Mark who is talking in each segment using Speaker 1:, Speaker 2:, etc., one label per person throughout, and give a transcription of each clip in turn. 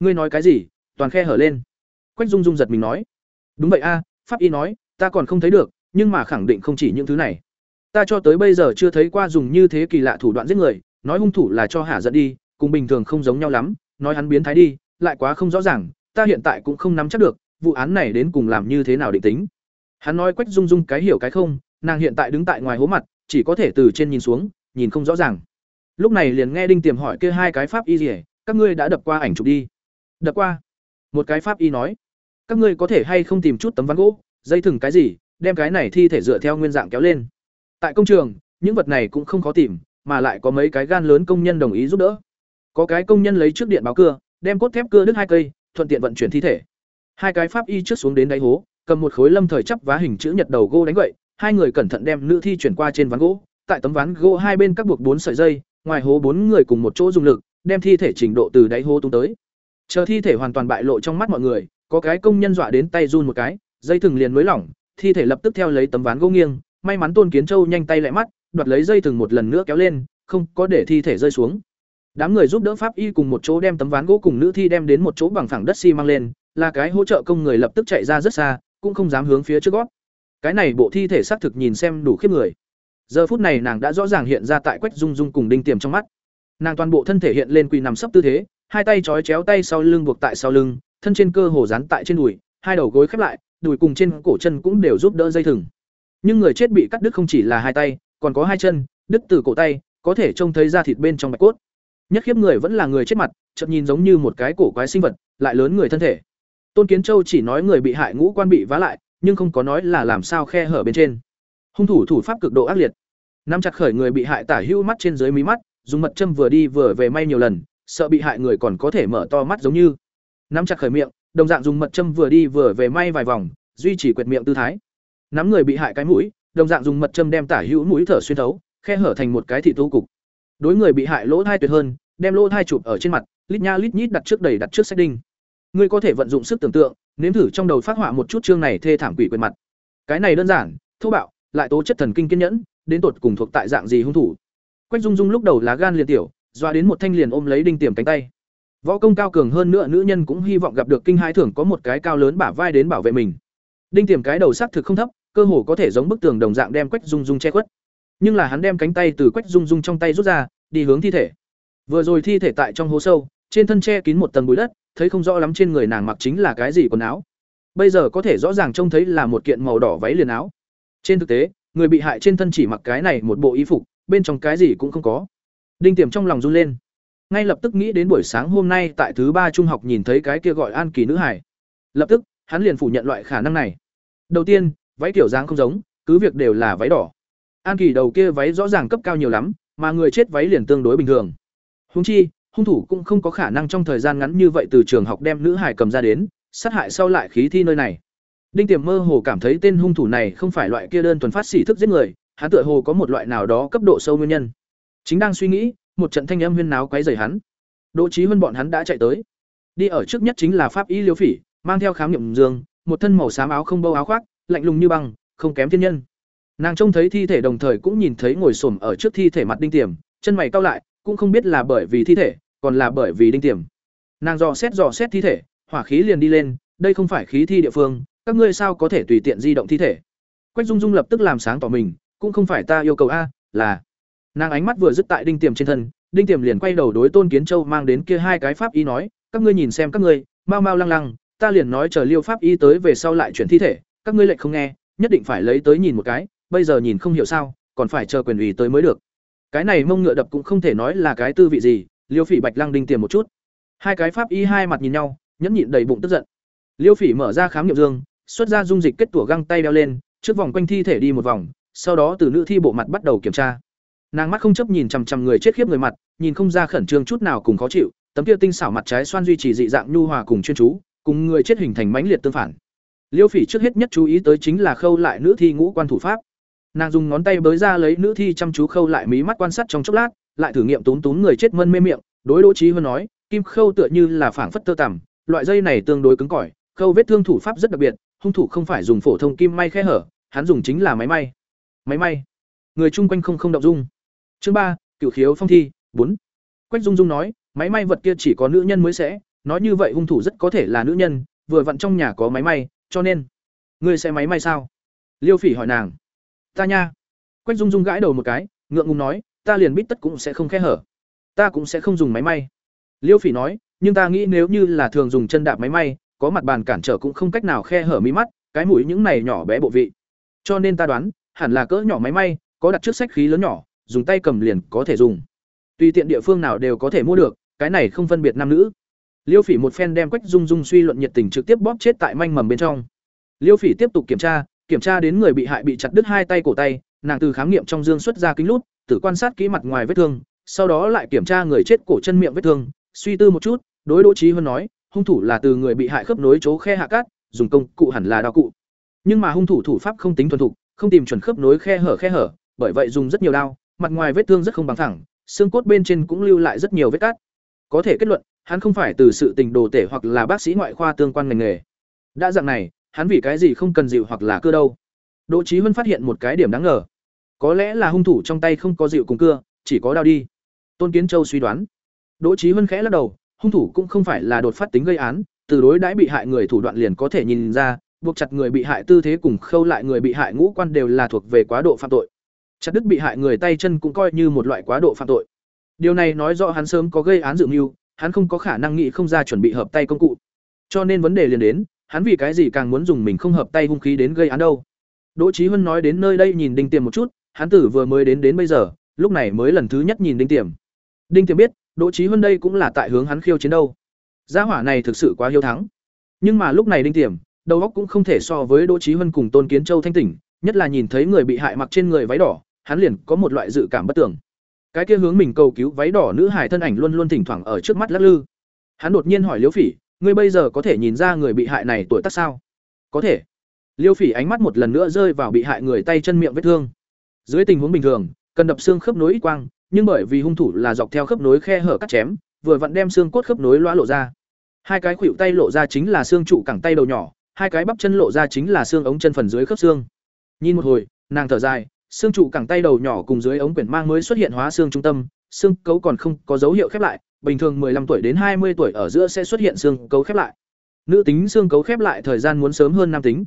Speaker 1: ngươi nói cái gì? Toàn khe hở lên. Quách dung dung giật mình nói. Đúng vậy a, pháp y nói, ta còn không thấy được, nhưng mà khẳng định không chỉ những thứ này. Ta cho tới bây giờ chưa thấy qua dùng như thế kỳ lạ thủ đoạn giết người, nói hung thủ là cho hả giận đi, cùng bình thường không giống nhau lắm, nói hắn biến thái đi, lại quá không rõ ràng, ta hiện tại cũng không nắm chắc được, vụ án này đến cùng làm như thế nào định tính. Hắn nói quách dung dung cái hiểu cái không, nàng hiện tại đứng tại ngoài hố mặt, chỉ có thể từ trên nhìn xuống, nhìn không rõ ràng. Lúc này liền nghe đinh tiềm hỏi kia hai cái pháp y gì, các ngươi đã đập qua ảnh chụp đi đập qua. Một cái pháp y nói, các ngươi có thể hay không tìm chút tấm ván gỗ, dây thừng cái gì, đem cái này thi thể dựa theo nguyên dạng kéo lên. Tại công trường, những vật này cũng không khó tìm, mà lại có mấy cái gan lớn công nhân đồng ý giúp đỡ. Có cái công nhân lấy trước điện báo cưa, đem cốt thép cưa đứt hai cây, thuận tiện vận chuyển thi thể. Hai cái pháp y trước xuống đến đáy hố, cầm một khối lâm thời chắp vá hình chữ nhật đầu gỗ đánh gậy, hai người cẩn thận đem nữ thi chuyển qua trên ván gỗ. Tại tấm ván gỗ hai bên các buộc bốn sợi dây, ngoài hố bốn người cùng một chỗ dùng lực, đem thi thể trình độ từ đáy hố tung tới chờ thi thể hoàn toàn bại lộ trong mắt mọi người, có cái công nhân dọa đến tay run một cái, dây thừng liền mới lỏng, thi thể lập tức theo lấy tấm ván gỗ nghiêng, may mắn tôn kiến châu nhanh tay lại mắt, đoạt lấy dây thừng một lần nữa kéo lên, không có để thi thể rơi xuống. Đám người giúp đỡ pháp y cùng một chỗ đem tấm ván gỗ cùng nữ thi đem đến một chỗ bằng phẳng đất xi lên, là cái hỗ trợ công người lập tức chạy ra rất xa, cũng không dám hướng phía trước gót. Cái này bộ thi thể xác thực nhìn xem đủ khiếp người. Giờ phút này nàng đã rõ ràng hiện ra tại quách dung dung cùng đinh tiềm trong mắt. Nàng toàn bộ thân thể hiện lên quỳ nằm sấp tư thế hai tay trói chéo tay sau lưng buộc tại sau lưng, thân trên cơ hồ dán tại trên đùi, hai đầu gối khép lại, đùi cùng trên cổ chân cũng đều giúp đỡ dây thừng. Nhưng người chết bị cắt đứt không chỉ là hai tay, còn có hai chân, đứt từ cổ tay, có thể trông thấy da thịt bên trong bạch cốt. Nhất khiếp người vẫn là người chết mặt, chợt nhìn giống như một cái cổ quái sinh vật, lại lớn người thân thể. Tôn kiến châu chỉ nói người bị hại ngũ quan bị vá lại, nhưng không có nói là làm sao khe hở bên trên. Hung thủ thủ pháp cực độ ác liệt. Nắm chặt khởi người bị hại tả hữu mắt trên dưới mí mắt, dùng mật châm vừa đi vừa về may nhiều lần sợ bị hại người còn có thể mở to mắt giống như. Nắm chặt khởi miệng, đồng dạng dùng mật châm vừa đi vừa về may vài vòng, duy trì quệt miệng tư thái. Nắm người bị hại cái mũi, đồng dạng dùng mật châm đem tả hữu mũi thở xuyên thấu, khe hở thành một cái thị tu cục. Đối người bị hại lỗ thai tuyệt hơn, đem lỗ thai chụp ở trên mặt, lít nha lít nhít đặt trước đầy đặt trước sách đinh. Ngươi có thể vận dụng sức tưởng tượng, nếm thử trong đầu phát họa một chút chương này thê thảm quỷ quyền mặt. Cái này đơn giản, thô bạo, lại tố chất thần kinh kiên nhẫn, đến tột cùng thuộc tại dạng gì hung thủ. Quách dung dung lúc đầu lá gan liền tiểu doa đến một thanh liền ôm lấy đinh tiềm cánh tay. Võ công cao cường hơn nữa nữ nhân cũng hy vọng gặp được kinh hai thưởng có một cái cao lớn bả vai đến bảo vệ mình. Đinh tiềm cái đầu xác thực không thấp, cơ hồ có thể giống bức tường đồng dạng đem quách dung dung che khuất. Nhưng là hắn đem cánh tay từ quách dung dung trong tay rút ra, đi hướng thi thể. Vừa rồi thi thể tại trong hố sâu, trên thân che kín một tầng bụi đất, thấy không rõ lắm trên người nàng mặc chính là cái gì quần áo. Bây giờ có thể rõ ràng trông thấy là một kiện màu đỏ váy liền áo. Trên thực tế, người bị hại trên thân chỉ mặc cái này một bộ y phục, bên trong cái gì cũng không có đinh tiềm trong lòng run lên. Ngay lập tức nghĩ đến buổi sáng hôm nay tại thứ ba trung học nhìn thấy cái kia gọi an kỳ nữ hải. Lập tức, hắn liền phủ nhận loại khả năng này. Đầu tiên, váy tiểu dáng không giống, cứ việc đều là váy đỏ. An kỳ đầu kia váy rõ ràng cấp cao nhiều lắm, mà người chết váy liền tương đối bình thường. Huống chi, hung thủ cũng không có khả năng trong thời gian ngắn như vậy từ trường học đem nữ hải cầm ra đến, sát hại sau lại khí thi nơi này. Đinh tiềm mơ hồ cảm thấy tên hung thủ này không phải loại kia đơn thuần phát xỉ thức giết người, hắn tựa hồ có một loại nào đó cấp độ sâu nguyên nhân chính đang suy nghĩ, một trận thanh âm huyên náo quấy rầy hắn. Đỗ trí hơn bọn hắn đã chạy tới. Đi ở trước nhất chính là pháp y liêu phỉ, mang theo khám nghiệm dương một thân màu xám áo không bâu áo khoác, lạnh lùng như băng, không kém thiên nhân. Nàng trông thấy thi thể đồng thời cũng nhìn thấy ngồi xổm ở trước thi thể mặt đinh tiềm, chân mày cau lại, cũng không biết là bởi vì thi thể, còn là bởi vì đinh tiềm. Nàng dò xét dò xét thi thể, hỏa khí liền đi lên, đây không phải khí thi địa phương, các ngươi sao có thể tùy tiện di động thi thể? Quách dung dung lập tức làm sáng tỏ mình, cũng không phải ta yêu cầu a, là nàng ánh mắt vừa dứt tại đinh tiềm trên thân, đinh tiềm liền quay đầu đối tôn kiến châu mang đến kia hai cái pháp y nói, các ngươi nhìn xem các ngươi, mau mau lăng lăng, ta liền nói chờ liêu pháp y tới về sau lại chuyển thi thể, các ngươi lệnh không nghe, nhất định phải lấy tới nhìn một cái, bây giờ nhìn không hiểu sao, còn phải chờ quyền ủy tới mới được. Cái này mông ngựa đập cũng không thể nói là cái tư vị gì, liêu phỉ bạch lăng đinh tiềm một chút. Hai cái pháp y hai mặt nhìn nhau, nhẫn nhịn đầy bụng tức giận. Liêu phỉ mở ra khám nghiệm dương, xuất ra dung dịch kết tủa găng tay đeo lên, trước vòng quanh thi thể đi một vòng, sau đó từ nữ thi bộ mặt bắt đầu kiểm tra nàng mắt không chấp nhìn chằm chằm người chết khiếp người mặt, nhìn không ra khẩn trương chút nào cùng khó chịu, tấm kia tinh xảo mặt trái xoan duy trì dị dạng nhu hòa cùng chuyên chú, cùng người chết hình thành mãnh liệt tương phản. Liêu phỉ trước hết nhất chú ý tới chính là khâu lại nữ thi ngũ quan thủ pháp. Nàng dùng ngón tay bới ra lấy nữ thi chăm chú khâu lại mí mắt quan sát trong chốc lát, lại thử nghiệm tốn tốn người chết mân mê miệng, đối đỗ trí hơn nói, kim khâu tựa như là phảng phất tơ tằm, loại dây này tương đối cứng cỏi, khâu vết thương thủ pháp rất đặc biệt, hung thủ không phải dùng phổ thông kim may khe hở, hắn dùng chính là máy may. Máy may. Người chung quanh không không động dung chương ba cựu khiếu phong thi, bốn. Quách dung dung nói, máy may vật kia chỉ có nữ nhân mới sẽ. Nói như vậy hung thủ rất có thể là nữ nhân, vừa vặn trong nhà có máy may, cho nên. Ngươi sẽ máy may sao? Liêu phỉ hỏi nàng. Ta nha. Quách dung dung gãi đầu một cái, ngượng ngùng nói, ta liền biết tất cũng sẽ không khe hở. Ta cũng sẽ không dùng máy may. Liêu phỉ nói, nhưng ta nghĩ nếu như là thường dùng chân đạp máy may, có mặt bàn cản trở cũng không cách nào khe hở mí mắt, cái mũi những này nhỏ bé bộ vị. Cho nên ta đoán, hẳn là cỡ nhỏ máy may, có đặt trước sách khí lớn nhỏ dùng tay cầm liền có thể dùng. Tùy tiện địa phương nào đều có thể mua được, cái này không phân biệt nam nữ. Liêu phỉ một phen đem quách dung dung suy luận nhiệt tình trực tiếp bóp chết tại manh mầm bên trong. Liêu phỉ tiếp tục kiểm tra kiểm tra đến người bị hại bị chặt đứt hai tay cổ tay, nàng từ khám nghiệm trong dương xuất ra kính lút tự quan sát kỹ mặt ngoài vết thương, sau đó lại kiểm tra người chết cổ chân miệng vết thương, suy tư một chút, đối đỗ trí hơn nói, hung thủ là từ người bị hại khớp nối chỗ khe hạ cát, dùng công cụ hẳn là đao cụ. Nhưng mà hung thủ thủ pháp không tính thuần thục, không tìm chuẩn khớp nối khe hở khe hở, bởi vậy dùng rất nhiều đao mặt ngoài vết thương rất không bằng thẳng, xương cốt bên trên cũng lưu lại rất nhiều vết cát. Có thể kết luận, hắn không phải từ sự tình đồ tể hoặc là bác sĩ ngoại khoa tương quan ngành nghề. Đã dạng này, hắn vì cái gì không cần dịu hoặc là cưa đâu? Đỗ Chí huân phát hiện một cái điểm đáng ngờ. Có lẽ là hung thủ trong tay không có dịu cùng cưa, chỉ có đao đi. Tôn kiến châu suy đoán. Đỗ Chí huân khẽ lắc đầu, hung thủ cũng không phải là đột phát tính gây án, từ đối đãi bị hại người thủ đoạn liền có thể nhìn ra, buộc chặt người bị hại tư thế cùng khâu lại người bị hại ngũ quan đều là thuộc về quá độ phạm tội chặt đứt bị hại người tay chân cũng coi như một loại quá độ phạm tội. Điều này nói rõ hắn sớm có gây án dự mưu, hắn không có khả năng nghĩ không ra chuẩn bị hợp tay công cụ. Cho nên vấn đề liền đến, hắn vì cái gì càng muốn dùng mình không hợp tay hung khí đến gây án đâu? Đỗ trí huân nói đến nơi đây nhìn đinh tiềm một chút, hắn tử vừa mới đến đến bây giờ, lúc này mới lần thứ nhất nhìn đinh tiềm. Đinh tiềm biết, đỗ trí huân đây cũng là tại hướng hắn khiêu chiến đâu. Gia hỏa này thực sự quá hiếu thắng. Nhưng mà lúc này đinh tiềm, đầu óc cũng không thể so với đỗ trí huân cùng tôn kiến châu thanh tỉnh, nhất là nhìn thấy người bị hại mặc trên người váy đỏ hắn liền có một loại dự cảm bất tưởng cái kia hướng mình cầu cứu váy đỏ nữ hải thân ảnh luôn luôn thỉnh thoảng ở trước mắt lắc lư. Hắn đột nhiên hỏi liễu phỉ, ngươi bây giờ có thể nhìn ra người bị hại này tuổi tác sao? Có thể. Liêu phỉ ánh mắt một lần nữa rơi vào bị hại người tay chân miệng vết thương. Dưới tình huống bình thường, cần đập xương khớp nối ít quang, nhưng bởi vì hung thủ là dọc theo khớp nối khe hở cắt chém, vừa vặn đem xương cốt khớp nối loa lộ ra. Hai cái khuỷu tay lộ ra chính là xương trụ cẳng tay đầu nhỏ, hai cái bắp chân lộ ra chính là xương ống chân phần dưới khớp xương. Nhìn một hồi, nàng thở dài xương trụ cẳng tay đầu nhỏ cùng dưới ống quyển mang mới xuất hiện hóa xương trung tâm xương cấu còn không có dấu hiệu khép lại bình thường 15 tuổi đến 20 tuổi ở giữa sẽ xuất hiện xương cấu khép lại. Nữ tính xương cấu khép lại thời gian muốn sớm hơn nam tính.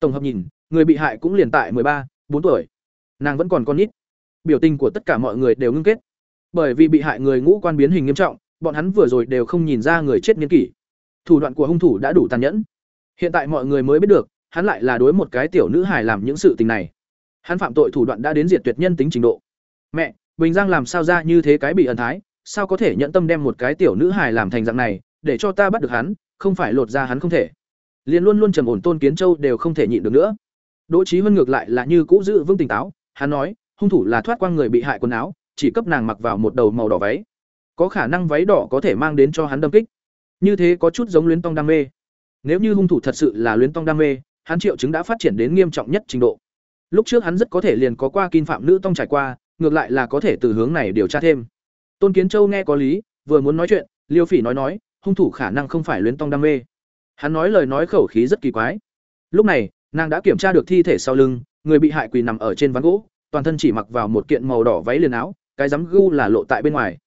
Speaker 1: Tổng hợp nhìn người bị hại cũng liền tại 13, 4 tuổi. Nàng vẫn còn con nít. Biểu tình của tất cả mọi người đều ngưng kết. Bởi vì bị hại người ngũ quan biến hình nghiêm trọng bọn hắn vừa rồi đều không nhìn ra người chết niên kỷ. Thủ đoạn của hung thủ đã đủ tàn nhẫn. Hiện tại mọi người mới biết được hắn lại là đối một cái tiểu nữ hài làm những sự tình này hắn phạm tội thủ đoạn đã đến diệt tuyệt nhân tính trình độ. Mẹ, bình giang làm sao ra như thế cái bị ẩn thái? Sao có thể nhận tâm đem một cái tiểu nữ hài làm thành dạng này, để cho ta bắt được hắn, không phải lột ra hắn không thể. Liền luôn luôn trầm ổn tôn kiến châu đều không thể nhịn được nữa. Đỗ trí huân ngược lại là như cũ giữ vững tỉnh táo, hắn nói, hung thủ là thoát qua người bị hại quần áo, chỉ cấp nàng mặc vào một đầu màu đỏ váy. Có khả năng váy đỏ có thể mang đến cho hắn đâm kích. Như thế có chút giống luyến tông đam mê. Nếu như hung thủ thật sự là luyến tông đam mê, hắn triệu chứng đã phát triển đến nghiêm trọng nhất trình độ lúc trước hắn rất có thể liền có qua kim phạm nữ tông trải qua, ngược lại là có thể từ hướng này điều tra thêm. Tôn kiến châu nghe có lý, vừa muốn nói chuyện, liêu phỉ nói nói, hung thủ khả năng không phải luyến tông đam mê. Hắn nói lời nói khẩu khí rất kỳ quái. Lúc này, nàng đã kiểm tra được thi thể sau lưng, người bị hại quỳ nằm ở trên ván gỗ, toàn thân chỉ mặc vào một kiện màu đỏ váy liền áo, cái rắm gu là lộ tại bên ngoài.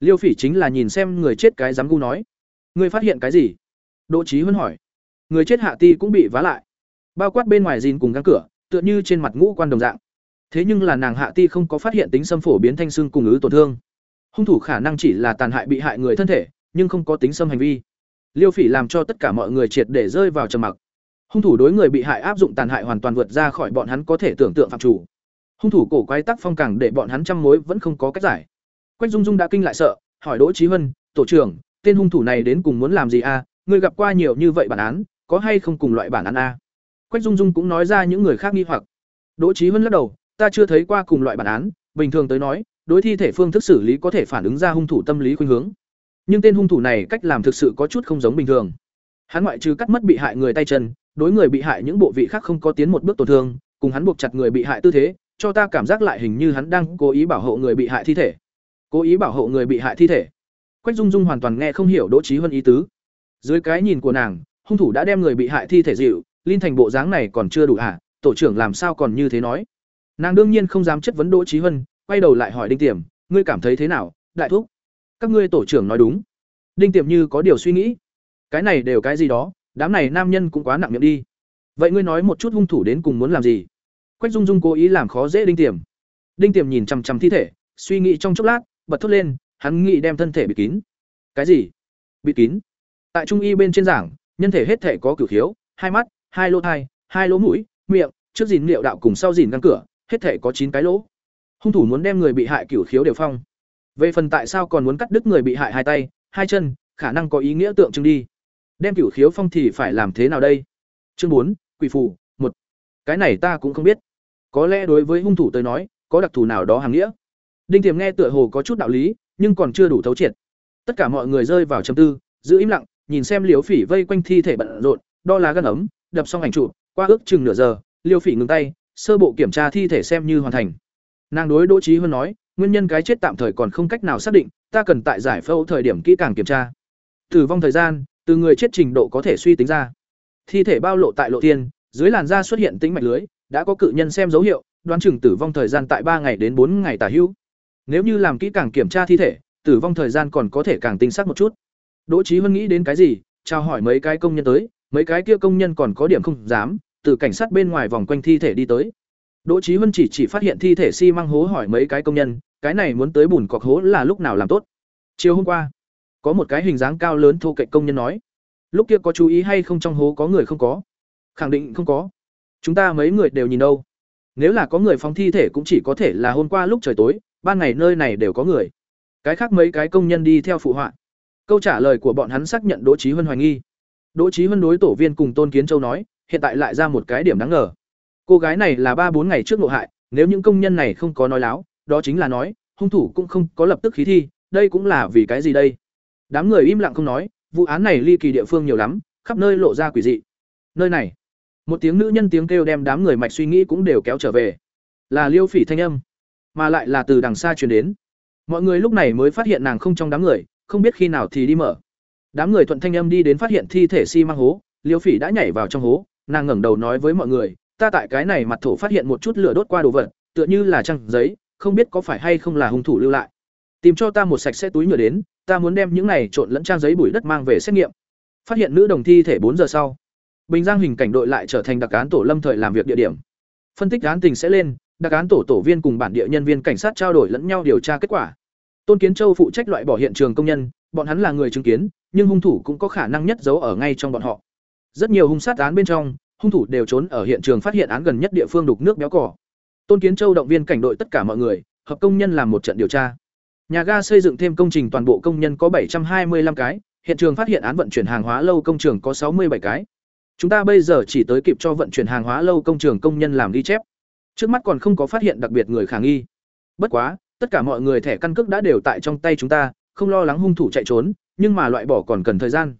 Speaker 1: Liêu phỉ chính là nhìn xem người chết cái rắm gu nói Người phát hiện cái gì? Đỗ trí huân hỏi. Người chết hạ ti cũng bị vá lại. Bao quát bên ngoài dìn cùng găng cửa tựa như trên mặt ngũ quan đồng dạng. Thế nhưng là nàng hạ ti không có phát hiện tính xâm phổ biến thanh xương cùng ứ tổn thương. Hung thủ khả năng chỉ là tàn hại bị hại người thân thể, nhưng không có tính xâm hành vi. Liêu phỉ làm cho tất cả mọi người triệt để rơi vào trầm mặc. Hung thủ đối người bị hại áp dụng tàn hại hoàn toàn vượt ra khỏi bọn hắn có thể tưởng tượng phạm chủ. Hung thủ cổ quái tắc phong càng để bọn hắn trăm mối vẫn không có cách giải. Quách dung dung đã kinh lại sợ, hỏi đỗ trí huân tổ trưởng, tên hung thủ này đến cùng muốn làm gì a à? người gặp qua nhiều như vậy bản án, có hay không cùng loại bản án a quách dung dung cũng nói ra những người khác nghi hoặc. Đỗ Chí Vân lắc đầu, ta chưa thấy qua cùng loại bản án, bình thường tới nói, đối thi thể phương thức xử lý có thể phản ứng ra hung thủ tâm lý khuynh hướng. Nhưng tên hung thủ này cách làm thực sự có chút không giống bình thường. Hắn ngoại trừ cắt mất bị hại người tay chân, đối người bị hại những bộ vị khác không có tiến một bước tổn thương, cùng hắn buộc chặt người bị hại tư thế, cho ta cảm giác lại hình như hắn đang cố ý bảo hộ người bị hại thi thể. Cố ý bảo hộ người bị hại thi thể. Quách dung dung hoàn toàn nghe không hiểu đỗ Chí Vân ý tứ. Dưới cái nhìn của nàng, hung thủ đã đem người bị hại thi thể dịu linh thành bộ dáng này còn chưa đủ hả? Tổ trưởng làm sao còn như thế nói? Nàng đương nhiên không dám chất vấn đỗ trí huân quay đầu lại hỏi đinh tiềm ngươi cảm thấy thế nào? Đại thúc các ngươi tổ trưởng nói đúng. Đinh tiềm như có điều suy nghĩ. Cái này đều cái gì đó đám này nam nhân cũng quá nặng miệng đi. Vậy ngươi nói một chút hung thủ đến cùng muốn làm gì? Quách dung dung cố ý làm khó dễ đinh tiềm. Đinh tiềm nhìn chằm chằm thi thể suy nghĩ trong chốc lát bật thốt lên hắn nghĩ đem thân thể bịt kín. Cái gì? Bịt kín? Tại trung y bên trên giảng nhân thể hết thể có cửu thiếu, hai mắt hai lỗ thai, hai lỗ mũi, miệng, trước dìn liệu đạo cùng sau dìn ngăn cửa, hết thể có chín cái lỗ. Hung thủ muốn đem người bị hại cửu khiếu đều phong. Về phần tại sao còn muốn cắt đứt người bị hại hai tay, hai chân, khả năng có ý nghĩa tượng trưng đi. Đem cửu khiếu phong thì phải làm thế nào đây? Chương bốn, quỷ phù, một. Cái này ta cũng không biết. Có lẽ đối với hung thủ tới nói, có đặc thù nào đó hàng nghĩa. Đinh tiềm nghe tựa hồ có chút đạo lý, nhưng còn chưa đủ thấu triệt. Tất cả mọi người rơi vào trầm tư, giữ im lặng, nhìn xem liếu phỉ vây quanh thi thể bận rộn, đo lá gân ấm đập xong ảnh chụp qua ước chừng nửa giờ, liêu phỉ ngừng tay, sơ bộ kiểm tra thi thể xem như hoàn thành. Nàng đối đỗ Chí Huân nói, nguyên nhân cái chết tạm thời còn không cách nào xác định, ta cần tại giải phẫu thời điểm kỹ càng kiểm tra. Tử vong thời gian, từ người chết trình độ có thể suy tính ra. Thi thể bao lộ tại lộ tiên, dưới làn da xuất hiện tính mạch lưới, đã có cự nhân xem dấu hiệu, đoán chừng tử vong thời gian tại ba ngày đến bốn ngày tả hữu. Nếu như làm kỹ càng kiểm tra thi thể, tử vong thời gian còn có thể càng tinh xác một chút. Đỗ Chí huân nghĩ đến cái gì, chào hỏi mấy cái công nhân tới mấy cái kia công nhân còn có điểm không dám, từ cảnh sát bên ngoài vòng quanh thi thể đi tới. Đỗ trí huân chỉ chỉ phát hiện thi thể xi măng hố hỏi mấy cái công nhân, cái này muốn tới bùn cọc hố là lúc nào làm tốt? Chiều hôm qua, có một cái hình dáng cao lớn thô cạnh công nhân nói, lúc kia có chú ý hay không trong hố có người không có? Khẳng định không có. Chúng ta mấy người đều nhìn đâu. Nếu là có người phóng thi thể cũng chỉ có thể là hôm qua lúc trời tối, ban ngày nơi này đều có người. Cái khác mấy cái công nhân đi theo phụ họa. Câu trả lời của bọn hắn xác nhận đỗ trí huân hoài nghi đỗ Chí Hân đối tổ viên cùng tôn kiến châu nói, hiện tại lại ra một cái điểm đáng ngờ. Cô gái này là ba bốn ngày trước ngộ hại, nếu những công nhân này không có nói láo, đó chính là nói, hung thủ cũng không có lập tức khí thi, đây cũng là vì cái gì đây? Đám người im lặng không nói, vụ án này ly kỳ địa phương nhiều lắm, khắp nơi lộ ra quỷ dị. Nơi này, một tiếng nữ nhân tiếng kêu đem đám người mạch suy nghĩ cũng đều kéo trở về. Là liêu phỉ thanh âm, mà lại là từ đằng xa truyền đến. Mọi người lúc này mới phát hiện nàng không trong đám người, không biết khi nào thì đi mở đám người thuận thanh âm đi đến phát hiện thi thể xi、si、măng hố liêu phỉ đã nhảy vào trong hố, nàng ngẩng đầu nói với mọi người, ta tại cái này mặt thổ phát hiện một chút lửa đốt qua đồ vật, tựa như là trăng giấy, không biết có phải hay không là hung thủ lưu lại. Tìm cho ta một sạch sẽ túi nhựa đến, ta muốn đem những này trộn lẫn trang giấy bụi đất mang về xét nghiệm. Phát hiện nữ đồng thi thể bốn giờ sau, bình giang hình cảnh đội lại trở thành đặc án tổ lâm thời làm việc địa điểm. Phân tích án tình sẽ lên, đặc án tổ tổ viên cùng bản địa nhân viên cảnh sát trao đổi lẫn nhau điều tra kết quả. Tôn kiến châu phụ trách loại bỏ hiện trường công nhân, bọn hắn là người chứng kiến nhưng hung thủ cũng có khả năng nhất giấu ở ngay trong bọn họ. Rất nhiều hung sát án bên trong, hung thủ đều trốn ở hiện trường phát hiện án gần nhất địa phương đục nước béo cỏ tôn kiến châu động viên cảnh đội tất cả mọi người, hợp công nhân làm một trận điều tra. Nhà ga xây dựng thêm công trình toàn bộ công nhân có bảy trăm hai mươi 725 cái, hiện trường phát hiện án vận chuyển hàng hóa lâu công trường có sáu mươi bảy cái. Chúng ta bây giờ chỉ tới kịp cho vận chuyển hàng hóa lâu công trường công nhân làm ghi chép. Trước mắt còn không có phát hiện đặc biệt người khả nghi. Bất quá, tất cả mọi người thẻ căn cước đã đều tại trong tay chúng ta, không lo lắng hung thủ chạy trốn nhưng mà loại bỏ còn cần thời gian.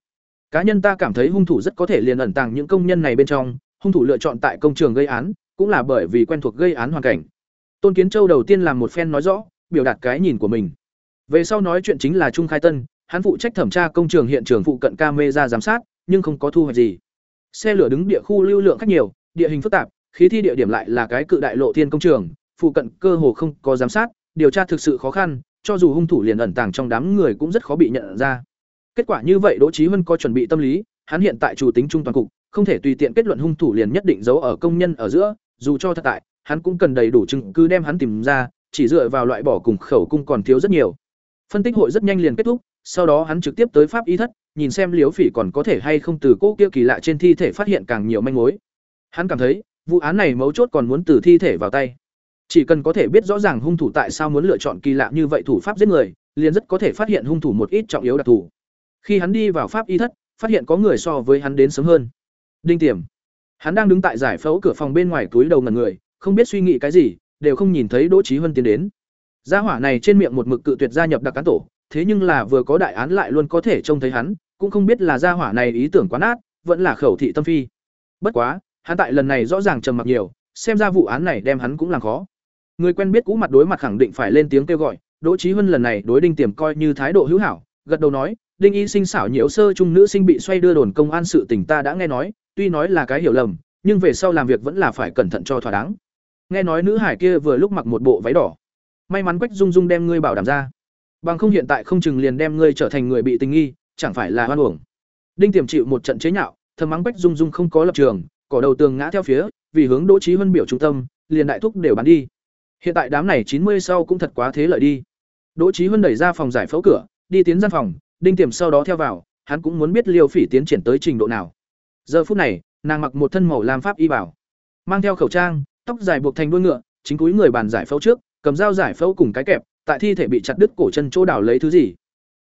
Speaker 1: Cá nhân ta cảm thấy hung thủ rất có thể liền ẩn tàng những công nhân này bên trong, hung thủ lựa chọn tại công trường gây án, cũng là bởi vì quen thuộc gây án hoàn cảnh. Tôn kiến châu đầu tiên làm một phen nói rõ, biểu đạt cái nhìn của mình. Về sau nói chuyện chính là trung khai tân, hắn phụ trách thẩm tra công trường hiện trường phụ cận camera giám sát, nhưng không có thu hoạch gì. Xe lửa đứng địa khu lưu lượng khách nhiều, địa hình phức tạp, khí thi địa điểm lại là cái cự đại lộ thiên công trường, phụ cận cơ hồ không có giám sát, điều tra thực sự khó khăn cho dù hung thủ liền ẩn tàng trong đám người cũng rất khó bị nhận ra. Kết quả như vậy đỗ Chí huân có chuẩn bị tâm lý, hắn hiện tại chủ tính trung toàn cục, không thể tùy tiện kết luận hung thủ liền nhất định giấu ở công nhân ở giữa, dù cho thật tại, hắn cũng cần đầy đủ chứng cứ đem hắn tìm ra, chỉ dựa vào loại bỏ cùng khẩu cung còn thiếu rất nhiều. Phân tích hội rất nhanh liền kết thúc, sau đó hắn trực tiếp tới pháp y thất, nhìn xem liếu phỉ còn có thể hay không từ cô kia kỳ lạ trên thi thể phát hiện càng nhiều manh mối. Hắn cảm thấy, vụ án này mấu chốt còn muốn từ thi thể vào tay chỉ cần có thể biết rõ ràng hung thủ tại sao muốn lựa chọn kỳ lạ như vậy thủ pháp giết người, liền rất có thể phát hiện hung thủ một ít trọng yếu đặc thù. Khi hắn đi vào pháp y thất, phát hiện có người so với hắn đến sớm hơn. Đinh tiềm. Hắn đang đứng tại giải phẫu cửa phòng bên ngoài túi đầu ngần người, không biết suy nghĩ cái gì, đều không nhìn thấy đỗ trí huân tiến đến. Gia hỏa này trên miệng một mực cự tuyệt gia nhập đặc cán tổ, thế nhưng là vừa có đại án lại luôn có thể trông thấy hắn, cũng không biết là gia hỏa này ý tưởng quá nát vẫn là khẩu thị tâm phi. Bất quá, hắn tại lần này rõ ràng trầm mặc nhiều, xem ra vụ án này đem hắn cũng làm khó người quen biết cũ mặt đối mặt khẳng định phải lên tiếng kêu gọi, đỗ trí huân lần này đối đinh tiềm coi như thái độ hữu hảo, gật đầu nói, đinh y sinh xảo nhiễu sơ trung nữ sinh bị xoay đưa đồn công an sự tình ta đã nghe nói, tuy nói là cái hiểu lầm, nhưng về sau làm việc vẫn là phải cẩn thận cho thỏa đáng. Nghe nói nữ hải kia vừa lúc mặc một bộ váy đỏ. May mắn quách dung dung đem ngươi bảo đảm ra. Bằng không hiện tại không chừng liền đem ngươi trở thành người bị tình nghi, chẳng phải là hoan uổng. Đinh tiềm chịu một trận chế nhạo, thầm mắng bách dung dung không có lập trường, cỏ đầu tường ngã theo phía, vì hướng đỗ trí huân biểu trung tâm, liền đại thúc đều bán đi hiện tại đám này chín mươi sau cũng thật quá thế lợi đi. Đỗ Chí huân đẩy ra phòng giải phẫu cửa, đi tiến gian phòng, đinh tiềm sau đó theo vào, hắn cũng muốn biết liêu phỉ tiến triển tới trình độ nào. Giờ phút này, nàng mặc một thân màu lam pháp y bảo, mang theo khẩu trang, tóc dài buộc thành đuôi ngựa, chính cúi người bàn giải phẫu trước, cầm dao giải phẫu cùng cái kẹp, tại thi thể bị chặt đứt cổ chân chỗ đảo lấy thứ gì.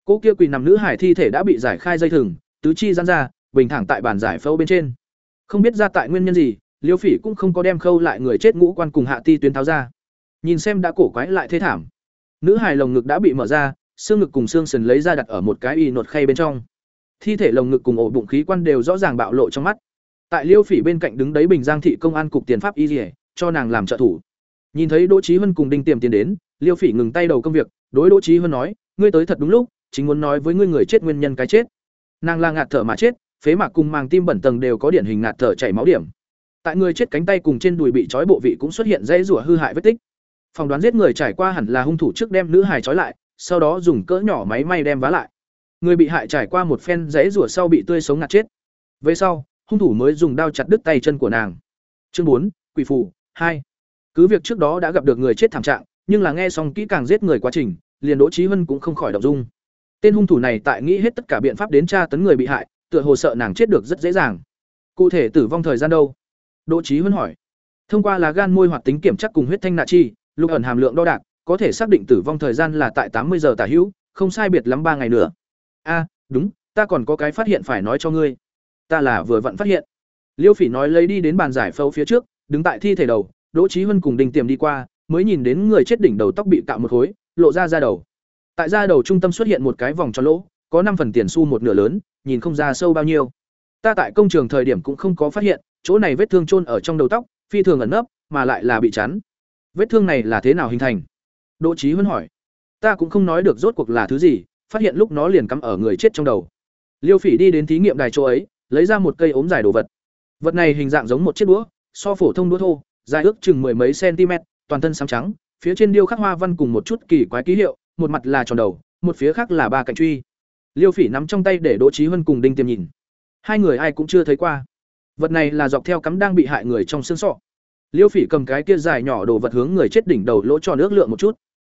Speaker 1: Cô kia quỳ nằm nữ hải thi thể đã bị giải khai dây thừng, tứ chi giãn ra, bình thẳng tại bàn giải phẫu bên trên. Không biết ra tại nguyên nhân gì, liêu phỉ cũng không có đem khâu lại người chết ngũ quan cùng hạ ti tuyến tháo ra nhìn xem đã cổ quái lại thế thảm. Nữ hài lồng ngực đã bị mở ra, xương ngực cùng xương sườn lấy ra đặt ở một cái y nột khay bên trong. Thi thể lồng ngực cùng ổ bụng khí quan đều rõ ràng bạo lộ trong mắt. Tại liêu phỉ bên cạnh đứng đấy bình giang thị công an cục tiền pháp y dỉa cho nàng làm trợ thủ. Nhìn thấy đỗ trí huân cùng đinh tiềm tiền đến, liêu phỉ ngừng tay đầu công việc, đối đỗ trí huân nói, ngươi tới thật đúng lúc, chính muốn nói với ngươi người chết nguyên nhân cái chết. Nàng là ngạt thở mà chết, phế mạc cùng màng tim bẩn tầng đều có điển hình ngạt thở chảy máu điểm. Tại người chết cánh tay cùng trên đùi bị trói bộ vị cũng xuất hiện dãy rủa hư hại vết tích phỏng đoán giết người trải qua hẳn là hung thủ trước đem nữ hài trói lại, sau đó dùng cỡ nhỏ máy may đem vá lại. Người bị hại trải qua một phen dãy rủa sau bị tươi sống ngạt chết. Về sau, hung thủ mới dùng đao chặt đứt tay chân của nàng. Chương bốn, quỷ phù, hai. Cứ việc trước đó đã gặp được người chết thảm trạng, nhưng là nghe xong kỹ càng giết người quá trình, liền đỗ trí huân cũng không khỏi động dung. Tên hung thủ này tại nghĩ hết tất cả biện pháp đến tra tấn người bị hại, tựa hồ sợ nàng chết được rất dễ dàng. Cụ thể tử vong thời gian đâu? Đỗ trí huân hỏi. Thông qua lá gan môi hoạt tính kiểm tra cùng huyết thanh nạ chi lục ẩn hàm lượng đo đạc, có thể xác định tử vong thời gian là tại tám mươi giờ tả hữu, không sai biệt lắm ba ngày nữa. A, đúng, ta còn có cái phát hiện phải nói cho ngươi. Ta là vừa vặn phát hiện. Liêu phỉ nói lấy đi đến bàn giải phẫu phía trước, đứng tại thi thể đầu, đỗ trí huân cùng đình tiềm đi qua, mới nhìn đến người chết đỉnh đầu tóc bị cạo một khối, lộ ra ra đầu. Tại da đầu trung tâm xuất hiện một cái vòng tròn lỗ, có năm phần tiền xu một nửa lớn, nhìn không ra sâu bao nhiêu. Ta tại công trường thời điểm cũng không có phát hiện, chỗ này vết thương chôn ở trong đầu tóc, phi thường ẩn nấp, mà lại là bị chắn vết thương này là thế nào hình thành? Đỗ trí huân hỏi. Ta cũng không nói được rốt cuộc là thứ gì, phát hiện lúc nó liền cắm ở người chết trong đầu. Liêu phỉ đi đến thí nghiệm đài chỗ ấy, lấy ra một cây ốm dài đồ vật. Vật này hình dạng giống một chiếc đũa, so phổ thông đũa thô, dài ước chừng mười mấy cm, toàn thân sáng trắng, phía trên điêu khắc hoa văn cùng một chút kỳ quái ký hiệu, một mặt là tròn đầu, một phía khác là ba cạnh truy. Liêu phỉ nắm trong tay để đỗ trí huân cùng đinh tiêm nhìn. Hai người ai cũng chưa thấy qua. Vật này là dọc theo cắm đang bị hại người trong xương sọ liêu phỉ cầm cái kia dài nhỏ đồ vật hướng người chết đỉnh đầu lỗ tròn ước lượng một chút.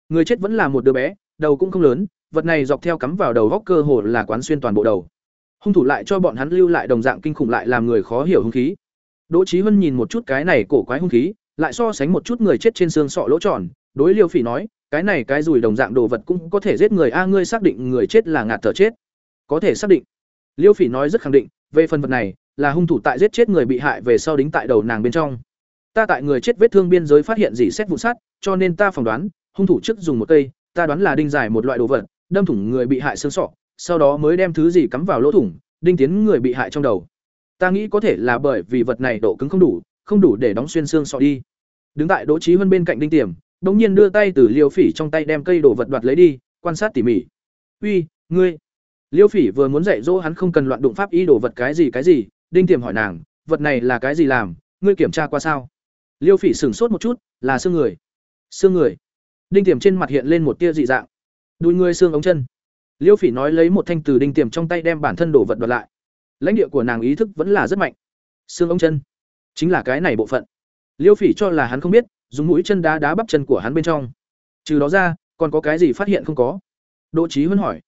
Speaker 1: Người chết vẫn là một đứa bé, đầu cũng không lớn, vật này dọc theo cắm vào đầu góc cơ hồ là quán xuyên toàn bộ đầu. Hung thủ lại cho bọn hắn lưu lại đồng dạng kinh khủng lại làm người khó hiểu hung khí. Đỗ trí huân nhìn một chút cái này cổ quái hung khí, lại so sánh một chút người chết trên xương sọ lỗ tròn, đối liêu phỉ nói, cái này cái rùi đồng dạng đồ vật cũng có thể giết người a, ngươi xác định người chết là ngạt thở chết. Có thể xác định. Liêu phỉ nói rất khẳng định, về phần vật này, là hung thủ tại giết chết người bị hại về sau đính tại đầu nàng bên trong ta tại người chết vết thương biên giới phát hiện gì xét vụ sát, cho nên ta phỏng đoán hung thủ trước dùng một cây ta đoán là đinh dài một loại đồ vật đâm thủng người bị hại xương sọ sau đó mới đem thứ gì cắm vào lỗ thủng đinh tiến người bị hại trong đầu. Ta nghĩ có thể là bởi vì vật này độ cứng không đủ không đủ để đóng xuyên xương sọ đi. Đứng tại đỗ trí hơn bên cạnh đinh tiềm bỗng nhiên đưa tay từ liêu phỉ trong tay đem cây đồ vật đoạt lấy đi quan sát tỉ mỉ. Uy ngươi. Liêu phỉ vừa muốn dạy dỗ hắn không cần loạn đụng pháp y đồ vật cái gì cái gì đinh tiềm hỏi nàng vật này là cái gì làm? Ngươi kiểm tra qua sao? Liêu phỉ sửng sốt một chút là xương người. Xương người? Đinh tiềm trên mặt hiện lên một tia dị dạng. Đùi người, xương ống chân. Liêu phỉ nói lấy một thanh từ đinh tiềm trong tay đem bản thân đổ vật đoạt lại. Lãnh địa của nàng ý thức vẫn là rất mạnh. Xương ống chân? Chính là cái này bộ phận. Liêu phỉ cho là hắn không biết dùng mũi chân đá đá bắp chân của hắn bên trong. Trừ đó ra còn có cái gì phát hiện không có? Đỗ trí huân hỏi.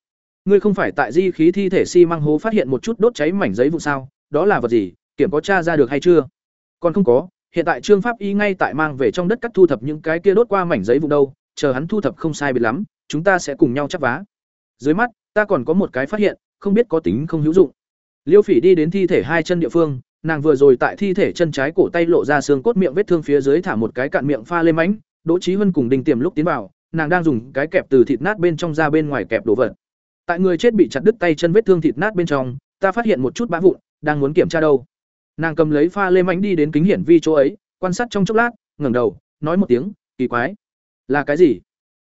Speaker 1: Ngươi không phải tại di khí thi thể xi măng hố phát hiện một chút đốt cháy mảnh giấy vụ sao? Đó là vật gì? Kiểm có tra ra được hay chưa? Còn không có hiện tại trương pháp y ngay tại mang về trong đất cắt thu thập những cái kia đốt qua mảnh giấy vụ đâu, chờ hắn thu thập không sai biệt lắm, chúng ta sẽ cùng nhau chắp vá. Dưới mắt, ta còn có một cái phát hiện, không biết có tính không hữu dụng. Liêu phỉ đi đến thi thể hai chân địa phương, nàng vừa rồi tại thi thể chân trái cổ tay lộ ra xương cốt miệng vết thương phía dưới thả một cái cạn miệng pha lên mánh, đỗ trí huân cùng đinh tiềm lúc tiến vào, nàng đang dùng cái kẹp từ thịt nát bên trong ra bên ngoài kẹp đồ vật. Tại người chết bị chặt đứt tay chân vết thương thịt nát bên trong, ta phát hiện một chút bã vụn, đang muốn kiểm tra đâu nàng cầm lấy pha lê mánh đi đến kính hiển vi chỗ ấy quan sát trong chốc lát ngẩng đầu nói một tiếng kỳ quái. Là cái gì?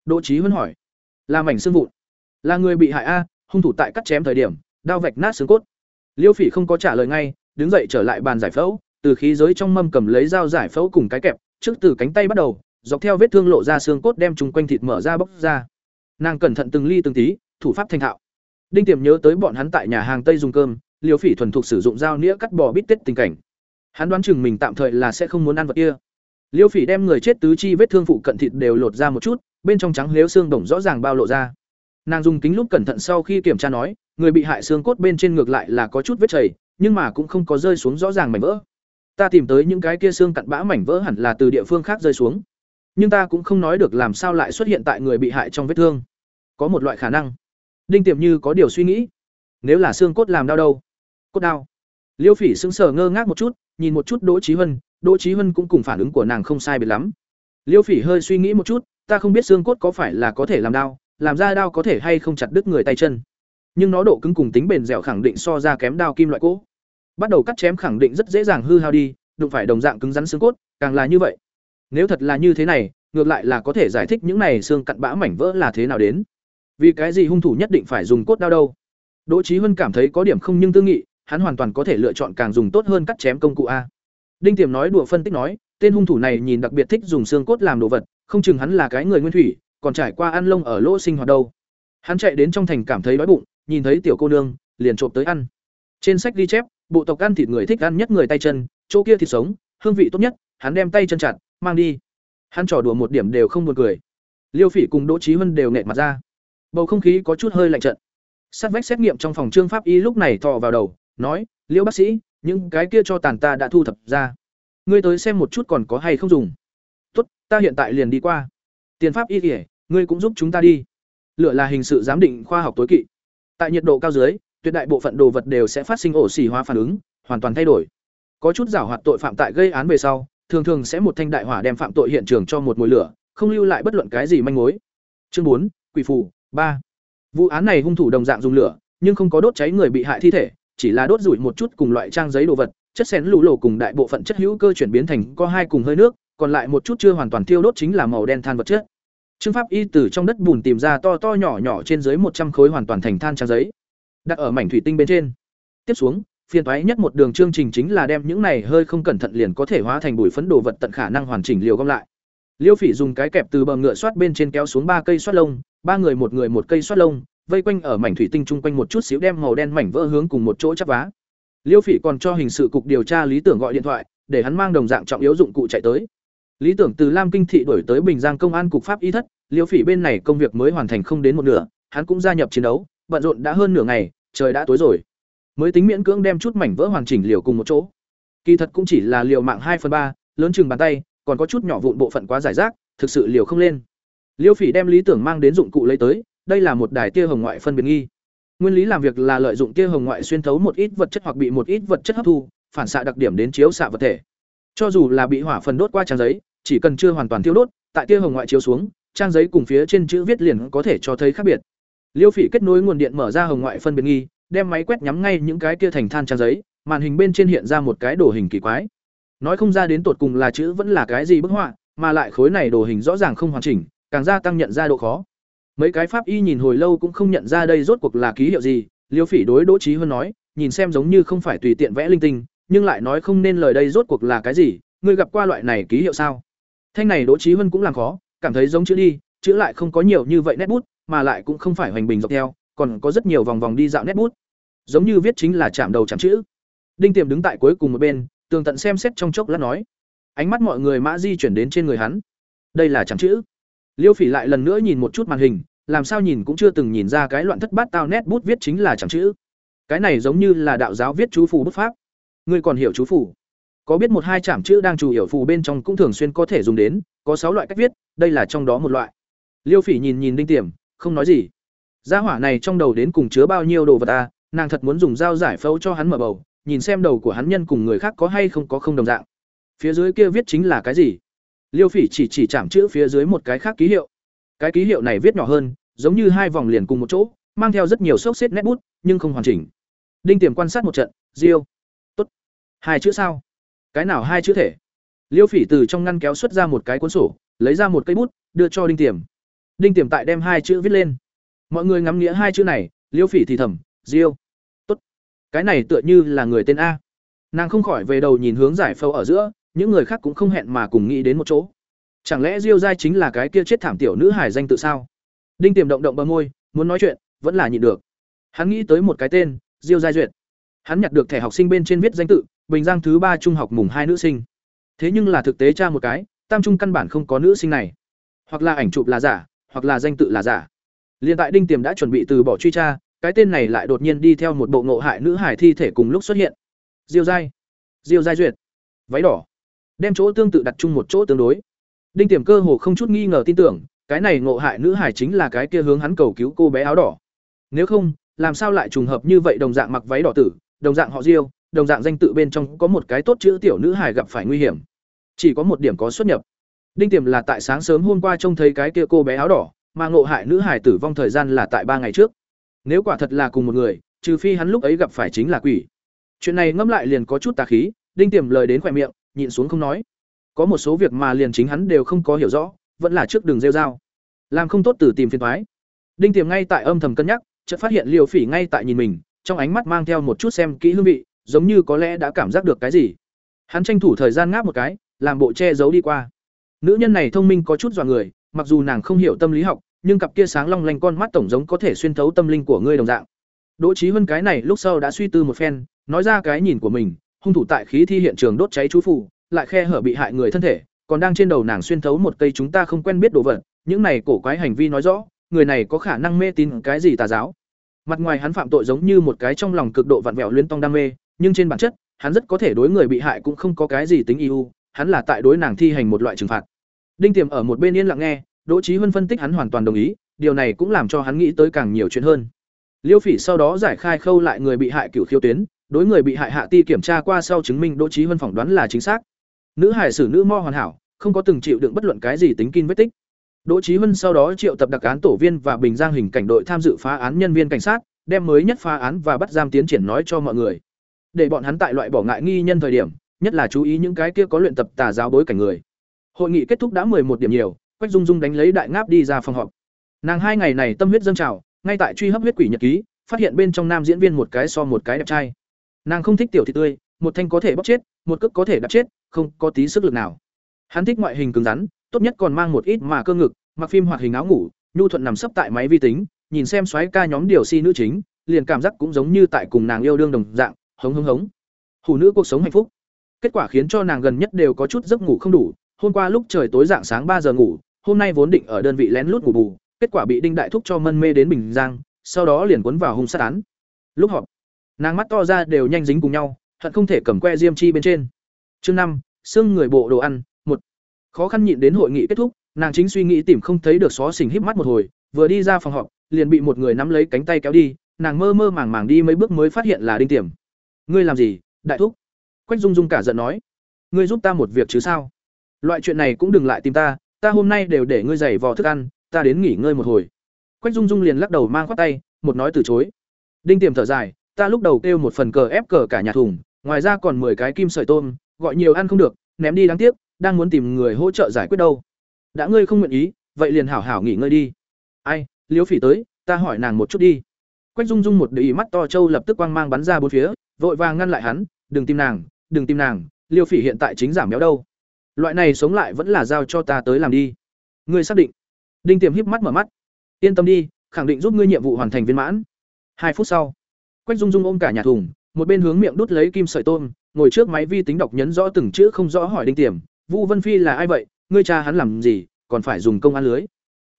Speaker 1: Đỗ trí huân hỏi. Là mảnh xương vụn. Là người bị hại a hung thủ tại cắt chém thời điểm đao vạch nát xương cốt. Liêu phỉ không có trả lời ngay đứng dậy trở lại bàn giải phẫu từ khí giới trong mâm cầm lấy dao giải phẫu cùng cái kẹp trước từ cánh tay bắt đầu dọc theo vết thương lộ ra xương cốt đem chúng quanh thịt mở ra bóc ra. Nàng cẩn thận từng ly từng tí thủ pháp thành thạo. Đinh Tiềm nhớ tới bọn hắn tại nhà hàng Tây dùng cơm, Liêu Phỉ thuần thục sử dụng dao nĩa cắt bỏ bít tết tình cảnh. Hắn đoán chừng mình tạm thời là sẽ không muốn ăn vật kia. Liêu Phỉ đem người chết tứ chi vết thương phụ cận thịt đều lột ra một chút, bên trong trắng lếu xương đồng rõ ràng bao lộ ra. Nàng dùng kính lúc cẩn thận sau khi kiểm tra nói, người bị hại xương cốt bên trên ngược lại là có chút vết chảy, nhưng mà cũng không có rơi xuống rõ ràng mảnh vỡ. Ta tìm tới những cái kia xương cặn bã mảnh vỡ hẳn là từ địa phương khác rơi xuống. Nhưng ta cũng không nói được làm sao lại xuất hiện tại người bị hại trong vết thương. Có một loại khả năng. Đinh Tiệm Như có điều suy nghĩ. Nếu là xương cốt làm đau đâu? Cốt đao Liêu Phỉ sững sờ ngơ ngác một chút, nhìn một chút Đỗ trí huân Đỗ trí huân cũng cùng phản ứng của nàng không sai biệt lắm. Liêu Phỉ hơi suy nghĩ một chút, ta không biết xương cốt có phải là có thể làm đao làm ra đao có thể hay không chặt đứt người tay chân. Nhưng nó độ cứng cùng tính bền dẻo khẳng định so ra kém đao kim loại cỗ. Bắt đầu cắt chém khẳng định rất dễ dàng hư hao đi, đụng phải đồng dạng cứng rắn xương cốt, càng là như vậy. Nếu thật là như thế này, ngược lại là có thể giải thích những này xương cặn bã mảnh vỡ là thế nào đến. Vì cái gì hung thủ nhất định phải dùng cốt đao đâu? Đỗ trí Huân cảm thấy có điểm không nhưng tư nghị, hắn hoàn toàn có thể lựa chọn càng dùng tốt hơn cắt chém công cụ a. Đinh Tiềm nói đùa phân tích nói, tên hung thủ này nhìn đặc biệt thích dùng xương cốt làm đồ vật, không chừng hắn là cái người nguyên thủy, còn trải qua ăn lông ở lỗ sinh hoạt đâu. Hắn chạy đến trong thành cảm thấy đói bụng, nhìn thấy tiểu cô nương, liền trộm tới ăn. Trên sách ghi chép, bộ tộc ăn thịt người thích ăn nhất người tay chân, chỗ kia thịt sống, hương vị tốt nhất, hắn đem tay chân chặt, mang đi. Hắn trò đùa một điểm đều không buồn cười. Liêu Phỉ cùng Đỗ Chí Hân đều nện mặt ra. Bầu không khí có chút hơi lạnh trận. Sát vách xét nghiệm trong phòng trương pháp y lúc này thò vào đầu, nói: liễu bác sĩ, những cái kia cho tàn ta đã thu thập ra. Ngươi tới xem một chút còn có hay không dùng." "Tốt, ta hiện tại liền đi qua." "Tiền pháp y kỉa ngươi cũng giúp chúng ta đi." Lửa là hình sự giám định khoa học tối kỵ. Tại nhiệt độ cao dưới, tuyệt đại bộ phận đồ vật đều sẽ phát sinh ổ xỉ hóa phản ứng, hoàn toàn thay đổi. Có chút giảo hoạt tội phạm tại gây án về sau, thường thường sẽ một thanh đại hỏa đem phạm tội hiện trường cho một mùi lửa, không lưu lại bất luận cái gì manh mối. Chương bốn, quỷ phù ba. Vụ án này hung thủ đồng dạng dùng lửa, nhưng không có đốt cháy người bị hại thi thể, chỉ là đốt rủi một chút cùng loại trang giấy đồ vật, chất xén lũ lổ cùng đại bộ phận chất hữu cơ chuyển biến thành có hai cùng hơi nước, còn lại một chút chưa hoàn toàn tiêu đốt chính là màu đen than vật chất. Trương Pháp Y từ trong đất bùn tìm ra to to nhỏ nhỏ trên dưới một trăm khối hoàn toàn thành than trang giấy, đặt ở mảnh thủy tinh bên trên. Tiếp xuống, phiền toái nhất một đường chương trình chính là đem những này hơi không cẩn thận liền có thể hóa thành bụi phấn đồ vật tận khả năng hoàn chỉnh liều gom lại. Liêu Phỉ dùng cái kẹp từ bờ ngựa xoát bên trên kéo xuống ba cây xoát lông, ba người một người một cây xoát lông, vây quanh ở mảnh thủy tinh chung quanh một chút xíu đem màu đen mảnh vỡ hướng cùng một chỗ chắp vá. Liêu Phỉ còn cho hình sự cục điều tra lý tưởng gọi điện thoại, để hắn mang đồng dạng trọng yếu dụng cụ chạy tới. Lý tưởng từ Lam Kinh thị đổi tới Bình Giang công an cục pháp y thất, Liêu Phỉ bên này công việc mới hoàn thành không đến một nửa, hắn cũng gia nhập chiến đấu, bận rộn đã hơn nửa ngày, trời đã tối rồi. Mới tính miễn cưỡng đem chút mảnh vỡ hoàn chỉnh liều cùng một chỗ. Kỳ thật cũng chỉ là liều mạng hai phần ba, lớn chừng bàn tay, còn có chút nhỏ vụn bộ phận quá giải rác, thực sự liều không lên. Liêu Phỉ đem lý tưởng mang đến dụng cụ lấy tới, đây là một đài tia hồng ngoại phân biệt nghi. Nguyên lý làm việc là lợi dụng tia hồng ngoại xuyên thấu một ít vật chất hoặc bị một ít vật chất hấp thu, phản xạ đặc điểm đến chiếu xạ vật thể. Cho dù là bị hỏa phần đốt qua trang giấy, chỉ cần chưa hoàn toàn thiêu đốt, tại tia hồng ngoại chiếu xuống, trang giấy cùng phía trên chữ viết liền có thể cho thấy khác biệt. Liêu Phỉ kết nối nguồn điện mở ra hồng ngoại phân biệt nghi, đem máy quét nhắm ngay những cái kia thành than trang giấy, màn hình bên trên hiện ra một cái đồ hình kỳ quái. Nói không ra đến tột cùng là chữ vẫn là cái gì bức họa, mà lại khối này đồ hình rõ ràng không hoàn chỉnh, càng gia tăng nhận ra độ khó. Mấy cái pháp y nhìn hồi lâu cũng không nhận ra đây rốt cuộc là ký hiệu gì, Liêu Phỉ đối Đỗ trí Hơn nói, nhìn xem giống như không phải tùy tiện vẽ linh tinh, nhưng lại nói không nên lời đây rốt cuộc là cái gì, ngươi gặp qua loại này ký hiệu sao? Thanh này Đỗ trí Hơn cũng làm khó, cảm thấy giống chữ đi, chữ lại không có nhiều như vậy nét bút, mà lại cũng không phải hoành bình dọc theo, còn có rất nhiều vòng vòng đi dạo nét bút. Giống như viết chính là chạm đầu chạm chữ. Đinh Tiềm đứng tại cuối cùng một bên, tường tận xem xét trong chốc lát nói. Ánh mắt mọi người mã di chuyển đến trên người hắn. Đây là chạm chữ. Liêu Phỉ lại lần nữa nhìn một chút màn hình, làm sao nhìn cũng chưa từng nhìn ra cái loạn thất bát tao nét bút viết chính là chẳng chữ. Cái này giống như là đạo giáo viết chú phù bút pháp. Ngươi còn hiểu chú phù? Có biết một hai chạm chữ đang chủ hiểu phù bên trong cũng thường xuyên có thể dùng đến, có sáu loại cách viết, đây là trong đó một loại. Liêu Phỉ nhìn nhìn Đinh Tiềm, không nói gì. Gia hỏa này trong đầu đến cùng chứa bao nhiêu đồ vật à, nàng thật muốn dùng dao giải phẫu cho hắn mở bầu, nhìn xem đầu của hắn nhân cùng người khác có hay không có không đồng dạng. Phía dưới kia viết chính là cái gì? Liêu Phỉ chỉ chỉ chạm chữ phía dưới một cái khác ký hiệu. Cái ký hiệu này viết nhỏ hơn, giống như hai vòng liền cùng một chỗ, mang theo rất nhiều xốc xếp nét bút, nhưng không hoàn chỉnh. Đinh Tiềm quan sát một trận, "Diêu, tốt. Hai chữ sao? Cái nào hai chữ thể?" Liêu Phỉ từ trong ngăn kéo xuất ra một cái cuốn sổ, lấy ra một cây bút, đưa cho Đinh Tiềm. Đinh Tiềm tại đem hai chữ viết lên. Mọi người ngắm nghĩa hai chữ này, Liêu Phỉ thì thầm, "Diêu." Tốt. Cái này tựa như là người tên A. Nàng không khỏi về đầu nhìn hướng giải phẫu ở giữa, những người khác cũng không hẹn mà cùng nghĩ đến một chỗ. Chẳng lẽ Diêu giai chính là cái kia chết thảm tiểu nữ hải danh tự sao? Đinh Tiềm động động bờ môi, muốn nói chuyện, vẫn là nhịn được. Hắn nghĩ tới một cái tên, Diêu Giai Duyệt. Hắn nhặt được thẻ học sinh bên trên viết danh tự, Bình Giang thứ ba trung học mùng hai nữ sinh. Thế nhưng là thực tế tra một cái, tam trung căn bản không có nữ sinh này. Hoặc là ảnh chụp là giả, hoặc là danh tự là giả. Liên tại Đinh Tiềm đã chuẩn bị từ bỏ truy tra, cái tên này lại đột nhiên đi theo một bộ ngộ hại nữ hải thi thể cùng lúc xuất hiện. Diêu Giai, Diêu Giai Duyệt, váy đỏ, đem chỗ tương tự đặt chung một chỗ tương đối. Đinh Tiềm cơ hồ không chút nghi ngờ tin tưởng, cái này ngộ hại nữ hải chính là cái kia hướng hắn cầu cứu cô bé áo đỏ. Nếu không, làm sao lại trùng hợp như vậy đồng dạng mặc váy đỏ tử, đồng dạng họ Diêu, đồng dạng danh tự bên trong có một cái tốt chữ tiểu nữ hải gặp phải nguy hiểm. Chỉ có một điểm có xuất nhập. Đinh Tiềm là tại sáng sớm hôm qua trông thấy cái kia cô bé áo đỏ, mà ngộ hại nữ hải tử vong thời gian là tại ba ngày trước. Nếu quả thật là cùng một người, trừ phi hắn lúc ấy gặp phải chính là quỷ. Chuyện này ngẫm lại liền có chút tà khí, Đinh Tiềm lời đến khỏe miệng, nhịn xuống không nói. Có một số việc mà liền chính hắn đều không có hiểu rõ, vẫn là trước đường rêu rao. Làm không tốt từ tìm phiền toái. Đinh Tiềm ngay tại âm thầm cân nhắc, chợt phát hiện Liêu Phỉ ngay tại nhìn mình, trong ánh mắt mang theo một chút xem kỹ hương vị, giống như có lẽ đã cảm giác được cái gì. Hắn tranh thủ thời gian ngáp một cái, làm bộ che giấu đi qua. Nữ nhân này thông minh có chút dọa người, mặc dù nàng không hiểu tâm lý học, nhưng cặp kia sáng long lanh con mắt tổng giống có thể xuyên thấu tâm linh của ngươi đồng dạng. Đỗ Chí hơn cái này lúc sau đã suy tư một phen, nói ra cái nhìn của mình, hung thủ tại khí thi hiện trường đốt cháy chú phủ, lại khe hở bị hại người thân thể, còn đang trên đầu nàng xuyên thấu một cây chúng ta không quen biết đồ vật, những này cổ quái hành vi nói rõ, người này có khả năng mê tín cái gì tà giáo. Mặt ngoài hắn phạm tội giống như một cái trong lòng cực độ vặn vẹo luyến tông đam mê, nhưng trên bản chất, hắn rất có thể đối người bị hại cũng không có cái gì tính yêu hắn là tại đối nàng thi hành một loại trừng phạt. Đinh Tiềm ở một bên yên lặng nghe, Đỗ Chí Huân phân tích hắn hoàn toàn đồng ý, điều này cũng làm cho hắn nghĩ tới càng nhiều chuyện hơn. Liêu Phỉ sau đó giải khai khâu lại người bị hại cửu khiêu tuyến, đối người bị hại hạ ti kiểm tra qua sau chứng minh Đỗ trí Huân phỏng đoán là chính xác. Nữ hải sử nữ mo hoàn hảo, không có từng chịu đựng bất luận cái gì tính kinh vết tích. Đỗ trí Huân sau đó triệu tập đặc án tổ viên và Bình Giang hình cảnh đội tham dự phá án nhân viên cảnh sát, đem mới nhất phá án và bắt giam tiến triển nói cho mọi người. Để bọn hắn tại loại bỏ ngại nghi nhân thời điểm, nhất là chú ý những cái kia có luyện tập tà giáo bối cảnh người. Hội nghị kết thúc đã một điểm nhiều, Quách Dung Dung đánh lấy đại ngáp đi ra phòng họp. Nàng hai ngày này tâm huyết dâng trào, ngay tại truy hấp huyết quỷ nhật ký, phát hiện bên trong nam diễn viên một cái so một cái đẹp trai. Nàng không thích tiểu thị tươi, một thanh có thể bóc chết, một cước có thể đập chết, không có tí sức lực nào. Hắn thích ngoại hình cứng rắn, tốt nhất còn mang một ít mà cơ ngực, mặc phim hoạt hình áo ngủ, nhu thuận nằm sấp tại máy vi tính, nhìn xem xoáy ca nhóm điều si nữ chính, liền cảm giác cũng giống như tại cùng nàng yêu đương đồng dạng, hống hống hống. Hủ nữ cuộc sống hạnh phúc. Kết quả khiến cho nàng gần nhất đều có chút giấc ngủ không đủ, hôm qua lúc trời tối dạng sáng ba giờ ngủ, hôm nay vốn định ở đơn vị lén lút ngủ bù, kết quả bị Đinh Đại Thúc cho mân mê đến Bình Giang, sau đó liền cuốn vào hung sát án. Lúc họp, nàng mắt to ra đều nhanh dính cùng nhau, hận không thể cầm que diêm chi bên trên. Chương năm, xương người bộ đồ ăn, một. Khó khăn nhịn đến hội nghị kết thúc, nàng chính suy nghĩ tìm không thấy được xó xỉnh híp mắt một hồi, vừa đi ra phòng họp, liền bị một người nắm lấy cánh tay kéo đi, nàng mơ mơ màng màng đi mấy bước mới phát hiện là Đinh Tiềm. "Ngươi làm gì, đại thúc?" Quách Dung Dung cả giận nói. "Ngươi giúp ta một việc chứ sao? Loại chuyện này cũng đừng lại tìm ta, ta hôm nay đều để ngươi giày vò thức ăn, ta đến nghỉ ngơi một hồi." Quách Dung Dung liền lắc đầu mang khoác tay, một nói từ chối. Đinh Tiềm thở dài, ta lúc đầu kêu một phần cờ ép cờ cả nhà thùng, ngoài ra còn 10 cái kim sợi tôm, gọi nhiều ăn không được, ném đi đáng tiếc, đang muốn tìm người hỗ trợ giải quyết đâu. Đã ngươi không nguyện ý, vậy liền hảo hảo nghỉ ngơi đi. Ai, Liễu Phỉ tới, ta hỏi nàng một chút đi. Quách Dung Dung một để mắt to trâu lập tức quang mang bắn ra bốn phía, vội vàng ngăn lại hắn, đừng tìm nàng, đừng tìm nàng, Liêu Phỉ hiện tại chính giảm béo đâu. Loại này sống lại vẫn là giao cho ta tới làm đi. Ngươi xác định? Đinh Tiềm híp mắt mở mắt. Yên tâm đi, khẳng định giúp ngươi nhiệm vụ hoàn thành viên mãn. Hai phút sau, Quách Dung Dung ôm cả nhà thùng, một bên hướng miệng đút lấy kim sợi tôm, ngồi trước máy vi tính đọc nhấn rõ từng chữ không rõ hỏi Đinh Tiềm, Vu Vân Phi là ai vậy? Ngươi cha hắn làm gì, còn phải dùng công an lưới?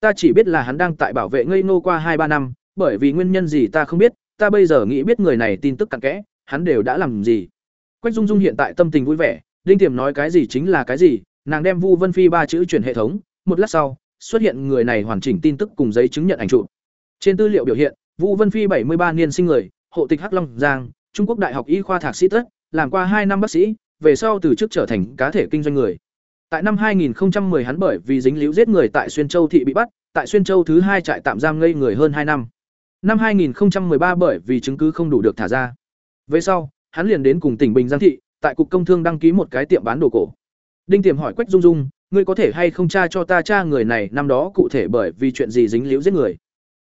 Speaker 1: Ta chỉ biết là hắn đang tại bảo vệ ngây nô qua hai ba năm, bởi vì nguyên nhân gì ta không biết, ta bây giờ nghĩ biết người này tin tức cặn kẽ, hắn đều đã làm gì. Quách Dung Dung hiện tại tâm tình vui vẻ, Đinh Tiềm nói cái gì chính là cái gì, nàng đem Vu Vân Phi ba chữ chuyển hệ thống, một lát sau, xuất hiện người này hoàn chỉnh tin tức cùng giấy chứng nhận ảnh chụp. Trên tư liệu biểu hiện, Vu Vân Phi bảy mươi ba niên sinh người, hộ tịch Hắc Long Giang, Trung Quốc Đại học Y khoa thạc sĩ tất, làm qua hai năm bác sĩ, về sau từ chức trở thành cá thể kinh doanh người. Tại năm 2010 hắn bởi vì dính líu giết người tại Xuyên Châu thị bị bắt, tại Xuyên Châu thứ hai trại tạm giam ngây người hơn hai năm. Năm 2013 bởi vì chứng cứ không đủ được thả ra. Về sau, hắn liền đến cùng tỉnh Bình Giang thị, tại cục công thương đăng ký một cái tiệm bán đồ cổ. Đinh Tiềm hỏi Quách Dung Dung, ngươi có thể hay không tra cho ta tra người này năm đó cụ thể bởi vì chuyện gì dính líu giết người?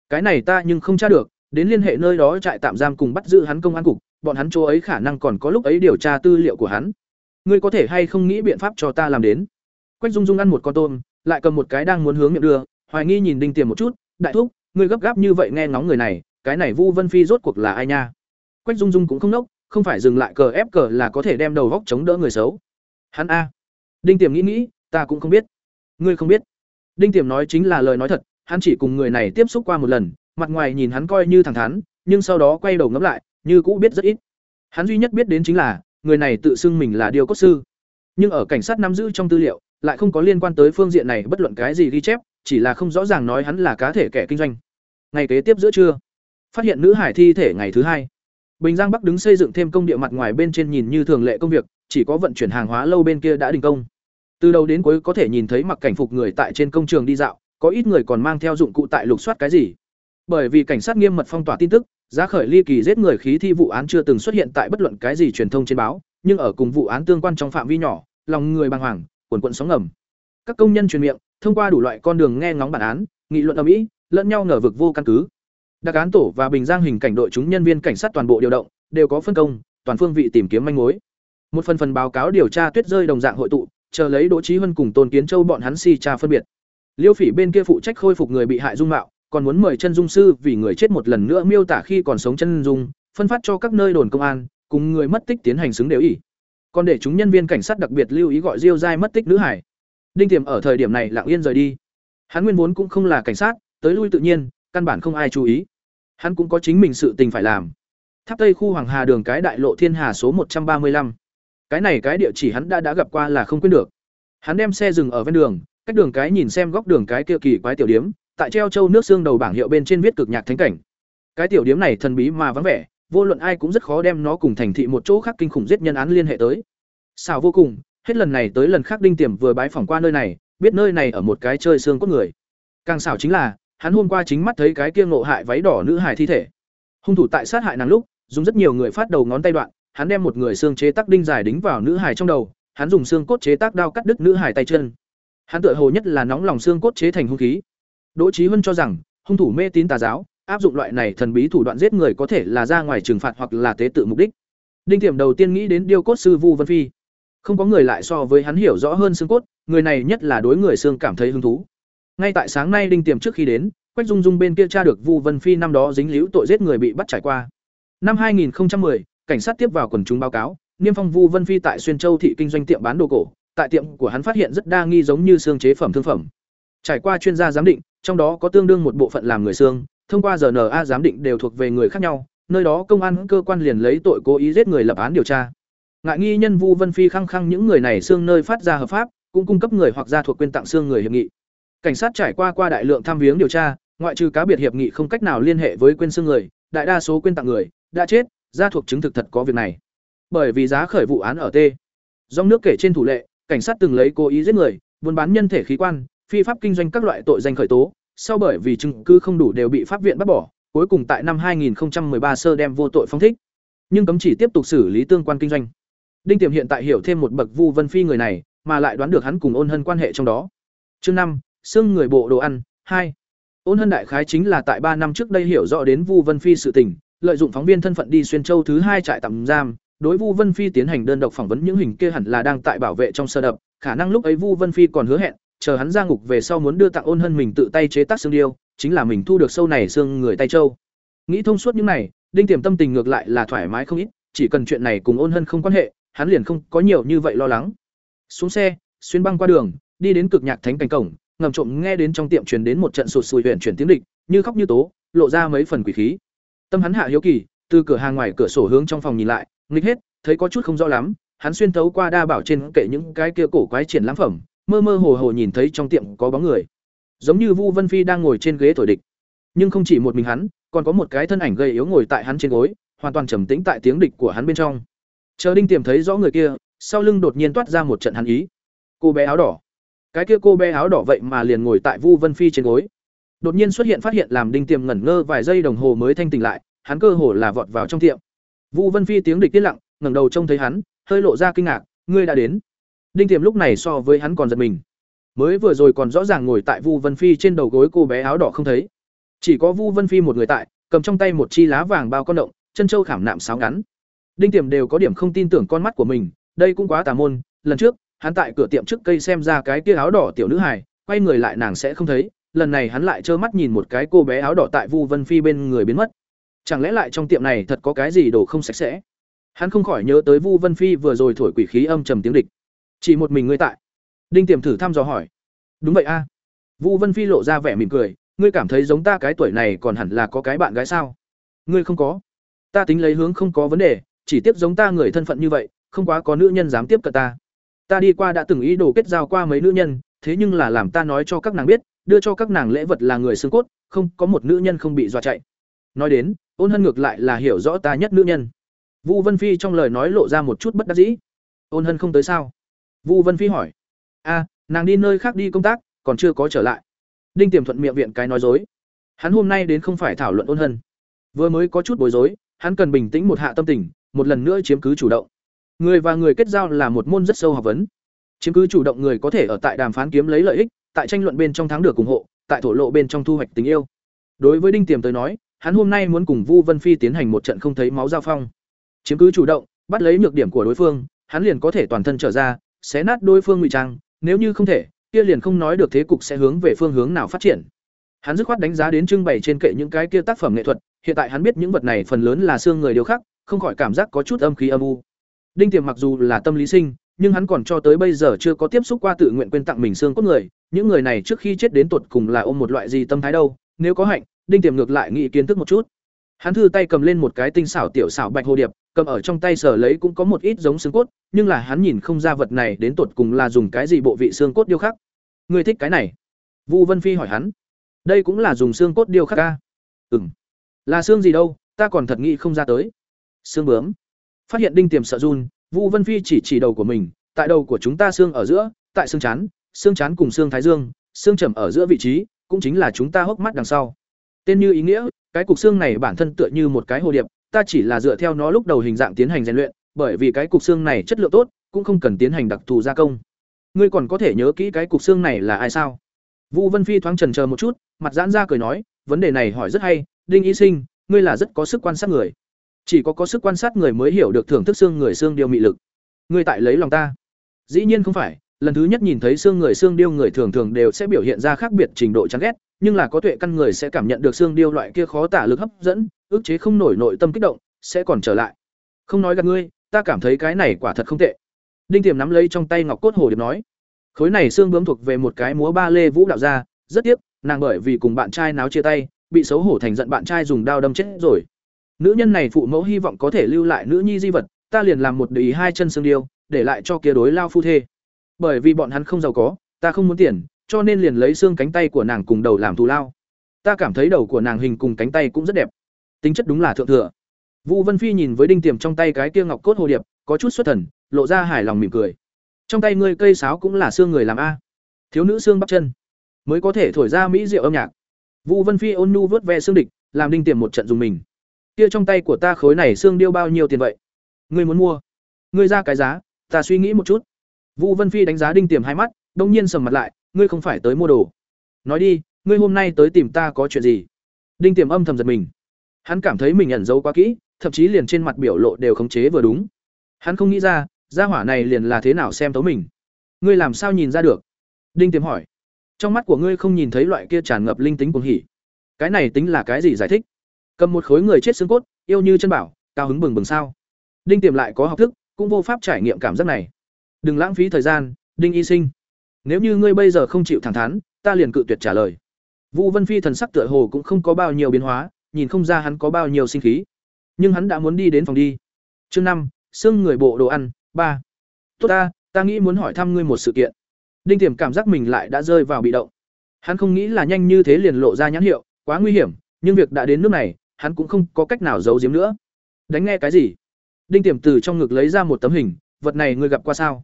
Speaker 1: Cái này ta nhưng không tra được, đến liên hệ nơi đó trại tạm giam cùng bắt giữ hắn công an cục, bọn hắn chỗ ấy khả năng còn có lúc ấy điều tra tư liệu của hắn. Ngươi có thể hay không nghĩ biện pháp cho ta làm đến? Quách Dung Dung ăn một con tôm, lại cầm một cái đang muốn hướng miệng đưa, hoài nghi nhìn Đinh Tiềm một chút, đại thúc, ngươi gấp gáp như vậy nghe ngóng người này, cái này Vu Vân Phi rốt cuộc là ai nha? Quách Dung Dung cũng không nốc, không phải dừng lại cờ ép cờ là có thể đem đầu góc chống đỡ người xấu. Hắn a. Đinh Tiềm nghĩ nghĩ, ta cũng không biết. Ngươi không biết? Đinh Tiềm nói chính là lời nói thật, hắn chỉ cùng người này tiếp xúc qua một lần, mặt ngoài nhìn hắn coi như thẳng thắn, nhưng sau đó quay đầu ngẫm lại, như cũ biết rất ít. Hắn duy nhất biết đến chính là, người này tự xưng mình là điều cốt sư. Nhưng ở cảnh sát nắm giữ trong tư liệu, lại không có liên quan tới phương diện này bất luận cái gì ghi chép, chỉ là không rõ ràng nói hắn là cá thể kẻ kinh doanh. Ngày kế tiếp giữa trưa, phát hiện nữ hải thi thể ngày thứ hai. Bình Giang Bắc đứng xây dựng thêm công địa mặt ngoài bên trên nhìn như thường lệ công việc, chỉ có vận chuyển hàng hóa lâu bên kia đã đình công. Từ đầu đến cuối có thể nhìn thấy mặc cảnh phục người tại trên công trường đi dạo, có ít người còn mang theo dụng cụ tại lục soát cái gì. Bởi vì cảnh sát nghiêm mật phong tỏa tin tức, giá khởi ly kỳ giết người khí thi vụ án chưa từng xuất hiện tại bất luận cái gì truyền thông trên báo, nhưng ở cùng vụ án tương quan trong phạm vi nhỏ, lòng người bàng hoàng, quần quận sóng ngầm. Các công nhân truyền miệng, thông qua đủ loại con đường nghe ngóng bản án, nghị luận ở mỹ, lẫn nhau ngờ vực vô căn cứ. Đặc án tổ và Bình Giang hình cảnh đội chúng nhân viên cảnh sát toàn bộ điều động, đều có phân công, toàn phương vị tìm kiếm manh mối. Một phần phần báo cáo điều tra tuyết rơi đồng dạng hội tụ, chờ lấy Đỗ trí Huân cùng Tôn Kiến Châu bọn hắn si tra phân biệt. Liêu Phỉ bên kia phụ trách khôi phục người bị hại dung mạo, còn muốn mời chân dung sư vì người chết một lần nữa miêu tả khi còn sống chân dung, phân phát cho các nơi đồn công an, cùng người mất tích tiến hành xứng đều ý. Còn để chúng nhân viên cảnh sát đặc biệt lưu ý gọi Diêu Giai mất tích nữ hải. Đinh Tiềm ở thời điểm này lặng yên rời đi. Hắn nguyên vốn cũng không là cảnh sát, tới lui tự nhiên, căn bản không ai chú ý. Hắn cũng có chính mình sự tình phải làm. Tháp Tây khu Hoàng Hà đường cái đại lộ Thiên Hà số một trăm ba mươi lăm. Cái này cái địa chỉ hắn đã đã gặp qua là không quên được. Hắn đem xe dừng ở ven đường, cách đường cái nhìn xem góc đường cái kia kỳ quái tiểu điếm, tại treo châu nước xương đầu bảng hiệu bên trên viết cực nhạc thánh cảnh. Cái tiểu điểm này thần bí mà vắng vẻ, vô luận ai cũng rất khó đem nó cùng thành thị một chỗ khác kinh khủng giết nhân án liên hệ tới. Xảo vô cùng, hết lần này tới lần khác Đinh Tiềm vừa bái phỏng qua nơi này, biết nơi này ở một cái chơi xương cốt người. Càng xảo chính là, hắn hôm qua chính mắt thấy cái kia ngộ hại váy đỏ nữ hài thi thể. Hung thủ tại sát hại nàng lúc, dùng rất nhiều người phát đầu ngón tay đoạn, hắn đem một người xương chế tác đinh dài đính vào nữ hài trong đầu, hắn dùng xương cốt chế tác đao cắt đứt nữ hài tay chân. Hắn tựa hồ nhất là nóng lòng xương cốt chế thành hung khí. Đỗ Chí Huân cho rằng, hung thủ mê tín tà giáo, áp dụng loại này thần bí thủ đoạn giết người có thể là ra ngoài trừng phạt hoặc là tế tự mục đích. Đinh Tiểm đầu tiên nghĩ đến điêu cốt sư Vu Vân Phi. Không có người lại so với hắn hiểu rõ hơn xương cốt, người này nhất là đối người xương cảm thấy hứng thú. Ngay tại sáng nay Đinh Tiểm trước khi đến, Quách Dung Dung bên kia tra được Vu Vân Phi năm đó dính líu tội giết người bị bắt trải qua. Năm 2010, cảnh sát tiếp vào quần chúng báo cáo, Niêm Phong Vu Vân Phi tại Xuyên Châu thị kinh doanh tiệm bán đồ cổ, tại tiệm của hắn phát hiện rất đa nghi giống như xương chế phẩm thương phẩm. Trải qua chuyên gia giám định, trong đó có tương đương một bộ phận làm người xương, thông qua RNA giám định đều thuộc về người khác nhau, nơi đó công an cơ quan liền lấy tội cố ý giết người lập án điều tra. Ngại nghi nhân Vu Vân Phi khăng khăng những người này xương nơi phát ra hợp pháp, cũng cung cấp người hoặc gia thuộc quyền tặng xương người hiệp nghị. Cảnh sát trải qua qua đại lượng tham viếng điều tra, ngoại trừ cá biệt hiệp nghị không cách nào liên hệ với quên xương người, đại đa số quên tặng người đã chết, gia thuộc chứng thực thật có việc này. Bởi vì giá khởi vụ án ở T. Dòng nước kể trên thủ lệ, cảnh sát từng lấy cố ý giết người, buôn bán nhân thể khí quan, phi pháp kinh doanh các loại tội danh khởi tố, sau bởi vì chứng cứ không đủ đều bị pháp viện bắt bỏ, cuối cùng tại năm 2013 sơ đem vô tội phong thích. Nhưng cấm chỉ tiếp tục xử lý tương quan kinh doanh. Đinh Tiềm hiện tại hiểu thêm một bậc Vu Vân Phi người này, mà lại đoán được hắn cùng Ôn Hân quan hệ trong đó. Chương năm, xương người bộ đồ ăn, hai. Ôn Hân đại khái chính là tại ba năm trước đây hiểu rõ đến Vu Vân Phi sự tình, lợi dụng phóng viên thân phận đi xuyên châu thứ hai trại tạm giam, đối Vu Vân Phi tiến hành đơn độc phỏng vấn những hình kia hẳn là đang tại bảo vệ trong sơ đập, khả năng lúc ấy Vu Vân Phi còn hứa hẹn, chờ hắn ra ngục về sau muốn đưa tặng ôn hân mình tự tay chế tác xương điêu, chính là mình thu được sâu này xương người tay châu. Nghĩ thông suốt những này, Đinh Tiềm tâm tình ngược lại là thoải mái không ít, chỉ cần chuyện này cùng ôn hân không quan hệ, hắn liền không có nhiều như vậy lo lắng. Xuống xe, xuyên băng qua đường, đi đến cực nhạc thánh cảnh cổng, ngầm trộm nghe đến trong tiệm truyền đến một trận sụt sùi huyền chuyển tiếng địch, như khóc như tố, lộ ra mấy phần quỷ khí. Tâm hắn hạ hiếu kỳ, từ cửa hàng ngoài cửa sổ hướng trong phòng nhìn lại, nghịch hết, thấy có chút không rõ lắm, hắn xuyên thấu qua đa bảo trên kệ những cái kia cổ quái triển lãm phẩm, mơ mơ hồ hồ nhìn thấy trong tiệm có bóng người. Giống như vu vân phi đang ngồi trên ghế thổi địch. Nhưng không chỉ một mình hắn, còn có một cái thân ảnh gầy yếu ngồi tại hắn trên gối, hoàn toàn trầm tĩnh tại tiếng địch của hắn bên trong. Chờ đinh tiềm thấy rõ người kia, sau lưng đột nhiên toát ra một trận hắn ý. Cô bé áo đỏ. Cái kia cô bé áo đỏ vậy mà liền ngồi tại vu vân phi trên gối. Đột nhiên xuất hiện phát hiện làm đinh tiềm ngẩn ngơ vài giây đồng hồ mới thanh tỉnh lại, hắn cơ hồ là vọt vào trong tiệm. Vu vân phi tiếng địch tiết lặng, ngẩng đầu trông thấy hắn, hơi lộ ra kinh ngạc, ngươi đã đến? Đinh Tiềm lúc này so với hắn còn giật mình. Mới vừa rồi còn rõ ràng ngồi tại Vu Vân Phi trên đầu gối cô bé áo đỏ không thấy. Chỉ có Vu Vân Phi một người tại, cầm trong tay một chi lá vàng bao con động, chân châu khảm nạm sáo ngắn. Đinh Tiềm đều có điểm không tin tưởng con mắt của mình, đây cũng quá tà môn, lần trước, hắn tại cửa tiệm trước cây xem ra cái kia áo đỏ tiểu nữ hài, quay người lại nàng sẽ không thấy, lần này hắn lại trơ mắt nhìn một cái cô bé áo đỏ tại Vu Vân Phi bên người biến mất. chẳng lẽ lại trong tiệm này thật có cái gì đồ không sạch sẽ hắn không khỏi nhớ tới vu vân phi vừa rồi thổi quỷ khí âm trầm tiếng địch chỉ một mình ngươi tại. Đinh tiềm thử thăm dò hỏi. Đúng vậy a. Vu vân phi lộ ra vẻ mỉm cười, ngươi cảm thấy giống ta cái tuổi này còn hẳn là có cái bạn gái sao? Ngươi không có. Ta tính lấy hướng không có vấn đề, chỉ tiếp giống ta người thân phận như vậy, không quá có nữ nhân dám tiếp cận ta. Ta đi qua đã từng ý đồ kết giao qua mấy nữ nhân, thế nhưng là làm ta nói cho các nàng biết, đưa cho các nàng lễ vật là người xương cốt, không, có một nữ nhân không bị dọa chạy. Nói đến, ôn hân ngược lại là hiểu rõ ta nhất nữ nhân. Vu vân phi trong lời nói lộ ra một chút bất đắc dĩ. Ôn hân không tới sao? Vu vân phi hỏi. A, nàng đi nơi khác đi công tác, còn chưa có trở lại. Đinh tiềm thuận miệng viện cái nói dối. Hắn hôm nay đến không phải thảo luận ôn hân. Vừa mới có chút bối rối, hắn cần bình tĩnh một hạ tâm tình, một lần nữa chiếm cứ chủ động. Người và người kết giao là một môn rất sâu học vấn. Chiếm cứ chủ động người có thể ở tại đàm phán kiếm lấy lợi ích, tại tranh luận bên trong thắng được ủng hộ, tại thổ lộ bên trong thu hoạch tình yêu. Đối với đinh tiềm tới nói, hắn hôm nay muốn cùng vu vân phi tiến hành một trận không thấy máu giao phong. Chiếm cứ chủ động, bắt lấy nhược điểm của đối phương, hắn liền có thể toàn thân trở ra xé nát đối phương ngụy trang, nếu như không thể, kia liền không nói được thế cục sẽ hướng về phương hướng nào phát triển. Hắn dứt khoát đánh giá đến trưng bày trên kệ những cái kia tác phẩm nghệ thuật, hiện tại hắn biết những vật này phần lớn là xương người điều khắc, không khỏi cảm giác có chút âm khí âm u. Đinh tiềm mặc dù là tâm lý sinh, nhưng hắn còn cho tới bây giờ chưa có tiếp xúc qua tự nguyện quên tặng mình xương cốt người, những người này trước khi chết đến tột cùng là ôm một loại gì tâm thái đâu, nếu có hạnh, đinh tiềm ngược lại nghĩ kiến thức một chút hắn thư tay cầm lên một cái tinh xảo tiểu xảo bạch hồ điệp, cầm ở trong tay sở lấy cũng có một ít giống xương cốt, nhưng là hắn nhìn không ra vật này đến tột cùng là dùng cái gì bộ vị xương cốt điêu khắc. Ngươi thích cái này? Vu vân phi hỏi hắn. Đây cũng là dùng xương cốt điêu khắc ca. Ừm. Là xương gì đâu, ta còn thật nghĩ không ra tới. Xương bướm. Phát hiện đinh tiềm sợ run, vu vân phi chỉ chỉ đầu của mình, tại đầu của chúng ta xương ở giữa, tại xương chán xương chán cùng xương thái dương, xương trầm ở giữa vị trí, cũng chính là chúng ta hốc mắt đằng sau. Tên như ý nghĩa cái cục xương này bản thân tựa như một cái hồ điệp ta chỉ là dựa theo nó lúc đầu hình dạng tiến hành rèn luyện bởi vì cái cục xương này chất lượng tốt cũng không cần tiến hành đặc thù gia công ngươi còn có thể nhớ kỹ cái cục xương này là ai sao Vu Vân Phi thoáng chần chờ một chút, mặt giãn ra cười nói, vấn đề này hỏi rất hay, Đinh Y Sinh, ngươi là rất có sức quan sát người. Chỉ có có sức quan sát người mới hiểu được thưởng thức xương người xương điêu mị lực. Ngươi tại lấy lòng ta? Dĩ nhiên không phải, lần thứ nhất nhìn thấy xương người xương điêu người thường thường đều sẽ biểu hiện ra khác biệt trình độ chán ghét, nhưng là có tuệ căn người sẽ cảm nhận được xương điêu loại kia khó tả lực hấp dẫn, ức chế không nổi nội tâm kích động, sẽ còn trở lại. Không nói gạt ngươi, ta cảm thấy cái này quả thật không tệ. Đinh Tiềm nắm lấy trong tay ngọc cốt hồ điệp nói, khối này xương bướm thuộc về một cái múa ba lê vũ đạo gia rất tiếc nàng bởi vì cùng bạn trai náo chia tay bị xấu hổ thành giận bạn trai dùng đao đâm chết rồi nữ nhân này phụ mẫu hy vọng có thể lưu lại nữ nhi di vật ta liền làm một đùi hai chân xương điêu để lại cho kia đối lao phu thê bởi vì bọn hắn không giàu có ta không muốn tiền cho nên liền lấy xương cánh tay của nàng cùng đầu làm thù lao. Ta cảm thấy đầu của nàng hình cùng cánh tay cũng rất đẹp. Tính chất đúng là thượng thừa. Vũ vân phi nhìn với đinh tiềm trong tay cái kia ngọc cốt hồ điệp, có chút xuất thần, lộ ra hài lòng mỉm cười. Trong tay ngươi cây sáo cũng là xương người làm a. Thiếu nữ xương bắp chân. Mới có thể thổi ra mỹ diệu âm nhạc. Vu vân phi ôn nhu vớt ve xương địch, làm đinh tiềm một trận dùng mình. Kia trong tay của ta khối này xương điêu bao nhiêu tiền vậy? Ngươi muốn mua. Ngươi ra cái giá, ta suy nghĩ một chút. Vu vân phi đánh giá đinh tiềm hai mắt, đông nhiên sầm mặt lại ngươi không phải tới mua đồ. Nói đi, ngươi hôm nay tới tìm ta có chuyện gì? Đinh tiềm âm thầm giật mình. Hắn cảm thấy mình ẩn giấu quá kỹ, thậm chí liền trên mặt biểu lộ đều khống chế vừa đúng. Hắn không nghĩ ra, gia hỏa này liền là thế nào xem tấu mình. Ngươi làm sao nhìn ra được? Đinh tiềm hỏi. Trong mắt của ngươi không nhìn thấy loại kia tràn ngập linh tính cuồng hỉ. Cái này tính là cái gì giải thích? Cầm một khối người chết xương cốt, yêu như chân bảo, cao hứng bừng bừng sao? Đinh tiềm lại có học thức, cũng vô pháp trải nghiệm cảm giác này. Đừng lãng phí thời gian, đinh y sinh nếu như ngươi bây giờ không chịu thẳng thắn, ta liền cự tuyệt trả lời. Vũ vân phi thần sắc tựa hồ cũng không có bao nhiêu biến hóa, nhìn không ra hắn có bao nhiêu sinh khí. Nhưng hắn đã muốn đi đến phòng đi. Chương năm, xương người bộ đồ ăn, ba. Tốt ta ta nghĩ muốn hỏi thăm ngươi một sự kiện. Đinh tiềm cảm giác mình lại đã rơi vào bị động. Hắn không nghĩ là nhanh như thế liền lộ ra nhãn hiệu, quá nguy hiểm, nhưng việc đã đến nước này, hắn cũng không có cách nào giấu giếm nữa. Đánh nghe cái gì? Đinh tiềm từ trong ngực lấy ra một tấm hình, vật này ngươi gặp qua sao?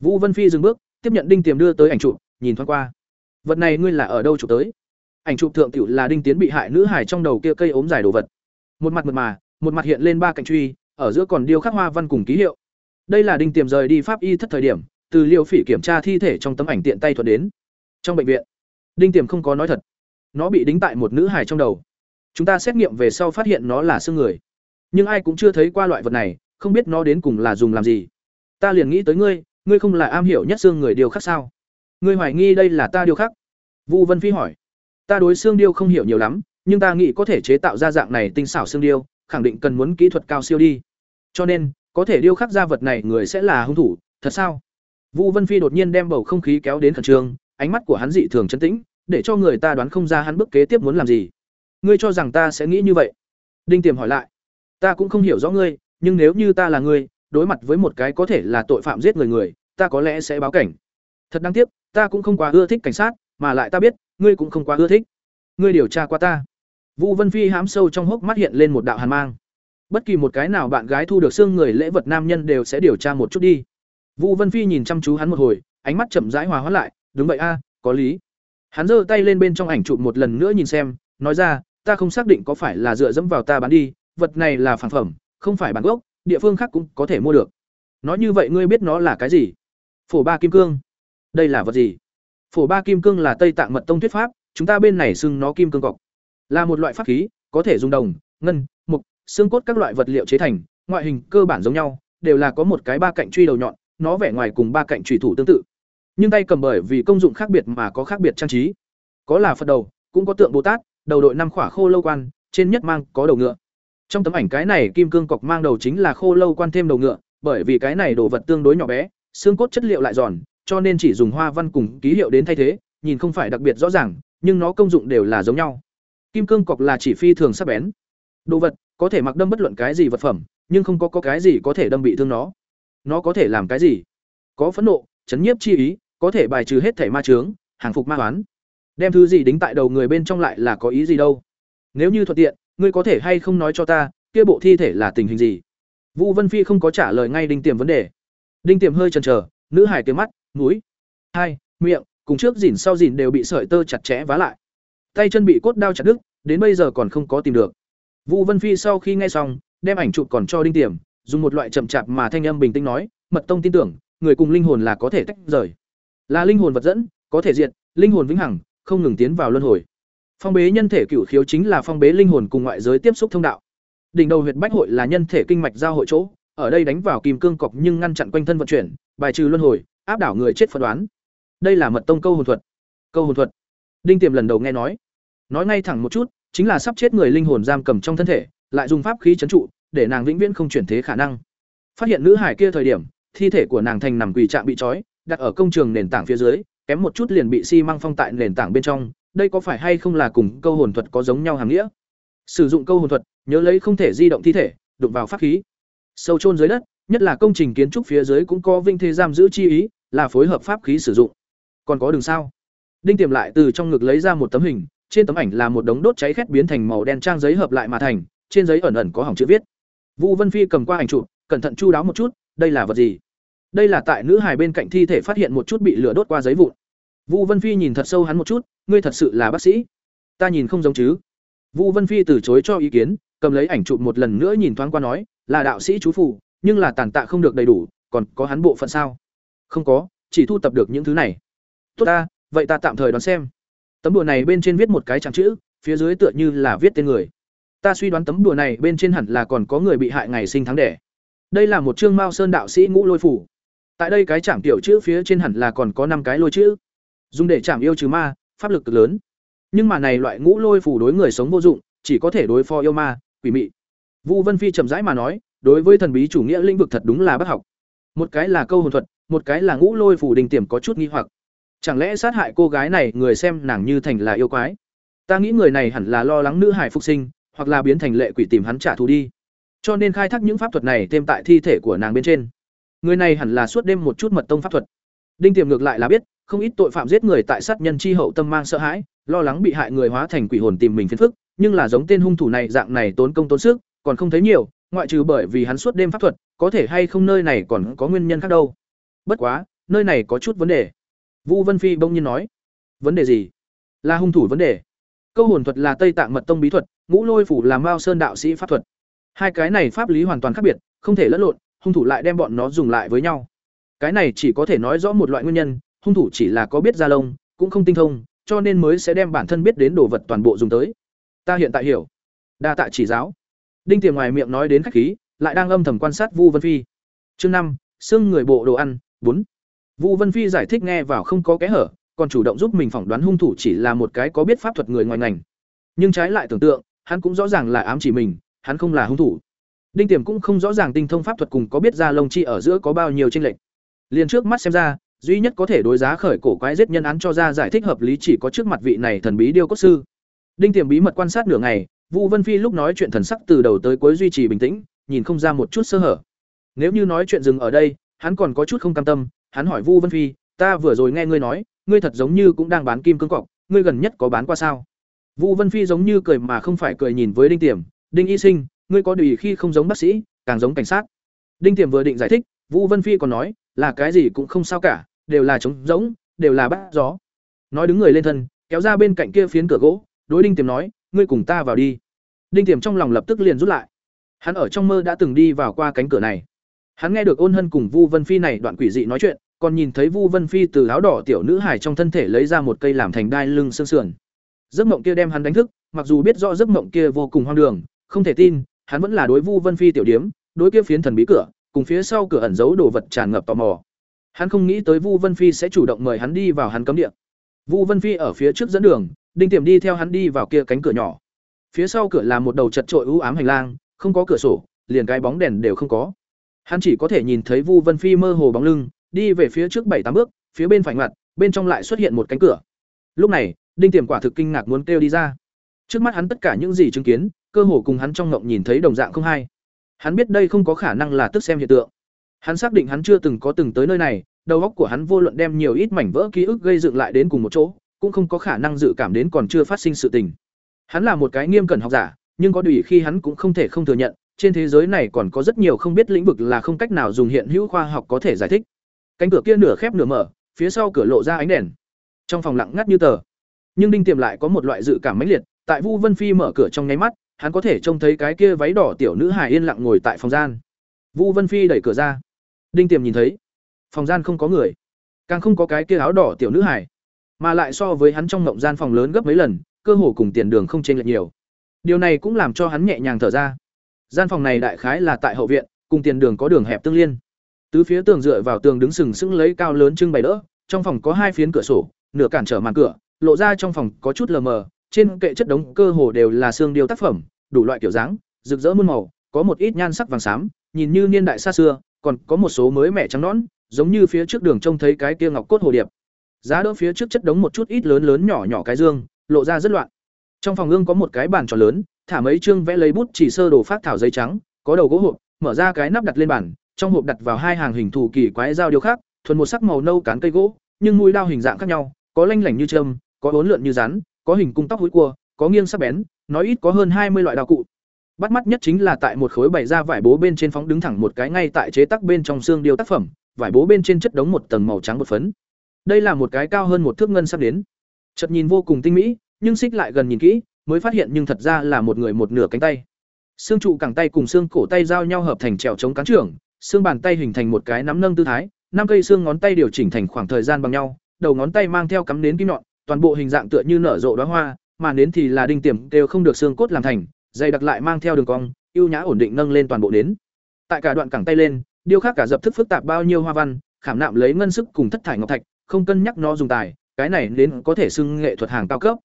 Speaker 1: Vũ vân phi dừng bước tiếp nhận đinh tiềm đưa tới ảnh chụp, nhìn thoáng qua. Vật này ngươi là ở đâu chụp tới? Ảnh chụp thượng tiểu là đinh tiến bị hại nữ hải trong đầu kia cây ốm dài đồ vật. Một mặt mượt mà, một mặt hiện lên ba cạnh truy, ở giữa còn điêu khắc hoa văn cùng ký hiệu. Đây là đinh tiềm rời đi pháp y thất thời điểm, từ liêu phỉ kiểm tra thi thể trong tấm ảnh tiện tay thuật đến. Trong bệnh viện, đinh tiềm không có nói thật. Nó bị đính tại một nữ hải trong đầu. Chúng ta xét nghiệm về sau phát hiện nó là xương người. Nhưng ai cũng chưa thấy qua loại vật này, không biết nó đến cùng là dùng làm gì. Ta liền nghĩ tới ngươi ngươi không là am hiểu nhất xương người điều khác sao ngươi hoài nghi đây là ta điều khác vu vân phi hỏi ta đối xương điêu không hiểu nhiều lắm nhưng ta nghĩ có thể chế tạo ra dạng này tinh xảo xương điêu, khẳng định cần muốn kỹ thuật cao siêu đi. Cho nên, có thể điêu khắc ra vật này người sẽ là hung thủ, thật sao? Vũ Vân Phi đột nhiên đem bầu không khí kéo đến khẩn trương, ánh mắt của hắn dị thường trấn tĩnh, để cho người ta đoán không ra hắn bước kế tiếp muốn làm gì. Ngươi cho rằng ta sẽ nghĩ như vậy? Đinh Tiềm hỏi lại. Ta cũng không hiểu rõ ngươi, nhưng nếu như ta là ngươi, đối mặt với một cái có thể là tội phạm giết người người, ta có lẽ sẽ báo cảnh. Thật đáng tiếc, ta cũng không quá ưa thích cảnh sát, mà lại ta biết, ngươi cũng không quá ưa thích. Ngươi điều tra qua ta. Vũ Vân Phi hám sâu trong hốc mắt hiện lên một đạo hàn mang. Bất kỳ một cái nào bạn gái thu được xương người lễ vật nam nhân đều sẽ điều tra một chút đi. Vũ Vân Phi nhìn chăm chú hắn một hồi, ánh mắt chậm rãi hòa hóa lại, đúng vậy a, à, có lý. Hắn giơ tay lên bên trong ảnh chụp một lần nữa nhìn xem, nói ra, ta không xác định có phải là dựa dẫm vào ta bán đi, vật này là phản phẩm, không phải bản gốc, địa phương khác cũng có thể mua được. Nói như vậy ngươi biết nó là cái gì? Phổ ba kim cương. Đây là vật gì? Phổ ba kim cương là Tây Tạng mật tông thuyết pháp, chúng ta bên này xưng nó kim cương cọc. Là một loại pháp khí, có thể dùng đồng, ngân, mục, xương cốt các loại vật liệu chế thành, ngoại hình cơ bản giống nhau, đều là có một cái ba cạnh truy đầu nhọn, nó vẻ ngoài cùng ba cạnh trùy thủ tương tự. Nhưng tay cầm bởi vì công dụng khác biệt mà có khác biệt trang trí. Có là Phật đầu, cũng có tượng Bồ Tát, đầu đội năm khỏa khô lâu quan, trên nhất mang có đầu ngựa. Trong tấm ảnh cái này kim cương cọc mang đầu chính là khô lâu quan thêm đầu ngựa, bởi vì cái này đồ vật tương đối nhỏ bé, xương cốt chất liệu lại giòn, cho nên chỉ dùng hoa văn cùng ký hiệu đến thay thế, nhìn không phải đặc biệt rõ ràng, nhưng nó công dụng đều là giống nhau. Kim cương cọc là chỉ phi thường sắc bén. Đồ vật có thể mặc đâm bất luận cái gì vật phẩm, nhưng không có có cái gì có thể đâm bị thương nó. Nó có thể làm cái gì? Có phẫn nộ, chấn nhiếp chi ý, có thể bài trừ hết thể ma chướng, hàng phục ma toán. Đem thứ gì đính tại đầu người bên trong lại là có ý gì đâu? Nếu như thuận tiện, ngươi có thể hay không nói cho ta, kia bộ thi thể là tình hình gì? Vũ Vân Phi không có trả lời ngay Đinh Tiềm vấn đề. Đinh Tiềm hơi chần chờ, nữ hải tiếng mắt, mũi, hai, miệng, cùng trước gìn sau gìn đều bị sợi tơ chặt chẽ vá lại. Tay chân bị cốt đao chặt đứt, đến bây giờ còn không có tìm được. Vũ Vân Phi sau khi nghe xong, đem ảnh chụp còn cho Đinh Tiềm, dùng một loại chậm chạp mà thanh âm bình tĩnh nói, "Mật tông tin tưởng, người cùng linh hồn là có thể tách rời. Là linh hồn vật dẫn, có thể diệt, linh hồn vĩnh hằng, không ngừng tiến vào luân hồi. Phong bế nhân thể cửu khiếu chính là phong bế linh hồn cùng ngoại giới tiếp xúc thông đạo. Đỉnh đầu huyệt bách hội là nhân thể kinh mạch giao hội chỗ, ở đây đánh vào kim cương cọc nhưng ngăn chặn quanh thân vận chuyển, bài trừ luân hồi, áp đảo người chết phán đoán. Đây là mật tông câu hồn thuật. Câu hồn thuật. Đinh Tiềm lần đầu nghe nói. Nói ngay thẳng một chút, chính là sắp chết người linh hồn giam cầm trong thân thể, lại dùng pháp khí trấn trụ, để nàng vĩnh viễn không chuyển thế khả năng. Phát hiện nữ hải kia thời điểm, thi thể của nàng thành nằm quỳ trạng bị trói, đặt ở công trường nền tảng phía dưới, kém một chút liền bị xi măng phong tại nền tảng bên trong, đây có phải hay không là cùng câu hồn thuật có giống nhau hàng nghĩa? Sử dụng câu hồn thuật, nhớ lấy không thể di động thi thể, đụng vào pháp khí. Sâu chôn dưới đất, nhất là công trình kiến trúc phía dưới cũng có vinh thế giam giữ chi ý, là phối hợp pháp khí sử dụng. Còn có đường sao? Đinh Tiềm lại từ trong ngực lấy ra một tấm hình, trên tấm ảnh là một đống đốt cháy khét biến thành màu đen trang giấy hợp lại mà thành, trên giấy ẩn ẩn có hỏng chữ viết. Vũ Vân Phi cầm qua ảnh chụp, cẩn thận chu đáo một chút, đây là vật gì? Đây là tại nữ hài bên cạnh thi thể phát hiện một chút bị lửa đốt qua giấy vụn. Vũ Vân Phi nhìn thật sâu hắn một chút, ngươi thật sự là bác sĩ? Ta nhìn không giống chứ? Vũ Vân Phi từ chối cho ý kiến, cầm lấy ảnh chụp một lần nữa nhìn thoáng qua nói, là đạo sĩ chú phù, nhưng là tàn tạ không được đầy đủ, còn có hắn bộ phận sao? Không có, chỉ thu tập được những thứ này. Tốt ta, vậy ta tạm thời đoán xem. Tấm đùa này bên trên viết một cái trang chữ, phía dưới tựa như là viết tên người. Ta suy đoán tấm đùa này bên trên hẳn là còn có người bị hại ngày sinh tháng đẻ. Đây là một chương Mao Sơn đạo sĩ ngũ lôi phủ. Tại đây cái chạm tiểu chữ phía trên hẳn là còn có năm cái lôi chữ. Dùng để chạm yêu trừ ma, pháp lực cực lớn. Nhưng mà này loại ngũ lôi phủ đối người sống vô dụng, chỉ có thể đối phó yêu ma, quỷ mị. Vũ Vân Phi chậm rãi mà nói, đối với thần bí chủ nghĩa lĩnh vực thật đúng là bất học. Một cái là câu hồn thuật, một cái là ngũ lôi phủ đình tiềm có chút nghi hoặc. Chẳng lẽ sát hại cô gái này người xem nàng như thành là yêu quái? Ta nghĩ người này hẳn là lo lắng nữ hải phục sinh, hoặc là biến thành lệ quỷ tìm hắn trả thù đi. Cho nên khai thác những pháp thuật này thêm tại thi thể của nàng bên trên. Người này hẳn là suốt đêm một chút mật tông pháp thuật. Đinh Tiềm ngược lại là biết, không ít tội phạm giết người tại sát nhân chi hậu tâm mang sợ hãi, lo lắng bị hại người hóa thành quỷ hồn tìm mình phiền phức, nhưng là giống tên hung thủ này dạng này tốn công tốn sức, còn không thấy nhiều, ngoại trừ bởi vì hắn suốt đêm pháp thuật, có thể hay không nơi này còn có nguyên nhân khác đâu. Bất quá, nơi này có chút vấn đề. Vũ Vân Phi bỗng nhiên nói, vấn đề gì? Là hung thủ vấn đề. Câu hồn thuật là Tây Tạng mật tông bí thuật, Ngũ Lôi phủ là Mao Sơn đạo sĩ pháp thuật. Hai cái này pháp lý hoàn toàn khác biệt, không thể lẫn lộn, hung thủ lại đem bọn nó dùng lại với nhau. Cái này chỉ có thể nói rõ một loại nguyên nhân, hung thủ chỉ là có biết ra lông, cũng không tinh thông, cho nên mới sẽ đem bản thân biết đến đồ vật toàn bộ dùng tới. Ta hiện tại hiểu. Đa tạ chỉ giáo. Đinh Tiềm ngoài miệng nói đến khách khí, lại đang âm thầm quan sát Vu Vân Phi. Chương năm, xương người bộ đồ ăn, bốn. Vu Vân Phi giải thích nghe vào không có kẽ hở, còn chủ động giúp mình phỏng đoán hung thủ chỉ là một cái có biết pháp thuật người ngoài ngành. nhưng trái lại tưởng tượng hắn cũng rõ ràng là ám chỉ mình hắn không là hung thủ đinh tiềm cũng không rõ ràng tinh thông pháp thuật cùng có biết ra lông chi ở giữa có bao nhiêu chênh lệch liền trước mắt xem ra duy nhất có thể đối giá khởi cổ quái giết nhân án cho ra giải thích hợp lý chỉ có trước mặt vị này thần bí điêu cốt sư đinh tiềm bí mật quan sát nửa ngày vu vân phi lúc nói chuyện thần sắc từ đầu tới cuối duy trì bình tĩnh, nhìn không ra một chút sơ hở. Nếu như nói chuyện dừng ở đây, hắn còn có chút không cam tâm, hắn hỏi vu vân phi, ta vừa rồi nghe ngươi nói, ngươi thật giống như cũng đang bán kim cương cọc, ngươi gần nhất có bán qua sao? Vu vân phi giống như cười mà không phải cười nhìn với đinh tiềm, đinh y sinh, ngươi có đùi khi không giống bác sĩ, càng giống cảnh sát. Đinh tiềm vừa định giải thích, vu vân phi còn nói, là cái gì cũng không sao cả, đều là trống giống đều là bắt gió. Nói đứng người lên thân, kéo ra bên cạnh kia phiến cửa gỗ, đối đinh tiềm nói ngươi cùng ta vào đi. Đinh tiềm trong lòng lập tức liền rút lại. Hắn ở trong mơ đã từng đi vào qua cánh cửa này. Hắn nghe được ôn hân cùng vu vân phi này đoạn quỷ dị nói chuyện, còn nhìn thấy vu vân phi từ áo đỏ tiểu nữ hải trong thân thể lấy ra một cây làm thành đai lưng xương sườn. Giấc mộng kia đem hắn đánh thức, mặc dù biết rõ giấc mộng kia vô cùng hoang đường, không thể tin, hắn vẫn là đối vu vân phi tiểu điếm, đối kia phiến thần bí cửa, cùng phía sau cửa ẩn giấu đồ vật tràn ngập tò mò. Hắn không nghĩ tới vu vân phi sẽ chủ động mời hắn đi vào hắn cấm địa vu vân phi ở phía trước dẫn đường, đinh tiềm đi theo hắn đi vào kia cánh cửa nhỏ. Phía sau cửa là một đầu chật trội u ám hành lang, không có cửa sổ, liền cái bóng đèn đều không có. Hắn chỉ có thể nhìn thấy vu vân phi mơ hồ bóng lưng, đi về phía trước bảy tám bước, phía bên phải ngoặt, bên trong lại xuất hiện một cánh cửa. Lúc này, đinh tiềm quả thực kinh ngạc muốn kêu đi ra. Trước mắt hắn tất cả những gì chứng kiến, cơ hồ cùng hắn trong ngộng nhìn thấy đồng dạng không hay. Hắn biết đây không có khả năng là tức xem hiện tượng. Hắn xác định hắn chưa từng có từng tới nơi này đầu óc của hắn vô luận đem nhiều ít mảnh vỡ ký ức gây dựng lại đến cùng một chỗ, cũng không có khả năng dự cảm đến còn chưa phát sinh sự tình. Hắn là một cái nghiêm cẩn học giả, nhưng có đùi khi hắn cũng không thể không thừa nhận, trên thế giới này còn có rất nhiều không biết lĩnh vực là không cách nào dùng hiện hữu khoa học có thể giải thích. Cánh cửa kia nửa khép nửa mở, phía sau cửa lộ ra ánh đèn. Trong phòng lặng ngắt như tờ. Nhưng đinh tiềm lại có một loại dự cảm mãnh liệt, tại vu vân phi mở cửa trong nháy mắt, hắn có thể trông thấy cái kia váy đỏ tiểu nữ hài yên lặng ngồi tại phòng gian. Vu vân phi đẩy cửa ra. Đinh tiềm nhìn thấy phòng gian không có người. Càng không có cái kia áo đỏ tiểu nữ hải, mà lại so với hắn trong ngộng gian phòng lớn gấp mấy lần cơ hồ cùng tiền đường không chênh lệch nhiều. Điều này cũng làm cho hắn nhẹ nhàng thở ra. Gian phòng này đại khái là tại hậu viện cùng tiền đường có đường hẹp tương liên. Tứ phía tường dựa vào tường đứng sừng sững lấy cao lớn trưng bày đỡ trong phòng có hai phiến cửa sổ nửa cản trở màn cửa lộ ra trong phòng có chút lờ mờ trên kệ chất đống cơ hồ đều là xương điêu tác phẩm đủ loại kiểu dáng rực rỡ muôn màu có một ít nhan sắc vàng xám nhìn như niên đại xa xưa còn có một số mới mẻ trắng nõn giống như phía trước đường trông thấy cái kia ngọc cốt hồ điệp. Giá đỡ phía trước chất đống một chút ít lớn lớn nhỏ nhỏ cái dương, lộ ra rất loạn. Trong phòng ương có một cái bàn tròn lớn, thả mấy chương vẽ lấy bút chỉ sơ đồ phát thảo giấy trắng, có đầu gỗ hộp, mở ra cái nắp đặt lên bàn, trong hộp đặt vào hai hàng hình thù kỳ quái dao điêu khác thuần một sắc màu nâu cán cây gỗ, nhưng mũi đao hình dạng khác nhau, có lanh lảnh như trâm, có bốn lượn như rắn, có hình cung tóc hối cua, có nghiêng sắc bén, nói ít có hơn hai mươi loại đao cụ. Bắt mắt nhất chính là tại một khối bày ra vải bố bên trên phóng đứng thẳng một cái ngay tại chế tác bên trong xương điêu tác phẩm vải bố bên trên chất đống một tầng màu trắng bột phấn. Đây là một cái cao hơn một thước ngân sắp đến. Chợt nhìn vô cùng tinh mỹ, nhưng xích lại gần nhìn kỹ, mới phát hiện nhưng thật ra là một người một nửa cánh tay. Xương trụ cẳng tay cùng xương cổ tay giao nhau hợp thành trèo chống cán trưởng, xương bàn tay hình thành một cái nắm nâng tư thái, năm cây xương ngón tay điều chỉnh thành khoảng thời gian bằng nhau, đầu ngón tay mang theo cắm nến kim nhọn, toàn bộ hình dạng tựa như nở rộ đóa hoa, mà nến thì là đinh tiềm đều không được xương cốt làm thành, dày đặc lại mang theo đường cong, ưu nhã ổn định nâng lên toàn bộ nến. Tại cả đoạn cẳng tay lên điêu khắc cả dập thức phức tạp bao nhiêu hoa văn, khảm nạm lấy ngân sức cùng thất thải ngọc thạch, không cân nhắc nó dùng tài, cái này đến có thể xưng nghệ thuật hàng cao cấp.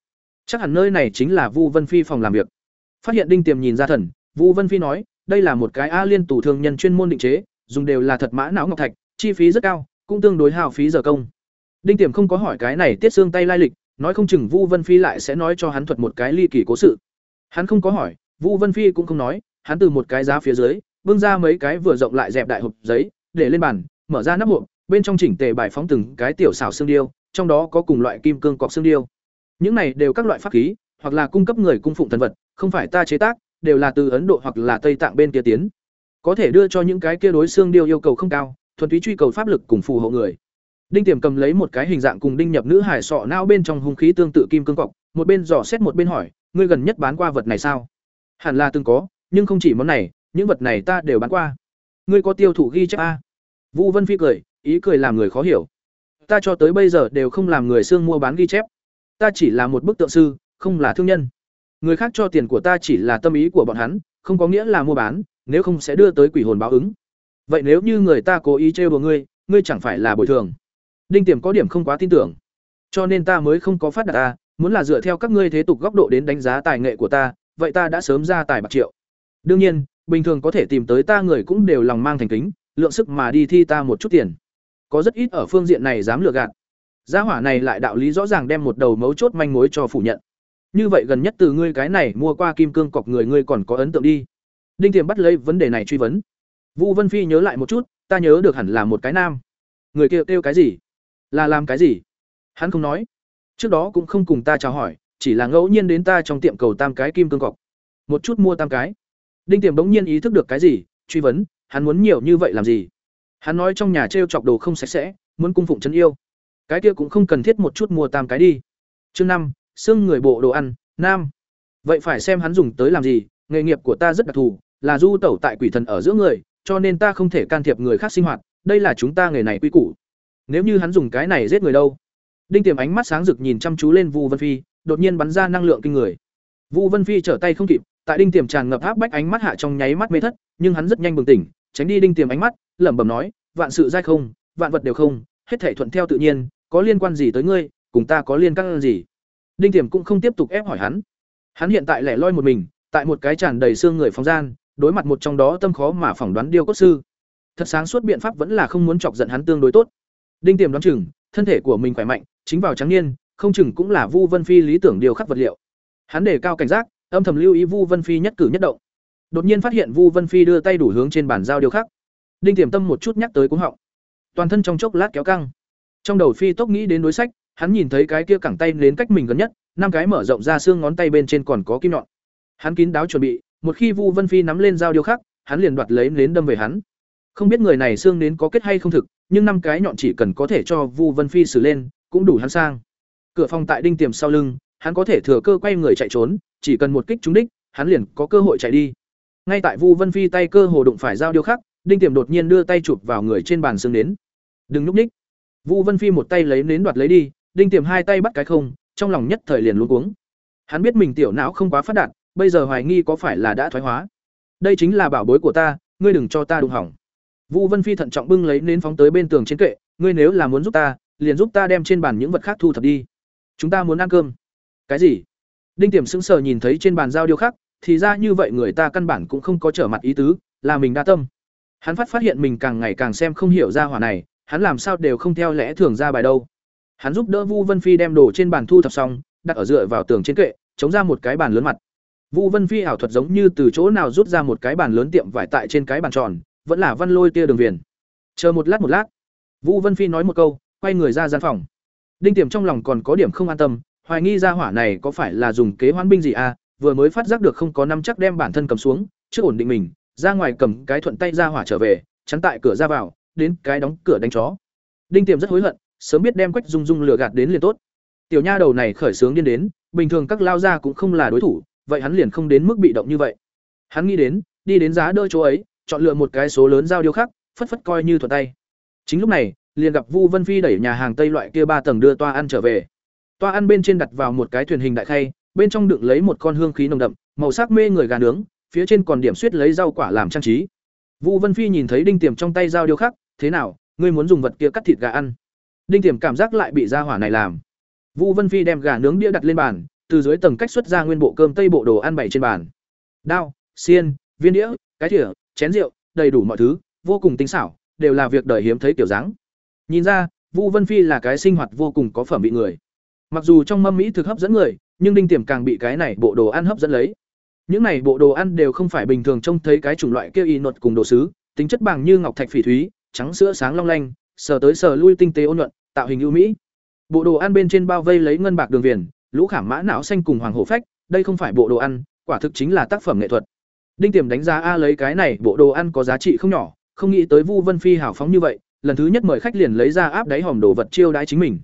Speaker 1: Chắc hẳn nơi này chính là vu vân phi phòng làm việc. Phát hiện đinh tiềm nhìn ra thần, vu vân phi nói, đây là một cái a liên tủ thương nhân chuyên môn định chế, dùng đều là thật mã não ngọc thạch, chi phí rất cao, cũng tương đối hào phí giờ công. Đinh tiềm không có hỏi cái này tiết xương tay lai lịch, nói không chừng vu vân phi lại sẽ nói cho hắn thuật một cái ly kỳ cố sự. Hắn không có hỏi, vu vân phi cũng không nói, hắn từ một cái giá phía dưới bưng ra mấy cái vừa rộng lại dẹp đại hộp giấy, để lên bàn, mở ra nắp hộp, bên trong chỉnh tề bài phóng từng cái tiểu xảo xương điêu, trong đó có cùng loại kim cương cọc xương điêu. Những này đều các loại pháp khí, hoặc là cung cấp người cung phụng thần vật, không phải ta chế tác, đều là từ ấn độ hoặc là tây tạng bên kia tiến. Có thể đưa cho những cái kia đối xương điêu yêu cầu không cao, thuần túy truy cầu pháp lực cùng phù hộ người. Đinh tiềm cầm lấy một cái hình dạng cùng đinh nhập nữ hải sọ não bên trong hung khí tương tự kim cương cọc, một bên dò xét một bên hỏi, ngươi gần nhất bán qua vật này sao? Hẳn là từng có, nhưng không chỉ món này những vật này ta đều bán qua. Ngươi có tiêu thụ ghi chép a. Vũ vân phi cười ý cười làm người khó hiểu. Ta cho tới bây giờ đều không làm người xương mua bán ghi chép. Ta chỉ là một bức tượng sư không là thương nhân. Người khác cho tiền của ta chỉ là tâm ý của bọn hắn không có nghĩa là mua bán nếu không sẽ đưa tới quỷ hồn báo ứng. Vậy nếu như người ta cố ý trêu đùa ngươi ngươi chẳng phải là bồi thường. Đinh tiềm có điểm không quá tin tưởng. Cho nên ta mới không có phát đạt ta muốn là dựa theo các ngươi thế tục góc độ đến đánh giá tài nghệ của ta, vậy ta đã sớm ra tài bạc triệu. Đương nhiên, bình thường có thể tìm tới ta người cũng đều lòng mang thành kính, lượng sức mà đi thi ta một chút tiền. Có rất ít ở phương diện này dám lừa gạt. Gia hỏa này lại đạo lý rõ ràng đem một đầu mấu chốt manh mối cho phủ nhận. Như vậy gần nhất từ ngươi cái này mua qua kim cương cọc người ngươi còn có ấn tượng đi. Đinh Tiềm bắt lấy vấn đề này truy vấn. Vu Vân Phi nhớ lại một chút, ta nhớ được hẳn là một cái nam. Người kia kêu cái gì? Là làm cái gì? Hắn không nói. Trước đó cũng không cùng ta chào hỏi, chỉ là ngẫu nhiên đến ta trong tiệm cầu tam cái kim cương cọc. Một chút mua tam cái. Đinh Tiềm bỗng nhiên ý thức được cái gì, truy vấn, hắn muốn nhiều như vậy làm gì? Hắn nói trong nhà trêu chọc đồ không sạch sẽ, muốn cung phụng chân yêu. Cái kia cũng không cần thiết một chút mua tam cái đi. Chương năm, xương người bộ đồ ăn, nam. Vậy phải xem hắn dùng tới làm gì, nghề nghiệp của ta rất đặc thù, là du tẩu tại quỷ thần ở giữa người, cho nên ta không thể can thiệp người khác sinh hoạt, đây là chúng ta nghề này quy củ. Nếu như hắn dùng cái này giết người đâu? Đinh Tiềm ánh mắt sáng rực nhìn chăm chú lên Vu Vân Phi, đột nhiên bắn ra năng lượng kinh người. Vu Vân Phi trở tay không kịp, tại Đinh Tiềm tràn ngập áp bách ánh mắt hạ trong nháy mắt mê thất, nhưng hắn rất nhanh bừng tỉnh, tránh đi Đinh Tiềm ánh mắt, lẩm bẩm nói, vạn sự dai không, vạn vật đều không, hết thảy thuận theo tự nhiên, có liên quan gì tới ngươi, cùng ta có liên quan gì? Đinh Tiềm cũng không tiếp tục ép hỏi hắn. Hắn hiện tại lẻ loi một mình, tại một cái tràn đầy xương người phòng gian, đối mặt một trong đó tâm khó mà phỏng đoán điêu cốt sư. Thật sáng suốt biện pháp vẫn là không muốn chọc giận hắn tương đối tốt. Đinh Tiềm đoán chừng, thân thể của mình khỏe mạnh, chính vào trắng niên, không chừng cũng là Vu Vân Phi lý tưởng điều khắc vật liệu. Hắn đề cao cảnh giác, âm thầm lưu ý Vu Vân Phi nhất cử nhất động. Đột nhiên phát hiện Vu Vân Phi đưa tay đủ hướng trên bàn giao điều khắc. Đinh Tiềm Tâm một chút nhắc tới cũng họng. Toàn thân trong chốc lát kéo căng. Trong đầu Phi tốc nghĩ đến đối sách, hắn nhìn thấy cái kia cẳng tay đến cách mình gần nhất, năm cái mở rộng ra xương ngón tay bên trên còn có kim nhọn. Hắn kín đáo chuẩn bị, một khi Vu Vân Phi nắm lên dao điêu khắc, hắn liền đoạt lấy nến đâm về hắn. Không biết người này xương nến có kết hay không thực, nhưng năm cái nhọn chỉ cần có thể cho Vu Vân Phi xử lên, cũng đủ hắn sang. Cửa phòng tại đinh tiềm sau lưng, hắn có thể thừa cơ quay người chạy trốn, chỉ cần một kích trúng đích, hắn liền có cơ hội chạy đi. Ngay tại Vu Vân Phi tay cơ hồ đụng phải dao điêu khắc, đinh tiềm đột nhiên đưa tay chụp vào người trên bàn xương nến. "Đừng núp đích Vu Vân Phi một tay lấy nến đoạt lấy đi, đinh tiềm hai tay bắt cái không, trong lòng nhất thời liền luống cuống. Hắn biết mình tiểu não không quá phát đạt, bây giờ hoài nghi có phải là đã thoái hóa. Đây chính là bảo bối của ta, ngươi đừng cho ta đụng hỏng. Vu Vân Phi thận trọng bưng lấy nến phóng tới bên tường trên kệ, ngươi nếu là muốn giúp ta, liền giúp ta đem trên bàn những vật khác thu thập đi. Chúng ta muốn ăn cơm. Cái gì? Đinh Tiểm sững sờ nhìn thấy trên bàn giao điêu khắc, thì ra như vậy người ta căn bản cũng không có trở mặt ý tứ, là mình đa tâm. Hắn phát phát hiện mình càng ngày càng xem không hiểu ra hỏa này, hắn làm sao đều không theo lẽ thường ra bài đâu. Hắn giúp đỡ Vu Vân Phi đem đồ trên bàn thu thập xong, đặt ở dựa vào tường trên kệ, chống ra một cái bàn lớn mặt. Vu Vân Phi ảo thuật giống như từ chỗ nào rút ra một cái bàn lớn tiệm vải tại trên cái bàn tròn, vẫn là văn lôi tia đường viền. Chờ một lát một lát, Vu Vân Phi nói một câu, quay người ra gian phòng. Đinh Tiểm trong lòng còn có điểm không an tâm, hoài nghi ra hỏa này có phải là dùng kế hoán binh gì à, vừa mới phát giác được không có năm chắc đem bản thân cầm xuống, chưa ổn định mình, ra ngoài cầm cái thuận tay ra hỏa trở về, chắn tại cửa ra vào, đến cái đóng cửa đánh chó. Đinh Tiềm rất hối hận, sớm biết đem Quách Dung Dung lừa gạt đến liền tốt. Tiểu nha đầu này khởi sướng điên đến, bình thường các lao gia cũng không là đối thủ, vậy hắn liền không đến mức bị động như vậy. Hắn nghĩ đến, đi đến giá đỡ chỗ ấy, chọn lựa một cái số lớn giao điêu khác, phất phất coi như thuận tay. Chính lúc này, liền gặp Vu Vân Phi đẩy nhà hàng Tây loại kia ba tầng đưa toa ăn trở về. Toa ăn bên trên đặt vào một cái thuyền hình đại khay, bên trong đựng lấy một con hương khí nồng đậm, màu sắc mê người gà nướng, phía trên còn điểm xuyết lấy rau quả làm trang trí. Vu Vân Phi nhìn thấy đinh tiềm trong tay dao điêu khắc, thế nào, ngươi muốn dùng vật kia cắt thịt gà ăn? Đinh tiềm cảm giác lại bị gia hỏa này làm. Vu Vân Phi đem gà nướng đĩa đặt lên bàn, từ dưới tầng cách xuất ra nguyên bộ cơm tây bộ đồ ăn bày trên bàn. Đao, xiên, viên đĩa, cái thìa, chén rượu, đầy đủ mọi thứ, vô cùng tinh xảo, đều là việc đời hiếm thấy kiểu dáng. Nhìn ra, Vu Vân Phi là cái sinh hoạt vô cùng có phẩm vị người. Mặc dù trong mâm mỹ thực hấp dẫn người, nhưng Đinh Tiềm càng bị cái này bộ đồ ăn hấp dẫn lấy. Những này bộ đồ ăn đều không phải bình thường trông thấy cái chủng loại kia y nột cùng đồ sứ, tính chất bằng như ngọc thạch phỉ thúy, trắng sữa sáng long lanh, sờ tới sờ lui tinh tế ôn nhuận, tạo hình ưu mỹ. Bộ đồ ăn bên trên bao vây lấy ngân bạc đường viền, lũ khảm mã não xanh cùng hoàng hổ phách, đây không phải bộ đồ ăn, quả thực chính là tác phẩm nghệ thuật. Đinh Tiềm đánh giá a lấy cái này bộ đồ ăn có giá trị không nhỏ, không nghĩ tới Vu Vân Phi hào phóng như vậy, lần thứ nhất mời khách liền lấy ra áp đáy hòm đồ vật chiêu đãi chính mình.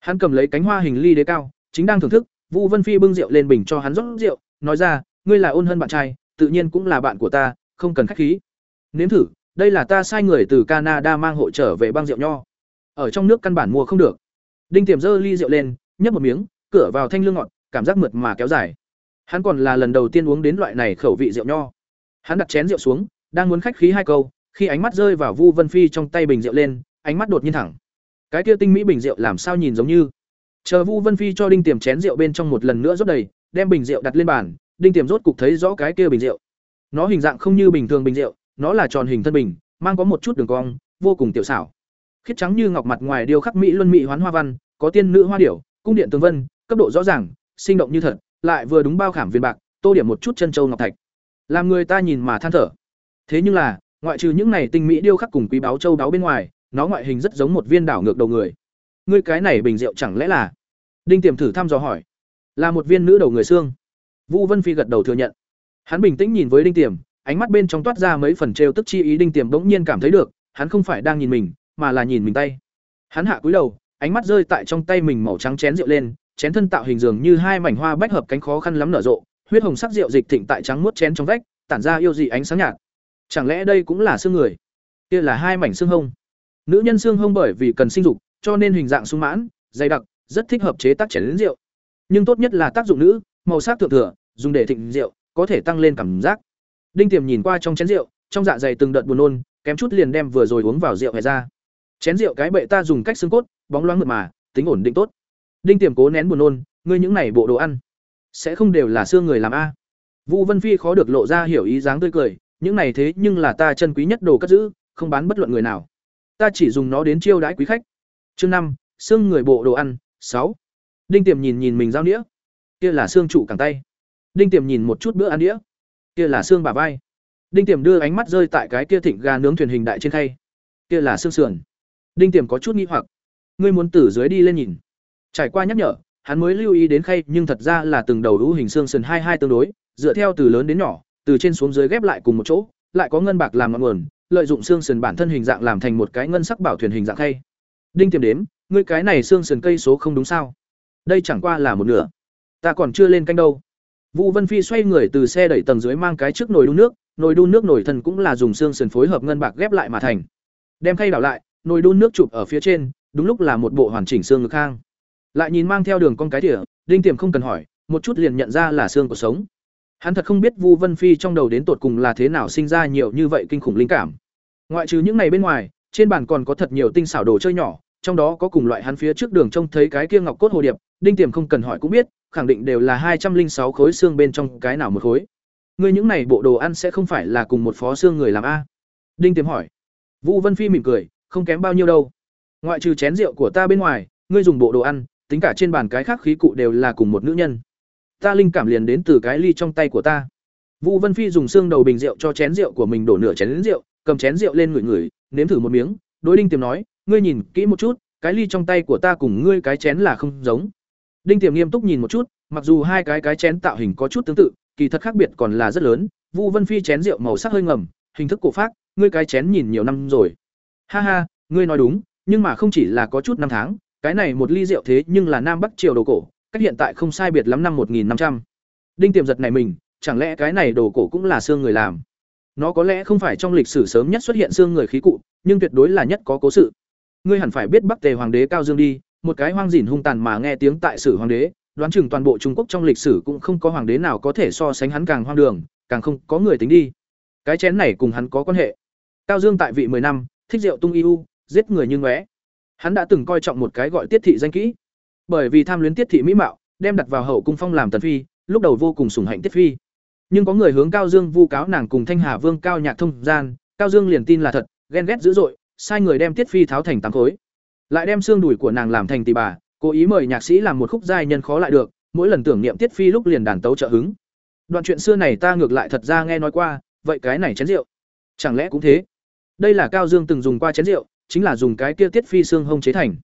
Speaker 1: Hắn cầm lấy cánh hoa hình ly đế cao, chính đang thưởng thức, Vu Vân Phi bưng rượu lên bình cho hắn rót rượu, nói ra, ngươi là ôn hơn bạn trai, tự nhiên cũng là bạn của ta, không cần khách khí. Nếm thử, đây là ta sai người từ Canada mang hộ trở về băng rượu nho. Ở trong nước căn bản mua không được. Đinh Tiềm giơ ly rượu lên, nhấp một miếng, cửa vào thanh lương ngọt, cảm giác mượt mà kéo dài. Hắn còn là lần đầu tiên uống đến loại này khẩu vị rượu nho. Hắn đặt chén rượu xuống, đang muốn khách khí hai câu, khi ánh mắt rơi vào Vu Vân Phi trong tay bình rượu lên, ánh mắt đột nhiên thẳng. Cái kia tinh mỹ bình rượu làm sao nhìn giống như? Chờ vu vân phi cho đinh tiềm chén rượu bên trong một lần nữa rót đầy, đem bình rượu đặt lên bàn, đinh tiềm rốt cục thấy rõ cái kia bình rượu. Nó hình dạng không như bình thường bình rượu, nó là tròn hình thân bình, mang có một chút đường cong, vô cùng tiểu xảo. Khiết trắng như ngọc mặt ngoài điêu khắc mỹ luân mỹ hoán hoa văn, có tiên nữ hoa điểu, cung điện tương vân, cấp độ rõ ràng, sinh động như thật, lại vừa đúng bao khảm viên bạc, tô điểm một chút chân châu ngọc thạch. Làm người ta nhìn mà than thở. Thế nhưng là, ngoại trừ những này tinh mỹ điêu khắc cùng quý báo châu đáo bên ngoài nó ngoại hình rất giống một viên đảo ngược đầu người. Ngươi cái này bình rượu chẳng lẽ là? Đinh tiềm thử thăm dò hỏi. Là một viên nữ đầu người xương. Vũ vân phi gật đầu thừa nhận. Hắn bình tĩnh nhìn với đinh tiềm, ánh mắt bên trong toát ra mấy phần trêu tức chi ý đinh tiềm bỗng nhiên cảm thấy được, hắn không phải đang nhìn mình, mà là nhìn mình tay. Hắn hạ cúi đầu, ánh mắt rơi tại trong tay mình màu trắng chén rượu lên, chén thân tạo hình dường như hai mảnh hoa bách hợp cánh khó khăn lắm nở rộ, huyết hồng sắc rượu dịch thịnh tại trắng muốt chén trong vách, tản ra yêu dị ánh sáng nhạt. Chẳng lẽ đây cũng là xương người? Kia là hai mảnh xương hông nữ nhân xương hông bởi vì cần sinh dục, cho nên hình dạng sung mãn, dày đặc, rất thích hợp chế tác chén rượu. Nhưng tốt nhất là tác dụng nữ, màu sắc thượng thừa, dùng để thịnh rượu, có thể tăng lên cảm giác. Đinh tiềm nhìn qua trong chén rượu, trong dạ dày từng đợt buồn nôn, kém chút liền đem vừa rồi uống vào rượu hè ra. Chén rượu cái bệ ta dùng cách xương cốt, bóng loáng mượt mà, tính ổn định tốt. Đinh tiềm cố nén buồn nôn, ngươi những này bộ đồ ăn, sẽ không đều là xương người làm a. Vũ vân phi khó được lộ ra hiểu ý dáng tươi cười, những này thế nhưng là ta chân quý nhất đồ cất giữ, không bán bất luận người nào ta chỉ dùng nó đến chiêu đãi quý khách. Chương năm, xương người bộ đồ ăn, sáu. Đinh tiềm nhìn nhìn mình giao đĩa. Kia là xương trụ cẳng tay. Đinh tiềm nhìn một chút bữa ăn đĩa. Kia là xương bà vai. Đinh tiềm đưa ánh mắt rơi tại cái kia thịnh gà nướng thuyền hình đại trên khay. Kia là xương sườn. Đinh tiềm có chút nghi hoặc. Ngươi muốn từ dưới đi lên nhìn. Trải qua nhắc nhở, hắn mới lưu ý đến khay, nhưng thật ra là từng đầu hữu hình xương sườn hai hai tương đối, dựa theo từ lớn đến nhỏ, từ trên xuống dưới ghép lại cùng một chỗ, lại có ngân bạc làm ngọn nguồn lợi dụng xương sườn bản thân hình dạng làm thành một cái ngân sắc bảo thuyền hình dạng thay đinh tiềm đếm, ngươi cái này xương sườn cây số không đúng sao? Đây chẳng qua là một nửa. Ta còn chưa lên canh đâu. Vũ vân phi xoay người từ xe đẩy tầng dưới mang cái trước nồi đun nước, nồi đun nước nồi thần cũng là dùng xương sườn phối hợp ngân bạc ghép lại mà thành. Đem khay đảo lại, nồi đun nước chụp ở phía trên, đúng lúc là một bộ hoàn chỉnh xương ngực khang lại nhìn mang theo đường con cái tỉa, đinh tiềm không cần hỏi, một chút liền nhận ra là xương của sống hắn thật không biết vu vân phi trong đầu đến tột cùng là thế nào sinh ra nhiều như vậy kinh khủng linh cảm. Ngoại trừ những này bên ngoài, trên bàn còn có thật nhiều tinh xảo đồ chơi nhỏ, trong đó có cùng loại hắn phía trước đường trông thấy cái kia ngọc cốt hồ điệp, đinh tiềm không cần hỏi cũng biết, khẳng định đều là hai trăm linh sáu khối xương bên trong cái nào một khối. Ngươi những này bộ đồ ăn sẽ không phải là cùng một phó xương người làm a? Đinh tiềm hỏi. Vũ vân phi mỉm cười, không kém bao nhiêu đâu. Ngoại trừ chén rượu của ta bên ngoài, ngươi dùng bộ đồ ăn, tính cả trên bàn cái khác khí cụ đều là cùng một nữ nhân ta linh cảm liền đến từ cái ly trong tay của ta. Vũ vân phi dùng xương đầu bình rượu cho chén rượu của mình đổ nửa chén rượu cầm chén rượu lên ngửi ngửi nếm thử một miếng. Đối đinh tiềm nói ngươi nhìn kỹ một chút cái ly trong tay của ta cùng ngươi cái chén là không giống. Đinh tiềm nghiêm túc nhìn một chút mặc dù hai cái cái chén tạo hình có chút tương tự kỳ thật khác biệt còn là rất lớn. Vu Vân Phi chén rượu màu sắc hơi ngầm, hình thức cổ phác, ngươi cái chén nhìn nhiều năm rồi. Ha ha, ngươi nói đúng, nhưng mà không chỉ là có chút năm tháng, cái này một ly rượu thế nhưng là nam bắc triều đồ cổ, cách hiện tại không sai biệt lắm năm 1500. Đinh Tiềm giật này mình, chẳng lẽ cái này đồ cổ cũng là xương người làm? Nó có lẽ không phải trong lịch sử sớm nhất xuất hiện xương người khí cụ, nhưng tuyệt đối là nhất có cố sự. Ngươi hẳn phải biết Bắc Tề hoàng đế Cao Dương đi, một cái hoang dỉn hung tàn mà nghe tiếng tại sử hoàng đế, đoán chừng toàn bộ Trung Quốc trong lịch sử cũng không có hoàng đế nào có thể so sánh hắn càng hoang đường, càng không có người tính đi. Cái chén này cùng hắn có quan hệ. Cao Dương tại vị 10 năm, thích rượu tung yêu giết người như ngóe. Hắn đã từng coi trọng một cái gọi Tiết thị danh kỹ. Bởi vì tham luyến Tiết thị mỹ mạo, đem đặt vào hậu cung phong làm tần phi, lúc đầu vô cùng sủng hạnh Tiết phi. Nhưng có người hướng Cao Dương vu cáo nàng cùng Thanh Hà Vương Cao Nhạc thông gian, Cao Dương liền tin là thật, ghen ghét dữ dội, sai người đem Tiết phi tháo thành tám khối. Lại đem xương đùi của nàng làm thành tỷ bà, cố ý mời nhạc sĩ làm một khúc giai nhân khó lại được, mỗi lần tưởng niệm Tiết phi lúc liền đàn tấu trợ hứng. Đoạn chuyện xưa này ta ngược lại thật ra nghe nói qua, vậy cái này chén rượu, chẳng lẽ cũng thế? Đây là Cao Dương từng dùng qua chén rượu, chính là dùng cái kia Tiết Phi xương hông chế thành.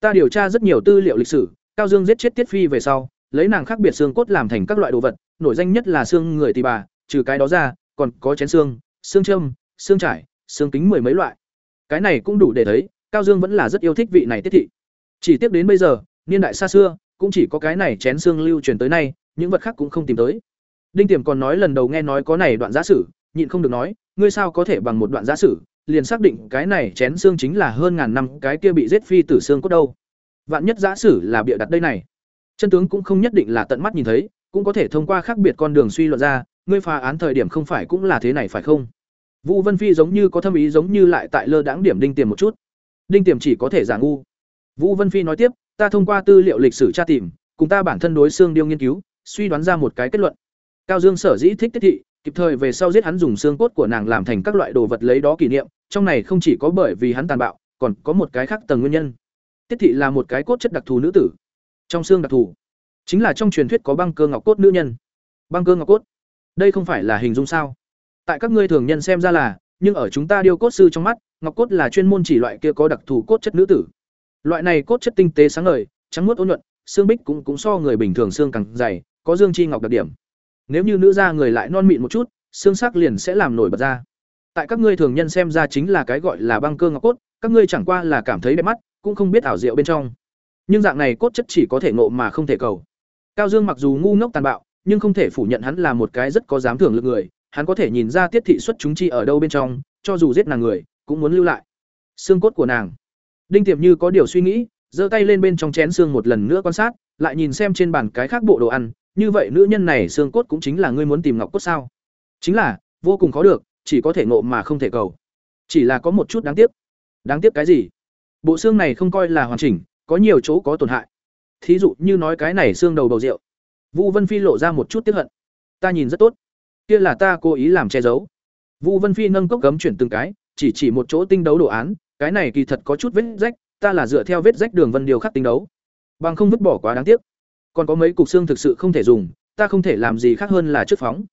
Speaker 1: Ta điều tra rất nhiều tư liệu lịch sử, Cao Dương giết chết Tiết Phi về sau, lấy nàng khác biệt xương cốt làm thành các loại đồ vật, nổi danh nhất là xương người tì bà, trừ cái đó ra, còn có chén xương, xương châm, xương trải, xương kính mười mấy loại. Cái này cũng đủ để thấy, Cao Dương vẫn là rất yêu thích vị này Tiết thị. Chỉ tiếp đến bây giờ, niên đại xa xưa, cũng chỉ có cái này chén xương lưu truyền tới nay, những vật khác cũng không tìm tới. Đinh Tiềm còn nói lần đầu nghe nói có này đoạn giả sử, nhịn không được nói, ngươi sao có thể bằng một đoạn giả sử, liền xác định cái này chén xương chính là hơn ngàn năm cái kia bị giết phi tử xương cốt đâu. Vạn nhất giả sử là bịa đặt đây này. Chân tướng cũng không nhất định là tận mắt nhìn thấy, cũng có thể thông qua khác biệt con đường suy luận ra, ngươi phá án thời điểm không phải cũng là thế này phải không? Vũ Vân Phi giống như có thâm ý giống như lại tại lơ đãng điểm Đinh Tiềm một chút. Đinh Tiềm chỉ có thể giả ngu. Vũ Vân Phi nói tiếp, ta thông qua tư liệu lịch sử tra tìm, cùng ta bản thân đối xương điêu nghiên cứu, suy đoán ra một cái kết luận. Cao Dương sở dĩ thích Tiết thị, kịp thời về sau giết hắn dùng xương cốt của nàng làm thành các loại đồ vật lấy đó kỷ niệm, trong này không chỉ có bởi vì hắn tàn bạo, còn có một cái khác tầng nguyên nhân. Tiết thị là một cái cốt chất đặc thù nữ tử. Trong xương đặc thù, chính là trong truyền thuyết có băng cơ ngọc cốt nữ nhân. Băng cơ ngọc cốt, đây không phải là hình dung sao? Tại các ngươi thường nhân xem ra là, nhưng ở chúng ta điêu cốt sư trong mắt, ngọc cốt là chuyên môn chỉ loại kia có đặc thù cốt chất nữ tử. Loại này cốt chất tinh tế sáng ngời, trắng muốt ôn nhuận, xương bích cũng cũng so người bình thường xương càng dày, có dương chi ngọc đặc điểm. Nếu như nữ da người lại non mịn một chút, xương sắc liền sẽ làm nổi bật ra. Tại các ngươi thường nhân xem ra chính là cái gọi là băng cơ ngọc cốt, các ngươi chẳng qua là cảm thấy đẹp mắt, cũng không biết ảo diệu bên trong. Nhưng dạng này cốt chất chỉ có thể ngộ mà không thể cầu. Cao Dương mặc dù ngu ngốc tàn bạo, nhưng không thể phủ nhận hắn là một cái rất có dám thưởng lực người, hắn có thể nhìn ra tiết thị xuất chúng chi ở đâu bên trong, cho dù giết nàng người, cũng muốn lưu lại xương cốt của nàng. Đinh Tiệm như có điều suy nghĩ, giơ tay lên bên trong chén xương một lần nữa quan sát, lại nhìn xem trên bàn cái khác bộ đồ ăn, như vậy nữ nhân này xương cốt cũng chính là ngươi muốn tìm ngọc cốt sao? Chính là, vô cùng khó được, chỉ có thể ngộ mà không thể cầu. Chỉ là có một chút đáng tiếc. Đáng tiếc cái gì? Bộ xương này không coi là hoàn chỉnh, có nhiều chỗ có tổn hại. Thí dụ như nói cái này xương đầu bầu rượu. Vu Vân Phi lộ ra một chút tiếc hận. Ta nhìn rất tốt. Kia là ta cố ý làm che giấu. Vu Vân Phi nâng cốc gấm chuyển từng cái, chỉ chỉ một chỗ tinh đấu đồ án, cái này kỳ thật có chút vết rách, ta là dựa theo vết rách đường vân điều khắc tinh đấu. Bằng không vứt bỏ quá đáng tiếc. Còn có mấy cục xương thực sự không thể dùng, ta không thể làm gì khác hơn là trước phóng.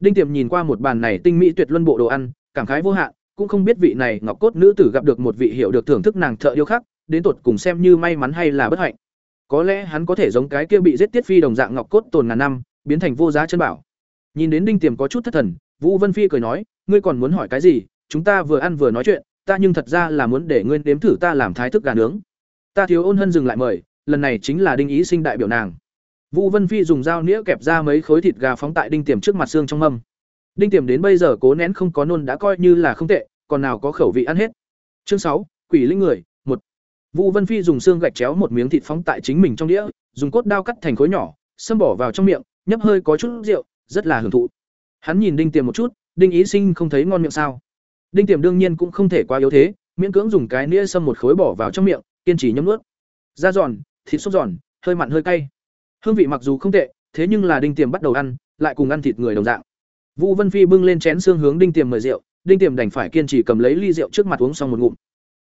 Speaker 1: Đinh Tiệm nhìn qua một bàn này tinh mỹ tuyệt luân bộ đồ ăn, cảm khái vô hạn, cũng không biết vị này ngọc cốt nữ tử gặp được một vị hiểu được thưởng thức nàng thợ điêu khắc, đến tột cùng xem như may mắn hay là bất hạnh. Có lẽ hắn có thể giống cái kia bị giết tiết phi đồng dạng ngọc cốt tồn ngàn năm, biến thành vô giá chân bảo. Nhìn đến Đinh Tiềm có chút thất thần, Vũ Vân Phi cười nói, ngươi còn muốn hỏi cái gì? Chúng ta vừa ăn vừa nói chuyện, ta nhưng thật ra là muốn để ngươi nếm thử ta làm thái thức gà nướng. Ta thiếu ôn hân dừng lại mời, lần này chính là Đinh Ý sinh đại biểu nàng. Vũ Vân Phi dùng dao nĩa kẹp ra mấy khối thịt gà phóng tại Đinh Tiềm trước mặt xương trong mâm. Đinh Tiềm đến bây giờ cố nén không có nôn đã coi như là không tệ, còn nào có khẩu vị ăn hết. Chương sáu, Quỷ linh người, một. Vũ Vân Phi dùng xương gạch chéo một miếng thịt phóng tại chính mình trong đĩa, dùng cốt dao cắt thành khối nhỏ, xâm bỏ vào trong miệng, nhấp hơi có chút rượu, rất là hưởng thụ. Hắn nhìn Đinh Tiềm một chút, Đinh Ý Sinh không thấy ngon miệng sao? Đinh Tiềm đương nhiên cũng không thể quá yếu thế, miễn cưỡng dùng cái nĩa xâm một khối bỏ vào trong miệng, kiên trì nhấm nuốt. Da giòn, thịt xốp giòn, hơi mặn hơi cay. Hương vị mặc dù không tệ, thế nhưng là Đinh Tiềm bắt đầu ăn, lại cùng ăn thịt người đồng dạng. Vũ Vân Phi bưng lên chén xương hướng Đinh Tiềm mời rượu, Đinh Tiềm đành phải kiên trì cầm lấy ly rượu trước mặt uống xong một ngụm.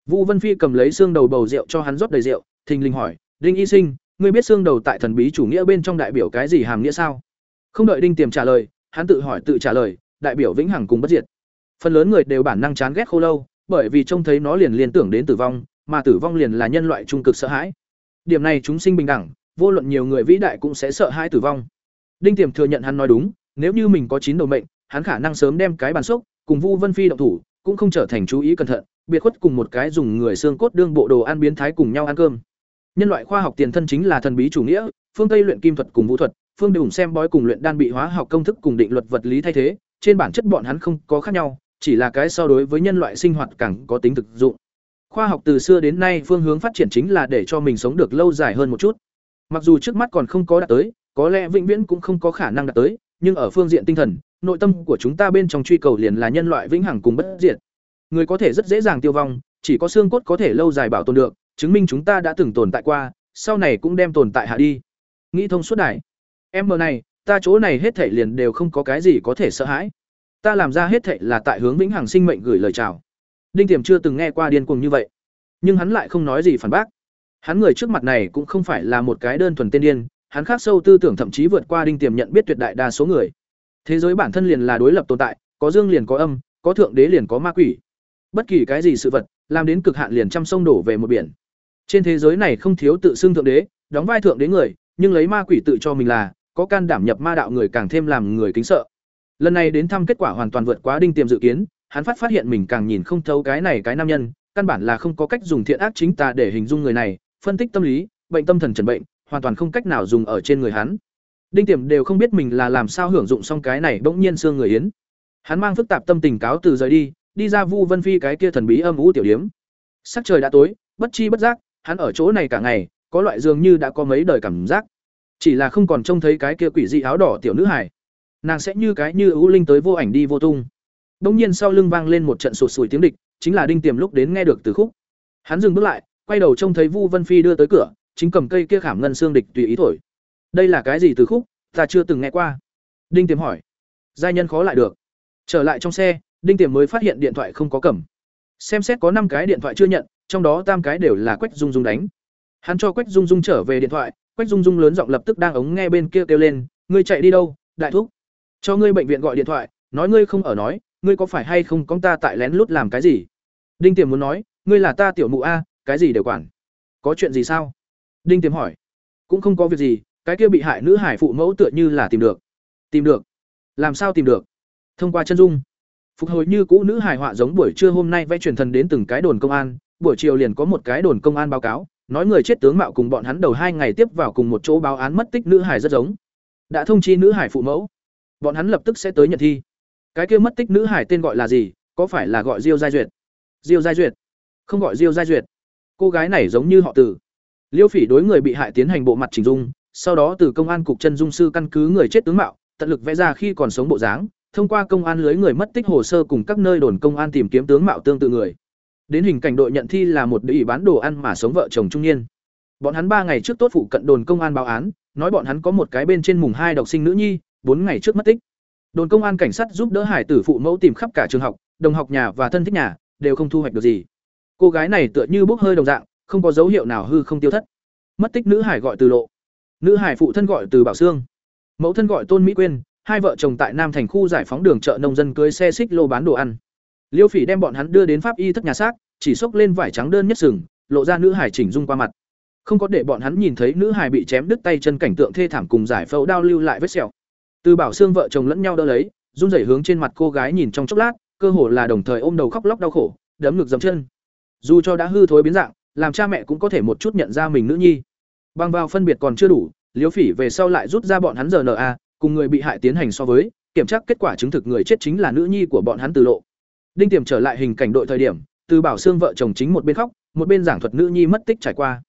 Speaker 1: Vũ Vân Phi cầm lấy xương đầu bầu rượu cho hắn rót đầy rượu, thình lình hỏi, "Đinh Y Sinh, ngươi biết xương đầu tại thần bí chủ nghĩa bên trong đại biểu cái gì hàm nghĩa sao?" Không đợi Đinh Tiềm trả lời, hắn tự hỏi tự trả lời, đại biểu vĩnh hằng cùng bất diệt. Phần lớn người đều bản năng chán ghét khô lâu, bởi vì trông thấy nó liền liên tưởng đến tử vong, mà tử vong liền là nhân loại trung cực sợ hãi. Điểm này chúng sinh bình đẳng, vô luận nhiều người vĩ đại cũng sẽ sợ hai tử vong. Đinh Tiềm thừa nhận hắn nói đúng, nếu như mình có chín đầu mệnh, hắn khả năng sớm đem cái bàn sốc, cùng Vu Vân Phi động thủ, cũng không trở thành chú ý cẩn thận, biệt khuất cùng một cái dùng người xương cốt đương bộ đồ ăn biến thái cùng nhau ăn cơm. Nhân loại khoa học tiền thân chính là thần bí chủ nghĩa, phương Tây luyện kim thuật cùng vũ thuật, phương Đông xem bói cùng luyện đan bị hóa học công thức cùng định luật vật lý thay thế, trên bản chất bọn hắn không có khác nhau, chỉ là cái so đối với nhân loại sinh hoạt càng có tính thực dụng. Khoa học từ xưa đến nay phương hướng phát triển chính là để cho mình sống được lâu dài hơn một chút. Mặc dù trước mắt còn không có đạt tới, có lẽ vĩnh viễn cũng không có khả năng đạt tới, nhưng ở phương diện tinh thần, nội tâm của chúng ta bên trong truy cầu liền là nhân loại vĩnh hằng cùng bất diệt. Người có thể rất dễ dàng tiêu vong, chỉ có xương cốt có thể lâu dài bảo tồn được, chứng minh chúng ta đã từng tồn tại qua, sau này cũng đem tồn tại hạ đi. Nghĩ thông suốt đại. Em mờ này, ta chỗ này hết thảy liền đều không có cái gì có thể sợ hãi. Ta làm ra hết thảy là tại hướng vĩnh hằng sinh mệnh gửi lời chào. Đinh Tiềm chưa từng nghe qua điên cuồng như vậy, nhưng hắn lại không nói gì phản bác. Hắn người trước mặt này cũng không phải là một cái đơn thuần tên điên, hắn khác sâu tư tưởng thậm chí vượt qua Đinh Tiềm nhận biết tuyệt đại đa số người. Thế giới bản thân liền là đối lập tồn tại, có dương liền có âm, có thượng đế liền có ma quỷ. Bất kỳ cái gì sự vật, làm đến cực hạn liền trăm sông đổ về một biển. Trên thế giới này không thiếu tự xưng thượng đế, đóng vai thượng đế người, nhưng lấy ma quỷ tự cho mình là, có can đảm nhập ma đạo người càng thêm làm người kính sợ. Lần này đến thăm kết quả hoàn toàn vượt quá đinh tiềm dự kiến, hắn phát phát hiện mình càng nhìn không thấu cái này cái nam nhân, căn bản là không có cách dùng thiện ác chính tà để hình dung người này, phân tích tâm lý, bệnh tâm thần trần bệnh, hoàn toàn không cách nào dùng ở trên người hắn. Đinh Tiềm đều không biết mình là làm sao hưởng dụng xong cái này bỗng nhiên xương người yến. Hắn mang phức tạp tâm tình cáo từ rời đi, đi ra Vu Vân Phi cái kia thần bí âm u tiểu điếm. Sắc trời đã tối, bất chi bất giác, hắn ở chỗ này cả ngày, có loại dường như đã có mấy đời cảm giác. Chỉ là không còn trông thấy cái kia quỷ dị áo đỏ tiểu nữ hải. Nàng sẽ như cái như ưu linh tới vô ảnh đi vô tung. Đông nhiên sau lưng vang lên một trận sụt sùi tiếng địch, chính là Đinh Tiềm lúc đến nghe được từ khúc. Hắn dừng bước lại, quay đầu trông thấy Vu Vân Phi đưa tới cửa, chính cầm cây kia khảm ngân xương địch tùy ý thổi. Đây là cái gì từ khúc? Ta chưa từng nghe qua. Đinh tiềm hỏi. Giai nhân khó lại được. Trở lại trong xe đinh tiềm mới phát hiện điện thoại không có cầm. Xem xét có năm cái điện thoại chưa nhận trong đó tam cái đều là quách dung dung đánh. Hắn cho quách dung dung trở về điện thoại quách dung dung lớn giọng lập tức đang ống nghe bên kia kêu lên ngươi chạy đi đâu đại thúc? Cho ngươi bệnh viện gọi điện thoại nói ngươi không ở nói ngươi có phải hay không con ta tại lén lút làm cái gì? Đinh tiềm muốn nói ngươi là ta tiểu mụ a cái gì đều quản. Có chuyện gì sao? Đinh tiềm hỏi. Cũng không có việc gì, cái kia bị hại nữ hải phụ mẫu tựa như là tìm được. Tìm được? Làm sao tìm được? Thông qua chân dung. Phục hồi như cũ nữ hải họa giống buổi trưa hôm nay vẽ truyền thần đến từng cái đồn công an, buổi chiều liền có một cái đồn công an báo cáo, nói người chết tướng mạo cùng bọn hắn đầu hai ngày tiếp vào cùng một chỗ báo án mất tích nữ hải rất giống. Đã thông chi nữ hải phụ mẫu. Bọn hắn lập tức sẽ tới nhận thi. Cái kia mất tích nữ hải tên gọi là gì? Có phải là gọi diêu giai duyệt? Diêu giai duyệt. Không gọi diêu giai duyệt cô gái này giống như họ tử liêu phỉ đối người bị hại tiến hành bộ mặt chỉnh dung, sau đó từ công an cục chân dung sư căn cứ người chết tướng mạo, tận lực vẽ ra khi còn sống bộ dáng, thông qua công an lưới người mất tích hồ sơ cùng các nơi đồn công an tìm kiếm tướng mạo tương tự người. Đến hình cảnh đội nhận thi là một địa bán đồ ăn mà sống vợ chồng trung niên. Bọn hắn ba ngày trước tốt phụ cận đồn công an báo án, nói bọn hắn có một cái bên trên mùng hai đọc sinh nữ nhi, bốn ngày trước mất tích. Đồn công an cảnh sát giúp đỡ hải tử phụ mẫu tìm khắp cả trường học, đồng học nhà và thân thích nhà, đều không thu hoạch được gì cô gái này tựa như bốc hơi đồng dạng, không có dấu hiệu nào hư không tiêu thất. Mất tích nữ hải gọi từ lộ. Nữ hải phụ thân gọi từ bảo sương mẫu thân gọi tôn mỹ quyên, hai vợ chồng tại nam thành khu giải phóng đường chợ nông dân cưới xe xích lô bán đồ ăn. Liêu phỉ đem bọn hắn đưa đến pháp y thất nhà xác, chỉ xốc lên vải trắng đơn nhất sừng, lộ ra nữ hải chỉnh dung qua mặt. Không có để bọn hắn nhìn thấy nữ hải bị chém đứt tay chân cảnh tượng thê thảm cùng giải phẫu đao lưu lại vết sẹo. Từ bảo xương vợ chồng lẫn nhau đỡ lấy, run rẩy hướng trên mặt cô gái nhìn trong chốc lát, cơ hồ là đồng thời ôm đầu khóc lóc đau khổ, đấm ngực dầm chân dù cho đã hư thối biến dạng, làm cha mẹ cũng có thể một chút nhận ra mình nữ nhi. Bằng vào phân biệt còn chưa đủ liếu phỉ về sau lại rút ra bọn hắn rna cùng người bị hại tiến hành so với, kiểm tra kết quả chứng thực người chết chính là nữ nhi của bọn hắn từ lộ. Đinh tiềm trở lại hình cảnh đội thời điểm, từ bảo xương vợ chồng chính một bên khóc, một bên giảng thuật nữ nhi mất tích trải qua.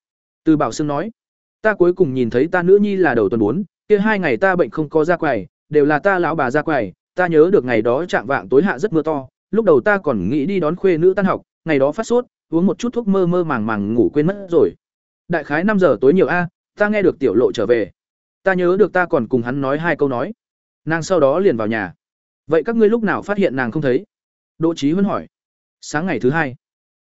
Speaker 1: Từ bảo xương nói, ta cuối cùng nhìn thấy ta nữ nhi là đầu tuần bốn, kia hai ngày ta bệnh không có ra quầy, đều là ta lão bà ra quầy, ta nhớ được ngày đó chạm vạng tối hạ rất mưa to, lúc đầu ta còn nghĩ đi đón khuê nữ tan học, ngày đó phát sốt uống một chút thuốc mơ mơ màng màng ngủ quên mất rồi. Đại khái năm giờ tối nhiều a, ta nghe được tiểu lộ trở về. Ta nhớ được ta còn cùng hắn nói hai câu nói. Nàng sau đó liền vào nhà. Vậy các ngươi lúc nào phát hiện nàng không thấy? Đỗ trí huân hỏi. Sáng ngày thứ hai.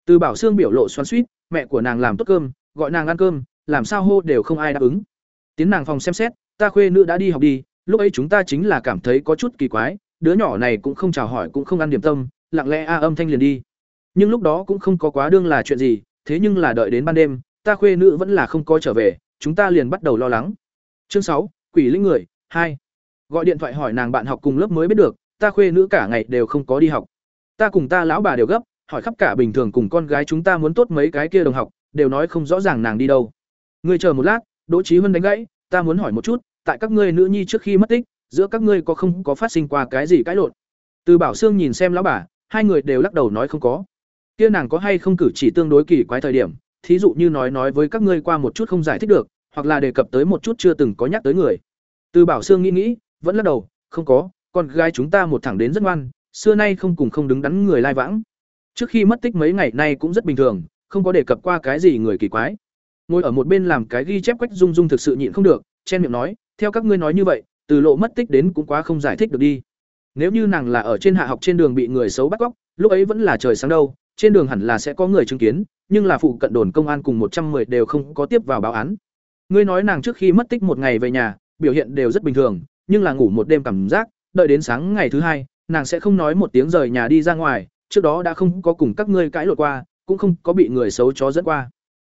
Speaker 1: Từ bảo sương biểu lộ xoắn suýt mẹ của nàng làm tốt cơm, gọi nàng ăn cơm, làm sao hô đều không ai đáp ứng. Tiến nàng phòng xem xét, ta khuê nữ đã đi học đi, lúc ấy chúng ta chính là cảm thấy có chút kỳ quái, đứa nhỏ này cũng không chào hỏi cũng không ăn điểm tâm, lặng lẽ a âm thanh liền đi nhưng lúc đó cũng không có quá đương là chuyện gì, thế nhưng là đợi đến ban đêm, ta khuê nữ vẫn là không có trở về, chúng ta liền bắt đầu lo lắng. Chương sáu, quỷ linh người, hai. Gọi điện thoại hỏi nàng bạn học cùng lớp mới biết được, ta khuê nữ cả ngày đều không có đi học. Ta cùng ta lão bà đều gấp, hỏi khắp cả bình thường cùng con gái chúng ta muốn tốt mấy cái kia đồng học, đều nói không rõ ràng nàng đi đâu. Ngươi chờ một lát, đỗ trí huân đánh gãy, ta muốn hỏi một chút, tại các ngươi nữ nhi trước khi mất tích, giữa các ngươi có không có phát sinh qua cái gì cãi lộn? Từ bảo sương nhìn xem lão bà, hai người đều lắc đầu nói không có kia nàng có hay không cử chỉ tương đối kỳ quái thời điểm, thí dụ như nói nói với các ngươi qua một chút không giải thích được, hoặc là đề cập tới một chút chưa từng có nhắc tới người. Từ bảo sương nghĩ nghĩ, vẫn lắc đầu, không có, con gái chúng ta một thẳng đến rất ngoan, xưa nay không cùng không đứng đắn người lai vãng. Trước khi mất tích mấy ngày nay cũng rất bình thường, không có đề cập qua cái gì người kỳ quái. Ngồi ở một bên làm cái ghi chép quách dung dung thực sự nhịn không được, chen miệng nói, theo các ngươi nói như vậy, từ lộ mất tích đến cũng quá không giải thích được đi. Nếu như nàng là ở trên hạ học trên đường bị người xấu bắt cóc, lúc ấy vẫn là trời sáng đâu trên đường hẳn là sẽ có người chứng kiến, nhưng là phụ cận đồn công an cùng một trăm 110 đều không có tiếp vào báo án. Ngươi nói nàng trước khi mất tích một ngày về nhà, biểu hiện đều rất bình thường, nhưng là ngủ một đêm cảm giác, đợi đến sáng ngày thứ hai, nàng sẽ không nói một tiếng rời nhà đi ra ngoài, trước đó đã không có cùng các ngươi cãi lộn qua, cũng không có bị người xấu chó dẫn qua.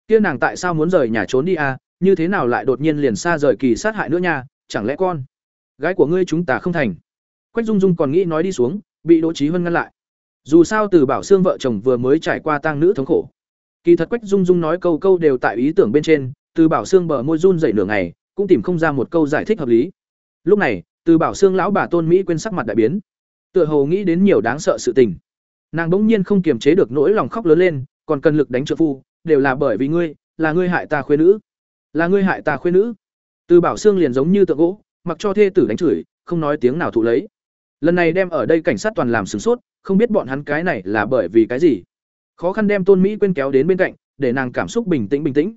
Speaker 1: Kia nàng tại sao muốn rời nhà trốn đi à như thế nào lại đột nhiên liền xa rời kỳ sát hại nữa nha, chẳng lẽ con gái của ngươi chúng ta không thành? Quách dung dung còn nghĩ nói đi xuống, bị đỗ trí Hân ngăn lại dù sao từ bảo xương vợ chồng vừa mới trải qua tang nữ thống khổ. Kỳ thật quách dung dung nói câu câu đều tại ý tưởng bên trên, từ bảo xương bờ môi run dậy nửa ngày, cũng tìm không ra một câu giải thích hợp lý. Lúc này, từ bảo xương lão bà tôn mỹ quên sắc mặt đại biến. Tựa hồ nghĩ đến nhiều đáng sợ sự tình. Nàng bỗng nhiên không kiềm chế được nỗi lòng khóc lớn lên, còn cần lực đánh trợ phu, đều là bởi vì ngươi, là ngươi hại ta khuê nữ. Là ngươi hại ta khuê nữ. Từ bảo xương liền giống như tượng gỗ, mặc cho thê tử đánh chửi, không nói tiếng nào thụ lấy. Lần này đem ở đây cảnh sát toàn làm sửng sốt không biết bọn hắn cái này là bởi vì cái gì khó khăn đem tôn mỹ quên kéo đến bên cạnh để nàng cảm xúc bình tĩnh bình tĩnh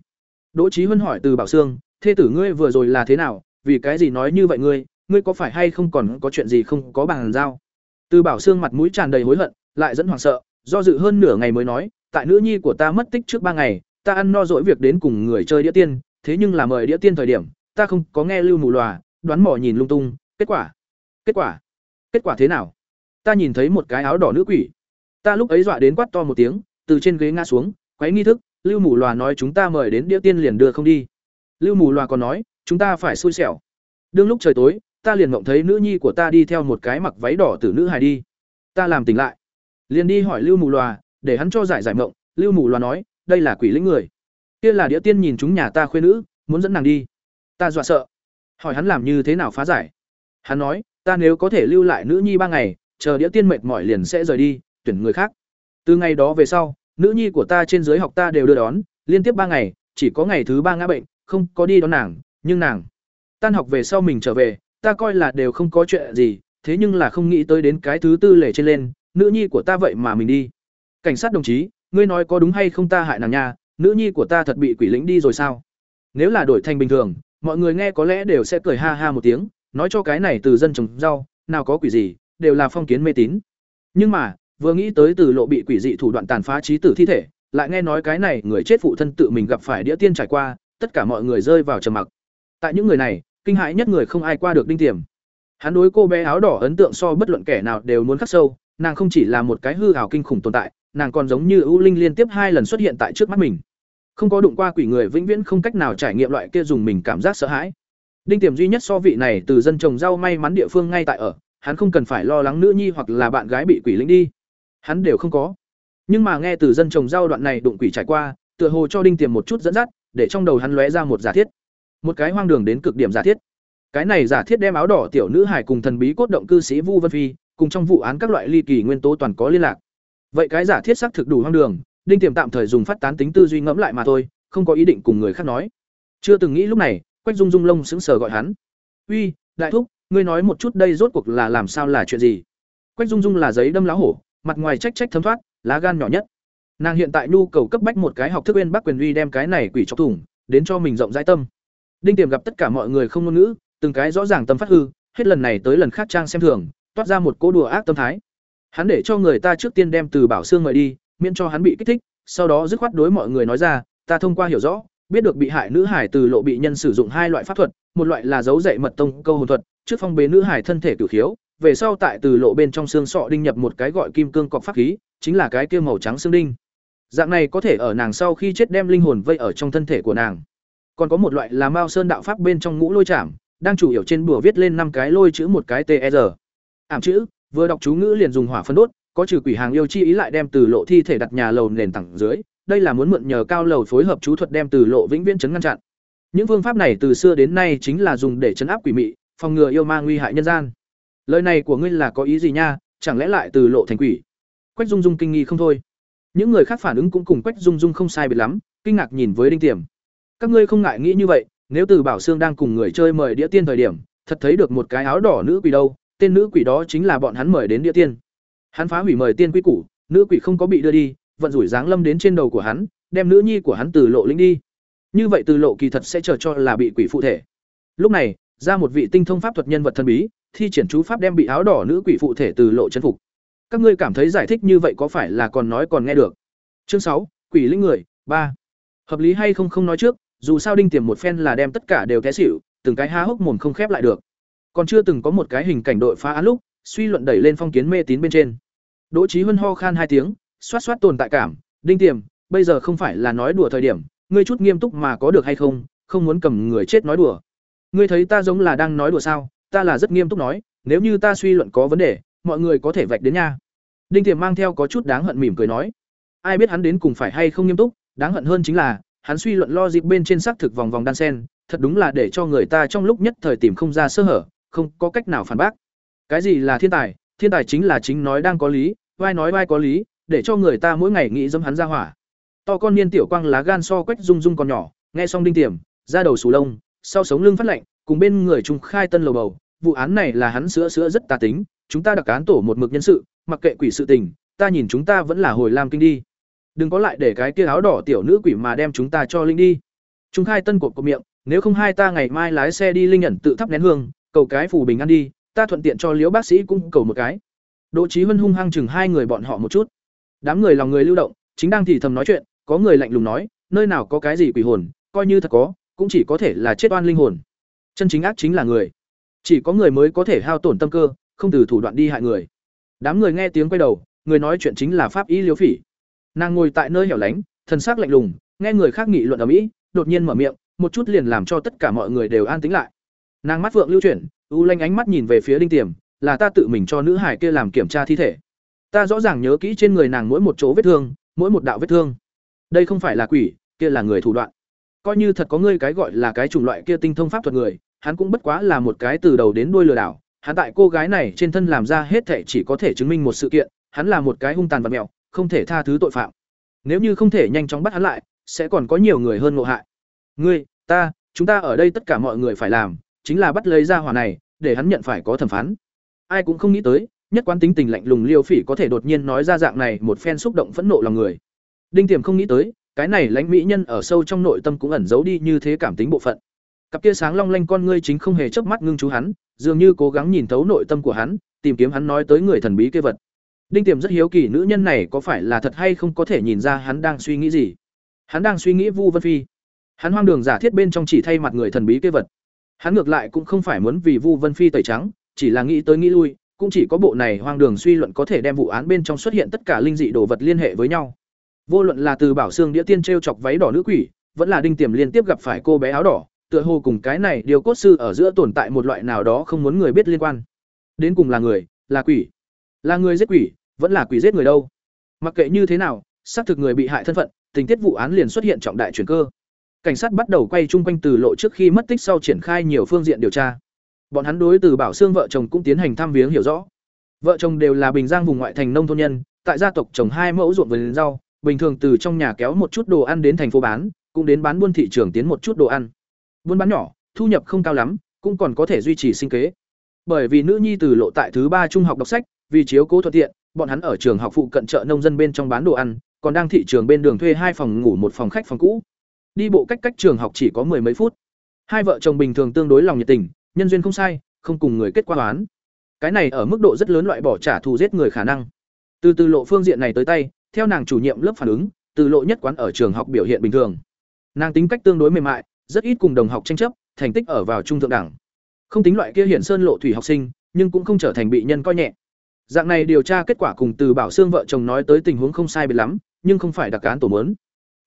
Speaker 1: Đỗ Chí Huân hỏi từ Bảo Sương, "Thê tử ngươi vừa rồi là thế nào, vì cái gì nói như vậy ngươi, ngươi có phải hay không còn có chuyện gì không có bằng giao?" Từ Bảo Sương mặt mũi tràn đầy hối hận, lại dẫn hoảng sợ, do dự hơn nửa ngày mới nói, "Tại nữ nhi của ta mất tích trước ba ngày, ta ăn no dỗi việc đến cùng người chơi đĩa tiên, thế nhưng là mời đĩa tiên thời điểm, ta không có nghe lưu mù lòa, đoán mò nhìn lung tung, kết quả, kết quả, kết quả thế nào? Ta nhìn thấy một cái áo đỏ nữ quỷ. Ta lúc ấy dọa đến quát to một tiếng, từ trên ghế ngã xuống, quấy nghi thức, lưu mù lòa nói chúng ta mời đến đĩa tiên liền đưa không đi. Lưu mù lòa còn nói chúng ta phải xui xẻo. Đương lúc trời tối ta liền mộng thấy nữ nhi của ta đi theo một cái mặc váy đỏ từ nữ hài đi. Ta làm tỉnh lại. Liền đi hỏi lưu mù lòa để hắn cho giải giải mộng. Lưu mù lòa nói đây là quỷ lĩnh người. Kia là đĩa tiên nhìn chúng nhà ta khuê nữ muốn dẫn nàng đi. Ta dọa sợ. Hỏi hắn làm như thế nào phá giải. Hắn nói ta nếu có thể lưu lại nữ nhi ba ngày chờ đĩa tiên mệt mỏi liền sẽ rời đi, tuyển người khác. Từ ngày đó về sau, nữ nhi của ta trên dưới học ta đều đưa đón, liên tiếp ba ngày, chỉ có ngày thứ ba ngã bệnh, không có đi đón nàng, nhưng nàng tan học về sau mình trở về, ta coi là đều không có chuyện gì, thế nhưng là không nghĩ tới đến cái thứ tư lề trên lên, nữ nhi của ta vậy mà mình đi. Cảnh sát đồng chí, ngươi nói có đúng hay không ta hại nàng nha, nữ nhi của ta thật bị quỷ lĩnh đi rồi sao? Nếu là đổi thành bình thường, mọi người nghe có lẽ đều sẽ cười ha ha một tiếng, nói cho cái này từ dân trồng rau, nào có quỷ gì đều là phong kiến mê tín. Nhưng mà, vừa nghĩ tới từ lộ bị quỷ dị thủ đoạn tàn phá trí tử thi thể, lại nghe nói cái này người chết phụ thân tự mình gặp phải đĩa tiên trải qua, tất cả mọi người rơi vào trầm mặc. Tại những người này, kinh hãi nhất người không ai qua được đinh tiềm. Hắn đối cô bé áo đỏ ấn tượng so bất luận kẻ nào đều muốn khắc sâu, nàng không chỉ là một cái hư ảo kinh khủng tồn tại, nàng còn giống như ưu linh liên tiếp hai lần xuất hiện tại trước mắt mình. Không có đụng qua quỷ người vĩnh viễn không cách nào trải nghiệm loại kia dùng mình cảm giác sợ hãi. Đinh tiềm duy nhất so vị này từ dân trồng rau may mắn địa phương ngay tại ở hắn không cần phải lo lắng nữ nhi hoặc là bạn gái bị quỷ lĩnh đi. Hắn đều không có. Nhưng mà nghe từ dân trồng rau đoạn này đụng quỷ trải qua, tựa hồ cho đinh tiềm một chút dẫn dắt, để trong đầu hắn lóe ra một giả thiết. Một cái hoang đường đến cực điểm giả thiết. Cái này giả thiết đem áo đỏ tiểu nữ hải cùng thần bí cốt động cư sĩ vu vân phi, cùng trong vụ án các loại ly kỳ nguyên tố toàn có liên lạc. Vậy cái giả thiết xác thực đủ hoang đường, đinh tiềm tạm thời dùng phát tán tính tư duy ngẫm lại mà thôi, không có ý định cùng người khác nói. Chưa từng nghĩ lúc này, quách dung dung lông sững sờ gọi hắn. Uy, đại thúc ngươi nói một chút đây rốt cuộc là làm sao là chuyện gì? Quách dung dung là giấy đâm lá hổ, mặt ngoài trách trách thấm thoát, lá gan nhỏ nhất. Nàng hiện tại nhu cầu cấp bách một cái học thức bên bác quyền uy đem cái này quỷ chọc thủng, đến cho mình rộng rãi tâm. Đinh tiềm gặp tất cả mọi người không ngôn ngữ, từng cái rõ ràng tâm phát hư, hết lần này tới lần khác trang xem thường, toát ra một cỗ đùa ác tâm thái. Hắn để cho người ta trước tiên đem từ bảo xương mời đi, miễn cho hắn bị kích thích, sau đó dứt khoát đối mọi người nói ra, ta thông qua hiểu rõ biết được bị hại nữ hải từ lộ bị nhân sử dụng hai loại pháp thuật một loại là dấu dạy mật tông câu hồn thuật trước phong bế nữ hải thân thể cửu khiếu về sau tại từ lộ bên trong xương sọ đinh nhập một cái gọi kim cương cọc pháp khí, chính là cái kia màu trắng xương đinh. Dạng này có thể ở nàng sau khi chết đem linh hồn vây ở trong thân thể của nàng. Còn có một loại là Mao Sơn đạo pháp bên trong ngũ lôi chạm, đang chủ yếu trên bùa viết lên năm cái lôi chữ một cái TR. Ảm chữ, vừa đọc chú ngữ liền dùng hỏa phân đốt, có trừ quỷ hàng yêu chi ý lại đem từ lộ thi thể đặt nhà lầu nền tầng dưới, đây là muốn mượn nhờ cao lầu phối hợp chú thuật đem từ lộ vĩnh viễn chấn ngăn chặn. Những phương pháp này từ xưa đến nay chính là dùng để chấn áp quỷ mị, phòng ngừa yêu ma nguy hại nhân gian. Lời này của ngươi là có ý gì nha? Chẳng lẽ lại từ lộ thành quỷ? Quách dung dung kinh nghi không thôi. Những người khác phản ứng cũng cùng quách dung dung không sai biệt lắm kinh ngạc nhìn với đinh tiềm. Các ngươi không ngại nghĩ như vậy nếu từ bảo sương đang cùng người chơi mời đĩa tiên thời điểm thật thấy được một cái áo đỏ nữ quỷ đâu tên nữ quỷ đó chính là bọn hắn mời đến đĩa tiên. Hắn phá hủy mời tiên quy củ nữ quỷ không có bị đưa đi vận rủi dáng lâm đến trên đầu của hắn, đem nữ nhi của hắn từ lộ lĩnh đi. Như vậy từ lộ kỳ thật sẽ chờ cho là bị quỷ phụ thể. Lúc này, ra một vị tinh thông pháp thuật nhân vật thần bí, thi triển chú pháp đem bị áo đỏ nữ quỷ phụ thể từ lộ chân phục. Các ngươi cảm thấy giải thích như vậy có phải là còn nói còn nghe được? Chương sáu, quỷ linh người, ba. Hợp lý hay không không nói trước, dù sao đinh tiềm một phen là đem tất cả đều té xỉu, từng cái há hốc mồm không khép lại được. Còn chưa từng có một cái hình cảnh đội phá án lúc, suy luận đẩy lên phong kiến mê tín bên trên. Đỗ chí huân ho khan hai tiếng xoát xoát tồn tại cảm. Đinh tiềm, bây giờ không phải là nói đùa thời điểm, ngươi chút nghiêm túc mà có được hay không không muốn cầm người chết nói đùa. Ngươi thấy ta giống là đang nói đùa sao? Ta là rất nghiêm túc nói, nếu như ta suy luận có vấn đề, mọi người có thể vạch đến nha. Đinh tiềm mang theo có chút đáng hận mỉm cười nói, ai biết hắn đến cùng phải hay không nghiêm túc, đáng hận hơn chính là, hắn suy luận lo dịp bên trên xác thực vòng vòng đan sen, thật đúng là để cho người ta trong lúc nhất thời tìm không ra sơ hở, không có cách nào phản bác. Cái gì là thiên tài? Thiên tài chính là chính nói đang có lý, vai nói vai có lý để cho người ta mỗi ngày nghĩ dâm hắn ra hỏa to con niên tiểu quang lá gan so quách rung rung còn nhỏ nghe xong đinh tiềm ra đầu sù lông sau sống lưng phát lạnh cùng bên người trung khai tân lầu bầu vụ án này là hắn sữa sữa rất tà tính chúng ta đặc án tổ một mực nhân sự mặc kệ quỷ sự tình ta nhìn chúng ta vẫn là hồi làm kinh đi đừng có lại để cái kia áo đỏ tiểu nữ quỷ mà đem chúng ta cho linh đi Trung khai tân cột cột miệng, nếu không hai ta ngày mai lái xe đi linh nhận tự thắp nén hương, cầu cái phù bình ăn đi, ta thuận tiện cho liễu bác sĩ cũng cầu một cái. Đỗ trí huân hung hăng chừng hai người bọn họ một chút. Đám người lòng người lưu động, chính đang thì thầm nói chuyện, có người lạnh lùng nói, nơi nào có cái gì quỷ hồn, coi như thật có, cũng chỉ có thể là chết oan linh hồn. Chân chính ác chính là người. Chỉ có người mới có thể hao tổn tâm cơ, không từ thủ đoạn đi hại người. Đám người nghe tiếng quay đầu, người nói chuyện chính là pháp y liếu Phỉ. Nàng ngồi tại nơi hẻo lánh, thần xác lạnh lùng, nghe người khác nghị luận ở mỹ, đột nhiên mở miệng, một chút liền làm cho tất cả mọi người đều an tĩnh lại. Nàng mắt vượng lưu chuyển, u lanh ánh mắt nhìn về phía Đinh Tiềm, là ta tự mình cho nữ hải kia làm kiểm tra thi thể. Ta rõ ràng nhớ kỹ trên người nàng mỗi một chỗ vết thương, mỗi một đạo vết thương. Đây không phải là quỷ, kia là người thủ đoạn. Coi như thật có ngươi cái gọi là cái chủng loại kia tinh thông pháp thuật người, hắn cũng bất quá là một cái từ đầu đến đuôi lừa đảo. Hắn tại cô gái này trên thân làm ra hết thảy chỉ có thể chứng minh một sự kiện, hắn là một cái hung tàn vật mèo, không thể tha thứ tội phạm. Nếu như không thể nhanh chóng bắt hắn lại, sẽ còn có nhiều người hơn ngộ hại. Ngươi, ta, chúng ta ở đây tất cả mọi người phải làm, chính là bắt lấy ra hỏa này, để hắn nhận phải có thẩm phán. Ai cũng không nghĩ tới, nhất quán tính tình lạnh lùng Liêu Phỉ có thể đột nhiên nói ra dạng này một phen xúc động phẫn nộ lòng người. Đinh Tiềm không nghĩ tới, cái này lãnh mỹ nhân ở sâu trong nội tâm cũng ẩn giấu đi như thế cảm tính bộ phận. Cặp kia sáng long lanh con ngươi chính không hề chớp mắt ngưng chú hắn, dường như cố gắng nhìn thấu nội tâm của hắn, tìm kiếm hắn nói tới người thần bí kia vật. Đinh Tiềm rất hiếu kỳ nữ nhân này có phải là thật hay không có thể nhìn ra hắn đang suy nghĩ gì. Hắn đang suy nghĩ Vu Vân Phi. Hắn hoang đường giả thiết bên trong chỉ thay mặt người thần bí kia vật. Hắn ngược lại cũng không phải muốn vì Vu Vân Phi tẩy trắng, chỉ là nghĩ tới nghĩ lui, cũng chỉ có bộ này hoang đường suy luận có thể đem vụ án bên trong xuất hiện tất cả linh dị đồ vật liên hệ với nhau. Vô luận là từ Bảo Xương Đĩa Tiên treo chọc váy đỏ nữ quỷ, vẫn là Đinh Tiềm liên tiếp gặp phải cô bé áo đỏ, tựa hồ cùng cái này điều cốt sư ở giữa tồn tại một loại nào đó không muốn người biết liên quan. Đến cùng là người, là quỷ. Là người giết quỷ, vẫn là quỷ giết người đâu. Mặc kệ như thế nào, xác thực người bị hại thân phận, tình tiết vụ án liền xuất hiện trọng đại chuyển cơ. Cảnh sát bắt đầu quay chung quanh từ lộ trước khi mất tích sau triển khai nhiều phương diện điều tra. Bọn hắn đối từ Bảo Xương vợ chồng cũng tiến hành thăm viếng hiểu rõ. Vợ chồng đều là Bình Giang vùng ngoại thành nông thôn nhân, tại gia tộc trồng hai mẫu ruộng vườn rau, bình thường từ trong nhà kéo một chút đồ ăn đến thành phố bán, cũng đến bán buôn thị trường tiến một chút đồ ăn. Buôn bán nhỏ, thu nhập không cao lắm, cũng còn có thể duy trì sinh kế. Bởi vì nữ nhi từ lộ tại thứ ba trung học đọc sách, vì chiếu cố thuận tiện, bọn hắn ở trường học phụ cận chợ nông dân bên trong bán đồ ăn, còn đang thị trường bên đường thuê hai phòng ngủ một phòng khách phòng cũ. Đi bộ cách cách trường học chỉ có mười mấy phút. Hai vợ chồng bình thường tương đối lòng nhiệt tình, nhân duyên không sai, không cùng người kết quả toán. Cái này ở mức độ rất lớn loại bỏ trả thù giết người khả năng. Từ từ lộ phương diện này tới tay, theo nàng chủ nhiệm lớp phản ứng, từ lộ nhất quán ở trường học biểu hiện bình thường. Nàng tính cách tương đối mềm mại, rất ít cùng đồng học tranh chấp, thành tích ở vào trung thượng đẳng. Không tính loại kia hiển sơn lộ thủy học sinh, nhưng cũng không trở thành bị nhân coi nhẹ. Dạng này điều tra kết quả cùng từ Bảo Xương vợ chồng nói tới tình huống không sai biệt lắm, nhưng không phải đặc án tổ mớn.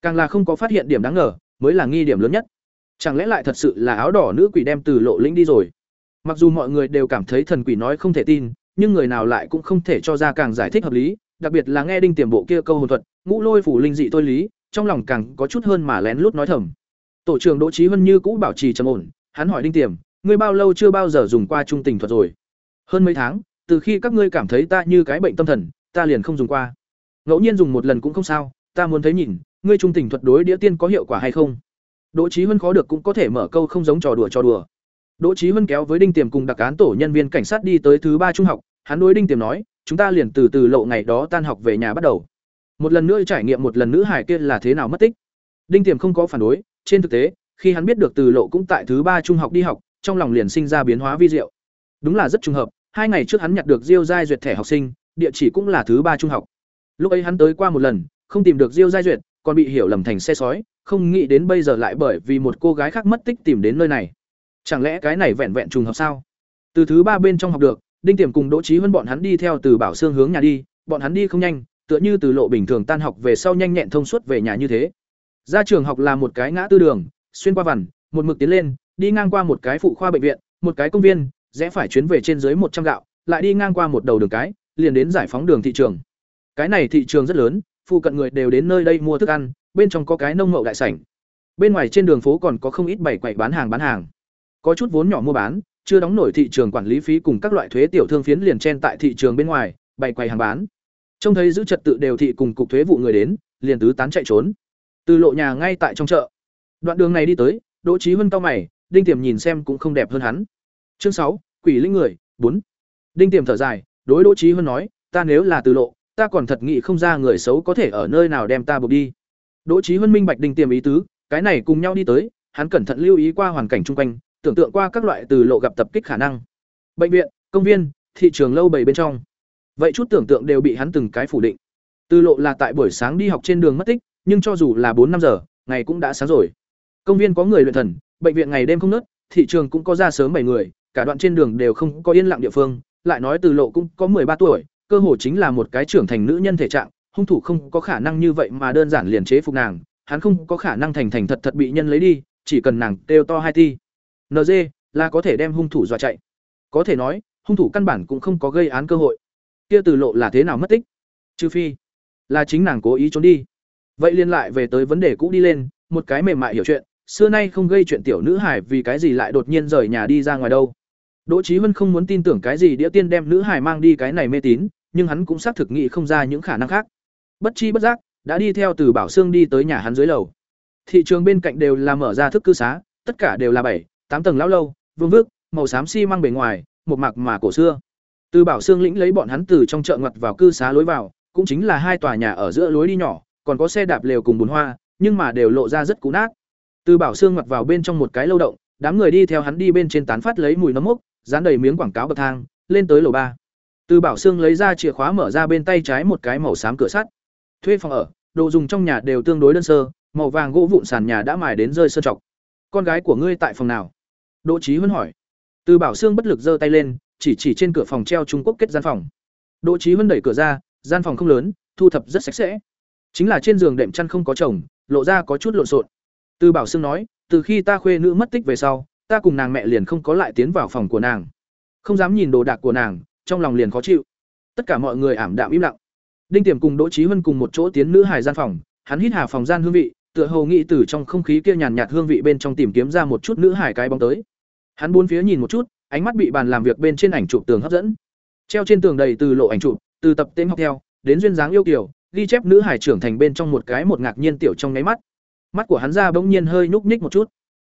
Speaker 1: Càng là không có phát hiện điểm đáng ngờ, mới là nghi điểm lớn nhất. Chẳng lẽ lại thật sự là áo đỏ nữ quỷ đem từ lộ lĩnh đi rồi? Mặc dù mọi người đều cảm thấy thần quỷ nói không thể tin, nhưng người nào lại cũng không thể cho ra càng giải thích hợp lý, đặc biệt là nghe đinh tiềm bộ kia câu hồn thuật, ngũ lôi phủ linh dị tôi lý, trong lòng càng có chút hơn mà lén lút nói thầm. Tổ trưởng Đỗ Chí Hân như cũ bảo trì trầm ổn, hắn hỏi đinh tiềm, ngươi bao lâu chưa bao giờ dùng qua trung tình thuật rồi? Hơn mấy tháng, từ khi các ngươi cảm thấy ta như cái bệnh tâm thần, ta liền không dùng qua. Ngẫu nhiên dùng một lần cũng không sao, ta muốn thấy nhìn, ngươi trung tình thuật đối đĩa tiên có hiệu quả hay không? Đỗ Chí Hân khó được cũng có thể mở câu không giống trò đùa trò đùa. Đỗ Chí Hân kéo với Đinh Tiềm cùng đặc án tổ nhân viên cảnh sát đi tới thứ ba trung học, hắn đối Đinh Tiềm nói, chúng ta liền từ từ lộ ngày đó tan học về nhà bắt đầu. Một lần nữa trải nghiệm một lần nữ hải kia là thế nào mất tích. Đinh Tiềm không có phản đối, trên thực tế, khi hắn biết được từ lộ cũng tại thứ ba trung học đi học, trong lòng liền sinh ra biến hóa vi diệu. Đúng là rất trùng hợp, hai ngày trước hắn nhặt được Diêu Giai duyệt thẻ học sinh, địa chỉ cũng là thứ ba trung học. Lúc ấy hắn tới qua một lần, không tìm được Diêu Giai duyệt, còn bị hiểu lầm thành xe sói, không nghĩ đến bây giờ lại bởi vì một cô gái khác mất tích tìm đến nơi này. Chẳng lẽ cái này vẹn vẹn trùng hợp sao? Từ thứ ba bên trong học được, Đinh Tiềm cùng Đỗ Chí Huân bọn hắn đi theo từ Bảo sương hướng nhà đi, bọn hắn đi không nhanh, tựa như từ lộ bình thường tan học về sau nhanh nhẹn thông suốt về nhà như thế. Ra trường học là một cái ngã tư đường, xuyên qua vằn, một mực tiến lên, đi ngang qua một cái phụ khoa bệnh viện, một cái công viên, rẽ phải chuyến về trên dưới một trăm gạo, lại đi ngang qua một đầu đường cái, liền đến giải phóng đường thị trường. Cái này thị trường rất lớn, phụ cận người đều đến nơi đây mua thức ăn, bên trong có cái nông mậu đại sảnh. Bên ngoài trên đường phố còn có không ít bày quầy bán hàng bán hàng. Có chút vốn nhỏ mua bán, chưa đóng nổi thị trường quản lý phí cùng các loại thuế tiểu thương phiến liền chen tại thị trường bên ngoài, bày quầy hàng bán. Trông thấy giữ trật tự đều thị cùng cục thuế vụ người đến, liền tứ tán chạy trốn. Từ lộ nhà ngay tại trong chợ. Đoạn đường này đi tới, Đỗ Chí Vân cao mày, Đinh Tiềm nhìn xem cũng không đẹp hơn hắn. Chương sáu, Quỷ linh người, bốn. Đinh Tiềm thở dài, đối Đỗ Chí Vân nói, ta nếu là Từ lộ, ta còn thật nghĩ không ra người xấu có thể ở nơi nào đem ta buộc đi. Đỗ Chí huân minh bạch Đinh Tiềm ý tứ, cái này cùng nhau đi tới, hắn cẩn thận lưu ý qua hoàn cảnh chung quanh, tưởng tượng qua các loại từ lộ gặp tập kích khả năng. Bệnh viện, công viên, thị trường lâu bầy bên trong. Vậy chút tưởng tượng đều bị hắn từng cái phủ định. Từ lộ là tại buổi sáng đi học trên đường mất tích, nhưng cho dù là bốn năm giờ, ngày cũng đã sáng rồi. Công viên có người luyện thần, bệnh viện ngày đêm không nớt, thị trường cũng có ra sớm bảy người, cả đoạn trên đường đều không có yên lặng địa phương, lại nói Từ Lộ cũng có ba tuổi, cơ hồ chính là một cái trưởng thành nữ nhân thể trạng, hung thủ không có khả năng như vậy mà đơn giản liền chế phục nàng, hắn không có khả năng thành thành thật thật bị nhân lấy đi, chỉ cần nàng kêu to hai ti. NG là có thể đem hung thủ dọa chạy. Có thể nói, hung thủ căn bản cũng không có gây án cơ hội. Kia Từ Lộ là thế nào mất tích? Trừ phi là chính nàng cố ý trốn đi. Vậy liên lại về tới vấn đề cũ đi lên, một cái mềm mại hiểu chuyện, xưa nay không gây chuyện tiểu nữ hải vì cái gì lại đột nhiên rời nhà đi ra ngoài đâu. Đỗ Chí Vân không muốn tin tưởng cái gì đĩa tiên đem nữ hải mang đi cái này mê tín, nhưng hắn cũng xác thực nghĩ không ra những khả năng khác. Bất chi bất giác, đã đi theo từ Bảo Sương đi tới nhà hắn dưới lầu. Thị trường bên cạnh đều là mở ra thức cư xá, tất cả đều là bảy, tám tầng lão lâu, vương vước, màu xám xi si mang bề ngoài, một mạc mà cổ xưa. Từ Bảo Sương lĩnh lấy bọn hắn từ trong chợ ngoặt vào cư xá lối vào, cũng chính là hai tòa nhà ở giữa lối đi nhỏ, còn có xe đạp lều cùng bùn hoa, nhưng mà đều lộ ra rất cũ nát. Từ Bảo Sương ngoặt vào bên trong một cái lâu động, đám người đi theo hắn đi bên trên tán phát lấy mùi nấm mốc, dán đầy miếng quảng cáo bậc thang, lên tới lầu ba. Từ Bảo Sương lấy ra chìa khóa mở ra bên tay trái một cái màu xám cửa sắt. Thuê phòng ở, đồ dùng trong nhà đều tương đối đơn sơ, màu vàng gỗ vụn sàn nhà đã mài đến rơi sơn trọc. Con gái của ngươi tại phòng nào? Đỗ Chí Huân hỏi. Từ Bảo Sương bất lực giơ tay lên, chỉ chỉ trên cửa phòng treo Trung Quốc kết gian phòng. Đỗ Chí Huân đẩy cửa ra, gian phòng không lớn, thu thập rất sạch sẽ. Chính là trên giường đệm chăn không có chồng, lộ ra có chút lộn xộn. Từ Bảo Sương nói, từ khi ta khuê nữ mất tích về sau, ta cùng nàng mẹ liền không có lại tiến vào phòng của nàng. Không dám nhìn đồ đạc của nàng, trong lòng liền khó chịu. Tất cả mọi người ảm đạm im lặng. Đinh Tiềm cùng Đỗ Chí huân cùng một chỗ tiến nữ hài gian phòng, hắn hít hà phòng gian hương vị, tựa hồ nghĩ từ trong không khí kia nhàn nhạt hương vị bên trong tìm kiếm ra một chút nữ hài cái bóng tới. Hắn bốn phía nhìn một chút, ánh mắt bị bàn làm việc bên trên ảnh chụp tường hấp dẫn. Treo trên tường đầy từ lộ ảnh chụp, từ tập tên học theo, đến duyên dáng yêu kiều, ghi chép nữ hải trưởng thành bên trong một cái một ngạc nhiên tiểu trong nháy mắt. Mắt của hắn ra bỗng nhiên hơi nhúc nhích một chút,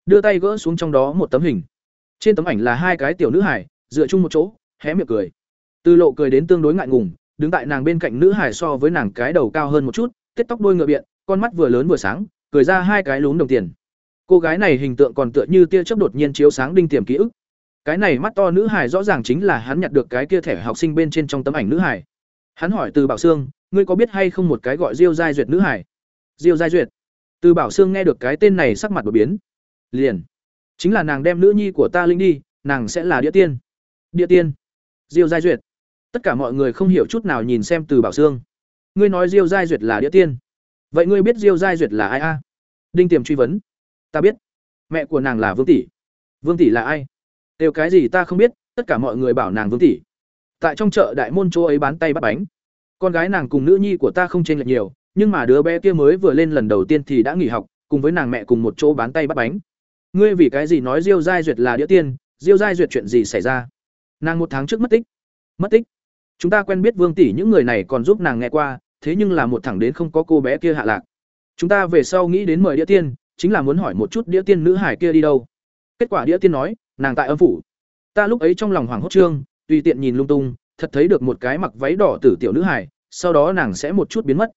Speaker 1: đưa tay gỡ xuống trong đó một tấm hình. Trên tấm ảnh là hai cái tiểu nữ hải, dựa chung một chỗ, hé miệng cười. Từ lộ cười đến tương đối ngại ngùng, đứng tại nàng bên cạnh nữ hải so với nàng cái đầu cao hơn một chút, tết tóc đuôi ngựa biện, con mắt vừa lớn vừa sáng, cười ra hai cái lúm đồng tiền. Cô gái này hình tượng còn tựa như tia chớp đột nhiên chiếu sáng đinh tiềm ký ức. Cái này mắt to nữ hải rõ ràng chính là hắn nhặt được cái kia thẻ học sinh bên trên trong tấm ảnh nữ hải. Hắn hỏi từ Bảo Sương, ngươi có biết hay không một cái gọi Diêu Giai Duyệt nữ hải? Diêu Giai Duyệt. Từ Bảo Sương nghe được cái tên này sắc mặt đột biến. Liền, chính là nàng đem nữ nhi của ta linh đi, nàng sẽ là địa tiên. Địa tiên? Diêu Giai Duyệt. Tất cả mọi người không hiểu chút nào nhìn xem Từ Bảo Sương. Ngươi nói Diêu Giai Duyệt là địa tiên? Vậy ngươi biết Diêu Giai Duyệt là ai a? Đinh Tiềm truy vấn. Ta biết. Mẹ của nàng là Vương tỷ. Vương tỷ là ai? Đều cái gì ta không biết, tất cả mọi người bảo nàng Vương tỷ. Tại trong chợ đại môn chỗ ấy bán tay bắt bánh. Con gái nàng cùng nữ nhi của ta không chênh lệch nhiều, nhưng mà đứa bé kia mới vừa lên lần đầu tiên thì đã nghỉ học, cùng với nàng mẹ cùng một chỗ bán tay bắt bánh. Ngươi vì cái gì nói Diêu Giai Duyệt là đĩa tiên, Diêu Giai Duyệt chuyện gì xảy ra? Nàng một tháng trước mất tích. Mất tích? Chúng ta quen biết Vương tỷ những người này còn giúp nàng nghe qua, thế nhưng là một thẳng đến không có cô bé kia hạ lạc. Chúng ta về sau nghĩ đến mời đĩa tiên, chính là muốn hỏi một chút đĩa tiên nữ hải kia đi đâu. Kết quả đĩa tiên nói, nàng tại âm phủ. Ta lúc ấy trong lòng hoàng hốt trương, tùy tiện nhìn lung tung, thật thấy được một cái mặc váy đỏ tử tiểu nữ hải, sau đó nàng sẽ một chút biến mất.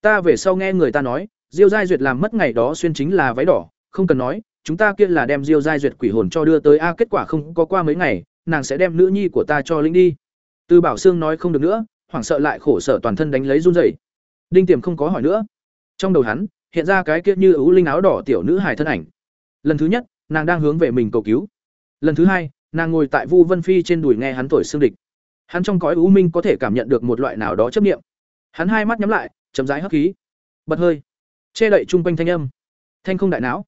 Speaker 1: Ta về sau nghe người ta nói, Diêu Giai Duyệt làm mất ngày đó xuyên chính là váy đỏ, không cần nói, chúng ta kia là đem Diêu Giai Duyệt quỷ hồn cho đưa tới a kết quả không có qua mấy ngày, nàng sẽ đem nữ nhi của ta cho linh đi. Từ Bảo Sương nói không được nữa, hoảng sợ lại khổ sở toàn thân đánh lấy run rẩy. Đinh Tiềm không có hỏi nữa. Trong đầu hắn, hiện ra cái kia như ưu linh áo đỏ tiểu nữ hài thân ảnh. Lần thứ nhất, nàng đang hướng về mình cầu cứu. Lần thứ hai, nàng ngồi tại Vu Vân Phi trên đùi nghe hắn thổi xương địch. Hắn trong cõi u minh có thể cảm nhận được một loại nào đó chấp niệm. Hắn hai mắt nhắm lại, chậm rãi hấp khí. Bật hơi, che đậy trung quanh thanh âm. Thanh không đại não,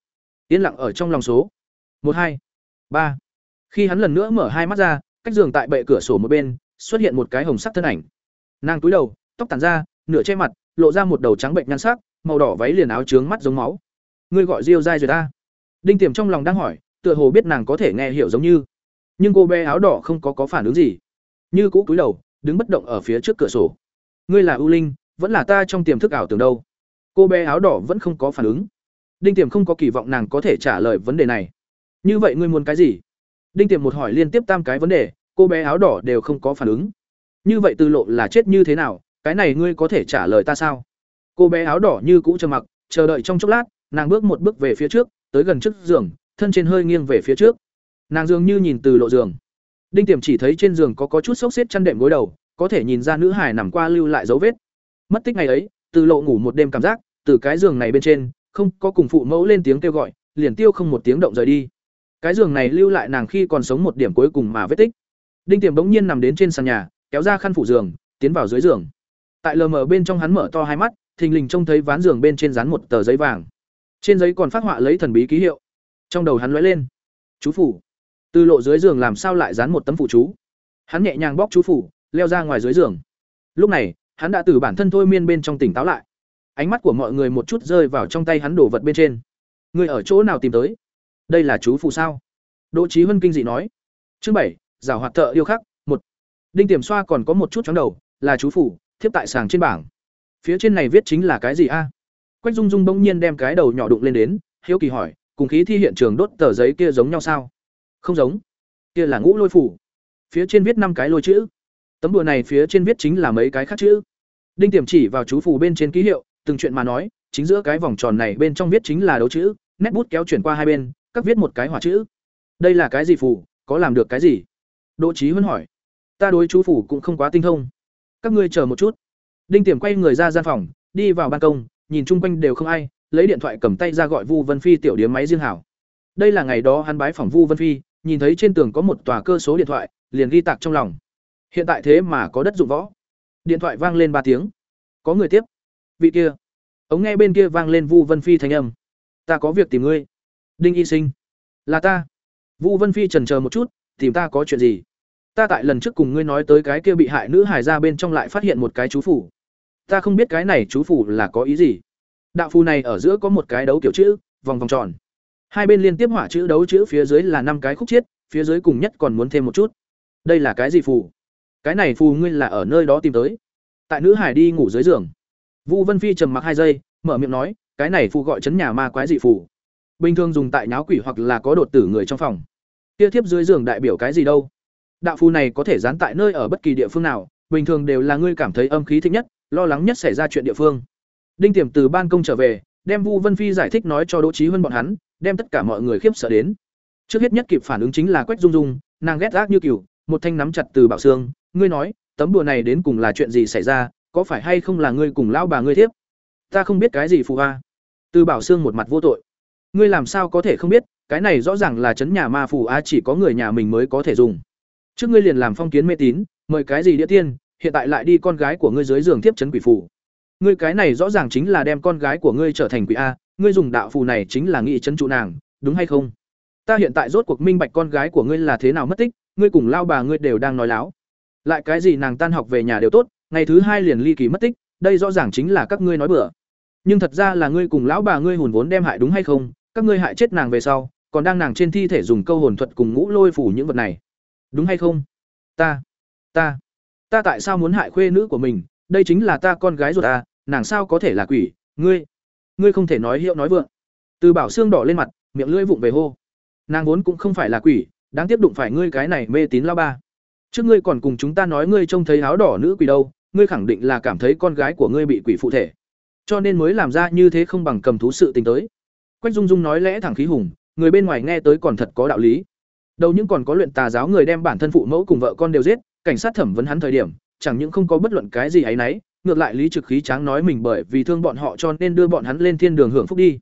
Speaker 1: yên lặng ở trong lòng số. một hai ba Khi hắn lần nữa mở hai mắt ra, cách giường tại bệ cửa sổ một bên, xuất hiện một cái hồng sắc thân ảnh. Nàng túi đầu, tóc tản ra, nửa che mặt, lộ ra một đầu trắng bệnh nhăn sắc, màu đỏ váy liền áo trướng mắt giống máu. Ngươi gọi Diêu dai rồi ta? Đinh Tiềm trong lòng đang hỏi, tựa hồ biết nàng có thể nghe hiểu giống như, nhưng cô bé áo đỏ không có có phản ứng gì như cũ cúi đầu đứng bất động ở phía trước cửa sổ ngươi là ưu linh vẫn là ta trong tiềm thức ảo tưởng đâu cô bé áo đỏ vẫn không có phản ứng đinh tiềm không có kỳ vọng nàng có thể trả lời vấn đề này. Như vậy ngươi muốn cái gì? Đinh tiềm một hỏi liên tiếp tam cái vấn đề, cô bé áo đỏ đều không có phản ứng. Như vậy từ lộ là chết như thế nào? Cái này ngươi có thể trả lời ta sao? Cô bé áo đỏ như cũ chờ mặc, chờ đợi trong chốc lát, nàng bước một bước về phía trước, tới gần trước giường, thân trên hơi nghiêng về phía trước. Nàng dường như nhìn từ lộ giường. Đinh tiềm chỉ thấy trên giường có có chút xốc xếp chăn đệm gối đầu, có thể nhìn ra nữ hải nằm qua lưu lại dấu vết. Mất tích ngày ấy, từ lộ ngủ một đêm cảm giác, từ cái giường này bên trên không có cùng phụ mẫu lên tiếng kêu gọi, liền tiêu không một tiếng động rời đi. Cái giường này lưu lại nàng khi còn sống một điểm cuối cùng mà vết tích. Đinh tiềm bỗng nhiên nằm đến trên sàn nhà, kéo ra khăn phủ giường, tiến vào dưới giường. Tại lờ mờ bên trong hắn mở to hai mắt, thình lình trông thấy ván giường bên trên dán một tờ giấy vàng. Trên giấy còn phát họa lấy thần bí ký hiệu. Trong đầu hắn lóe lên. Chú phủ. Từ lộ dưới giường làm sao lại dán một tấm phủ chú? Hắn nhẹ nhàng bóc chú phủ, leo ra ngoài dưới giường. Lúc này, hắn đã từ bản thân thôi miên bên trong tỉnh táo lại ánh mắt của mọi người một chút rơi vào trong tay hắn đổ vật bên trên. Người ở chỗ nào tìm tới? Đây là chú phù sao? Đỗ trí huân kinh dị nói. Chương bảy, giảo hoạt thợ yêu khắc, một. Đinh tiềm xoa còn có một chút chóng đầu, là chú phủ thiếp tại sàng trên bảng. Phía trên này viết chính là cái gì a? Quách dung dung bỗng nhiên đem cái đầu nhỏ đụng lên đến, hiếu kỳ hỏi, cùng khí thi hiện trường đốt tờ giấy kia giống nhau sao? Không giống. Kia là ngũ lôi phủ phía trên viết năm cái lôi chữ. Tấm đùa này phía trên viết chính là mấy cái khác chữ. Đinh tiềm chỉ vào chú phù bên trên ký hiệu từng chuyện mà nói, chính giữa cái vòng tròn này bên trong viết chính là đấu chữ, nét bút kéo chuyển qua hai bên, các viết một cái hỏa chữ. Đây là cái gì phù, có làm được cái gì? Đỗ trí huân hỏi. Ta đối chú phủ cũng không quá tinh thông. Các ngươi chờ một chút. Đinh tiềm quay người ra gian phòng, đi vào ban công, nhìn chung quanh đều không ai, lấy điện thoại cầm tay ra gọi vu vân phi tiểu điếm máy riêng hảo. Đây là ngày đó hắn bái phòng vu vân phi, nhìn thấy trên tường có một tòa cơ số điện thoại, liền ghi tạc trong lòng. Hiện tại thế mà có đất dụng võ. Điện thoại vang lên ba tiếng. Có người tiếp vị kia. Ống nghe bên kia vang lên vu vân phi thanh âm. Ta có việc tìm ngươi. Đinh y sinh. Là ta. Vu vân phi trần chờ một chút, tìm ta có chuyện gì? Ta tại lần trước cùng ngươi nói tới cái kia bị hại nữ hải ra bên trong lại phát hiện một cái chú phủ. Ta không biết cái này chú phủ là có ý gì. Đạo phù này ở giữa có một cái đấu kiểu chữ, vòng vòng tròn. Hai bên liên tiếp hỏa chữ đấu chữ phía dưới là năm cái khúc chiết, phía dưới cùng nhất còn muốn thêm một chút. Đây là cái gì phù? Cái này phù ngươi là ở nơi đó tìm tới. Tại nữ hải đi ngủ dưới giường vu vân phi trầm mặc hai giây mở miệng nói cái này phù gọi chấn nhà ma quái dị phù. Bình thường dùng tại nháo quỷ hoặc là có đột tử người trong phòng. Kia thiếp dưới giường đại biểu cái gì đâu? Đạo phù này có thể dán tại nơi ở bất kỳ địa phương nào bình thường đều là ngươi cảm thấy âm khí thích nhất lo lắng nhất xảy ra chuyện địa phương. Đinh tiềm từ ban công trở về đem vu vân phi giải thích nói cho đỗ Chí Huân bọn hắn đem tất cả mọi người khiếp sợ đến. Trước hết nhất kịp phản ứng chính là quách dung dung nàng ghét gác như kiểu, một thanh nắm chặt từ bảo xương ngươi nói tấm đùa này đến cùng là chuyện gì xảy ra có phải hay không là ngươi cùng lão bà ngươi thiếp? Ta không biết cái gì phù hoa. Từ bảo sương một mặt vô tội. Ngươi làm sao có thể không biết, cái này rõ ràng là chấn nhà ma phù a, chỉ có người nhà mình mới có thể dùng. Trước ngươi liền làm phong kiến mê tín, mời cái gì đĩa tiên, hiện tại lại đi con gái của ngươi dưới giường tiếp chấn quỷ phù. Ngươi cái này rõ ràng chính là đem con gái của ngươi trở thành quỷ a, ngươi dùng đạo phù này chính là nghị chấn trụ nàng, đúng hay không? Ta hiện tại rốt cuộc minh bạch con gái của ngươi là thế nào mất tích, ngươi cùng lao bà ngươi đều đang nói láo. Lại cái gì nàng tan học về nhà đều tốt ngày thứ hai liền ly kỳ mất tích, đây rõ ràng chính là các ngươi nói bừa. Nhưng thật ra là ngươi cùng lão bà ngươi hùn vốn đem hại đúng hay không, các ngươi hại chết nàng về sau, còn đang nàng trên thi thể dùng câu hồn thuật cùng ngũ lôi phủ những vật này. Đúng hay không? Ta ta ta tại sao muốn hại khuê nữ của mình? Đây chính là ta con gái ruột ta, nàng sao có thể là quỷ? Ngươi ngươi không thể nói hiệu nói vượng. Từ bảo xương đỏ lên mặt, miệng lưỡi vụng về hô. Nàng vốn cũng không phải là quỷ, đáng tiếp đụng phải ngươi cái này mê tín lao ba. Trước ngươi còn cùng chúng ta nói ngươi trông thấy áo đỏ nữ quỷ đâu ngươi khẳng định là cảm thấy con gái của ngươi bị quỷ phụ thể. Cho nên mới làm ra như thế không bằng cầm thú sự tình tới. Quách dung dung nói lẽ thẳng khí hùng, người bên ngoài nghe tới còn thật có đạo lý. Đâu những còn có luyện tà giáo người đem bản thân phụ mẫu cùng vợ con đều giết, cảnh sát thẩm vấn hắn thời điểm, chẳng những không có bất luận cái gì ấy nấy ngược lại lý trực khí tráng nói mình bởi vì thương bọn họ cho nên đưa bọn hắn lên thiên đường hưởng phúc đi.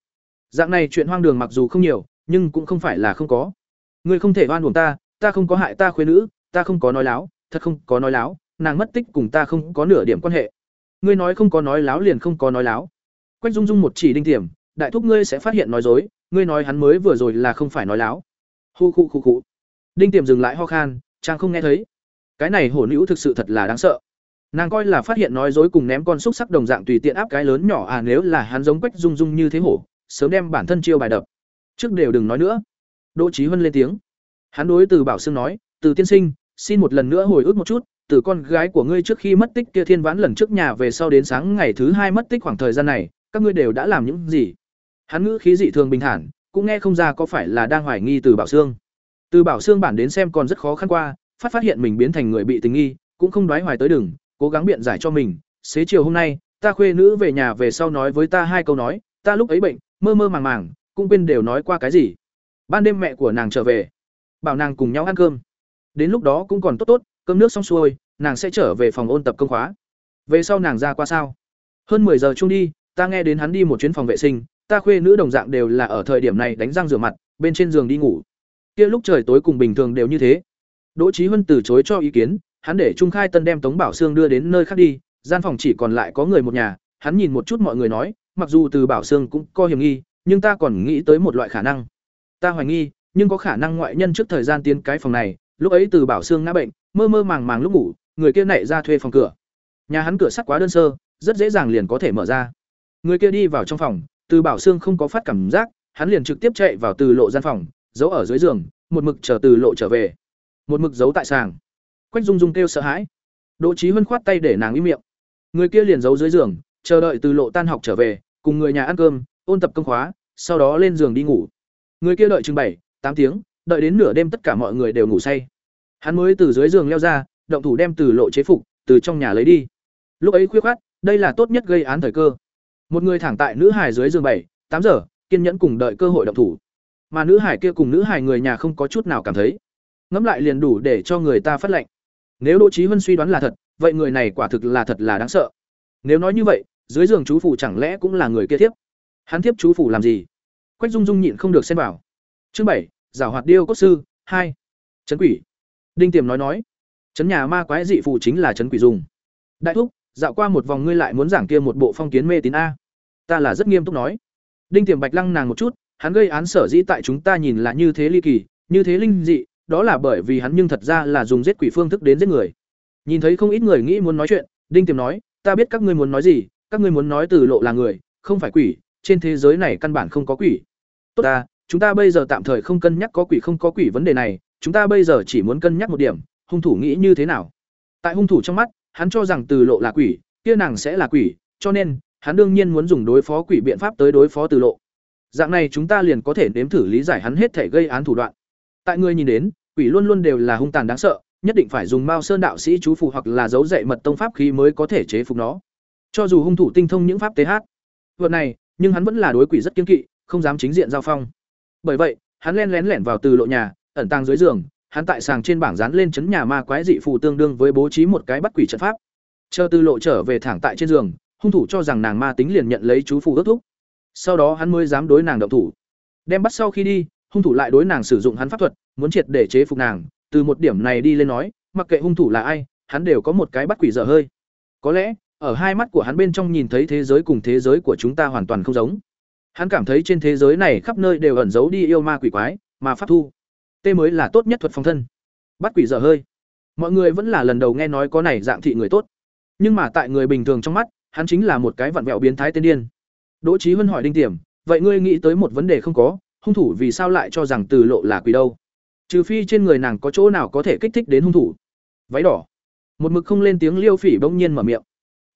Speaker 1: Dạng này chuyện hoang đường mặc dù không nhiều, nhưng cũng không phải là không có. Ngươi không thể oan uổng ta ta không có hại ta khuyên nữ, ta không có nói láo, thật không có nói láo nàng mất tích cùng ta không có nửa điểm quan hệ. Ngươi nói không có nói láo liền không có nói láo. Quách dung dung một chỉ đinh tiềm, đại thúc ngươi sẽ phát hiện nói dối, ngươi nói hắn mới vừa rồi là không phải nói láo. Hu khu khu khu. Đinh tiềm dừng lại ho khan trang không nghe thấy. Cái này hổ nữ thực sự thật là đáng sợ. Nàng coi là phát hiện nói dối cùng ném con xúc sắc đồng dạng tùy tiện áp cái lớn nhỏ à nếu là hắn giống quách dung dung như thế hổ, sớm đem bản thân chiêu bài đập. Trước đều đừng nói nữa. Đỗ trí huân lên tiếng. Hắn đối từ bảo sương nói, từ tiên sinh, xin một lần nữa hồi ức một chút từ con gái của ngươi trước khi mất tích kia thiên vãn lần trước nhà về sau đến sáng ngày thứ hai mất tích khoảng thời gian này, các ngươi đều đã làm những gì? Hắn ngữ khí dị thường bình thản, cũng nghe không ra có phải là đang hoài nghi từ bảo sương. Từ bảo sương bản đến xem còn rất khó khăn qua, phát phát hiện mình biến thành người bị tình nghi, cũng không đoái hoài tới đừng, cố gắng biện giải cho mình. Xế chiều hôm nay, ta khuê nữ về nhà về sau nói với ta hai câu nói, ta lúc ấy bệnh, mơ mơ màng màng, cũng quên đều nói qua cái gì. Ban đêm mẹ của nàng trở về, bảo nàng cùng nhau ăn cơm. Đến lúc đó cũng còn tốt tốt cơm nước xong xuôi, nàng sẽ trở về phòng ôn tập công khóa. Về sau nàng ra qua sao? Hơn 10 giờ chung đi, ta nghe đến hắn đi một chuyến phòng vệ sinh, ta khuê nữ đồng dạng đều là ở thời điểm này đánh răng rửa mặt, bên trên giường đi ngủ. Kia lúc trời tối cùng bình thường đều như thế. Đỗ trí huân từ chối cho ý kiến, hắn để trung khai tân đem tống bảo sương đưa đến nơi khác đi, gian phòng chỉ còn lại có người một nhà, hắn nhìn một chút mọi người nói, mặc dù từ bảo sương cũng có hiểm nghi, nhưng ta còn nghĩ tới một loại khả năng. Ta hoài nghi, nhưng có khả năng ngoại nhân trước thời gian tiến cái phòng này, lúc ấy từ bảo sương ngã bệnh mơ mơ màng màng lúc ngủ, người kia nảy ra thuê phòng cửa. Nhà hắn cửa sắt quá đơn sơ, rất dễ dàng liền có thể mở ra. Người kia đi vào trong phòng, từ bảo sương không có phát cảm giác, hắn liền trực tiếp chạy vào từ lộ gian phòng, giấu ở dưới giường, một mực chờ từ lộ trở về. Một mực giấu tại sàng. Quách dung dung kêu sợ hãi. Đỗ trí huân khoát tay để nàng im miệng. Người kia liền giấu dưới giường, chờ đợi từ lộ tan học trở về, cùng người nhà ăn cơm, ôn tập công khóa, sau đó lên giường đi ngủ. Người kia đợi chừng bảy, tám tiếng, đợi đến nửa đêm tất cả mọi người đều ngủ say hắn mới từ dưới giường leo ra, động thủ đem từ lộ chế phục, từ trong nhà lấy đi. Lúc ấy khuya khoát, đây là tốt nhất gây án thời cơ. Một người thẳng tại nữ hải dưới giường bảy, tám giờ, kiên nhẫn cùng đợi cơ hội động thủ. Mà nữ hải kia cùng nữ hải người nhà không có chút nào cảm thấy. Ngẫm lại liền đủ để cho người ta phát lệnh. Nếu đỗ trí huân suy đoán là thật, vậy người này quả thực là thật là đáng sợ. Nếu nói như vậy, dưới giường chú phủ chẳng lẽ cũng là người kia thiếp? Hắn thiếp chú phủ làm gì? Quách dung dung nhịn không được xem vào. Chương bảy, giảo hoạt điêu cốt sư, hai. Trấn quỷ đinh tiềm nói nói, chấn nhà ma quái dị phù chính là chấn quỷ dùng. Đại thúc, dạo qua một vòng ngươi lại muốn giảng kia một bộ phong kiến mê tín a. Ta là rất nghiêm túc nói. Đinh tiềm bạch lăng nàng một chút, hắn gây án sở dĩ tại chúng ta nhìn là như thế ly kỳ, như thế linh dị, đó là bởi vì hắn nhưng thật ra là dùng giết quỷ phương thức đến giết người. Nhìn thấy không ít người nghĩ muốn nói chuyện, đinh tiềm nói, ta biết các ngươi muốn nói gì, các ngươi muốn nói từ lộ là người, không phải quỷ, trên thế giới này căn bản không có quỷ. Tốt ta, chúng ta bây giờ tạm thời không cân nhắc có quỷ không có quỷ vấn đề này chúng ta bây giờ chỉ muốn cân nhắc một điểm, hung thủ nghĩ như thế nào? Tại hung thủ trong mắt, hắn cho rằng từ lộ là quỷ, kia nàng sẽ là quỷ, cho nên, hắn đương nhiên muốn dùng đối phó quỷ biện pháp tới đối phó từ lộ. Dạng này chúng ta liền có thể nếm thử lý giải hắn hết thể gây án thủ đoạn. Tại ngươi nhìn đến, quỷ luôn luôn đều là hung tàn đáng sợ, nhất định phải dùng mao sơn đạo sĩ chú phù hoặc là dấu dạy mật tông pháp khí mới có thể chế phục nó. Cho dù hung thủ tinh thông những pháp tế hát, vật này, nhưng hắn vẫn là đối quỷ rất kiên kỵ, không dám chính diện giao phong. Bởi vậy, hắn len lén lẻn vào từ lộ nhà ẩn tàng dưới giường, hắn tại sàng trên bảng dán lên chấn nhà ma quái dị phù tương đương với bố trí một cái bắt quỷ trận pháp. Chờ Tư lộ trở về thẳng tại trên giường, hung thủ cho rằng nàng ma tính liền nhận lấy chú phù ước thúc. Sau đó hắn mới dám đối nàng động thủ. Đem bắt sau khi đi, hung thủ lại đối nàng sử dụng hắn pháp thuật, muốn triệt để chế phục nàng. Từ một điểm này đi lên nói, mặc kệ hung thủ là ai, hắn đều có một cái bắt quỷ dở hơi. Có lẽ, ở hai mắt của hắn bên trong nhìn thấy thế giới cùng thế giới của chúng ta hoàn toàn không giống. Hắn cảm thấy trên thế giới này khắp nơi đều ẩn giấu đi yêu ma quỷ quái, mà pháp thu tê mới là tốt nhất thuật phòng thân. Bắt quỷ dở hơi. Mọi người vẫn là lần đầu nghe nói có này dạng thị người tốt. Nhưng mà tại người bình thường trong mắt, hắn chính là một cái vặn vẹo biến thái tên điên. Đỗ trí huân hỏi đinh tiềm, vậy ngươi nghĩ tới một vấn đề không có, hung thủ vì sao lại cho rằng từ lộ là quỷ đâu? Trừ phi trên người nàng có chỗ nào có thể kích thích đến hung thủ. Váy đỏ. Một mực không lên tiếng liêu phỉ bỗng nhiên mở miệng.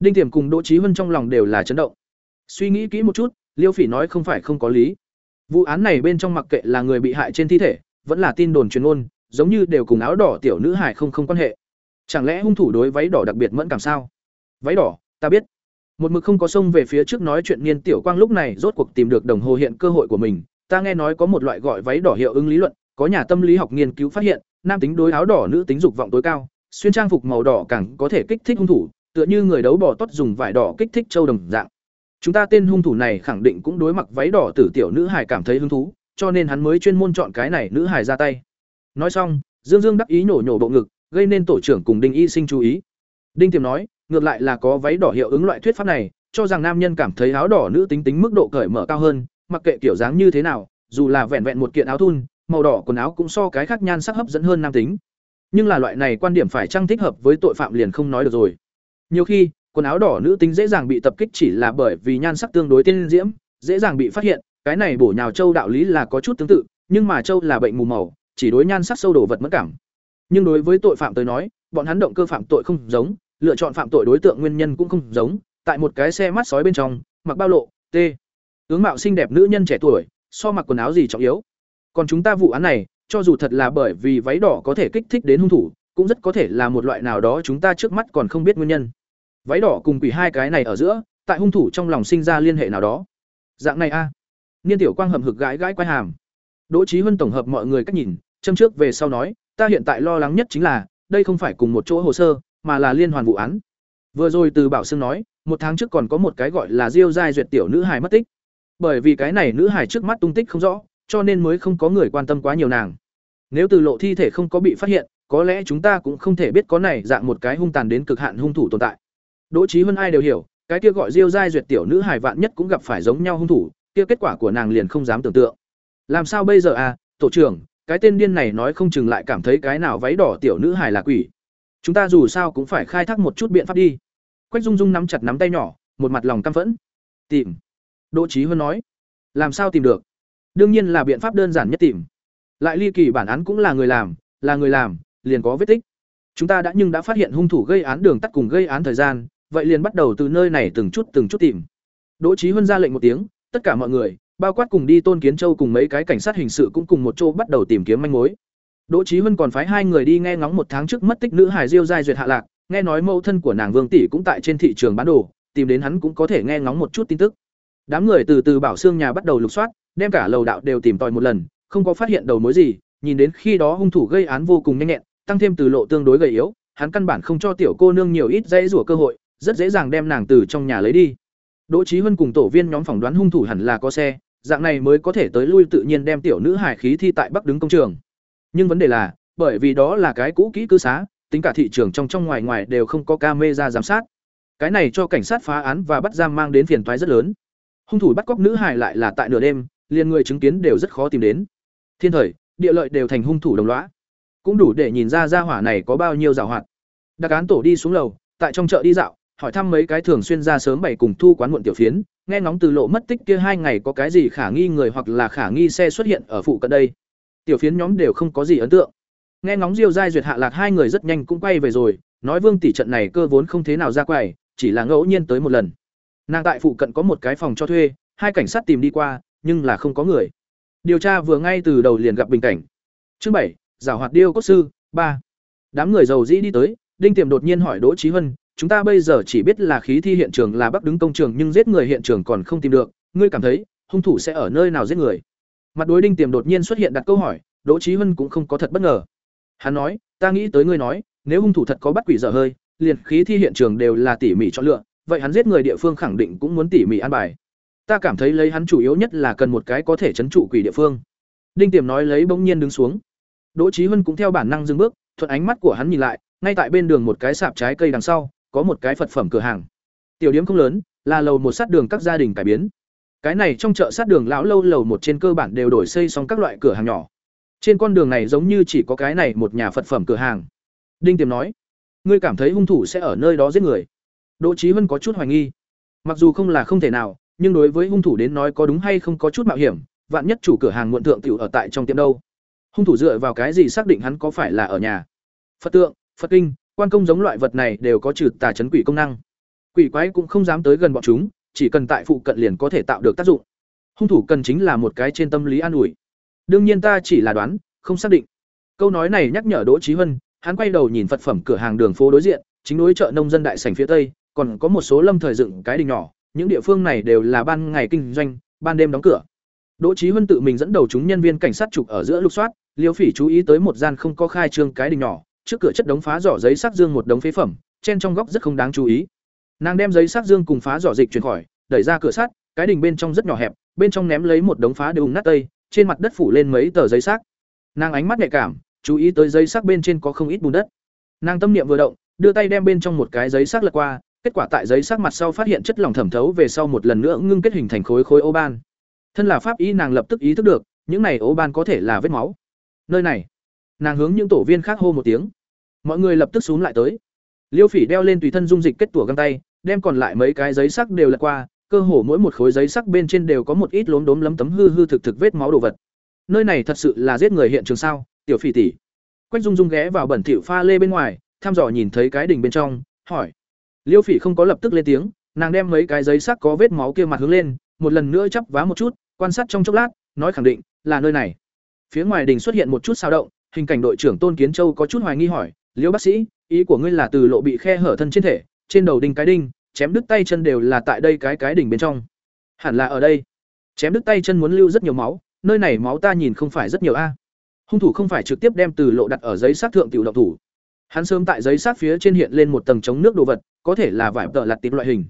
Speaker 1: Đinh tiềm cùng đỗ trí huân trong lòng đều là chấn động. Suy nghĩ kỹ một chút, liêu phỉ nói không phải không có lý. Vụ án này bên trong mặc kệ là người bị hại trên thi thể vẫn là tin đồn truyền ngôn, giống như đều cùng áo đỏ tiểu nữ hải không không quan hệ. Chẳng lẽ hung thủ đối váy đỏ đặc biệt mẫn cảm sao? Váy đỏ, ta biết. Một mực không có sông về phía trước nói chuyện niên tiểu quang lúc này rốt cuộc tìm được đồng hồ hiện cơ hội của mình. Ta nghe nói có một loại gọi váy đỏ hiệu ứng lý luận, có nhà tâm lý học nghiên cứu phát hiện, nam tính đối áo đỏ, nữ tính dục vọng tối cao, xuyên trang phục màu đỏ càng có thể kích thích hung thủ, tựa như người đấu bò tốt dùng vải đỏ kích thích châu đồng dạng. Chúng ta tên hung thủ này khẳng định cũng đối mặt váy đỏ tử tiểu nữ hài cảm thấy hứng thú cho nên hắn mới chuyên môn chọn cái này nữ hài ra tay. Nói xong, dương dương đắc ý nhổ nhổ bộ ngực, gây nên tổ trưởng cùng đinh y sinh chú ý. Đinh tiềm nói, ngược lại là có váy đỏ hiệu ứng loại thuyết pháp này, cho rằng nam nhân cảm thấy áo đỏ nữ tính tính mức độ cởi mở cao hơn, mặc kệ kiểu dáng như thế nào, dù là vẹn vẹn một kiện áo thun, màu đỏ quần áo cũng so cái khác nhan sắc hấp dẫn hơn nam tính. Nhưng là loại này quan điểm phải trang thích hợp với tội phạm liền không nói được rồi. Nhiều khi, quần áo đỏ nữ tính dễ dàng bị tập kích chỉ là bởi vì nhan sắc tương đối tiên diễm, dễ dàng bị phát hiện cái này bổ nhào châu đạo lý là có chút tương tự, nhưng mà châu là bệnh mù màu, chỉ đối nhan sắc sâu đồ vật mất cảm. Nhưng đối với tội phạm tới nói, bọn hắn động cơ phạm tội không giống, lựa chọn phạm tội đối tượng nguyên nhân cũng không giống, tại một cái xe mắt sói bên trong, mặc bao lộ t tướng mạo xinh đẹp nữ nhân trẻ tuổi, so mặc quần áo gì trọng yếu. Còn chúng ta vụ án này, cho dù thật là bởi vì váy đỏ có thể kích thích đến hung thủ, cũng rất có thể là một loại nào đó chúng ta trước mắt còn không biết nguyên nhân. Váy đỏ cùng quỷ hai cái này ở giữa, tại hung thủ trong lòng sinh ra liên hệ nào đó. Dạng này a niên tiểu quang hầm hực gãi gãi quay hàm. Đỗ trí huân tổng hợp mọi người cách nhìn, châm trước về sau nói, ta hiện tại lo lắng nhất chính là, đây không phải cùng một chỗ hồ sơ, mà là liên hoàn vụ án. Vừa rồi từ bảo sương nói, một tháng trước còn có một cái gọi là diêu giai duyệt tiểu nữ hài mất tích. Bởi vì cái này nữ hài trước mắt tung tích không rõ, cho nên mới không có người quan tâm quá nhiều nàng. Nếu từ lộ thi thể không có bị phát hiện, có lẽ chúng ta cũng không thể biết có này dạng một cái hung tàn đến cực hạn hung thủ tồn tại. Đỗ trí hơn ai đều hiểu, cái kia gọi diêu giai duyệt tiểu nữ hài vạn nhất cũng gặp phải giống nhau hung thủ kia kết quả của nàng liền không dám tưởng tượng. Làm sao bây giờ à tổ trưởng, cái tên điên này nói không chừng lại cảm thấy cái nào váy đỏ tiểu nữ hài là quỷ. Chúng ta dù sao cũng phải khai thác một chút biện pháp đi. Quách dung dung nắm chặt nắm tay nhỏ, một mặt lòng căm phẫn. Tìm. Đỗ trí hơn nói. Làm sao tìm được? Đương nhiên là biện pháp đơn giản nhất tìm. Lại ly kỳ bản án cũng là người làm, là người làm, liền có vết tích. Chúng ta đã nhưng đã phát hiện hung thủ gây án đường tắt cùng gây án thời gian, vậy liền bắt đầu từ nơi này từng chút từng chút tìm. Đỗ trí huân ra lệnh một tiếng tất cả mọi người, bao quát cùng đi tôn kiến châu cùng mấy cái cảnh sát hình sự cũng cùng một chỗ bắt đầu tìm kiếm manh mối. Đỗ trí huân còn phái hai người đi nghe ngóng một tháng trước mất tích nữ hải diêu giai duyệt hạ lạc, nghe nói mẫu thân của nàng vương tỷ cũng tại trên thị trường bán đồ, tìm đến hắn cũng có thể nghe ngóng một chút tin tức. Đám người từ từ bảo xương nhà bắt đầu lục soát, đem cả lầu đạo đều tìm tòi một lần, không có phát hiện đầu mối gì, nhìn đến khi đó hung thủ gây án vô cùng nhanh nhẹn, tăng thêm từ lộ tương đối gầy yếu, hắn căn bản không cho tiểu cô nương nhiều ít dễ rủa cơ hội, rất dễ dàng đem nàng từ trong nhà lấy đi đỗ trí huân cùng tổ viên nhóm phỏng đoán hung thủ hẳn là có xe, dạng này mới có thể tới lui tự nhiên đem tiểu nữ hải khí thi tại bắc đứng công trường. Nhưng vấn đề là, bởi vì đó là cái cũ kỹ cư xá, tính cả thị trường trong trong ngoài ngoài đều không có camera giám sát. Cái này cho cảnh sát phá án và bắt giam mang đến phiền toái rất lớn. Hung thủ bắt cóc nữ hải lại là tại nửa đêm, liền người chứng kiến đều rất khó tìm đến. Thiên thời, địa lợi đều thành hung thủ đồng lõa. Cũng đủ để nhìn ra gia hỏa này có bao nhiêu giàu hoạt. Đặc án tổ đi xuống lầu, tại trong chợ đi dạo hỏi thăm mấy cái thường xuyên ra sớm bảy cùng thu quán muộn tiểu phiến, nghe ngóng từ lộ mất tích kia hai ngày có cái gì khả nghi người hoặc là khả nghi xe xuất hiện ở phụ cận đây. Tiểu phiến nhóm đều không có gì ấn tượng. Nghe ngóng diêu giai duyệt hạ lạc hai người rất nhanh cũng quay về rồi, nói vương tỷ trận này cơ vốn không thế nào ra quầy, chỉ là ngẫu nhiên tới một lần. Nàng tại phụ cận có một cái phòng cho thuê, hai cảnh sát tìm đi qua, nhưng là không có người. Điều tra vừa ngay từ đầu liền gặp bình cảnh. Chương bảy, giảo hoạt điêu cốt sư, ba. Đám người giàu dĩ đi tới, đinh tiềm đột nhiên hỏi đỗ trí hân chúng ta bây giờ chỉ biết là khí thi hiện trường là bắc đứng công trường nhưng giết người hiện trường còn không tìm được, ngươi cảm thấy, hung thủ sẽ ở nơi nào giết người? Mặt đối đinh tiềm đột nhiên xuất hiện đặt câu hỏi, đỗ trí Hân cũng không có thật bất ngờ. Hắn nói, ta nghĩ tới ngươi nói, nếu hung thủ thật có bắt quỷ dở hơi, liền khí thi hiện trường đều là tỉ mỉ chọn lựa, vậy hắn giết người địa phương khẳng định cũng muốn tỉ mỉ an bài. Ta cảm thấy lấy hắn chủ yếu nhất là cần một cái có thể chấn trụ quỷ địa phương. Đinh tiềm nói lấy bỗng nhiên đứng xuống. Đỗ trí Hân cũng theo bản năng dừng bước, thuận ánh mắt của hắn nhìn lại, ngay tại bên đường một cái sạp trái cây đằng sau có một cái phật phẩm cửa hàng. Tiểu điểm không lớn, là lầu một sát đường các gia đình cải biến. Cái này trong chợ sát đường lão lâu lầu một trên cơ bản đều đổi xây xong các loại cửa hàng nhỏ. Trên con đường này giống như chỉ có cái này một nhà phật phẩm cửa hàng. Đinh tiềm nói, ngươi cảm thấy hung thủ sẽ ở nơi đó giết người? Đỗ trí huân có chút hoài nghi. Mặc dù không là không thể nào, nhưng đối với hung thủ đến nói có đúng hay không có chút mạo hiểm, vạn nhất chủ cửa hàng muộn thượng tiểu ở tại trong tiệm đâu. Hung thủ dựa vào cái gì xác định hắn có phải là ở nhà? Phật tượng, phật kinh quan công giống loại vật này đều có trừ tà chấn quỷ công năng. Quỷ quái cũng không dám tới gần bọn chúng, chỉ cần tại phụ cận liền có thể tạo được tác dụng. Hung thủ cần chính là một cái trên tâm lý an ủi. Đương nhiên ta chỉ là đoán, không xác định. Câu nói này nhắc nhở đỗ trí huân hắn quay đầu nhìn phật phẩm cửa hàng đường phố đối diện, chính đối chợ nông dân đại sảnh phía tây, còn có một số lâm thời dựng cái đình nhỏ, những địa phương này đều là ban ngày kinh doanh, ban đêm đóng cửa. Đỗ trí huân tự mình dẫn đầu chúng nhân viên cảnh sát trục ở giữa lục soát, liêu phỉ chú ý tới một gian không có khai trương cái đình nhỏ trước cửa chất đống phá giỏ giấy sắc dương một đống phế phẩm chen trong góc rất không đáng chú ý. Nàng đem giấy sắc dương cùng phá giỏ dịch chuyển khỏi, đẩy ra cửa sắt, cái đình bên trong rất nhỏ hẹp, bên trong ném lấy một đống phá đều nát tây, trên mặt đất phủ lên mấy tờ giấy sắc. Nàng ánh mắt nhạy cảm, chú ý tới giấy sắc bên trên có không ít bùn đất. Nàng tâm niệm vừa động, đưa tay đem bên trong một cái giấy sắc lật qua, kết quả tại giấy sắc mặt sau phát hiện chất lỏng thẩm thấu về sau một lần nữa ngưng kết hình thành khối khối ô ban. Thân là pháp y nàng lập tức ý thức được, những này ô ban có thể là vết máu. Nơi này nàng hướng những tổ viên khác hô một tiếng. Mọi người lập tức xúm lại tới. Liêu phỉ đeo lên tùy thân dung dịch kết tủa găng tay, đem còn lại mấy cái giấy sắc đều lật qua, cơ hồ mỗi một khối giấy sắc bên trên đều có một ít lốm đốm lấm tấm hư hư thực thực vết máu đồ vật. Nơi này thật sự là giết người hiện trường sao, tiểu phỉ tỷ. Quách dung dung ghé vào bẩn thỉu pha lê bên ngoài, thăm dò nhìn thấy cái đỉnh bên trong, hỏi. Liêu phỉ không có lập tức lên tiếng, nàng đem mấy cái giấy sắc có vết máu kia mặt hướng lên, một lần nữa chắp vá một chút, quan sát trong chốc lát, nói khẳng định là nơi này. Phía ngoài đình xuất hiện một chút sao động hình cảnh đội trưởng tôn kiến châu có chút hoài nghi hỏi, liễu bác sĩ, ý của ngươi là từ lộ bị khe hở thân trên thể, trên đầu đinh cái đinh, chém đứt tay chân đều là tại đây cái cái đỉnh bên trong. Hẳn là ở đây. Chém đứt tay chân muốn lưu rất nhiều máu, nơi này máu ta nhìn không phải rất nhiều a. Hung thủ không phải trực tiếp đem từ lộ đặt ở giấy sát thượng tiểu động thủ. Hắn sớm tại giấy sát phía trên hiện lên một tầng chống nước đồ vật, có thể là vải tợ lặt tiệp loại hình.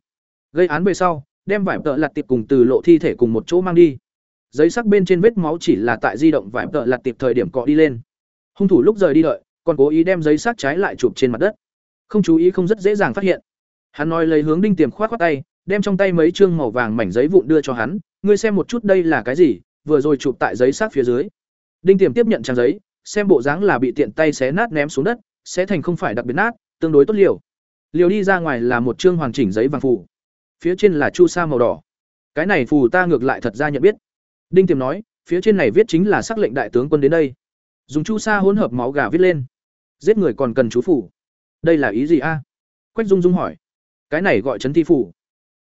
Speaker 1: Gây án về sau, đem vải tợ lặt tiệp cùng từ lộ thi thể cùng một chỗ mang đi. Giấy sắc bên trên vết máu chỉ là tại di động vải tợ lặt tiệp thời điểm cọ đi lên hung thủ lúc rời đi đợi, còn cố ý đem giấy sát trái lại chụp trên mặt đất. Không chú ý không rất dễ dàng phát hiện. Hắn nói lấy hướng đinh tiềm khoát khoát tay, đem trong tay mấy chương màu vàng mảnh giấy vụn đưa cho hắn, ngươi xem một chút đây là cái gì, vừa rồi chụp tại giấy sát phía dưới. Đinh tiềm tiếp nhận trang giấy, xem bộ dáng là bị tiện tay xé nát ném xuống đất sẽ thành không phải đặc biệt nát, tương đối tốt liều. Liều đi ra ngoài là một chương hoàn chỉnh giấy vàng phù. Phía trên là chu sa màu đỏ. Cái này phù ta ngược lại thật ra nhận biết. Đinh tiềm nói, phía trên này viết chính là sắc lệnh đại tướng quân đến đây dùng chu sa hỗn hợp máu gà viết lên. Giết người còn cần chú phủ. Đây là ý gì a? Quách dung dung hỏi. Cái này gọi chấn thi phủ.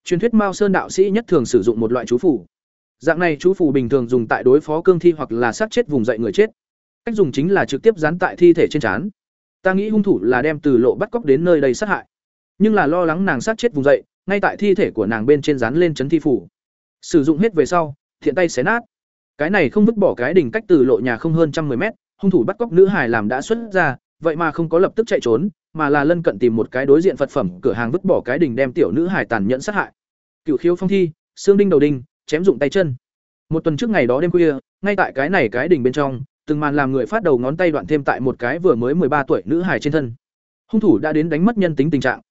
Speaker 1: Truyền thuyết mao sơn đạo sĩ nhất thường sử dụng một loại chú phủ. Dạng này chú phủ bình thường dùng tại đối phó cương thi hoặc là sát chết vùng dậy người chết. Cách dùng chính là trực tiếp dán tại thi thể trên trán. Ta nghĩ hung thủ là đem từ lộ bắt cóc đến nơi đây sát hại. Nhưng là lo lắng nàng sát chết vùng dậy, ngay tại thi thể của nàng bên trên dán lên chấn thi phủ. Sử dụng hết về sau, thiện tay xé nát. Cái này không vứt bỏ cái đỉnh cách từ lộ nhà không hơn trăm mười mét hung thủ bắt cóc nữ hải làm đã xuất ra, vậy mà không có lập tức chạy trốn, mà là lân cận tìm một cái đối diện phật phẩm, cửa hàng vứt bỏ cái đình đem tiểu nữ hải tàn nhẫn sát hại. Cựu khiếu phong thi, xương đinh đầu đinh, chém dụng tay chân. Một tuần trước ngày đó đêm khuya, ngay tại cái này cái đình bên trong, từng màn làm người phát đầu ngón tay đoạn thêm tại một cái vừa mới ba tuổi nữ hải trên thân. Hung thủ đã đến đánh mất nhân tính tình trạng.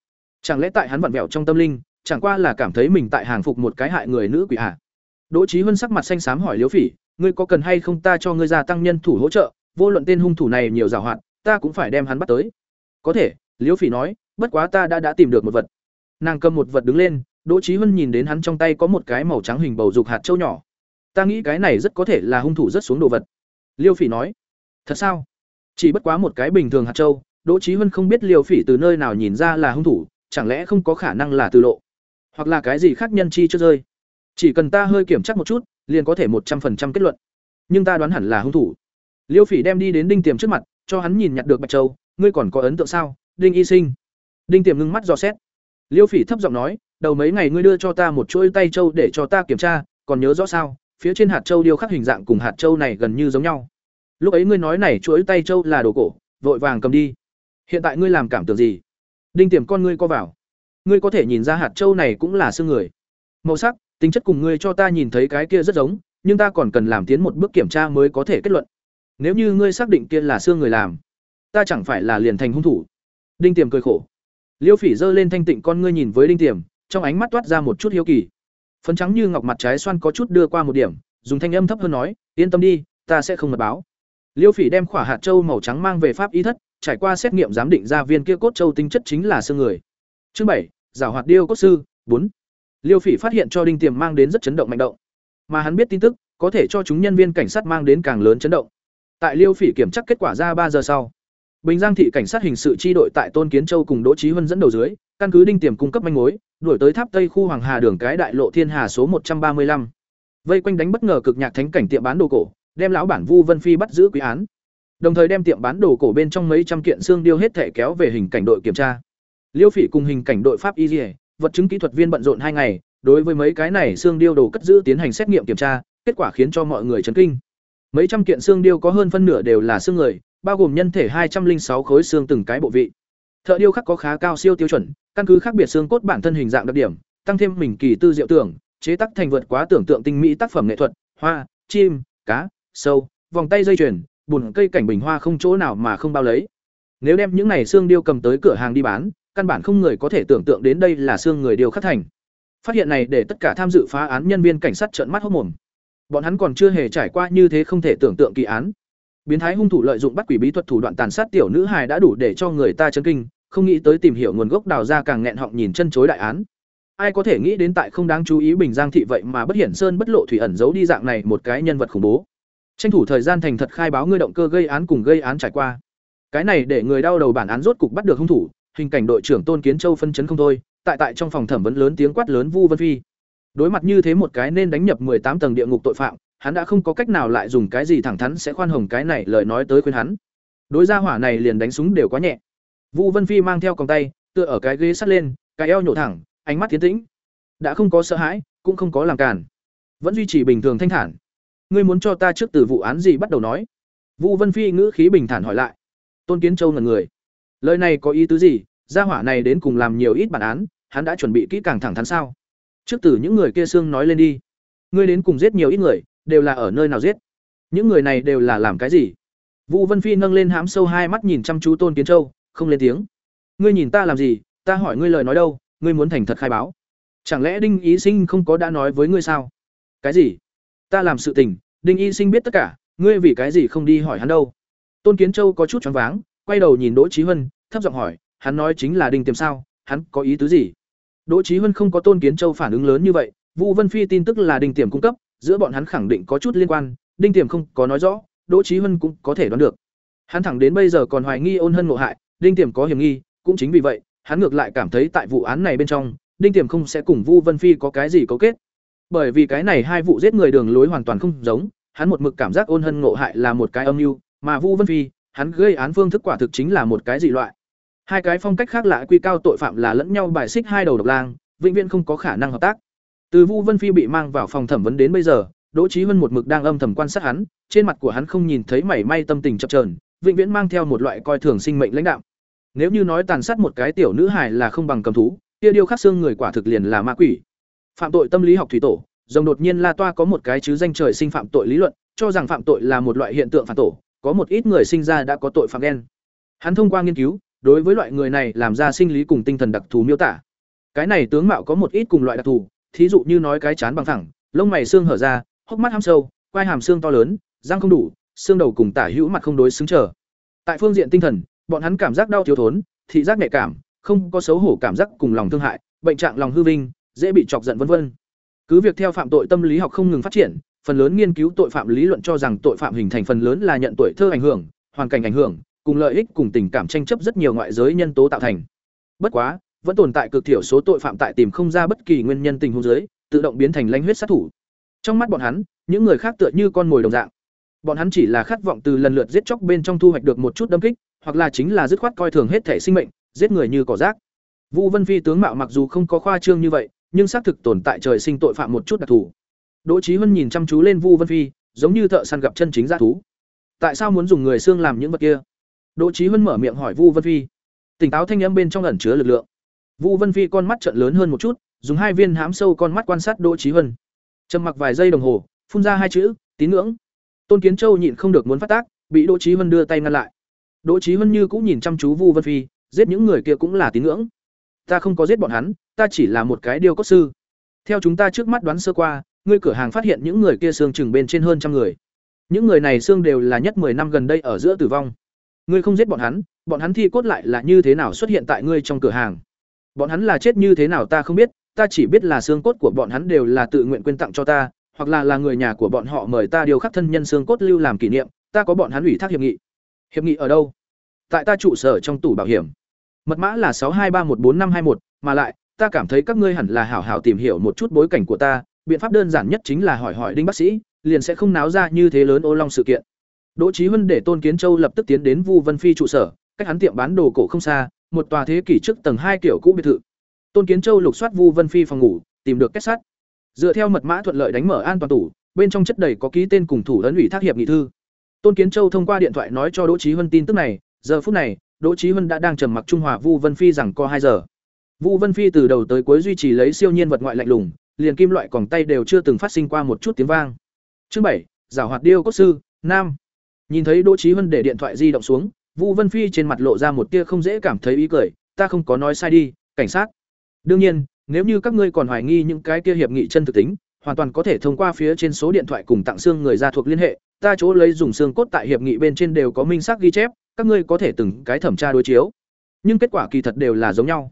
Speaker 1: Chẳng lẽ tại hắn vặn vẹo trong tâm linh, chẳng qua là cảm thấy mình tại hàng phục một cái hại người nữ quỷ hạ đỗ trí huân sắc mặt xanh xám hỏi liếu phỉ, ngươi có cần hay không ta cho ngươi gia tăng nhân thủ hỗ trợ? Vô luận tên hung thủ này nhiều giàu hoạt ta cũng phải đem hắn bắt tới. Có thể, Liễu phỉ nói, bất quá ta đã đã tìm được một vật. Nàng cầm một vật đứng lên, đỗ Chí Hân nhìn đến hắn trong tay có một cái màu trắng hình bầu dục hạt châu nhỏ. Ta nghĩ cái này rất có thể là hung thủ rất xuống đồ vật. Liêu phỉ nói, thật sao? Chỉ bất quá một cái bình thường hạt châu, đỗ Chí Hân không biết liêu phỉ từ nơi nào nhìn ra là hung thủ, chẳng lẽ không có khả năng là từ lộ? Hoặc là cái gì khác nhân chi chưa rơi? Chỉ cần ta hơi kiểm tra một chút, liền có thể một trăm phần trăm kết luận. Nhưng ta đoán hẳn là hung thủ liêu phỉ đem đi đến đinh tiềm trước mặt, cho hắn nhìn nhặt được bạch châu, ngươi còn có ấn tượng sao, đinh y sinh? Đinh tiềm ngưng mắt dò xét. Liêu phỉ thấp giọng nói, đầu mấy ngày ngươi đưa cho ta một chuỗi tay châu để cho ta kiểm tra, còn nhớ rõ sao, phía trên hạt châu điêu khắc hình dạng cùng hạt châu này gần như giống nhau. Lúc ấy ngươi nói này chuỗi tay châu là đồ cổ, vội vàng cầm đi. Hiện tại ngươi làm cảm tưởng gì? Đinh tiềm, con ngươi co vào. Ngươi có thể nhìn ra hạt châu này cũng là xương người. Màu sắc, tính chất cùng ngươi cho ta nhìn thấy cái kia rất giống, nhưng ta còn cần làm tiến một bước kiểm tra mới có thể kết luận nếu như ngươi xác định kia là xương người làm, ta chẳng phải là liền thành hung thủ. Đinh tiềm cười khổ. Liêu phỉ giơ lên thanh tịnh con ngươi nhìn với đinh tiềm, trong ánh mắt toát ra một chút hiếu kỳ. Phấn trắng như ngọc mặt trái xoan có chút đưa qua một điểm, dùng thanh âm thấp hơn nói, yên tâm đi, ta sẽ không mật báo. Liêu phỉ đem khỏa hạt châu màu trắng mang về pháp y thất, trải qua xét nghiệm giám định ra viên kia cốt châu tính chất chính là xương người. Chương bảy, giảo hoạt điêu cốt sư, bốn. Liêu phỉ phát hiện cho đinh tiềm mang đến rất chấn động mạnh động. Mà hắn biết tin tức, có thể cho chúng nhân viên cảnh sát mang đến càng lớn chấn động tại liêu phỉ kiểm tra kết quả ra ba giờ sau. Bình giang thị cảnh sát hình sự chi đội tại tôn kiến châu cùng đỗ trí huân dẫn đầu dưới, căn cứ đinh tiềm cung cấp manh mối, đuổi tới tháp tây khu hoàng hà đường cái đại lộ thiên hà số một trăm ba mươi lăm. Vây quanh đánh bất ngờ cực nhạc thánh cảnh tiệm bán đồ cổ, đem lão bản vu vân phi bắt giữ quý án. Đồng thời đem tiệm bán đồ cổ bên trong mấy trăm kiện xương điêu hết thể kéo về hình cảnh đội kiểm tra. Liêu phỉ cùng hình cảnh đội pháp y dỉa vật chứng kỹ thuật viên bận rộn hai ngày, đối với mấy cái này xương điêu đồ cất giữ tiến hành xét nghiệm kiểm tra, kết quả khiến cho mọi người chấn kinh mấy trăm kiện xương điêu có hơn phân nửa đều là xương người, bao gồm nhân thể hai trăm linh sáu khối xương từng cái bộ vị. Thợ điêu khắc có khá cao siêu tiêu chuẩn, căn cứ khác biệt xương cốt bản thân hình dạng đặc điểm, tăng thêm mình kỳ tư diệu tưởng, chế tác thành vượt quá tưởng tượng tinh mỹ tác phẩm nghệ thuật, hoa, chim, cá, sâu, vòng tay dây chuyền, bùn cây cảnh bình hoa không chỗ nào mà không bao lấy. Nếu đem những này xương điêu cầm tới cửa hàng đi bán, căn bản không người có thể tưởng tượng đến đây là xương người điêu khắc thành. Phát hiện này để tất cả tham dự phá án nhân viên cảnh sát trợn mắt hốc mồm bọn hắn còn chưa hề trải qua như thế không thể tưởng tượng kỳ án. Biến thái hung thủ lợi dụng bắt quỷ bí thuật thủ đoạn tàn sát tiểu nữ hài đã đủ để cho người ta chấn kinh, không nghĩ tới tìm hiểu nguồn gốc đào ra càng nghẹn họng nhìn chân chối đại án. Ai có thể nghĩ đến tại không đáng chú ý bình giang thị vậy mà bất hiển sơn bất lộ thủy ẩn giấu đi dạng này một cái nhân vật khủng bố. Tranh thủ thời gian thành thật khai báo ngươi động cơ gây án cùng gây án trải qua. Cái này để người đau đầu bản án rốt cục bắt được hung thủ, hình cảnh đội trưởng tôn kiến châu phân chấn không thôi, tại tại trong phòng thẩm vấn lớn tiếng quát lớn vu vân phi đối mặt như thế một cái nên đánh nhập tám tầng địa ngục tội phạm, hắn đã không có cách nào lại dùng cái gì thẳng thắn sẽ khoan hồng cái này lời nói tới khuyên hắn. Đối gia hỏa này liền đánh súng đều quá nhẹ. Vu vân phi mang theo còng tay, tựa ở cái ghế sắt lên, cái eo nhổ thẳng, ánh mắt tiến tĩnh. Đã không có sợ hãi, cũng không có làm cản vẫn duy trì bình thường thanh thản. Ngươi muốn cho ta trước từ vụ án gì bắt đầu nói? Vũ vân phi ngữ khí bình thản hỏi lại. Tôn kiến châu ngẩn người. Lời này có ý tứ gì? Gia hỏa này đến cùng làm nhiều ít bản án, hắn đã chuẩn bị kỹ càng thẳng thắn sao? Trước từ những người kia xương nói lên đi. Ngươi đến cùng giết nhiều ít người, đều là ở nơi nào giết? Những người này đều là làm cái gì? Vũ vân phi nâng lên hãm sâu hai mắt nhìn chăm chú tôn kiến châu, không lên tiếng. Ngươi nhìn ta làm gì? Ta hỏi ngươi lời nói đâu? Ngươi muốn thành thật khai báo. Chẳng lẽ đinh ý sinh không có đã nói với ngươi sao? Cái gì? Ta làm sự tình, đinh y sinh biết tất cả, ngươi vì cái gì không đi hỏi hắn đâu? Tôn kiến châu có chút choáng váng, quay đầu nhìn đỗ trí huân thấp giọng hỏi, hắn nói chính là đinh tiềm sao? Hắn có ý tứ gì? Đỗ Chí huân không có tôn kiến châu phản ứng lớn như vậy vũ vân phi tin tức là đinh tiềm cung cấp, giữa bọn hắn khẳng định có chút liên quan, đinh tiềm không có nói rõ, đỗ Chí huân cũng có thể đoán được. Hắn thẳng đến bây giờ còn hoài nghi ôn hân ngộ hại, đinh tiềm có hiểm nghi, cũng chính vì vậy, hắn ngược lại cảm thấy tại vụ án này bên trong, đinh tiềm không sẽ cùng vu vân phi có cái gì cấu kết. Bởi vì cái này hai vụ giết người đường lối hoàn toàn không giống, hắn một mực cảm giác ôn hân ngộ hại là một cái âm mưu, mà vu vân phi, hắn gây án phương thức quả thực chính là một cái dị loại hai cái phong cách khác lạ quy cao tội phạm là lẫn nhau bài xích hai đầu độc lang, vĩnh viễn không có khả năng hợp tác. Từ vu vân phi bị mang vào phòng thẩm vấn đến bây giờ, đỗ trí huân một mực đang âm thầm quan sát hắn, trên mặt của hắn không nhìn thấy mảy may tâm tình chập trờn vĩnh viễn mang theo một loại coi thường sinh mệnh lãnh đạo nếu như nói tàn sát một cái tiểu nữ hài là không bằng cầm thú, kia điêu khắc xương người quả thực liền là ma quỷ. Phạm tội tâm lý học thủy tổ, rồng đột nhiên la toa có một cái chứ danh trời sinh phạm tội lý luận, cho rằng phạm tội là một loại hiện tượng phản tổ, có một ít người sinh ra đã có tội phạm đen hắn thông qua nghiên cứu đối với loại người này làm ra sinh lý cùng tinh thần đặc thù miêu tả. Cái này tướng mạo có một ít cùng loại đặc thù, thí dụ như nói cái chán bằng thẳng lông mày xương hở ra, hốc mắt ham sâu, quai hàm xương to lớn, răng không đủ, xương đầu cùng tả hữu mặt không đối xứng trở tại phương diện tinh thần, bọn hắn cảm giác đau thiếu thốn, thị giác nhạy cảm, không có xấu hổ cảm giác cùng lòng thương hại, bệnh trạng lòng hư vinh, dễ bị chọc giận vân vân. Cứ việc theo phạm tội tâm lý học không ngừng phát triển, phần lớn nghiên cứu tội phạm lý luận cho rằng tội phạm hình thành phần lớn là nhận tuổi thơ ảnh hưởng, hoàn cảnh ảnh hưởng cùng lợi ích cùng tình cảm tranh chấp rất nhiều ngoại giới nhân tố tạo thành bất quá vẫn tồn tại cực thiểu số tội phạm tại tìm không ra bất kỳ nguyên nhân tình huống giới tự động biến thành lãnh huyết sát thủ trong mắt bọn hắn những người khác tựa như con mồi đồng dạng bọn hắn chỉ là khát vọng từ lần lượt giết chóc bên trong thu hoạch được một chút đâm kích hoặc là chính là dứt khoát coi thường hết thể sinh mệnh giết người như cỏ rác Vũ Vân Phi tướng mạo mặc dù không có khoa trương như vậy, nhưng xác thực tồn tại trời sinh tội phạm một chút đặc thù. Đỗ Chí Hân nhìn chăm chú lên Vu Vân Phi, giống như thợ săn gặp chân chính dã thú. Tại sao muốn dùng người xương làm những vật kia? Đỗ Chí Hân mở miệng hỏi Vu Vân Phi. Tỉnh táo thanh âm bên trong ẩn chứa lực lượng. Vu Vân Phi con mắt trợn lớn hơn một chút, dùng hai viên hám sâu con mắt quan sát Đỗ Chí Hân. Trầm mặc vài giây đồng hồ, phun ra hai chữ, tín ngưỡng. Tôn Kiến Châu nhịn không được muốn phát tác, bị Đỗ Chí Hân đưa tay ngăn lại. Đỗ Chí Hân như cũng nhìn chăm chú Vu Vân Phi, giết những người kia cũng là tín ngưỡng ta không có giết bọn hắn ta chỉ là một cái điêu cốt sư theo chúng ta trước mắt đoán sơ qua ngươi cửa hàng phát hiện những người kia xương chừng bên trên hơn trăm người những người này xương đều là nhất 10 năm gần đây ở giữa tử vong ngươi không giết bọn hắn bọn hắn thi cốt lại là như thế nào xuất hiện tại ngươi trong cửa hàng? Bọn hắn là chết như thế nào ta không biết ta chỉ biết là xương cốt của bọn hắn đều là tự nguyện quyên tặng cho ta hoặc là là người nhà của bọn họ mời ta điều khắc thân nhân xương cốt lưu làm kỷ niệm ta có bọn hắn ủy thác hiệp nghị. Hiệp nghị ở đâu? Tại ta trụ sở trong tủ bảo hiểm. Mật mã là sáu hai ba một bốn năm hai một, mà lại, ta cảm thấy các ngươi hẳn là hảo hảo tìm hiểu một chút bối cảnh của ta, biện pháp đơn giản nhất chính là hỏi hỏi Đinh bác sĩ, liền sẽ không náo ra như thế lớn ô long sự kiện. Đỗ Chí Huân để Tôn Kiến Châu lập tức tiến đến Vu Vân Phi trụ sở, cách hắn tiệm bán đồ cổ không xa, một tòa thế kỷ trước tầng hai kiểu cũ biệt thự. Tôn Kiến Châu lục soát Vu Vân Phi phòng ngủ, tìm được kết sắt. Dựa theo mật mã thuận lợi đánh mở an toàn tủ, bên trong chất đầy có ký tên cùng thủ ấn ủy thác hiệp nghị thư. Tôn Kiến Châu thông qua điện thoại nói cho Đỗ Chí Huân tin tức này, giờ phút này, Đỗ Chí Huân đã đang trầm mặc trung hòa Vu Vân Phi rằng co hai giờ. Vu Vân Phi từ đầu tới cuối duy trì lấy siêu nhiên vật ngoại lạnh lùng, liền kim loại còng tay đều chưa từng phát sinh qua một chút tiếng vang. Chương bảy, Giảo hoạt điêu cốt sư, nam. Nhìn thấy Đỗ Chí Hân để điện thoại di động xuống, Vu Vân Phi trên mặt lộ ra một tia không dễ cảm thấy ý cười, ta không có nói sai đi, cảnh sát. Đương nhiên, nếu như các ngươi còn hoài nghi những cái kia hiệp nghị chân thực tính, hoàn toàn có thể thông qua phía trên số điện thoại cùng tặng xương người ra thuộc liên hệ, ta chỗ lấy dùng xương cốt tại hiệp nghị bên trên đều có minh xác ghi chép, các ngươi có thể từng cái thẩm tra đối chiếu. Nhưng kết quả kỳ thật đều là giống nhau.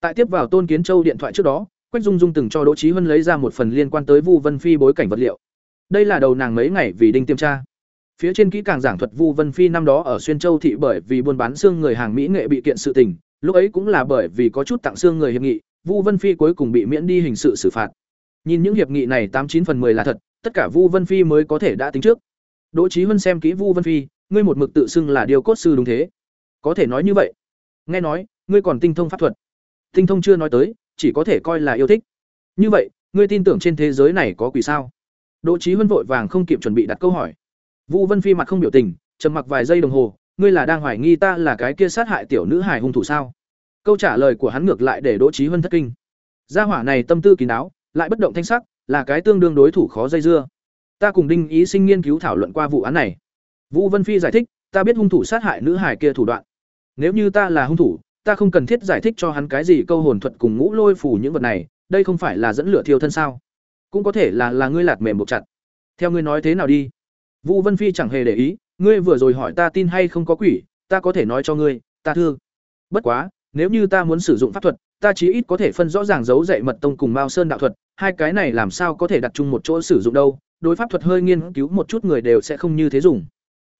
Speaker 1: Tại tiếp vào tôn kiến châu điện thoại trước đó quách dung dung từng cho đỗ trí huân lấy ra một phần liên quan tới vu vân phi bối cảnh vật liệu. Đây là đầu nàng mấy ngày vì đinh tiêm tra phía trên kỹ càng giảng thuật vu vân phi năm đó ở xuyên châu thị bởi vì buôn bán xương người hàng mỹ nghệ bị kiện sự tình, lúc ấy cũng là bởi vì có chút tặng xương người hiệp nghị, vu vân phi cuối cùng bị miễn đi hình sự xử phạt. Nhìn những hiệp nghị này tám chín phần 10 là thật, tất cả vu vân phi mới có thể đã tính trước. Đỗ trí huân xem kỹ vu vân phi, ngươi một mực tự xưng là điều cốt sư đúng thế. Có thể nói như vậy. Nghe nói, ngươi còn tinh thông pháp thuật. Tinh thông chưa nói tới, chỉ có thể coi là yêu thích. Như vậy, ngươi tin tưởng trên thế giới này có quỷ sao? Đỗ Chí Huân vội vàng không kịp chuẩn bị đặt câu hỏi. Vũ Vân Phi mặt không biểu tình, trầm mặc vài giây đồng hồ, ngươi là đang hoài nghi ta là cái kia sát hại tiểu nữ hài hung thủ sao? Câu trả lời của hắn ngược lại để Đỗ Chí Hân thất kinh. Gia hỏa này tâm tư kín đáo, lại bất động thanh sắc, là cái tương đương đối thủ khó dây dưa. Ta cùng Đinh Ý Sinh nghiên cứu thảo luận qua vụ án này. Vũ Vân Phi giải thích, ta biết hung thủ sát hại nữ hài kia thủ đoạn. Nếu như ta là hung thủ, ta không cần thiết giải thích cho hắn cái gì câu hồn thuật cùng ngũ lôi phủ những vật này, đây không phải là dẫn lửa thiêu thân sao? Cũng có thể là là ngươi lạt mềm buộc chặt. Theo ngươi nói thế nào đi? Vũ Vân Phi chẳng hề để ý, ngươi vừa rồi hỏi ta tin hay không có quỷ, ta có thể nói cho ngươi, ta thương. Bất quá, nếu như ta muốn sử dụng pháp thuật, ta chí ít có thể phân rõ ràng dấu dạy mật tông cùng Mao Sơn đạo thuật, hai cái này làm sao có thể đặt chung một chỗ sử dụng đâu? Đối pháp thuật hơi nghiên cứu một chút người đều sẽ không như thế dùng.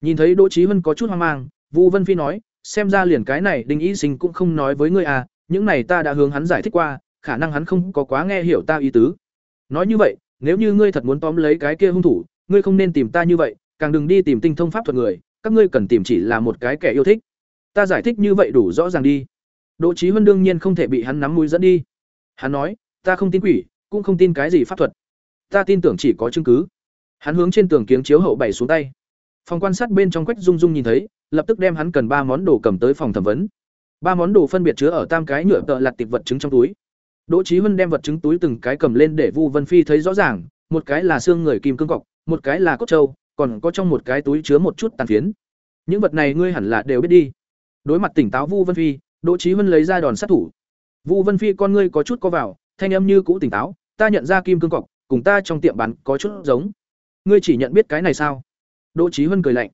Speaker 1: Nhìn thấy Đỗ Chí Vân có chút hoang mang, Vũ Vân Phi nói, xem ra liền cái này Đinh Y Sinh cũng không nói với ngươi à, những này ta đã hướng hắn giải thích qua, khả năng hắn không có quá nghe hiểu ta ý tứ. Nói như vậy, nếu như ngươi thật muốn tóm lấy cái kia hung thủ, ngươi không nên tìm ta như vậy, càng đừng đi tìm tinh thông pháp thuật người, các ngươi cần tìm chỉ là một cái kẻ yêu thích. Ta giải thích như vậy đủ rõ ràng đi. Đỗ Chí Vân đương nhiên không thể bị hắn nắm mũi dẫn đi. Hắn nói, ta không tin quỷ, cũng không tin cái gì pháp thuật. Ta tin tưởng chỉ có chứng cứ. Hắn hướng trên tường kiếng chiếu hậu bảy xuống tay. Phòng quan sát bên trong Quách Dung Dung nhìn thấy, lập tức đem hắn cần ba món đồ cầm tới phòng thẩm vấn. Ba món đồ phân biệt chứa ở tam cái nhựa tợ lạt tịch vật chứng trong túi. Đỗ Chí Vân đem vật chứng túi từng cái cầm lên để Vu Vân Phi thấy rõ ràng, một cái là xương người kim cương cọc, một cái là cốt trâu, còn có trong một cái túi chứa một chút tàn phiến. Những vật này ngươi hẳn là đều biết đi. Đối mặt tỉnh táo Vu Vân Phi, Đỗ Chí huân lấy ra đòn sát thủ. Vu Vân Phi con ngươi có chút có vào, thanh âm như cũ tỉnh táo, ta nhận ra kim cương cọc, cùng ta trong tiệm bán có chút giống. Ngươi chỉ nhận biết cái này sao? Đỗ Chí huân cười lạnh.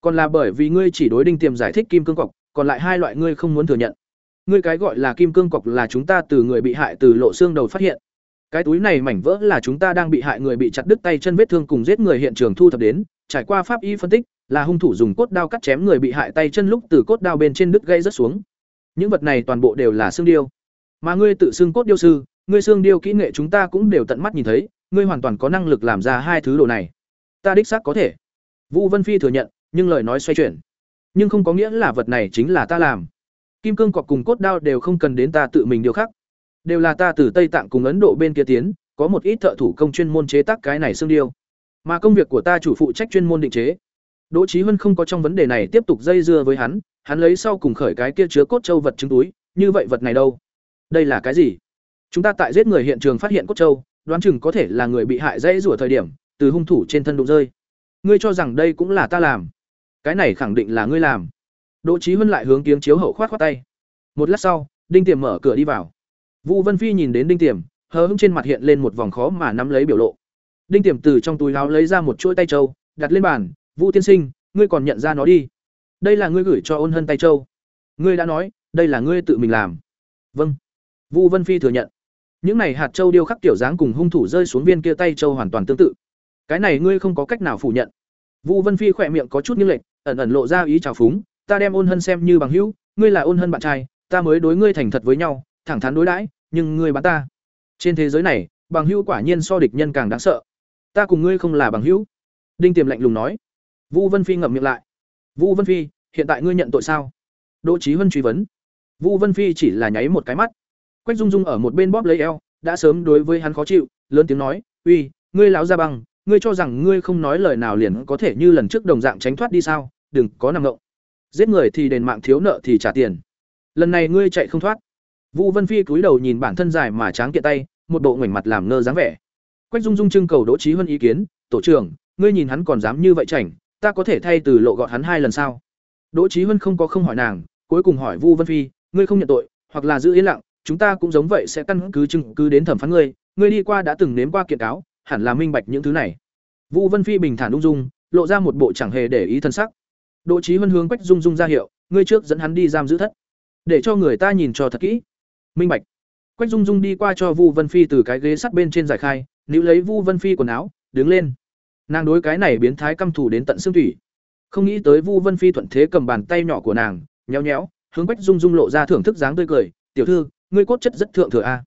Speaker 1: Còn là bởi vì ngươi chỉ đối đinh tiềm giải thích kim cương cọc, còn lại hai loại ngươi không muốn thừa nhận. Ngươi cái gọi là kim cương cọc là chúng ta từ người bị hại từ lộ xương đầu phát hiện. Cái túi này mảnh vỡ là chúng ta đang bị hại người bị chặt đứt tay chân vết thương cùng giết người hiện trường thu thập đến, trải qua pháp y phân tích, là hung thủ dùng cốt đao cắt chém người bị hại tay chân lúc từ cốt đao bên trên đứt gây rớt xuống. Những vật này toàn bộ đều là xương điêu. Mà ngươi tự xương cốt điêu sư, ngươi xương điêu kỹ nghệ chúng ta cũng đều tận mắt nhìn thấy, ngươi hoàn toàn có năng lực làm ra hai thứ đồ này. Ta đích xác có thể. Vũ Vân Phi thừa nhận, nhưng lời nói xoay chuyển. Nhưng không có nghĩa là vật này chính là ta làm. Kim cương cọc cùng cốt đao đều không cần đến ta tự mình điều khắc. Đều là ta từ Tây Tạng cùng Ấn Độ bên kia tiến, có một ít thợ thủ công chuyên môn chế tác cái này xương điêu. Mà công việc của ta chủ phụ trách chuyên môn định chế. Đỗ Chí Huân không có trong vấn đề này tiếp tục dây dưa với hắn, hắn lấy sau cùng khởi cái kia chứa cốt châu vật trứng túi, như vậy vật này đâu? Đây là cái gì? Chúng ta tại giết người hiện trường phát hiện cốt châu, đoán chừng có thể là người bị hại dãy rủa thời điểm, từ hung thủ trên thân đụng rơi. Ngươi cho rằng đây cũng là ta làm? Cái này khẳng định là ngươi làm. Đỗ Chí Huân lại hướng tiếng chiếu hậu khoát khoát tay. Một lát sau, Đinh Tiềm mở cửa đi vào. Vũ Vân Phi nhìn đến Đinh Tiềm, hờ hững trên mặt hiện lên một vòng khó mà nắm lấy biểu lộ. Đinh Tiềm từ trong túi áo lấy ra một chuỗi tay châu, đặt lên bàn, "Vũ tiên sinh, ngươi còn nhận ra nó đi. Đây là ngươi gửi cho Ôn Hân tay châu. Ngươi đã nói, đây là ngươi tự mình làm." "Vâng." Vũ Vân Phi thừa nhận. Những này hạt châu điêu khắc tiểu dáng cùng hung thủ rơi xuống viên kia tay châu hoàn toàn tương tự. Cái này ngươi không có cách nào phủ nhận. Vũ Vân Phi khỏe miệng có chút nghiêng lệch, ẩn ẩn lộ ra ý trào phúng, "Ta đem Ôn Hân xem như bằng hữu, ngươi là Ôn Hân bạn trai, ta mới đối ngươi thành thật với nhau, thẳng thắn đối đãi, nhưng ngươi bán ta. Trên thế giới này, bằng hữu quả nhiên so địch nhân càng đáng sợ. Ta cùng ngươi không là bằng hữu." Đinh Tiềm lạnh lùng nói. Vũ Vân Phi ngậm miệng lại. "Vũ Vân Phi, hiện tại ngươi nhận tội sao?" Đỗ Chí Vân truy vấn. Vũ Vân Phi chỉ là nháy một cái mắt. Quách Dung Dung ở một bên bóp lấy eo, đã sớm đối với hắn khó chịu, lớn tiếng nói, "Uy, ngươi lão gia băng, ngươi cho rằng ngươi không nói lời nào liền có thể như lần trước đồng dạng tránh thoát đi sao? Đừng có nằm ngộng. Giết người thì đền mạng thiếu nợ thì trả tiền. Lần này ngươi chạy không thoát." Vũ Vân Phi cúi đầu nhìn bản thân dài mà tráng kiện tay, một bộ ngoảnh mặt làm ngơ dáng vẻ. Quách Dung Dung trưng cầu Đỗ Chí Huân ý kiến, "Tổ trưởng, ngươi nhìn hắn còn dám như vậy chảnh, ta có thể thay từ lộ gọt hắn hai lần sao?" Đỗ Chí Huân không có không hỏi nàng, cuối cùng hỏi Vu Vân Phi, "Ngươi không nhận tội, hoặc là giữ yên lặng, chúng ta cũng giống vậy sẽ căn cứ chứng cứ đến thẩm phán ngươi, ngươi đi qua đã từng nếm qua kiện cáo, hẳn là minh bạch những thứ này." Vu Vân Phi bình thản ung dung, lộ ra một bộ chẳng hề để ý thân sắc. Đỗ Chí Huân hướng Quách Dung Dung ra hiệu, ngươi trước dẫn hắn đi giam giữ thất, để cho người ta nhìn cho thật kỹ minh bạch. Quách dung dung đi qua cho vu vân phi từ cái ghế sắt bên trên giải khai, níu lấy vu vân phi quần áo, đứng lên. Nàng đối cái này biến thái căm thù đến tận xương thủy. Không nghĩ tới vu vân phi thuận thế cầm bàn tay nhỏ của nàng, nhéo nhéo, hướng quách dung dung lộ ra thưởng thức dáng tươi cười. Tiểu thư, ngươi cốt chất rất thượng thừa a.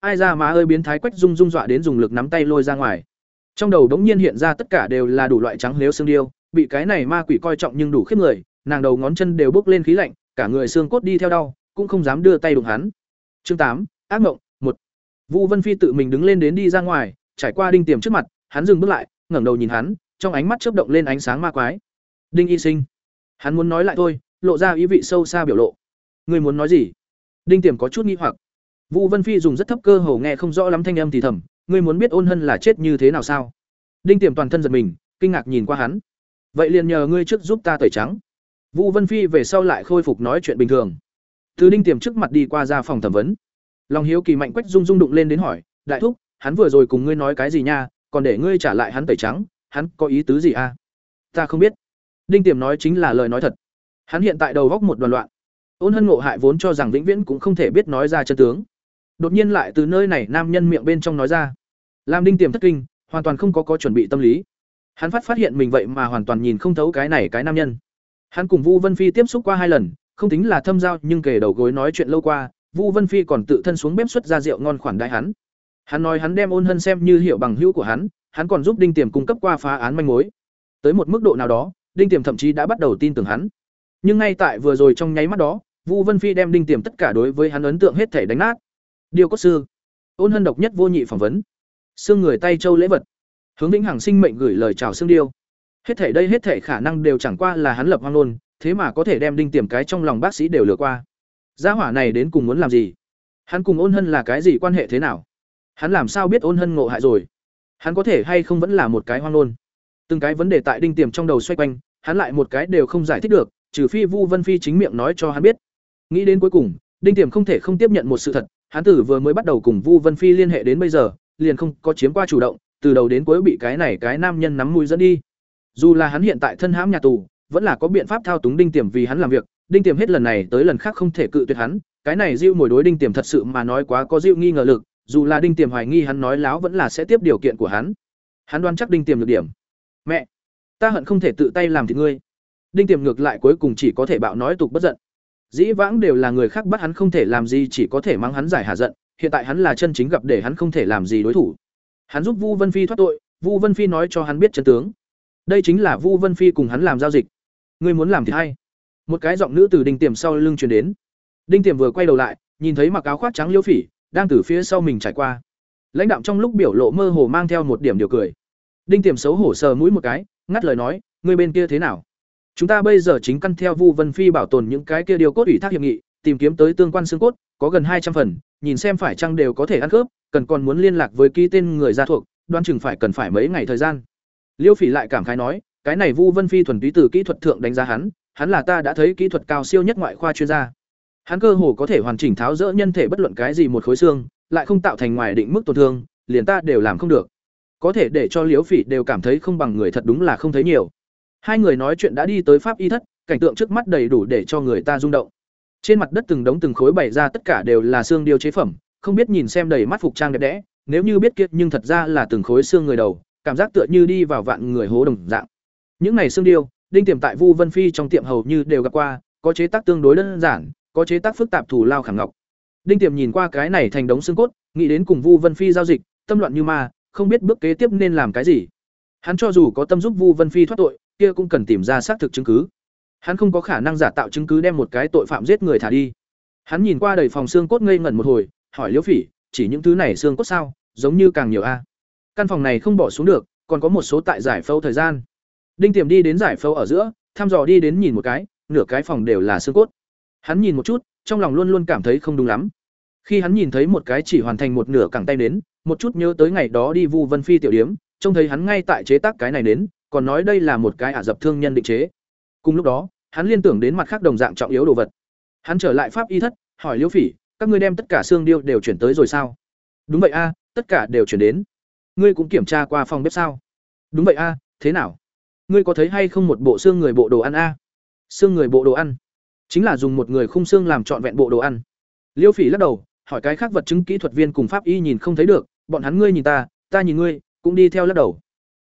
Speaker 1: Ai ra má ơi, biến thái quách dung dung dọa đến dùng lực nắm tay lôi ra ngoài. Trong đầu đống nhiên hiện ra tất cả đều là đủ loại trắng nếu xương điêu, bị cái này ma quỷ coi trọng nhưng đủ khiếp người, nàng đầu ngón chân đều bốc lên khí lạnh, cả người xương cốt đi theo đau, cũng không dám đưa tay đụng hắn. Chương tám, ác mộng, một. Vũ Vân Phi tự mình đứng lên đến đi ra ngoài, trải qua đinh tiềm trước mặt, hắn dừng bước lại, ngẩng đầu nhìn hắn, trong ánh mắt chớp động lên ánh sáng ma quái. Đinh Y Sinh. Hắn muốn nói lại thôi, lộ ra ý vị sâu xa biểu lộ. Ngươi muốn nói gì? Đinh Tiềm có chút nghi hoặc. Vũ Vân Phi dùng rất thấp cơ hồ nghe không rõ lắm thanh âm thì thầm, ngươi muốn biết Ôn Hân là chết như thế nào sao? Đinh Tiềm toàn thân giật mình, kinh ngạc nhìn qua hắn. Vậy liền nhờ ngươi trước giúp ta tẩy trắng. Vũ Vân Phi về sau lại khôi phục nói chuyện bình thường. Từ Đinh Tiềm trước mặt đi qua ra phòng thẩm vấn. Long hiếu kỳ mạnh quách rung rung đụng lên đến hỏi, "Đại thúc, hắn vừa rồi cùng ngươi nói cái gì nha, còn để ngươi trả lại hắn tẩy trắng, hắn có ý tứ gì a?" À? "Ta không biết." Đinh Tiềm nói chính là lời nói thật. Hắn hiện tại đầu góc một đoàn loạn. Ôn Hân ngộ hại vốn cho rằng vĩnh viễn cũng không thể biết nói ra chân tướng. Đột nhiên lại từ nơi này nam nhân miệng bên trong nói ra. Làm Đinh Tiềm thất kinh, hoàn toàn không có có chuẩn bị tâm lý. Hắn phát phát hiện mình vậy mà hoàn toàn nhìn không thấu cái này cái nam nhân. Hắn cùng Vu Vân Phi tiếp xúc qua hai lần, không tính là thâm giao nhưng kể đầu gối nói chuyện lâu qua, Vu Vân Phi còn tự thân xuống bếp xuất ra rượu ngon khoản đại hắn. Hắn nói hắn đem Ôn Hân xem như hiệu bằng hữu của hắn, hắn còn giúp Đinh Tiềm cung cấp qua phá án manh mối. Tới một mức độ nào đó, Đinh Tiềm thậm chí đã bắt đầu tin tưởng hắn. Nhưng ngay tại vừa rồi trong nháy mắt đó, Vu Vân Phi đem Đinh Tiềm tất cả đối với hắn ấn tượng hết thể đánh nát. Điều cốt sư, Ôn Hân độc nhất vô nhị phỏng vấn. Xương người tay châu lễ vật. Hướng Vĩnh Hằng sinh mệnh gửi lời chào xương điêu. Hết thể đây hết thể khả năng đều chẳng qua là hắn lập hoang luôn, thế mà có thể đem Đinh Tiềm cái trong lòng bác sĩ đều lừa qua. Gia hỏa này đến cùng muốn làm gì? Hắn cùng Ôn Hân là cái gì quan hệ thế nào? Hắn làm sao biết Ôn Hân ngộ hại rồi? Hắn có thể hay không vẫn là một cái hoang luôn? Từng cái vấn đề tại Đinh Tiềm trong đầu xoay quanh, hắn lại một cái đều không giải thích được, trừ phi Vu Vân Phi chính miệng nói cho hắn biết. Nghĩ đến cuối cùng, Đinh Tiềm không thể không tiếp nhận một sự thật, hắn tử vừa mới bắt đầu cùng Vu Vân Phi liên hệ đến bây giờ, liền không có chiếm qua chủ động, từ đầu đến cuối bị cái này cái nam nhân nắm mũi dẫn đi. Dù là hắn hiện tại thân hãm nhà tù, vẫn là có biện pháp thao túng Đinh Tiềm vì hắn làm việc, Đinh Tiềm hết lần này tới lần khác không thể cự tuyệt hắn, cái này Diêu mồi đối Đinh Tiềm thật sự mà nói quá có Diêu nghi ngờ lực, dù là Đinh Tiềm hoài nghi hắn nói láo vẫn là sẽ tiếp điều kiện của hắn. Hắn đoán chắc Đinh Tiềm được điểm. Mẹ, ta hận không thể tự tay làm thì ngươi. Đinh Tiềm ngược lại cuối cùng chỉ có thể bạo nói tục bất giận. Dĩ vãng đều là người khác bắt hắn không thể làm gì chỉ có thể mang hắn giải hạ giận, hiện tại hắn là chân chính gặp để hắn không thể làm gì đối thủ. Hắn giúp Vu Vân Phi thoát tội, Vu Vân Phi nói cho hắn biết chân tướng. Đây chính là Vu Vân Phi cùng hắn làm giao dịch. Ngươi muốn làm thì hay. Một cái giọng nữ từ Đinh Tiềm sau lưng truyền đến. Đinh Tiềm vừa quay đầu lại, nhìn thấy mặc áo khoác trắng Liêu Phỉ đang từ phía sau mình trải qua. Lãnh đạo trong lúc biểu lộ mơ hồ mang theo một điểm điều cười. Đinh Tiềm xấu hổ sờ mũi một cái, ngắt lời nói, ngươi bên kia thế nào? Chúng ta bây giờ chính căn theo Vu Vân Phi bảo tồn những cái kia điều cốt ủy thác hiệp nghị, tìm kiếm tới tương quan xương cốt, có gần hai trăm phần, nhìn xem phải chăng đều có thể ăn khớp, cần còn muốn liên lạc với ký tên người gia thuộc, đoan chừng phải cần phải mấy ngày thời gian. Liêu Phỉ lại cảm khái nói, cái này Vu Vân Phi thuần túy từ kỹ thuật thượng đánh giá hắn, hắn là ta đã thấy kỹ thuật cao siêu nhất ngoại khoa chuyên gia. Hắn cơ hồ có thể hoàn chỉnh tháo rỡ nhân thể bất luận cái gì một khối xương, lại không tạo thành ngoài định mức tổn thương, liền ta đều làm không được. Có thể để cho Liễu Phỉ đều cảm thấy không bằng người thật đúng là không thấy nhiều. Hai người nói chuyện đã đi tới pháp y thất, cảnh tượng trước mắt đầy đủ để cho người ta rung động. Trên mặt đất từng đống từng khối bày ra tất cả đều là xương điêu chế phẩm, không biết nhìn xem đầy mắt phục trang đẹp đẽ, nếu như biết kiệt nhưng thật ra là từng khối xương người đầu, cảm giác tựa như đi vào vạn người hố đồng dạng. Những này xương điêu, đinh tiềm tại Vu Vân Phi trong tiệm hầu như đều gặp qua, có chế tác tương đối đơn giản, có chế tác phức tạp thủ lao khảm ngọc. Đinh tiềm nhìn qua cái này thành đống xương cốt, nghĩ đến cùng Vu Vân Phi giao dịch, tâm loạn như ma, không biết bước kế tiếp nên làm cái gì. Hắn cho dù có tâm giúp Vu Vân Phi thoát tội, kia cũng cần tìm ra xác thực chứng cứ. Hắn không có khả năng giả tạo chứng cứ đem một cái tội phạm giết người thả đi. Hắn nhìn qua đầy phòng xương cốt ngây ngẩn một hồi, hỏi Liễu Phỉ, chỉ những thứ này xương cốt sao, giống như càng nhiều a. Căn phòng này không bỏ xuống được, còn có một số tại giải phẫu thời gian. Đinh Tiềm đi đến giải phẫu ở giữa, thăm dò đi đến nhìn một cái, nửa cái phòng đều là xương cốt. Hắn nhìn một chút, trong lòng luôn luôn cảm thấy không đúng lắm. Khi hắn nhìn thấy một cái chỉ hoàn thành một nửa cẳng tay nến, một chút nhớ tới ngày đó đi Vu Vân Phi tiểu điếm, trông thấy hắn ngay tại chế tác cái này nến, còn nói đây là một cái ả dập thương nhân định chế. Cùng lúc đó, hắn liên tưởng đến mặt khác đồng dạng trọng yếu đồ vật. Hắn trở lại pháp y thất, hỏi Liễu Phỉ, các ngươi đem tất cả xương điêu đều chuyển tới rồi sao? Đúng vậy a, tất cả đều chuyển đến. Ngươi cũng kiểm tra qua phòng bếp sao? Đúng vậy a, thế nào? Ngươi có thấy hay không một bộ xương người bộ đồ ăn a? Xương người bộ đồ ăn, chính là dùng một người khung xương làm trọn vẹn bộ đồ ăn. Liêu Phỉ lắc đầu, hỏi cái khác vật chứng kỹ thuật viên cùng pháp y nhìn không thấy được, bọn hắn ngươi nhìn ta, ta nhìn ngươi, cũng đi theo lắc đầu.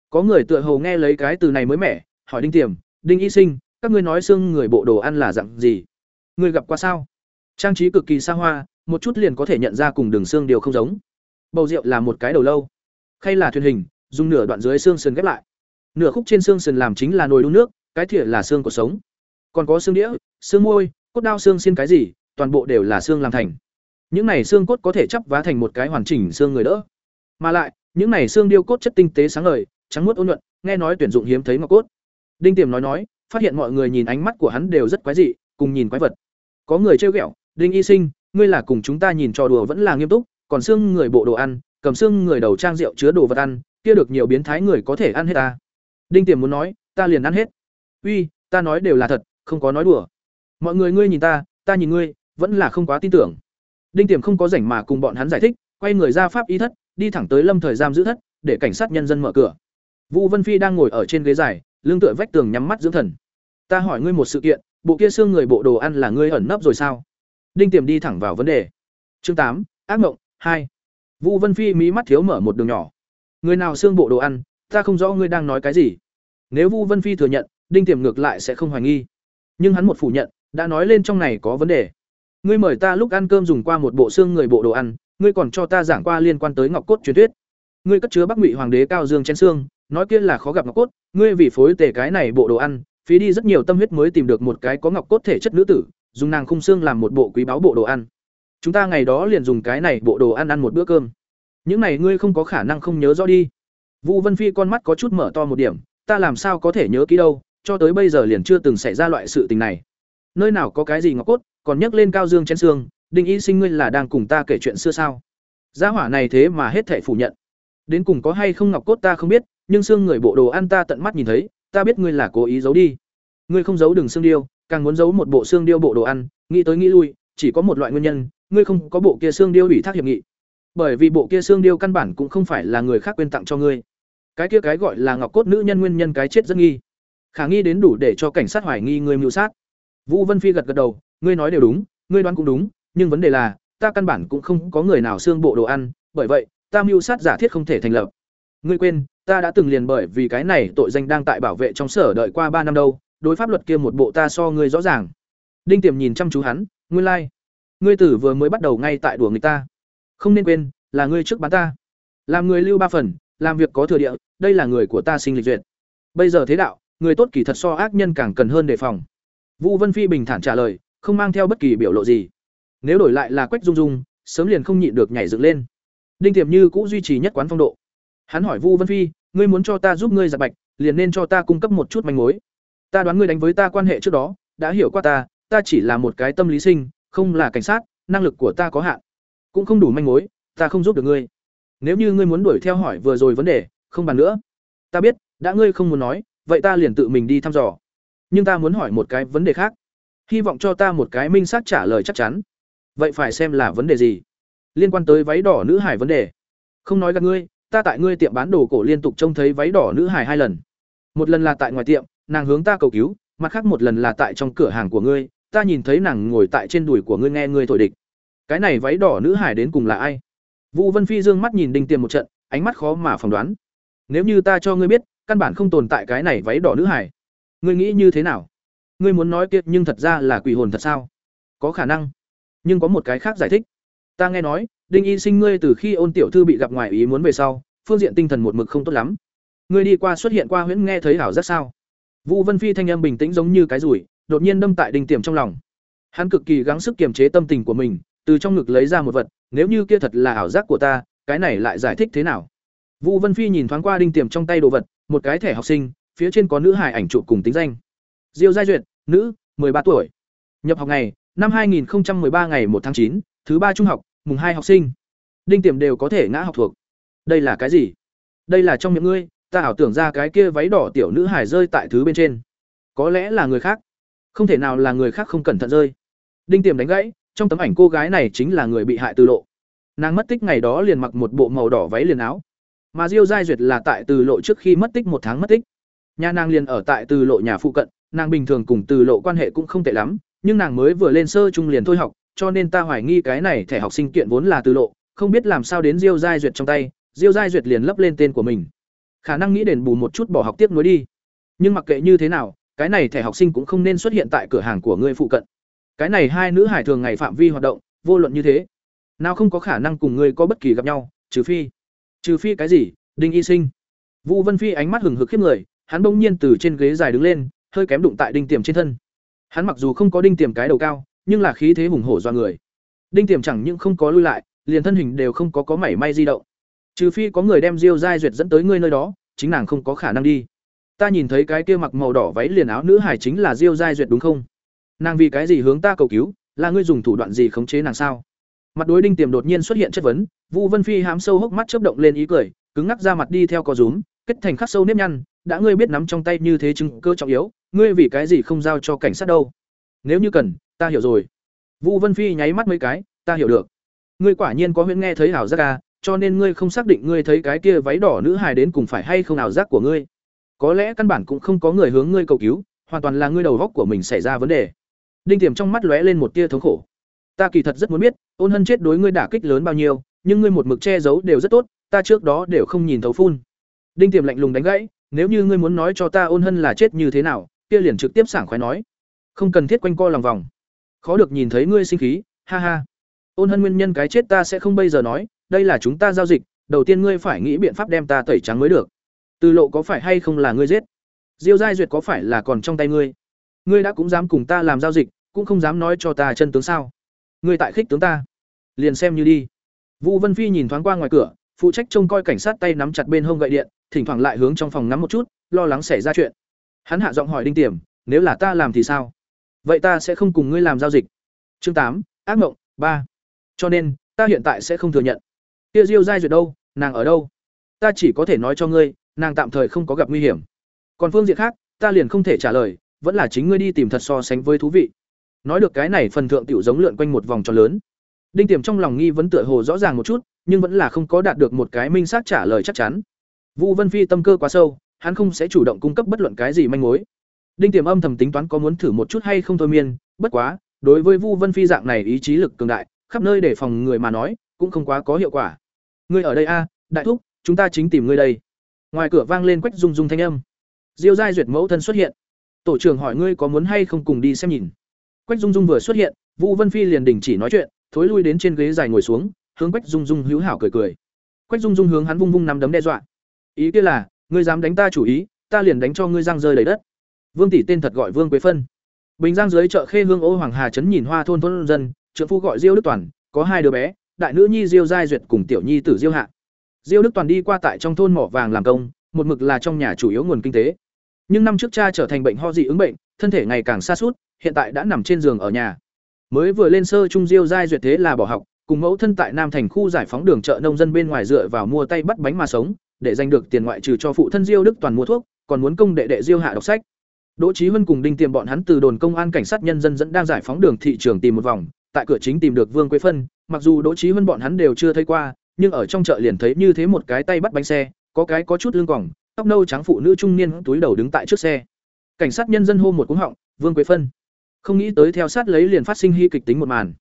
Speaker 1: Có người tựa hồ nghe lấy cái từ này mới mẻ, hỏi Đinh Tiềm, "Đinh y sinh, các ngươi nói xương người bộ đồ ăn là dạng gì? Ngươi gặp qua sao?" Trang trí cực kỳ xa hoa, một chút liền có thể nhận ra cùng đường xương điều không giống. Bầu rượu là một cái đầu lâu, khay là thuyền hình, dùng nửa đoạn dưới xương sườn ghép lại. Nửa khúc trên xương sườn làm chính là nồi đun nước, cái thìa là xương của sống. Còn có xương đĩa, xương môi, cốt đao xương xin cái gì, toàn bộ đều là xương làm thành. Những này xương cốt có thể chắp vá thành một cái hoàn chỉnh xương người đỡ. Mà lại, những này xương điêu cốt chất tinh tế sáng ngời, trắng muốt ôn nhuận, nghe nói tuyển dụng hiếm thấy ngọc cốt. Đinh Tiềm nói nói, phát hiện mọi người nhìn ánh mắt của hắn đều rất quái dị, cùng nhìn quái vật. Có người trêu ghẹo, "Đinh Y Sinh, ngươi là cùng chúng ta nhìn trò đùa vẫn là nghiêm túc, còn xương người bộ đồ ăn, cầm xương người đầu trang rượu chứa đồ vật ăn, kia được nhiều biến thái người có thể ăn hết ta." Đinh Tiềm muốn nói, "Ta liền ăn hết." "Uy, ta nói đều là thật, không có nói đùa." Mọi người ngươi nhìn ta, ta nhìn ngươi, vẫn là không quá tin tưởng. Đinh Tiềm không có rảnh mà cùng bọn hắn giải thích, quay người ra pháp y thất, đi thẳng tới Lâm Thời giam giữ thất, để cảnh sát nhân dân mở cửa. Vũ Vân Phi đang ngồi ở trên ghế dài, lưng tựa vách tường nhắm mắt dưỡng thần. Ta hỏi ngươi một sự kiện, bộ kia xương người bộ đồ ăn là ngươi ẩn nấp rồi sao? Đinh Tiềm đi thẳng vào vấn đề. Chương tám, ác mộng hai. Vũ Vân Phi mí mắt thiếu mở một đường nhỏ. Người nào xương bộ đồ ăn, ta không rõ ngươi đang nói cái gì. Nếu Vu Vân Phi thừa nhận, Đinh Tiềm ngược lại sẽ không hoài nghi. Nhưng hắn một phủ nhận, đã nói lên trong này có vấn đề. Ngươi mời ta lúc ăn cơm dùng qua một bộ xương người bộ đồ ăn, ngươi còn cho ta giảng qua liên quan tới ngọc cốt truyền thuyết. Ngươi cất chứa Bắc Ngụy Hoàng đế cao dương chén xương, nói kia là khó gặp ngọc cốt, ngươi vì phối tề cái này bộ đồ ăn, phí đi rất nhiều tâm huyết mới tìm được một cái có ngọc cốt thể chất nữ tử, dùng nàng khung xương làm một bộ quý báu bộ đồ ăn. Chúng ta ngày đó liền dùng cái này bộ đồ ăn ăn một bữa cơm. Những này ngươi không có khả năng không nhớ rõ đi. Vũ Vân Phi con mắt có chút mở to một điểm, ta làm sao có thể nhớ kỹ đâu, cho tới bây giờ liền chưa từng xảy ra loại sự tình này. Nơi nào có cái gì ngọc cốt, còn nhắc lên cao dương chén xương, Đinh Y Sinh ngươi là đang cùng ta kể chuyện xưa sao? Gia hỏa này thế mà hết thảy phủ nhận. Đến cùng có hay không ngọc cốt ta không biết, nhưng xương người bộ đồ ăn ta tận mắt nhìn thấy, ta biết ngươi là cố ý giấu đi. Ngươi không giấu đừng xương điêu, càng muốn giấu một bộ xương điêu bộ đồ ăn, nghĩ tới nghĩ lui, chỉ có một loại nguyên nhân, ngươi không có bộ kia xương điêu ủy thác hiệp nghị. Bởi vì bộ kia xương điêu căn bản cũng không phải là người khác quên tặng cho ngươi. Cái kia cái gọi là ngọc cốt nữ nhân nguyên nhân cái chết rất nghi. Khả nghi đến đủ để cho cảnh sát hoài nghi người mưu sát. Vũ Vân Phi gật gật đầu, ngươi nói đều đúng, ngươi đoán cũng đúng, nhưng vấn đề là, ta căn bản cũng không có người nào xương bộ đồ ăn, bởi vậy, ta mưu sát giả thiết không thể thành lập. Ngươi quên, ta đã từng liền bởi vì cái này tội danh đang tại bảo vệ trong sở đợi qua ba năm đâu, đối pháp luật kia một bộ ta so ngươi rõ ràng. Đinh Tiềm nhìn chăm chú hắn, nguyên lai、like. ngươi tử vừa mới bắt đầu ngay tại đùa người ta. Không nên quên, là ngươi trước bán ta. Làm người lưu ba phần, làm việc có thừa địa, đây là người của ta sinh lịch duyệt. Bây giờ thế đạo, người tốt kỳ thật so ác nhân càng cần hơn đề phòng. Vũ Vân Phi bình thản trả lời, không mang theo bất kỳ biểu lộ gì. Nếu đổi lại là Quách Dung Dung, sớm liền không nhịn được nhảy dựng lên. Đinh Tiềm Như cũng duy trì nhất quán phong độ. Hắn hỏi Vu Vân Phi, ngươi muốn cho ta giúp ngươi giặt bạch, liền nên cho ta cung cấp một chút manh mối. Ta đoán ngươi đánh với ta quan hệ trước đó, đã hiểu qua ta, ta chỉ là một cái tâm lý sinh, không là cảnh sát, năng lực của ta có hạn, cũng không đủ manh mối, ta không giúp được ngươi. Nếu như ngươi muốn đuổi theo hỏi vừa rồi vấn đề, không bàn nữa. Ta biết, đã ngươi không muốn nói, vậy ta liền tự mình đi thăm dò. Nhưng ta muốn hỏi một cái vấn đề khác, hy vọng cho ta một cái minh xác trả lời chắc chắn. Vậy phải xem là vấn đề gì? Liên quan tới váy đỏ nữ hải vấn đề. Không nói gặp ngươi, ta tại ngươi tiệm bán đồ cổ liên tục trông thấy váy đỏ nữ hải hai lần. Một lần là tại ngoài tiệm, nàng hướng ta cầu cứu, mặt khác một lần là tại trong cửa hàng của ngươi, ta nhìn thấy nàng ngồi tại trên đùi của ngươi nghe ngươi thổi địch. Cái này váy đỏ nữ hải đến cùng là ai? Vũ Vân Phi dương mắt nhìn Đinh Tiềm một trận, ánh mắt khó mà phỏng đoán. Nếu như ta cho ngươi biết, căn bản không tồn tại cái này váy đỏ nữ hải, ngươi nghĩ như thế nào? Ngươi muốn nói kiệt nhưng thật ra là quỷ hồn thật sao? Có khả năng, nhưng có một cái khác giải thích. Ta nghe nói, Đinh Y Sinh ngươi từ khi Ôn tiểu thư bị gặp ngoài ý muốn về sau, phương diện tinh thần một mực không tốt lắm. Ngươi đi qua xuất hiện qua huyễn nghe thấy hảo rất sao? Vũ Vân Phi thanh âm bình tĩnh giống như cái rủi, đột nhiên đâm tại Đinh Tiềm trong lòng. Hắn cực kỳ gắng sức kiềm chế tâm tình của mình, từ trong ngực lấy ra một vật, nếu như kia thật là ảo giác của ta, cái này lại giải thích thế nào? Vũ Vân Phi nhìn thoáng qua Đinh Tiềm trong tay đồ vật, một cái thẻ học sinh, phía trên có nữ hài ảnh chụp cùng tính danh. Diêu Giai Duyệt, nữ, 13 tuổi. Nhập học ngày, năm 2013 ngày 1 tháng 9, thứ ba trung học, mùng hai học sinh. Đinh Tiềm đều có thể ngã học thuộc. Đây là cái gì? Đây là trong miệng ngươi, ta ảo tưởng ra cái kia váy đỏ tiểu nữ hài rơi tại thứ bên trên. Có lẽ là người khác. Không thể nào là người khác không cẩn thận rơi. Đinh Tiềm đánh gãy, trong tấm ảnh cô gái này chính là người bị hại từ lộ. Nàng mất tích ngày đó liền mặc một bộ màu đỏ váy liền áo. Mà Diêu Giai Duyệt là tại từ lộ trước khi mất tích một tháng mất tích. Nhà nàng liền ở tại từ lộ nhà phụ cận, nàng bình thường cùng từ lộ quan hệ cũng không tệ lắm, nhưng nàng mới vừa lên sơ trung liền thôi học, cho nên ta hoài nghi cái này thẻ học sinh kiện vốn là từ lộ, không biết làm sao đến Diêu Giai Duyệt trong tay, Diêu Giai Duyệt liền lấp lên tên của mình. Khả năng nghĩ đền bù một chút bỏ học tiếp nối đi. Nhưng mặc kệ như thế nào, cái này thẻ học sinh cũng không nên xuất hiện tại cửa hàng của ngươi phụ cận. Cái này hai nữ hải thường ngày phạm vi hoạt động, vô luận như thế, nào không có khả năng cùng ngươi có bất kỳ gặp nhau, trừ phi. Trừ phi cái gì? Đinh Y Sinh. Vũ Vân Phi ánh mắt hừng hực khiếp người, hắn bỗng nhiên từ trên ghế dài đứng lên, hơi kém đụng tại đinh tiềm trên thân. Hắn mặc dù không có đinh tiềm cái đầu cao, nhưng là khí thế hùng hổ do người. Đinh tiềm chẳng những không có lui lại, liền thân hình đều không có có mảy may di động. Trừ phi có người đem Diêu Giai Duyệt dẫn tới ngươi nơi đó, chính nàng không có khả năng đi ta nhìn thấy cái kia mặc màu đỏ váy liền áo nữ hải chính là diêu giai duyệt đúng không nàng vì cái gì hướng ta cầu cứu? Là ngươi dùng thủ đoạn gì khống chế nàng sao? Mặt đối đinh tiềm đột nhiên xuất hiện chất vấn, vu vân phi hám sâu hốc mắt chớp động lên ý cười, cứng ngắc ra mặt đi theo có rúm, kết thành khắc sâu nếp nhăn, đã ngươi biết nắm trong tay như thế chứng cơ trọng yếu, ngươi vì cái gì không giao cho cảnh sát đâu? Nếu như cần, ta hiểu rồi. Vu vân phi nháy mắt mấy cái, ta hiểu được. Ngươi quả nhiên có huyễn nghe thấy ảo giác à cho nên ngươi không xác định ngươi thấy cái kia váy đỏ nữ hài đến cùng phải hay không ảo giác của ngươi. Có lẽ căn bản cũng không có người hướng ngươi cầu cứu, hoàn toàn là ngươi đầu góc của mình xảy ra vấn đề đinh tiềm trong mắt lóe lên một tia thống khổ. Ta kỳ thật rất muốn biết, ôn hân chết đối ngươi đả kích lớn bao nhiêu, nhưng ngươi một mực che giấu đều rất tốt, ta trước đó đều không nhìn thấu phun. Đinh tiềm lạnh lùng đánh gãy, nếu như ngươi muốn nói cho ta ôn hân là chết như thế nào, kia liền trực tiếp sảng khoái nói. Không cần thiết quanh co lòng vòng. Khó được nhìn thấy ngươi sinh khí, ha ha. Ôn hân nguyên nhân cái chết ta sẽ không bây giờ nói, đây là chúng ta giao dịch, đầu tiên ngươi phải nghĩ biện pháp đem ta tẩy trắng mới được. Từ lộ có phải hay không là ngươi giết? Diêu giai duyệt có phải là còn trong tay ngươi? Ngươi đã cũng dám cùng ta làm giao dịch, cũng không dám nói cho ta chân tướng sao? Ngươi tại khích tướng ta. Liền xem như đi. Vũ vân phi nhìn thoáng qua ngoài cửa, phụ trách trông coi cảnh sát tay nắm chặt bên hông gậy điện, thỉnh thoảng lại hướng trong phòng ngắm một chút, lo lắng xảy ra chuyện. Hắn hạ giọng hỏi đinh tiềm, nếu là ta làm thì sao? Vậy ta sẽ không cùng ngươi làm giao dịch. Chương tám, ác mộng, ba. Cho nên, ta hiện tại sẽ không thừa nhận. Kia diêu giai duyệt đâu? Nàng ở đâu? Ta chỉ có thể nói cho ngươi, nàng tạm thời không có gặp nguy hiểm. Còn phương diện khác, ta liền không thể trả lời vẫn là chính ngươi đi tìm thật so sánh với thú vị. Nói được cái này, phần thượng tiểu giống lượn quanh một vòng tròn lớn. Đinh tiềm trong lòng nghi vấn tựa hồ rõ ràng một chút, nhưng vẫn là không có đạt được một cái minh xác trả lời chắc chắn. Vũ vân phi tâm cơ quá sâu, hắn không sẽ chủ động cung cấp bất luận cái gì manh mối. Đinh tiềm âm thầm tính toán có muốn thử một chút hay không thôi miên, bất quá, đối với vu vân phi dạng này ý chí lực cường đại, khắp nơi để phòng người mà nói, cũng không quá có hiệu quả. Ngươi ở đây a, đại thúc, chúng ta chính tìm ngươi đây. Ngoài cửa vang lên quách rung rung thanh âm. Diêu giai duyệt mẫu thân xuất hiện tổ trưởng hỏi ngươi có muốn hay không cùng đi xem nhìn. Quách dung dung vừa xuất hiện vũ vân phi liền đình chỉ nói chuyện, thối lui đến trên ghế dài ngồi xuống, hướng quách dung dung hữu hảo cười cười. Quách dung dung hướng hắn vung vung nắm đấm đe dọa. Ý kia là, ngươi dám đánh ta chủ ý, ta liền đánh cho ngươi răng rơi đầy đất. Vương tỷ tên thật gọi vương quế phân. Bình giang dưới chợ khê hương ô hoàng hà trấn nhìn hoa thôn thôn dân, trượng phu gọi diêu đức toàn, có hai đứa bé, đại nữ nhi diêu giai duyệt cùng tiểu nhi tử diêu hạ. Diêu đức toàn đi qua tại trong thôn mỏ vàng làm công, một mực là trong nhà chủ yếu nguồn kinh tế nhưng năm trước cha trở thành bệnh ho dị ứng bệnh, thân thể ngày càng xa suốt hiện tại đã nằm trên giường ở nhà. Mới vừa lên sơ trung diêu giai duyệt thế là bỏ học, cùng mẫu thân tại nam thành khu giải phóng đường chợ nông dân bên ngoài dựa vào mua tay bắt bánh mà sống, để giành được tiền ngoại trừ cho phụ thân diêu đức toàn mua thuốc, còn muốn công đệ đệ diêu hạ đọc sách. Đỗ trí huân cùng đinh tiềm bọn hắn từ đồn công an cảnh sát nhân dân dẫn đang giải phóng đường thị trường tìm một vòng, tại cửa chính tìm được vương quế phân, mặc dù đỗ trí huân bọn hắn đều chưa thấy qua, nhưng ở trong chợ liền thấy như thế một cái tay bắt bánh xe, có cái có chút lưng còng tóc nâu trắng phụ nữ trung niên túi đầu đứng tại trước xe. Cảnh sát nhân dân hô một cú họng, vương quế phân. Không nghĩ tới theo sát lấy liền phát sinh hy kịch tính một màn.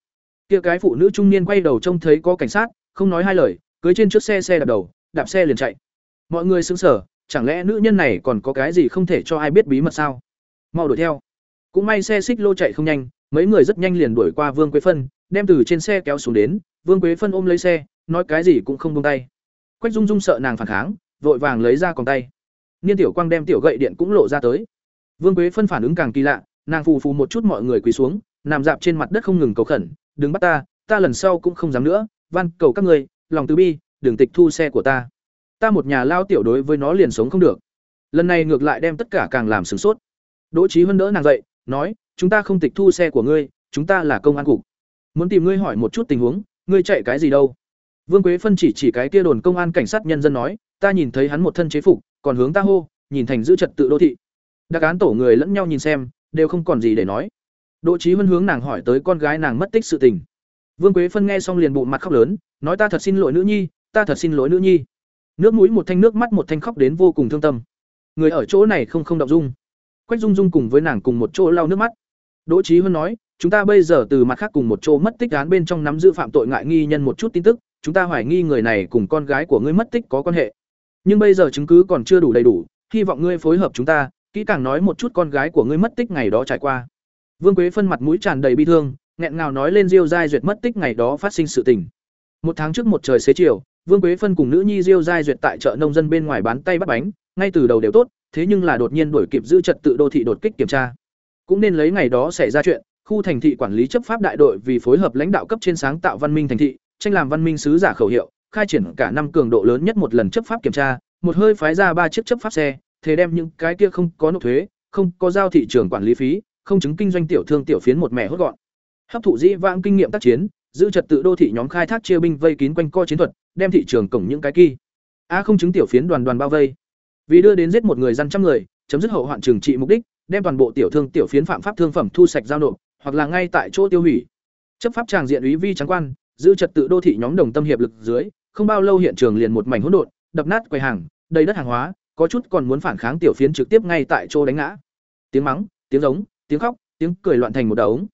Speaker 1: Kia cái phụ nữ trung niên quay đầu trông thấy có cảnh sát, không nói hai lời, cưới trên trước xe xe đạp đầu, đạp xe liền chạy. Mọi người sững sờ, chẳng lẽ nữ nhân này còn có cái gì không thể cho ai biết bí mật sao? Mau đuổi theo. Cũng may xe xích lô chạy không nhanh, mấy người rất nhanh liền đuổi qua vương quế phân, đem từ trên xe kéo xuống đến. Vương quế phân ôm lấy xe, nói cái gì cũng không buông tay. Quách dung dung sợ nàng phản kháng vội vàng lấy ra còn tay. Niên tiểu quang đem tiểu gậy điện cũng lộ ra tới. Vương quế phân phản ứng càng kỳ lạ, nàng phù phù một chút mọi người quỳ xuống, nằm dạp trên mặt đất không ngừng cầu khẩn, đừng bắt ta ta lần sau cũng không dám nữa, van cầu các ngươi, lòng từ bi, đừng tịch thu xe của ta. Ta một nhà lao tiểu đối với nó liền sống không được. Lần này ngược lại đem tất cả càng làm sửng sốt. Đỗ trí hơn đỡ nàng dậy, nói, chúng ta không tịch thu xe của ngươi, chúng ta là công an cục. Muốn tìm ngươi hỏi một chút tình huống, ngươi chạy cái gì đâu? Vương quế phân chỉ chỉ cái kia đồn công an cảnh sát nhân dân nói ta nhìn thấy hắn một thân chế phục, còn hướng ta hô, nhìn thành giữ trật tự đô thị. Đặc án tổ người lẫn nhau nhìn xem, đều không còn gì để nói. Đỗ trí huân hướng nàng hỏi tới con gái nàng mất tích sự tình. Vương quế phân nghe xong liền bụng mặt khóc lớn, nói ta thật xin lỗi nữ nhi, ta thật xin lỗi nữ nhi. Nước mũi một thanh nước mắt một thanh khóc đến vô cùng thương tâm. Người ở chỗ này không không động dung. Quách dung dung cùng với nàng cùng một chỗ lau nước mắt. Đỗ trí huân nói, chúng ta bây giờ từ mặt khác cùng một chỗ mất tích án bên trong nắm giữ phạm tội ngại nghi nhân một chút tin tức, chúng ta hoài nghi người này cùng con gái của ngươi mất tích có quan hệ nhưng bây giờ chứng cứ còn chưa đủ đầy đủ, hy vọng ngươi phối hợp chúng ta, kỹ càng nói một chút con gái của ngươi mất tích ngày đó trải qua. Vương quế phân mặt mũi tràn đầy bi thương, nghẹn ngào nói lên diêu giai duyệt mất tích ngày đó phát sinh sự tình. Một tháng trước một trời xế chiều, vương quế phân cùng nữ nhi diêu giai duyệt tại chợ nông dân bên ngoài bán tay bắt bánh, ngay từ đầu đều tốt, thế nhưng là đột nhiên đuổi kịp giữ trật tự đô thị đột kích kiểm tra. Cũng nên lấy ngày đó xảy ra chuyện, khu thành thị quản lý chấp pháp đại đội vì phối hợp lãnh đạo cấp trên sáng tạo văn minh thành thị, tranh làm văn minh sứ giả khẩu hiệu khai triển cả năm cường độ lớn nhất một lần chấp pháp kiểm tra một hơi phái ra ba chiếc chấp pháp xe, thế đem những cái kia không có nộp thuế, không có giao thị trường quản lý phí, không chứng kinh doanh tiểu thương tiểu phiến một mẻ hốt gọn. Hấp thụ dĩ vãng kinh nghiệm tác chiến, giữ trật tự đô thị nhóm khai thác chia binh vây kín quanh co chiến thuật, đem thị trường cổng những cái kia. A không chứng tiểu phiến đoàn đoàn bao vây. Vì đưa đến giết một người dân trăm người, chấm dứt hậu hoạn trừng trị mục đích, đem toàn bộ tiểu thương tiểu phiến phạm pháp thương phẩm thu sạch giao nộp, hoặc là ngay tại chỗ tiêu hủy. Chấp pháp tràng diện úy vi trắng quan, giữ trật tự đô thị nhóm đồng tâm hiệp lực dưới, không bao lâu hiện trường liền một mảnh hỗn độn, đập nát quầy hàng, đầy đất hàng hóa, có chút còn muốn phản kháng tiểu phiến trực tiếp ngay tại chỗ đánh ngã. Tiếng mắng, tiếng giống, tiếng khóc, tiếng cười loạn thành một đống.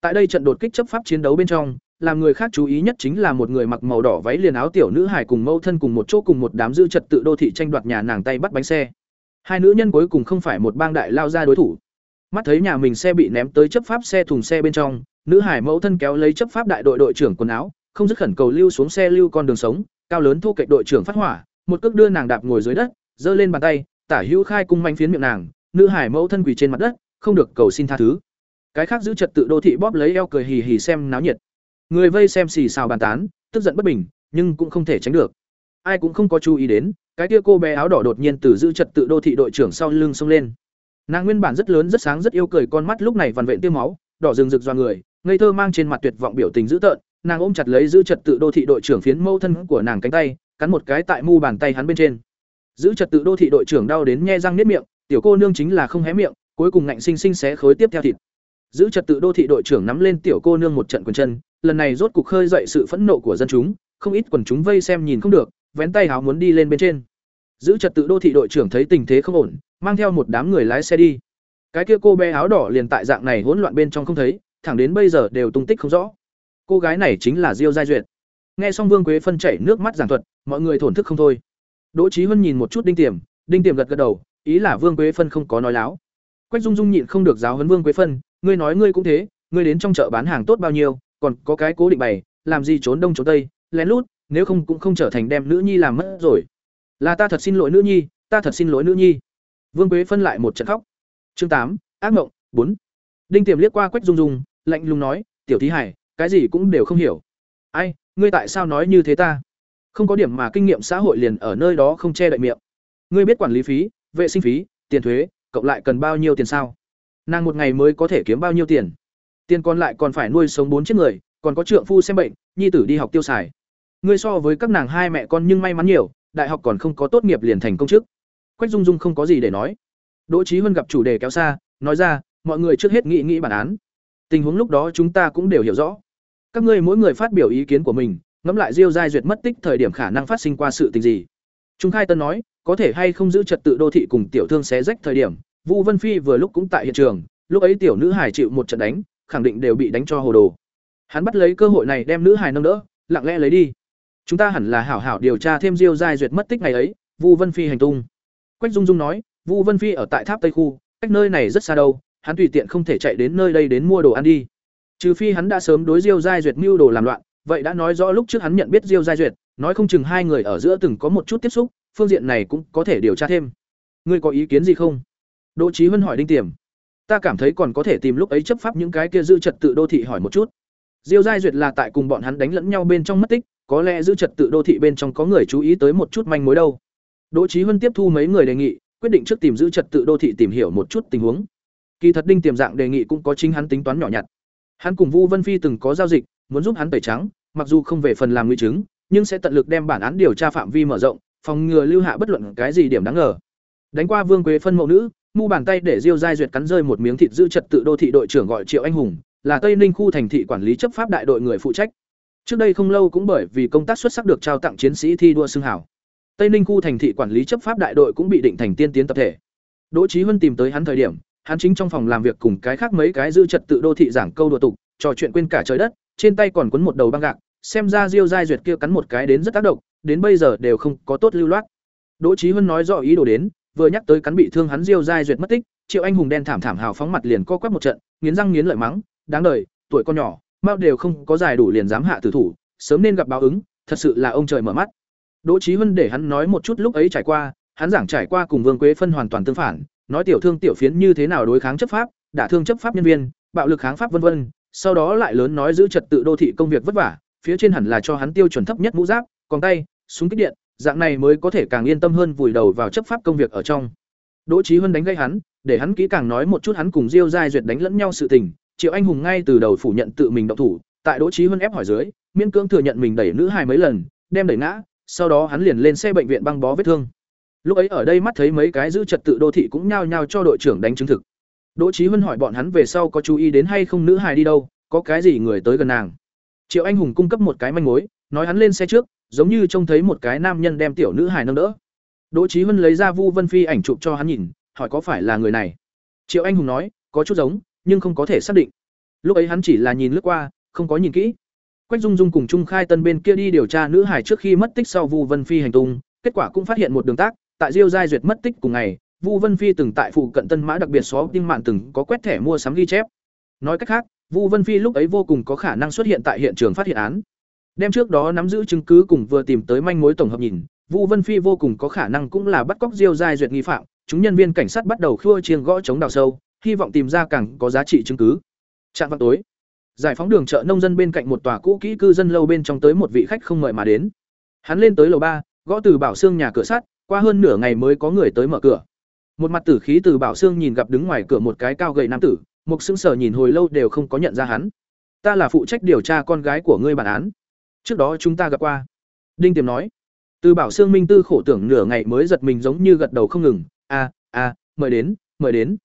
Speaker 1: Tại đây trận đột kích chấp pháp chiến đấu bên trong, làm người khác chú ý nhất chính là một người mặc màu đỏ váy liền áo tiểu nữ hải cùng mâu thân cùng một chỗ cùng một đám giữ trật tự đô thị tranh đoạt nhà nàng tay bắt bánh xe. Hai nữ nhân cuối cùng không phải một bang đại lao ra đối thủ. Mắt thấy nhà mình xe bị ném tới chấp pháp xe thùng xe bên trong, nữ hải mẫu thân kéo lấy chấp pháp đại đội đội trưởng quần áo, không dứt khẩn cầu lưu xuống xe lưu con đường sống, cao lớn thu cạnh đội trưởng phát hỏa, một cước đưa nàng đạp ngồi dưới đất, giơ lên bàn tay, tả hữu khai cung manh phiến miệng nàng, nữ hải mẫu thân quỳ trên mặt đất, không được cầu xin tha thứ. Cái khác giữ trật tự đô thị bóp lấy eo cười hì hì xem náo nhiệt. Người vây xem xì xào bàn tán, tức giận bất bình, nhưng cũng không thể tránh được. Ai cũng không có chú ý đến, cái kia cô bé áo đỏ đột nhiên từ giữ trật tự đô thị đội trưởng sau lưng xông lên. Nàng nguyên bản rất lớn rất sáng rất yêu cười con mắt lúc này vằn vện tiêu máu, đỏ rừng rực do người, ngây thơ mang trên mặt tuyệt vọng biểu tình dữ tợn, nàng ôm chặt lấy giữ trật tự đô thị đội trưởng phiến mâu thân của nàng cánh tay, cắn một cái tại mu bàn tay hắn bên trên. Giữ trật tự đô thị đội trưởng đau đến nhe răng nếp miệng, tiểu cô nương chính là không hé miệng, cuối cùng ngạnh sinh sinh xé khối tiếp theo thịt. Giữ trật tự đô thị đội trưởng nắm lên tiểu cô nương một trận quần chân, lần này rốt cục khơi dậy sự phẫn nộ của dân chúng, không ít quần chúng vây xem nhìn không được, vén tay háo muốn đi lên bên trên. Giữ trật tự đô thị đội trưởng thấy tình thế không ổn, mang theo một đám người lái xe đi. Cái kia cô bé áo đỏ liền tại dạng này hỗn loạn bên trong không thấy, thẳng đến bây giờ đều tung tích không rõ. Cô gái này chính là Diêu Giai Duyệt. Nghe xong Vương Quế phân chảy nước mắt giảng thuật, mọi người thổn thức không thôi. Đỗ trí Huân nhìn một chút Đinh Tiềm, Đinh Tiềm gật gật đầu, ý là Vương Quế phân không có nói láo. Quách Dung Dung nhịn không được giáo huấn Vương Quế phân, ngươi nói ngươi cũng thế, ngươi đến trong chợ bán hàng tốt bao nhiêu, còn có cái cố định bày, làm gì trốn đông trốn tây, lén lút, nếu không cũng không trở thành đem nữ nhi làm mất rồi. Là ta thật xin lỗi nữ nhi, ta thật xin lỗi nữ nhi. Vương Quế phân lại một trận khóc. Chương tám, ác mộng, bốn. Đinh Tiềm liếc qua Quách Dung Dung, lạnh lùng nói, "Tiểu Thí Hải, cái gì cũng đều không hiểu." "Ai, ngươi tại sao nói như thế ta?" Không có điểm mà kinh nghiệm xã hội liền ở nơi đó không che đậy miệng. "Ngươi biết quản lý phí, vệ sinh phí, tiền thuế, cộng lại cần bao nhiêu tiền sao? Nàng một ngày mới có thể kiếm bao nhiêu tiền? Tiền còn lại còn phải nuôi sống bốn chiếc người, còn có trượng phu xem bệnh, nhi tử đi học tiêu xài. Ngươi so với các nàng hai mẹ con nhưng may mắn nhiều, đại học còn không có tốt nghiệp liền thành công chức." Quách Dung Dung không có gì để nói. Đỗ Chí Huân gặp chủ đề kéo xa, nói ra, mọi người trước hết nghĩ nghĩ bản án. Tình huống lúc đó chúng ta cũng đều hiểu rõ. Các ngươi mỗi người phát biểu ý kiến của mình, ngẫm lại Diêu Giai duyệt mất tích thời điểm khả năng phát sinh qua sự tình gì. Trung Khai Tân nói, có thể hay không giữ trật tự đô thị cùng tiểu thương xé rách thời điểm, Vu Vân Phi vừa lúc cũng tại hiện trường, lúc ấy tiểu nữ hải chịu một trận đánh, khẳng định đều bị đánh cho hồ đồ. Hắn bắt lấy cơ hội này đem nữ hải nâng đỡ, lặng lẽ lấy đi. Chúng ta hẳn là hảo hảo điều tra thêm Diêu Giai duyệt mất tích ngày ấy, Vu Vân Phi hành tung. Quách Dung Dung nói, Vu Vân Phi ở tại Tháp Tây khu, cách nơi này rất xa đâu, hắn tùy tiện không thể chạy đến nơi đây đến mua đồ ăn đi. Trừ phi hắn đã sớm đối Diêu Giai Duyệt mưu đồ làm loạn, vậy đã nói rõ lúc trước hắn nhận biết Diêu Giai Duyệt, nói không chừng hai người ở giữa từng có một chút tiếp xúc, phương diện này cũng có thể điều tra thêm. Ngươi có ý kiến gì không? Đỗ Chí Huân hỏi Đinh Tiềm. Ta cảm thấy còn có thể tìm lúc ấy chấp pháp những cái kia giữ trật tự đô thị hỏi một chút. Diêu Giai Duyệt là tại cùng bọn hắn đánh lẫn nhau bên trong mất tích, có lẽ giữ trật tự đô thị bên trong có người chú ý tới một chút manh mối đâu. Đỗ Chí Huân tiếp thu mấy người đề nghị, quyết định trước tìm giữ trật tự đô thị tìm hiểu một chút tình huống. Kỳ thật Đinh Tiềm dạng đề nghị cũng có chính hắn tính toán nhỏ nhặt. Hắn cùng Vu Vân Phi từng có giao dịch, muốn giúp hắn tẩy trắng, mặc dù không về phần làm nguy chứng, nhưng sẽ tận lực đem bản án điều tra phạm vi mở rộng, phòng ngừa lưu hạ bất luận cái gì điểm đáng ngờ. Đánh qua Vương Quế phân mẫu nữ, mu bàn tay để Diêu Giai duyệt cắn rơi một miếng thịt giữ trật tự đô thị đội trưởng gọi Triệu Anh Hùng, là Tây Ninh khu thành thị quản lý chấp pháp đại đội người phụ trách. Trước đây không lâu cũng bởi vì công tác xuất sắc được trao tặng chiến sĩ thi đua xưng hảo, Tây Ninh khu thành thị quản lý chấp pháp đại đội cũng bị định thành tiên tiến tập thể. Đỗ Chí Huân tìm tới hắn thời điểm, hắn chính trong phòng làm việc cùng cái khác mấy cái giữ trật tự đô thị giảng câu đùa tục, trò chuyện quên cả trời đất, trên tay còn quấn một đầu băng gạc, xem ra Diêu Giai Duyệt kia cắn một cái đến rất tác động, đến bây giờ đều không có tốt lưu loát. Đỗ Chí Huân nói rõ ý đồ đến, vừa nhắc tới cắn bị thương hắn Diêu Giai Duyệt mất tích, Triệu Anh hùng đen thảm thảm hào phóng mặt liền co quắp một trận, nghiến răng nghiến lợi mắng, đáng đời, tuổi con nhỏ, mau đều không có giải đủ liền dám hạ tử thủ, sớm nên gặp báo ứng, thật sự là ông trời mở mắt. Đỗ Chí Huân để hắn nói một chút lúc ấy trải qua, hắn giảng trải qua cùng Vương Quế phân hoàn toàn tương phản, nói tiểu thương tiểu phiến như thế nào đối kháng chấp pháp, đả thương chấp pháp nhân viên, bạo lực kháng pháp vân vân, sau đó lại lớn nói giữ trật tự đô thị công việc vất vả, phía trên hẳn là cho hắn tiêu chuẩn thấp nhất mũ giáp, còn tay, súng kích điện, dạng này mới có thể càng yên tâm hơn vùi đầu vào chấp pháp công việc ở trong. Đỗ Chí Huân đánh gây hắn, để hắn kỹ càng nói một chút hắn cùng Diêu Giai Duyệt đánh lẫn nhau sự tình, Triệu Anh Hùng ngay từ đầu phủ nhận tự mình động thủ, tại Đỗ Chí Huân ép hỏi dưới, miễn cưỡng thừa nhận mình đẩy nữ hài mấy lần, đem đẩy ngã, sau đó hắn liền lên xe bệnh viện băng bó vết thương. Lúc ấy ở đây mắt thấy mấy cái giữ trật tự đô thị cũng nhao nhao cho đội trưởng đánh chứng thực. Đỗ Chí Huân hỏi bọn hắn về sau có chú ý đến hay không nữ hài đi đâu, có cái gì người tới gần nàng. Triệu Anh Hùng cung cấp một cái manh mối, nói hắn lên xe trước, giống như trông thấy một cái nam nhân đem tiểu nữ hài nâng đỡ. Đỗ Chí Huân lấy ra Vu Vân Phi ảnh chụp cho hắn nhìn, hỏi có phải là người này. Triệu Anh Hùng nói, có chút giống, nhưng không có thể xác định. Lúc ấy hắn chỉ là nhìn lướt qua, không có nhìn kỹ. Quách Dung Dung cùng Trung Khai Tân bên kia đi điều tra nữ hải trước khi mất tích sau Vu Vân Phi hành tung, kết quả cũng phát hiện một đường tác, tại Diêu Giai duyệt mất tích cùng ngày, Vu Vân Phi từng tại phụ cận Tân Mã đặc biệt xóa tinh mạng từng có quét thẻ mua sắm ghi chép. Nói cách khác, Vu Vân Phi lúc ấy vô cùng có khả năng xuất hiện tại hiện trường phát hiện án. Đem trước đó nắm giữ chứng cứ cùng vừa tìm tới manh mối tổng hợp nhìn, Vu Vân Phi vô cùng có khả năng cũng là bắt cóc Diêu Giai duyệt nghi phạm, chúng nhân viên cảnh sát bắt đầu khua chiêng gõ chống đào sâu, hy vọng tìm ra càng có giá trị chứng cứ. Trạng vào tối, giải phóng đường chợ nông dân bên cạnh một tòa cũ kỹ cư dân lâu bên trong tới một vị khách không mời mà đến. Hắn lên tới lầu ba, gõ từ bảo xương nhà cửa sắt, qua hơn nửa ngày mới có người tới mở cửa. Một mặt tử khí từ bảo Sương nhìn gặp đứng ngoài cửa một cái cao gầy nam tử, một sững sờ nhìn hồi lâu đều không có nhận ra hắn. Ta là phụ trách điều tra con gái của ngươi bản án. Trước đó chúng ta gặp qua. Đinh Tiềm nói. Từ Bảo Sương Minh Tư khổ tưởng nửa ngày mới giật mình giống như gật đầu không ngừng, "A, a, mời đến, mời đến."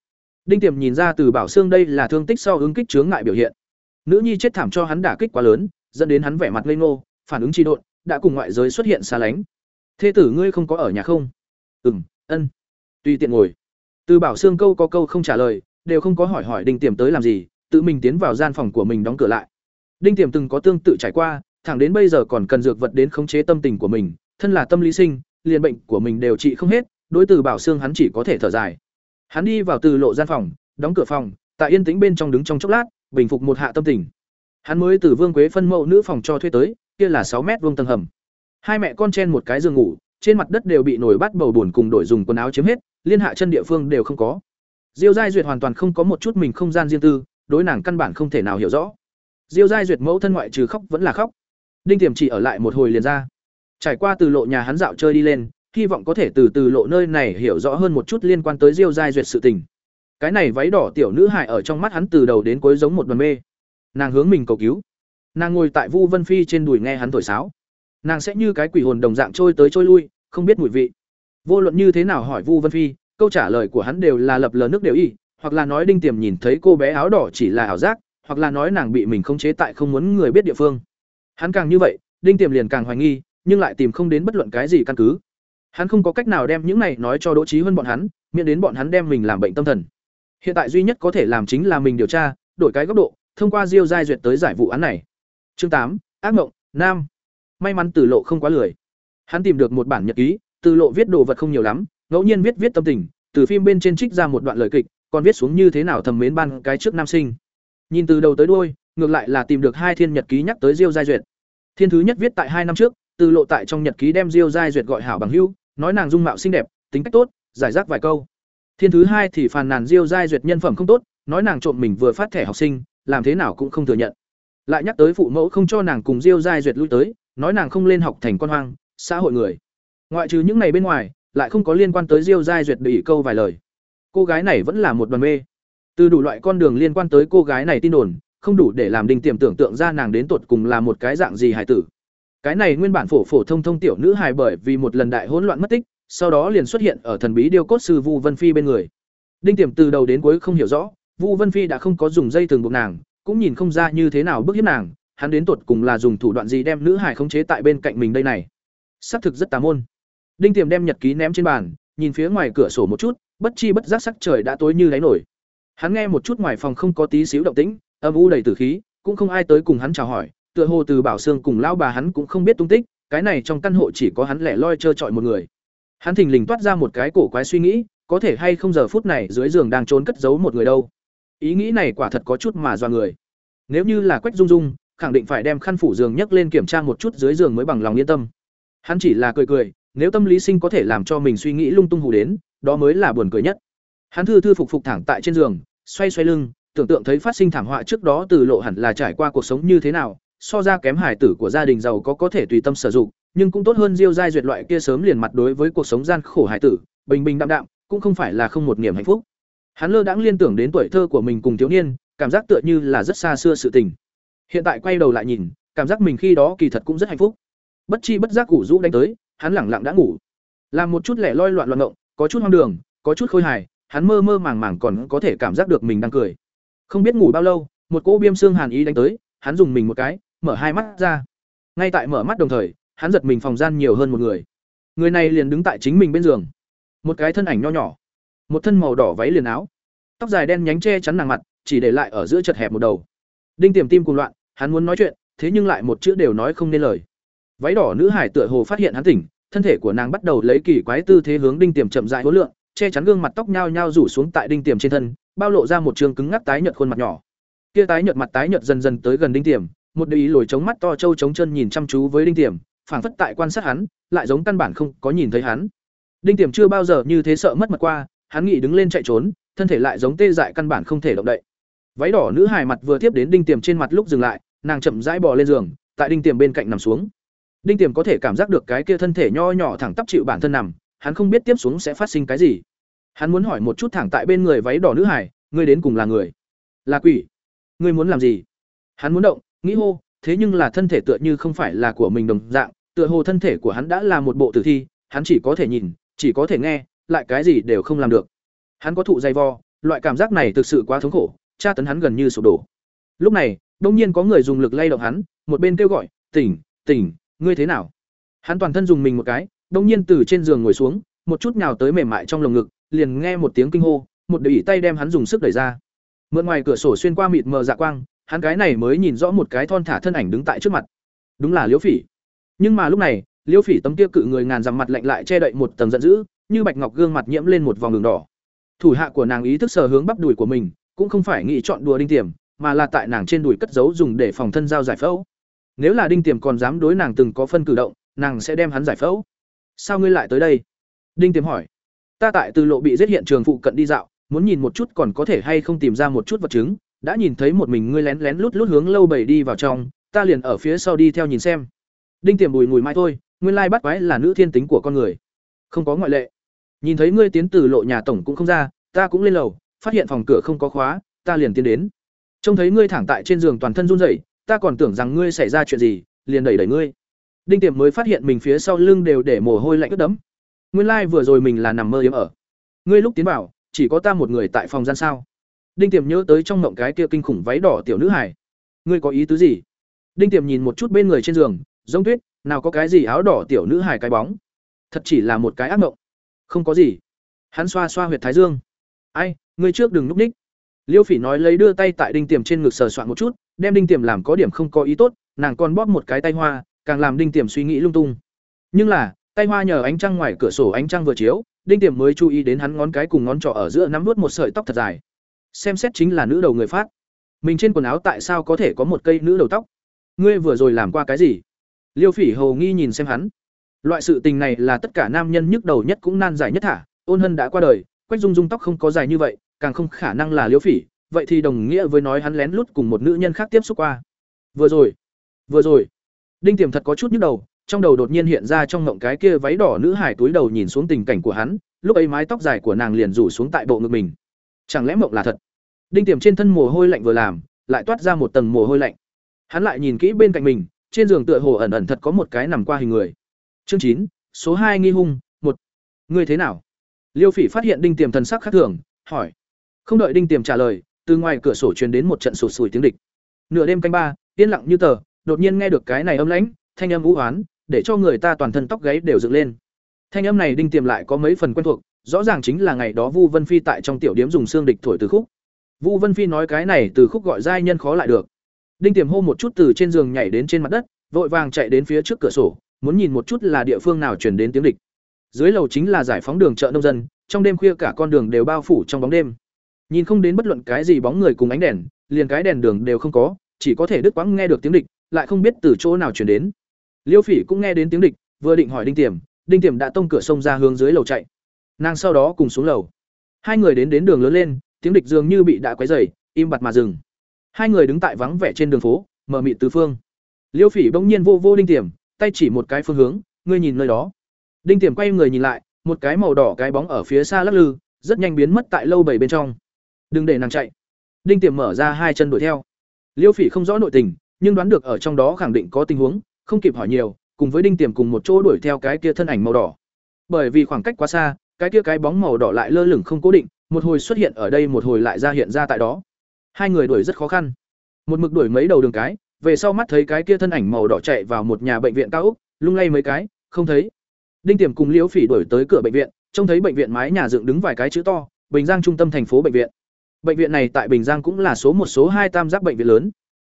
Speaker 1: Đinh Tiềm nhìn ra Từ Bảo Sương đây là thương tích sau ứng kích chướng ngại biểu hiện. Nữ nhi chết thảm cho hắn đả kích quá lớn, dẫn đến hắn vẻ mặt ngây ngô, phản ứng trì độn, đã cùng ngoại giới xuất hiện xa lánh. Thế tử ngươi không có ở nhà không?" "Ừm, ân." Tùy tiện ngồi. Từ Bảo Sương câu có câu không trả lời, đều không có hỏi hỏi Đinh Tiềm tới làm gì, tự mình tiến vào gian phòng của mình đóng cửa lại. Đinh Tiềm từng có tương tự trải qua, thẳng đến bây giờ còn cần dược vật đến khống chế tâm tình của mình, thân là tâm lý sinh, liền bệnh của mình đều trị không hết, đối từ Bảo Sương hắn chỉ có thể thở dài. Hắn đi vào từ lộ gian phòng, đóng cửa phòng, tại yên tĩnh bên trong đứng trong chốc lát, bình phục một hạ tâm tình. Hắn mới từ Vương Quế phân mẫu nữ phòng cho thuê tới, kia là sáu mét vuông tầng hầm. Hai mẹ con chen một cái giường ngủ, trên mặt đất đều bị nổi bắt bầu buồn cùng đổi dùng quần áo chiếm hết, liên hạ chân địa phương đều không có. Diêu Giai Duyệt hoàn toàn không có một chút mình không gian riêng tư, đối nàng căn bản không thể nào hiểu rõ. Diêu Giai Duyệt mẫu thân ngoại trừ khóc vẫn là khóc. Đinh Tiềm chỉ ở lại một hồi liền ra. Trải qua từ lộ nhà hắn dạo chơi đi lên, hy vọng có thể từ từ lộ nơi này hiểu rõ hơn một chút liên quan tới Diêu Giai Duyệt sự tình. Cái này váy đỏ tiểu nữ hài ở trong mắt hắn từ đầu đến cuối giống một đoàn mê. Nàng hướng mình cầu cứu. Nàng ngồi tại Vu Vân Phi trên đùi nghe hắn thổi sáo. Nàng sẽ như cái quỷ hồn đồng dạng trôi tới trôi lui, không biết mùi vị. Vô luận như thế nào hỏi Vu Vân Phi, câu trả lời của hắn đều là lập lờ nước đều y, hoặc là nói Đinh Tiềm nhìn thấy cô bé áo đỏ chỉ là ảo giác, hoặc là nói nàng bị mình khống chế tại không muốn người biết địa phương. Hắn càng như vậy, Đinh Tiềm liền càng hoài nghi, nhưng lại tìm không đến bất luận cái gì căn cứ. Hắn không có cách nào đem những này nói cho Đỗ trí Hơn bọn hắn, miễn đến bọn hắn đem mình làm bệnh tâm thần. Hiện tại duy nhất có thể làm chính là mình điều tra, đổi cái góc độ, thông qua Diêu giai duyệt tới giải vụ án này. Chương tám, ác mộng, nam. May mắn Từ Lộ không quá lười. Hắn tìm được một bản nhật ký, Từ Lộ viết đồ vật không nhiều lắm, ngẫu nhiên viết viết tâm tình, từ phim bên trên trích ra một đoạn lời kịch, còn viết xuống như thế nào thầm mến ban cái trước nam sinh. Nhìn từ đầu tới đuôi, ngược lại là tìm được hai thiên nhật ký nhắc tới Diêu giai duyệt. Thiên thứ nhất viết tại hai năm trước, từ lộ tại trong nhật ký đem Diêu giai duyệt gọi hảo bằng hưu nói nàng dung mạo xinh đẹp, tính cách tốt, giải rác vài câu. Thiên thứ hai thì phàn nàn Diêu giai duyệt nhân phẩm không tốt, nói nàng trộm mình vừa phát thẻ học sinh, làm thế nào cũng không thừa nhận. Lại nhắc tới phụ mẫu không cho nàng cùng Diêu giai duyệt lui tới, nói nàng không lên học thành con hoang, xã hội người. Ngoại trừ những này bên ngoài, lại không có liên quan tới Diêu giai duyệt bị câu vài lời. Cô gái này vẫn là một đoàn mê. Từ đủ loại con đường liên quan tới cô gái này tin đồn, không đủ để làm Đinh Tiềm tưởng tượng ra nàng đến tột cùng là một cái dạng gì hải tử. Cái này nguyên bản phổ phổ thông thông tiểu nữ hài bởi vì một lần đại hỗn loạn mất tích, sau đó liền xuất hiện ở thần bí điêu cốt sư Vu Vân Phi bên người. Đinh Tiềm từ đầu đến cuối không hiểu rõ, Vu Vân Phi đã không có dùng dây thường buộc nàng, cũng nhìn không ra như thế nào bức hiếp nàng, hắn đến tuột cùng là dùng thủ đoạn gì đem nữ hải khống chế tại bên cạnh mình đây này. xác thực rất tà môn. Đinh Tiềm đem nhật ký ném trên bàn, nhìn phía ngoài cửa sổ một chút, bất chi bất giác sắc trời đã tối như đáy nổi. Hắn nghe một chút ngoài phòng không có tí xíu động tĩnh, âm u đầy tử khí, cũng không ai tới cùng hắn chào hỏi, tựa hồ từ Bảo Sương cùng lão bà hắn cũng không biết tung tích, cái này trong căn hộ chỉ có hắn lẻ loi trơ trọi một người. Hắn thình lình toát ra một cái cổ quái suy nghĩ, có thể hay không giờ phút này dưới giường đang trốn cất giấu một người đâu. Ý nghĩ này quả thật có chút mà do người. Nếu như là Quách Dung Dung, khẳng định phải đem khăn phủ giường nhấc lên kiểm tra một chút dưới giường mới bằng lòng yên tâm. Hắn chỉ là cười cười, nếu tâm lý sinh có thể làm cho mình suy nghĩ lung tung hù đến, đó mới là buồn cười nhất. Hắn thư thư phục phục thẳng tại trên giường, xoay xoay lưng, tưởng tượng thấy phát sinh thảm họa trước đó từ lộ hẳn là trải qua cuộc sống như thế nào, so ra kém hải tử của gia đình giàu có có thể tùy tâm sử dụng, nhưng cũng tốt hơn diêu giai duyệt loại kia sớm liền mặt đối với cuộc sống gian khổ hải tử bình bình đạm đạm cũng không phải là không một niềm hạnh phúc hắn lơ đãng liên tưởng đến tuổi thơ của mình cùng thiếu niên cảm giác tựa như là rất xa xưa sự tình hiện tại quay đầu lại nhìn, cảm giác mình khi đó kỳ thật cũng rất hạnh phúc. Bất chi bất giác ngủ rũ đánh tới, hắn lẳng lặng đã ngủ. Làm một chút lẻ loi loạn loạn ngộng, có chút hoang đường, có chút khôi hài, hắn mơ mơ màng màng còn có thể cảm giác được mình đang cười. Không biết ngủ bao lâu, một cỗ biêm xương hàn ý đánh tới, hắn dùng mình một cái, mở hai mắt ra. Ngay tại mở mắt đồng thời, hắn giật mình phòng gian nhiều hơn một người. Người này liền đứng tại chính mình bên giường. Một cái thân ảnh nho nhỏ. Một thân màu đỏ váy liền áo. Tóc dài đen nhánh che chắn nàng mặt, chỉ để lại ở giữa chật hẹp một đầu đinh tiềm tim cùng loạn, hắn muốn nói chuyện, thế nhưng lại một chữ đều nói không nên lời. Váy đỏ nữ hải tựa hồ phát hiện hắn tỉnh, thân thể của nàng bắt đầu lấy kỳ quái tư thế hướng đinh tiềm chậm rãi hối lượng, che chắn gương mặt tóc nhao nhao rủ xuống tại đinh tiềm trên thân, bao lộ ra một trường cứng ngắc tái nhợt khuôn mặt nhỏ. Kia tái nhợt mặt tái nhợt dần dần tới gần đinh tiềm, một đôi ý lồi chống mắt to trâu chống chân nhìn chăm chú với đinh tiềm, phảng phất tại quan sát hắn, lại giống căn bản không có nhìn thấy hắn. Đinh tiềm chưa bao giờ như thế sợ mất mặt qua, hắn nghĩ đứng lên chạy trốn, thân thể lại giống tê dại căn bản không thể động đậy váy đỏ nữ hài mặt vừa tiếp đến đinh tiềm trên mặt lúc dừng lại, nàng chậm rãi bò lên giường, tại đinh tiềm bên cạnh nằm xuống. Đinh tiềm có thể cảm giác được cái kia thân thể nho nhỏ thẳng tắp chịu bản thân nằm, hắn không biết tiếp xuống sẽ phát sinh cái gì. Hắn muốn hỏi một chút thẳng tại bên người váy đỏ nữ hải ngươi đến cùng là người? Là quỷ. Ngươi muốn làm gì? Hắn muốn động, nghĩ hô, thế nhưng là thân thể tựa như không phải là của mình đồng dạng, tựa hồ thân thể của hắn đã là một bộ tử thi, hắn chỉ có thể nhìn, chỉ có thể nghe, lại cái gì đều không làm được. Hắn có thụ dày vo loại cảm giác này thực sự quá thống khổ tra tấn hắn gần như sụp đổ. Lúc này, đông nhiên có người dùng lực lay động hắn, một bên kêu gọi, tỉnh tỉnh, ngươi thế nào? Hắn toàn thân dùng mình một cái, đông nhiên từ trên giường ngồi xuống, một chút nhào tới mềm mại trong lồng ngực, liền nghe một tiếng kinh hô, một đôi tay đem hắn dùng sức đẩy ra. Mượn ngoài cửa sổ xuyên qua mịt mờ dạ quang, hắn cái này mới nhìn rõ một cái thon thả thân ảnh đứng tại trước mặt. Đúng là liễu phỉ. Nhưng mà lúc này, liễu phỉ tấm kia cự người ngàn dặm mặt lạnh lại che đậy một tầng giận dữ, như bạch ngọc gương mặt nhiễm lên một vòng đường đỏ. Thủ hạ của nàng ý thức sờ hướng bắp đùi của mình cũng không phải nghĩ chọn đùa đinh tiềm, mà là tại nàng trên đùi cất giấu dùng để phòng thân giao giải phẫu. Nếu là đinh tiềm còn dám đối nàng từng có phân cử động, nàng sẽ đem hắn giải phẫu. Sao ngươi lại tới đây? Đinh tiềm hỏi. Ta tại từ lộ bị giết hiện trường phụ cận đi dạo, muốn nhìn một chút còn có thể hay không tìm ra một chút vật chứng, đã nhìn thấy một mình ngươi lén lén lút lút hướng lâu bảy đi vào trong, ta liền ở phía sau đi theo nhìn xem. Đinh tiềm bùi ngùi mai thôi, nguyên lai bắt quái là nữ thiên tính của con người. Không có ngoại lệ. Nhìn thấy ngươi tiến từ lộ nhà tổng cũng không ra, ta cũng lên lầu phát hiện phòng cửa không có khóa, ta liền tiến đến. Trông thấy ngươi thẳng tại trên giường toàn thân run rẩy, ta còn tưởng rằng ngươi xảy ra chuyện gì, liền đẩy đẩy ngươi. Đinh Tiệm mới phát hiện mình phía sau lưng đều để mồ hôi lạnh ướt đẫm. Nguyên lai like vừa rồi mình là nằm mơ yếm ở. Ngươi lúc tiến vào, chỉ có ta một người tại phòng gian sao? Đinh Tiệm nhớ tới trong mộng cái kia kinh khủng váy đỏ tiểu nữ hải ngươi có ý tứ gì? Đinh Tiệm nhìn một chút bên người trên giường, giống tuyết, nào có cái gì áo đỏ tiểu nữ hải cái bóng. Thật chỉ là một cái ác mộng. Không có gì. Hắn xoa xoa huyệt thái dương. Ai ngươi trước đừng núp ních liêu phỉ nói lấy đưa tay tại đinh tiềm trên ngực sờ soạn một chút, đem đinh tiềm làm có điểm không có ý tốt, nàng còn bóp một cái tay hoa, càng làm đinh tiềm suy nghĩ lung tung. Nhưng là, tay hoa nhờ ánh trăng ngoài cửa sổ ánh trăng vừa chiếu, đinh tiềm mới chú ý đến hắn ngón cái cùng ngón trỏ ở giữa nắm nuốt một sợi tóc thật dài. Xem xét chính là nữ đầu người phát. Mình trên quần áo tại sao có thể có một cây nữ đầu tóc? Ngươi vừa rồi làm qua cái gì? Liêu phỉ hầu nghi nhìn xem hắn. Loại sự tình này là tất cả nam nhân nhức đầu nhất cũng nan giải nhất thả, ôn hân đã qua đời, quách dung dung tóc không có dài như vậy càng không khả năng là liêu phỉ, vậy thì đồng nghĩa với nói hắn lén lút cùng một nữ nhân khác tiếp xúc qua. Vừa rồi vừa rồi, đinh tiềm thật có chút nhức đầu, trong đầu đột nhiên hiện ra trong ngộng cái kia váy đỏ nữ hải túi đầu nhìn xuống tình cảnh của hắn, lúc ấy mái tóc dài của nàng liền rủ xuống tại bộ ngực mình. Chẳng lẽ mộng là thật? Đinh tiềm trên thân mồ hôi lạnh vừa làm, lại toát ra một tầng mồ hôi lạnh. Hắn lại nhìn kỹ bên cạnh mình, trên giường tựa hồ ẩn ẩn thật có một cái nằm qua hình người. Chương chín, số hai nghi hung, một. Ngươi thế nào? Liêu phỉ phát hiện đinh tiềm thần sắc khác thường, hỏi không đợi đinh tiềm trả lời, từ ngoài cửa sổ truyền đến một trận sụt sùi tiếng địch. Nửa đêm canh ba, yên lặng như tờ, đột nhiên nghe được cái này âm lãnh, thanh âm vũ hoán để cho người ta toàn thân tóc gáy đều dựng lên. Thanh âm này đinh tiềm lại có mấy phần quen thuộc, rõ ràng chính là ngày đó vu vân phi tại trong tiểu điếm dùng xương địch thổi từ khúc. Vu vân phi nói cái này từ khúc gọi giai nhân khó lại được. Đinh tiềm hô một chút từ trên giường nhảy đến trên mặt đất, vội vàng chạy đến phía trước cửa sổ, muốn nhìn một chút là địa phương nào truyền đến tiếng địch. Dưới lầu chính là giải phóng đường chợ nông dân, trong đêm khuya cả con đường đều bao phủ trong bóng đêm nhìn không đến bất luận cái gì bóng người cùng ánh đèn, liền cái đèn đường đều không có, chỉ có thể đứt quãng nghe được tiếng địch, lại không biết từ chỗ nào truyền đến. Liêu phỉ cũng nghe đến tiếng địch, vừa định hỏi đinh tiềm đinh tiềm đã tông cửa sông ra hướng dưới lầu chạy. Nàng sau đó cùng xuống lầu. Hai người đến đến đường lớn lên, tiếng địch dường như bị đã quấy dày im bặt mà dừng. Hai người đứng tại vắng vẻ trên đường phố, mở mịt tứ phương. Liêu phỉ bỗng nhiên vô vô đinh tiềm, tay chỉ một cái phương hướng, ngươi nhìn nơi đó. Đinh tiềm quay người nhìn lại, một cái màu đỏ cái bóng ở phía xa lắc lư, rất nhanh biến mất tại lâu bảy bên trong đừng để nàng chạy. Đinh tiềm mở ra hai chân đuổi theo. Liêu phỉ không rõ nội tình, nhưng đoán được ở trong đó khẳng định có tình huống, không kịp hỏi nhiều, cùng với đinh tiềm cùng một chỗ đuổi theo cái kia thân ảnh màu đỏ. Bởi vì khoảng cách quá xa, cái kia cái bóng màu đỏ lại lơ lửng không cố định, một hồi xuất hiện ở đây một hồi lại ra hiện ra tại đó. Hai người đuổi rất khó khăn. Một mực đuổi mấy đầu đường cái, về sau mắt thấy cái kia thân ảnh màu đỏ chạy vào một nhà bệnh viện cao úc lung lay mấy cái, không thấy. Đinh tiềm cùng liễu phỉ đuổi tới cửa bệnh viện, trông thấy bệnh viện mái nhà dựng đứng vài cái chữ to, bình giang trung tâm thành phố bệnh viện bệnh viện này tại bình giang cũng là số một, số hai tam giác bệnh viện lớn.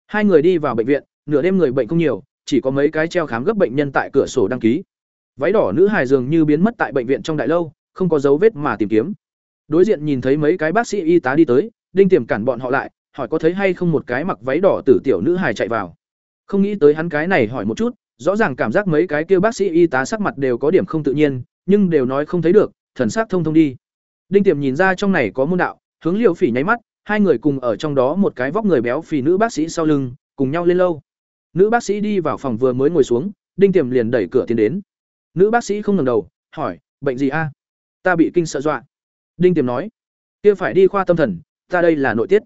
Speaker 1: Hai người đi vào bệnh viện, nửa đêm người bệnh không nhiều, chỉ có mấy cái treo khám gấp bệnh nhân tại cửa sổ đăng ký. Váy đỏ nữ hài dường như biến mất tại bệnh viện trong đại lâu, không có dấu vết mà tìm kiếm. Đối diện nhìn thấy mấy cái bác sĩ y tá đi tới, đinh tiềm cản bọn họ lại, hỏi có thấy hay không một cái mặc váy đỏ tử tiểu nữ hài chạy vào. Không nghĩ tới hắn cái này hỏi một chút, rõ ràng cảm giác mấy cái kia bác sĩ y tá sắc mặt đều có điểm không tự nhiên, nhưng đều nói không thấy được, thần sắc thông thông đi. Đinh tiềm nhìn ra trong này có môn đạo hướng liều phỉ nháy mắt, hai người cùng ở trong đó một cái vóc người béo phì nữ bác sĩ sau lưng, cùng nhau lên lâu nữ bác sĩ đi vào phòng vừa mới ngồi xuống, đinh tiềm liền đẩy cửa tiến đến. Nữ bác sĩ không ngẩng đầu, hỏi, bệnh gì a? Ta bị kinh sợ dọa. Đinh tiềm nói, kia phải đi khoa tâm thần, ta đây là nội tiết.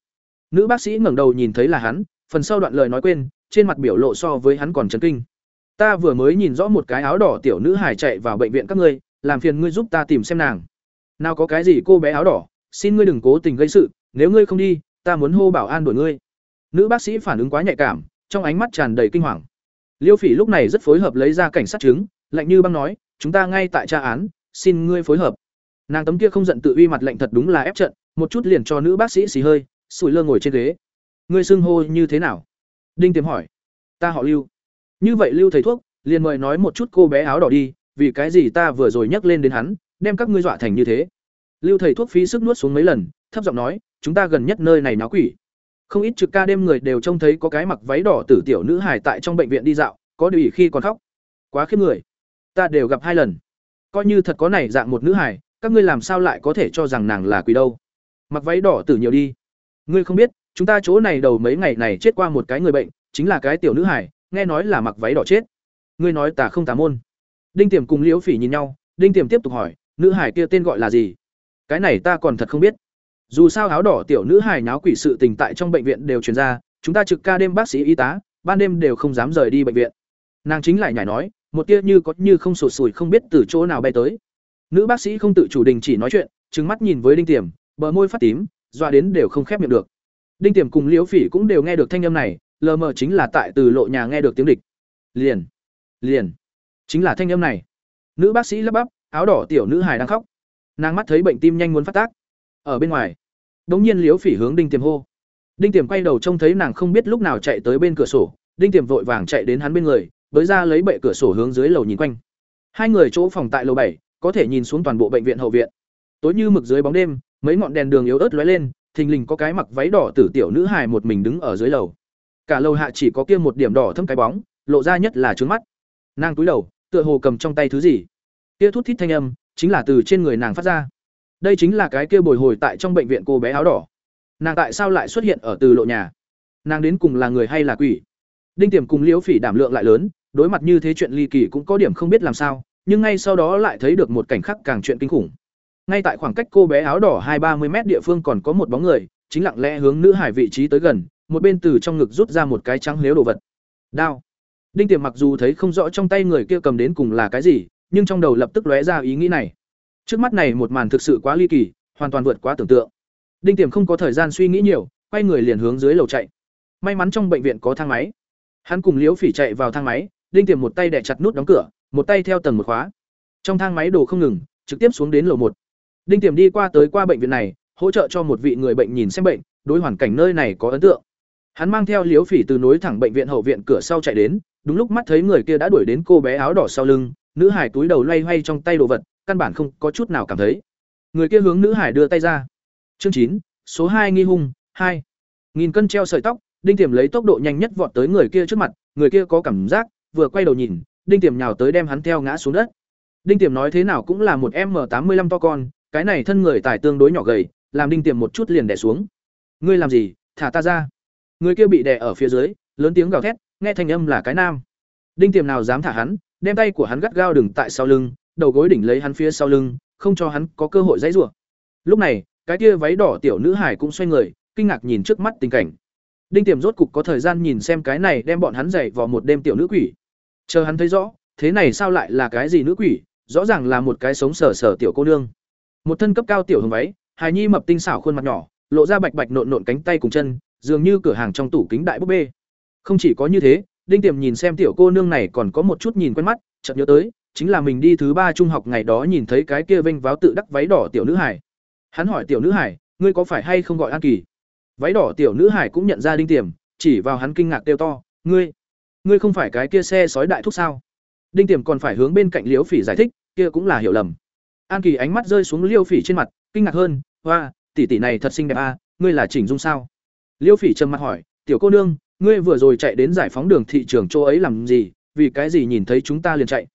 Speaker 1: Nữ bác sĩ ngẩng đầu nhìn thấy là hắn, phần sau đoạn lời nói quên, trên mặt biểu lộ so với hắn còn chấn kinh. Ta vừa mới nhìn rõ một cái áo đỏ tiểu nữ hải chạy vào bệnh viện các ngươi, làm phiền ngươi giúp ta tìm xem nàng. Nào có cái gì cô bé áo đỏ xin ngươi đừng cố tình gây sự, nếu ngươi không đi, ta muốn hô bảo an đuổi ngươi. Nữ bác sĩ phản ứng quá nhạy cảm, trong ánh mắt tràn đầy kinh hoàng. Liêu phỉ lúc này rất phối hợp lấy ra cảnh sát chứng, lạnh như băng nói, chúng ta ngay tại tra án, xin ngươi phối hợp. Nàng tấm kia không giận tự uy mặt lạnh thật đúng là ép trận, một chút liền cho nữ bác sĩ xì hơi, sủi lơ ngồi trên ghế. Ngươi xưng hô như thế nào? Đinh tiềm hỏi. Ta họ lưu. Như vậy lưu thầy thuốc, liền mời nói một chút cô bé áo đỏ đi, vì cái gì ta vừa rồi nhắc lên đến hắn, đem các ngươi dọa thành như thế? Lưu thầy thuốc phí sức nuốt xuống mấy lần, thấp giọng nói, chúng ta gần nhất nơi này náo quỷ. Không ít trực ca đêm người đều trông thấy có cái mặc váy đỏ tử tiểu nữ hải tại trong bệnh viện đi dạo, có điều khi còn khóc. Quá khiếp người. Ta đều gặp hai lần. Coi như thật có này dạng một nữ hải các ngươi làm sao lại có thể cho rằng nàng là quỷ đâu? Mặc váy đỏ tử nhiều đi. Ngươi không biết, chúng ta chỗ này đầu mấy ngày này chết qua một cái người bệnh, chính là cái tiểu nữ hải nghe nói là mặc váy đỏ chết. Ngươi nói tà không tà môn. Đinh tiềm cùng liễu phỉ nhìn nhau, đinh tiềm tiếp tục hỏi, nữ hải kia tên gọi là gì? Cái này ta còn thật không biết. Dù sao áo đỏ tiểu nữ hải náo quỷ sự tình tại trong bệnh viện đều truyền ra, chúng ta trực ca đêm bác sĩ y tá, ban đêm đều không dám rời đi bệnh viện. Nàng chính lại nhảy nói, một tia như có như không sụt sùi không biết từ chỗ nào bay tới. Nữ bác sĩ không tự chủ đình chỉ nói chuyện, trừng mắt nhìn với đinh tiềm, bờ môi phát tím doa đến đều không khép miệng được. Đinh tiềm cùng liễu phỉ cũng đều nghe được thanh âm này, lờ mờ chính là tại từ lộ nhà nghe được tiếng địch. Liền liền, chính là thanh âm này. Nữ bác sĩ lắp bắp, áo đỏ tiểu nữ hài đang khóc nàng mắt thấy bệnh tim nhanh muốn phát tác. Ở bên ngoài, đống nhiên liếu phỉ hướng đinh tiềm hô. Đinh tiềm quay đầu trông thấy nàng không biết lúc nào chạy tới bên cửa sổ. Đinh tiềm vội vàng chạy đến hắn bên người, với ra lấy bệ cửa sổ hướng dưới lầu nhìn quanh. Hai người chỗ phòng tại lầu bảy, có thể nhìn xuống toàn bộ bệnh viện hậu viện. Tối như mực dưới bóng đêm, mấy ngọn đèn đường yếu ớt lóe lên, thình lình có cái mặc váy đỏ tử tiểu nữ hài một mình đứng ở dưới lầu. Cả lầu hạ chỉ có kia một điểm đỏ thâm cái bóng, lộ ra nhất là trướng mắt. Nàng túi đầu, tựa hồ cầm trong tay thứ gì. Kia thút thít thanh âm chính là từ trên người nàng phát ra. Đây chính là cái kia bồi hồi tại trong bệnh viện cô bé áo đỏ. Nàng tại sao lại xuất hiện ở từ lộ nhà? Nàng đến cùng là người hay là quỷ? Đinh tiềm cùng liễu phỉ đảm lượng lại lớn, đối mặt như thế chuyện ly kỳ cũng có điểm không biết làm sao, nhưng ngay sau đó lại thấy được một cảnh khác càng chuyện kinh khủng. Ngay tại khoảng cách cô bé áo đỏ hai ba mươi mét địa phương còn có một bóng người, chính lặng lẽ hướng nữ hải vị trí tới gần, một bên từ trong ngực rút ra một cái trắng lếu đồ vật. Đao. Đinh tiềm mặc dù thấy không rõ trong tay người kia cầm đến cùng là cái gì nhưng trong đầu lập tức lóe ra ý nghĩ này. Trước mắt này một màn thực sự quá ly kỳ, hoàn toàn vượt quá tưởng tượng. Đinh tiềm không có thời gian suy nghĩ nhiều, quay người liền hướng dưới lầu chạy. May mắn trong bệnh viện có thang máy. Hắn cùng liễu phỉ chạy vào thang máy, đinh tiềm một tay đè chặt nút đóng cửa, một tay theo tầng một khóa. Trong thang máy đồ không ngừng, trực tiếp xuống đến lầu một. Đinh tiềm đi qua tới qua bệnh viện này, hỗ trợ cho một vị người bệnh nhìn xem bệnh, đối hoàn cảnh nơi này có ấn tượng. Hắn mang theo liễu phỉ từ nối thẳng bệnh viện hậu viện cửa sau chạy đến, đúng lúc mắt thấy người kia đã đuổi đến cô bé áo đỏ sau lưng nữ hải túi đầu loay hoay trong tay đồ vật, căn bản không có chút nào cảm thấy. Người kia hướng nữ hải đưa tay ra. Chương chín, số hai nghi hung, hai. Nghìn cân treo sợi tóc, đinh tiềm lấy tốc độ nhanh nhất vọt tới người kia trước mặt, người kia có cảm giác, vừa quay đầu nhìn, đinh tiềm nhào tới đem hắn theo ngã xuống đất. Đinh tiềm nói thế nào cũng là một m tám mươi lăm to con, cái này thân người tải tương đối nhỏ gầy, làm đinh tiềm một chút liền đè xuống. Ngươi làm gì, thả ta ra. Người kia bị đè ở phía dưới, lớn tiếng gào thét, nghe thanh âm là cái nam. Đinh tiềm nào dám thả hắn đem tay của hắn gắt gao đừng tại sau lưng, đầu gối đỉnh lấy hắn phía sau lưng, không cho hắn có cơ hội dãy rủa. Lúc này, cái kia váy đỏ tiểu nữ hải cũng xoay người, kinh ngạc nhìn trước mắt tình cảnh. Đinh tiềm rốt cục có thời gian nhìn xem cái này đem bọn hắn dậy vào một đêm tiểu nữ quỷ. Chờ hắn thấy rõ, thế này sao lại là cái gì nữ quỷ, rõ ràng là một cái sống sở sở tiểu cô nương. Một thân cấp cao tiểu hồng váy, hài nhi mập tinh xảo khuôn mặt nhỏ, lộ ra bạch bạch nộn nộn cánh tay cùng chân, dường như cửa hàng trong tủ kính đại búp bê. Không chỉ có như thế đinh tiềm nhìn xem tiểu cô nương này còn có một chút nhìn quen mắt chợt nhớ tới chính là mình đi thứ ba trung học ngày đó nhìn thấy cái kia vênh váo tự đắc váy đỏ tiểu nữ hải. Hắn hỏi tiểu nữ hải ngươi có phải hay không gọi an kỳ? Váy đỏ tiểu nữ hải cũng nhận ra đinh tiềm chỉ vào hắn kinh ngạc kêu to ngươi ngươi không phải cái kia xe sói đại thúc sao? Đinh tiềm còn phải hướng bên cạnh liễu phỉ giải thích kia cũng là hiểu lầm. An kỳ ánh mắt rơi xuống liêu phỉ trên mặt kinh ngạc hơn hoa tỷ tỷ này thật xinh đẹp a à, ngươi là chỉnh dung sao? Liêu phỉ trầm mặt hỏi tiểu cô nương ngươi vừa rồi chạy đến giải phóng đường thị trường chỗ ấy làm gì, vì cái gì nhìn thấy chúng ta liền chạy?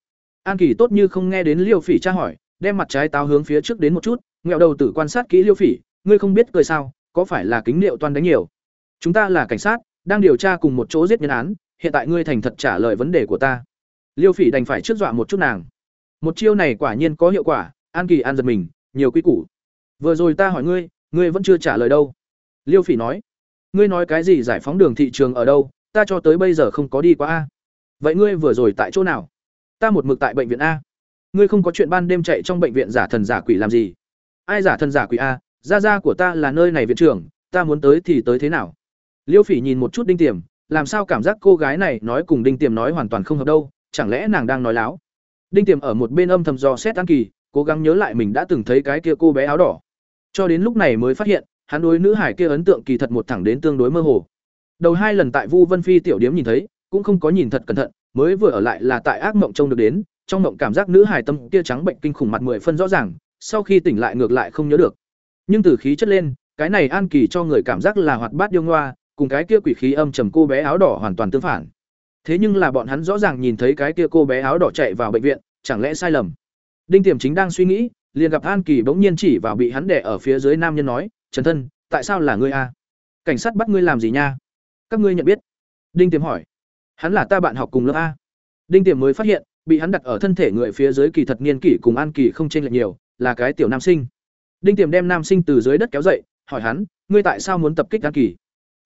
Speaker 1: An kỳ tốt như không nghe đến liêu phỉ tra hỏi, đem mặt trái táo hướng phía trước đến một chút nghẹo đầu tử quan sát kỹ liêu phỉ, ngươi không biết cười sao, có phải là kính liệu toan đánh nhiều? Chúng ta là cảnh sát, đang điều tra cùng một chỗ giết nhân án, hiện tại ngươi thành thật trả lời vấn đề của ta. Liêu phỉ đành phải trước dọa một chút nàng. Một chiêu này quả nhiên có hiệu quả, an kỳ an giật mình, nhiều quy củ. Vừa rồi ta hỏi ngươi ngươi vẫn chưa trả lời đâu. Liêu phỉ nói ngươi nói cái gì giải phóng đường thị trường ở đâu, ta cho tới bây giờ không có đi qua a. Vậy ngươi vừa rồi tại chỗ nào? Ta một mực tại bệnh viện a. Ngươi không có chuyện ban đêm chạy trong bệnh viện giả thần giả quỷ làm gì? Ai giả thần giả quỷ a? Gia gia của ta là nơi này viện trưởng, ta muốn tới thì tới thế nào? Liêu phỉ nhìn một chút đinh tiềm, làm sao cảm giác cô gái này nói cùng đinh tiềm nói hoàn toàn không hợp đâu, chẳng lẽ nàng đang nói láo? Đinh tiềm ở một bên âm thầm dò xét an kỳ, cố gắng nhớ lại mình đã từng thấy cái kia cô bé áo đỏ. Cho đến lúc này mới phát hiện hắn đối nữ hải kia ấn tượng kỳ thật một thẳng đến tương đối mơ hồ. Đầu hai lần tại vu vân phi tiểu điếm nhìn thấy, cũng không có nhìn thật cẩn thận, mới vừa ở lại là tại ác mộng trông được đến, trong mộng cảm giác nữ hải tâm kia trắng bệnh kinh khủng mặt mười phân rõ ràng, sau khi tỉnh lại ngược lại không nhớ được. Nhưng từ khí chất lên, cái này an kỳ cho người cảm giác là hoạt bát điêu ngoa, cùng cái kia quỷ khí âm trầm cô bé áo đỏ hoàn toàn tương phản. Thế nhưng là bọn hắn rõ ràng nhìn thấy cái kia cô bé áo đỏ chạy vào bệnh viện, chẳng lẽ sai lầm? Đinh tiềm chính đang suy nghĩ, liền gặp an kỳ bỗng nhiên chỉ vào bị hắn đè ở phía dưới nam nhân nói trần thân, tại sao là ngươi a? Cảnh sát bắt ngươi làm gì nha? Các ngươi nhận biết. Đinh tiềm hỏi. Hắn là ta bạn học cùng lớp a. Đinh tiềm mới phát hiện, bị hắn đặt ở thân thể người phía dưới kỳ thật niên kỷ cùng an kỳ không chênh lệch nhiều, là cái tiểu nam sinh. Đinh tiềm đem nam sinh từ dưới đất kéo dậy, hỏi hắn, ngươi tại sao muốn tập kích an kỳ?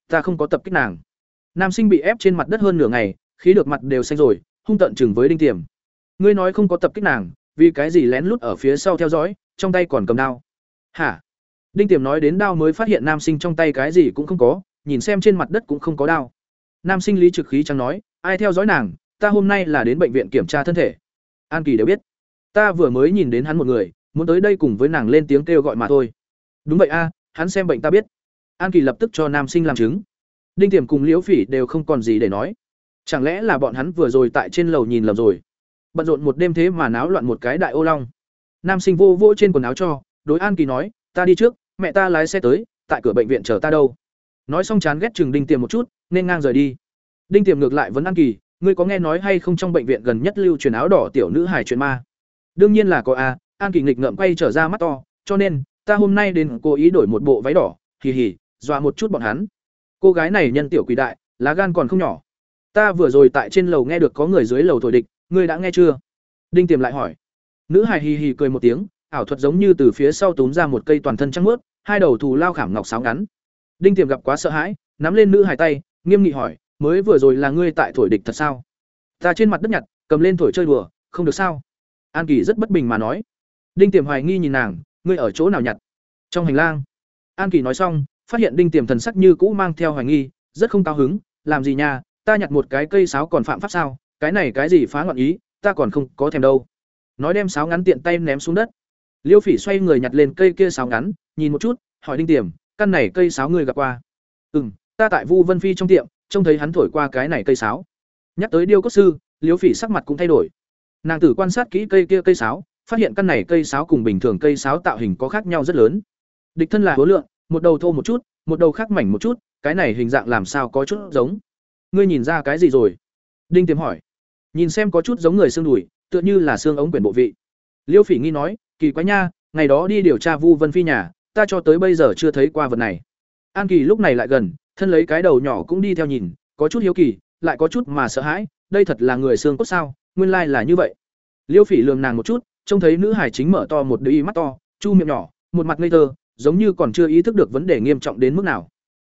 Speaker 1: Ta không có tập kích nàng. Nam sinh bị ép trên mặt đất hơn nửa ngày, khí được mặt đều xanh rồi, hung tận chừng với đinh tiềm. Ngươi nói không có tập kích nàng, vì cái gì lén lút ở phía sau theo dõi, trong tay còn cầm đao? Hả? Đinh tiềm nói đến đao mới phát hiện nam sinh trong tay cái gì cũng không có, nhìn xem trên mặt đất cũng không có đao. Nam sinh lý trực khí chẳng nói, ai theo dõi nàng, ta hôm nay là đến bệnh viện kiểm tra thân thể. An kỳ đều biết. Ta vừa mới nhìn đến hắn một người, muốn tới đây cùng với nàng lên tiếng kêu gọi mà thôi. Đúng vậy a, hắn xem bệnh ta biết. An kỳ lập tức cho nam sinh làm chứng. Đinh tiềm cùng liễu phỉ đều không còn gì để nói. Chẳng lẽ là bọn hắn vừa rồi tại trên lầu nhìn lầm rồi? Bận rộn một đêm thế mà náo loạn một cái đại ô long. Nam sinh vô vô trên quần áo cho, đối an kỳ nói, ta đi trước mẹ ta lái xe tới, tại cửa bệnh viện chờ ta đâu. Nói xong chán ghét chừng đinh tiềm một chút, nên ngang rời đi. Đinh tiềm ngược lại vẫn ăn kỳ, ngươi có nghe nói hay không trong bệnh viện gần nhất lưu truyền áo đỏ tiểu nữ hải chuyện ma? Đương nhiên là có a, an kỳ nghịch ngợm quay trở ra mắt to, cho nên, ta hôm nay đến cố ý đổi một bộ váy đỏ, hì hì, dọa một chút bọn hắn. Cô gái này nhân tiểu quỷ đại, lá gan còn không nhỏ. Ta vừa rồi tại trên lầu nghe được có người dưới lầu thổi địch, ngươi đã nghe chưa? Đinh tiềm lại hỏi. Nữ hài hì hì cười một tiếng ảo thuật giống như từ phía sau túm ra một cây toàn thân trắng mướt, hai đầu thù lao khảm ngọc sáo ngắn. Đinh tiềm gặp quá sợ hãi, nắm lên nữ hài tay, nghiêm nghị hỏi, mới vừa rồi là ngươi tại thổi địch thật sao? Ta trên mặt đất nhặt, cầm lên thổi chơi đùa, không được sao? An kỳ rất bất bình mà nói. Đinh tiềm hoài nghi nhìn nàng, ngươi ở chỗ nào nhặt? Trong hành lang. An kỳ nói xong, phát hiện đinh tiềm thần sắc như cũ mang theo hoài nghi, rất không cao hứng, làm gì nha, ta nhặt một cái cây sáo còn phạm pháp sao? Cái này cái gì phá ngọn ý, ta còn không có thèm đâu. Nói đem sáo ngắn tiện tay ném xuống đất liêu phỉ xoay người nhặt lên cây kia sáo ngắn, nhìn một chút, hỏi đinh tiềm, căn này cây sáo người gặp qua? Ừ m ta tại vu vân phi trong tiệm, trông thấy hắn thổi qua cái này cây sáo. Nhắc tới điêu cốt sư, liêu phỉ sắc mặt cũng thay đổi. Nàng tử quan sát kỹ cây kia cây sáo, phát hiện căn này cây sáo cùng bình thường cây sáo tạo hình có khác nhau rất lớn. Địch thân là hối lượng một đầu thô một chút, một đầu khác mảnh một chút, cái này hình dạng làm sao có chút giống? Ngươi nhìn ra cái gì rồi? Đinh tiềm hỏi. Nhìn xem có chút giống người xương đùi, tựa như là xương ống quyển bộ vị. Liêu phỉ nghi nói kỳ quái nha, ngày đó đi điều tra vu vân phi nhà, ta cho tới bây giờ chưa thấy qua vật này. An kỳ lúc này lại gần, thân lấy cái đầu nhỏ cũng đi theo nhìn, có chút hiếu kỳ, lại có chút mà sợ hãi, đây thật là người xương cốt sao, nguyên lai là như vậy. Liêu phỉ lườm nàng một chút, trông thấy nữ hải chính mở to một đôi mắt to, chu miệng nhỏ, một mặt ngây thơ, giống như còn chưa ý thức được vấn đề nghiêm trọng đến mức nào.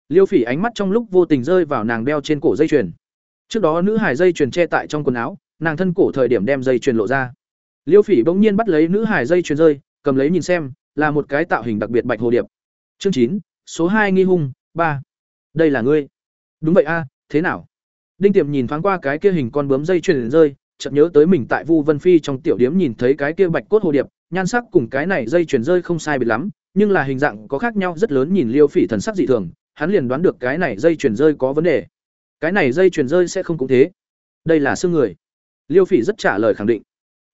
Speaker 1: Liêu phỉ ánh mắt trong lúc vô tình rơi vào nàng đeo trên cổ dây chuyền. Trước đó nữ hải dây chuyền che tại trong quần áo, nàng thân cổ thời điểm đem dây chuyền lộ ra liêu phỉ bỗng nhiên bắt lấy nữ hải dây chuyền rơi, cầm lấy nhìn xem, là một cái tạo hình đặc biệt bạch hồ điệp. Chương chín, số hai nghi hung, ba. Đây là ngươi. Đúng vậy a, thế nào? Đinh tiệm nhìn thoáng qua cái kia hình con bướm dây chuyền rơi, chợt nhớ tới mình tại vu vân phi trong tiểu điếm nhìn thấy cái kia bạch cốt hồ điệp, nhan sắc cùng cái này dây chuyền rơi không sai biệt lắm, nhưng là hình dạng có khác nhau rất lớn nhìn liêu phỉ thần sắc dị thường, hắn liền đoán được cái này dây chuyền rơi có vấn đề. Cái này dây chuyền rơi sẽ không cũng thế. Đây là xương người. Liêu phỉ rất trả lời khẳng định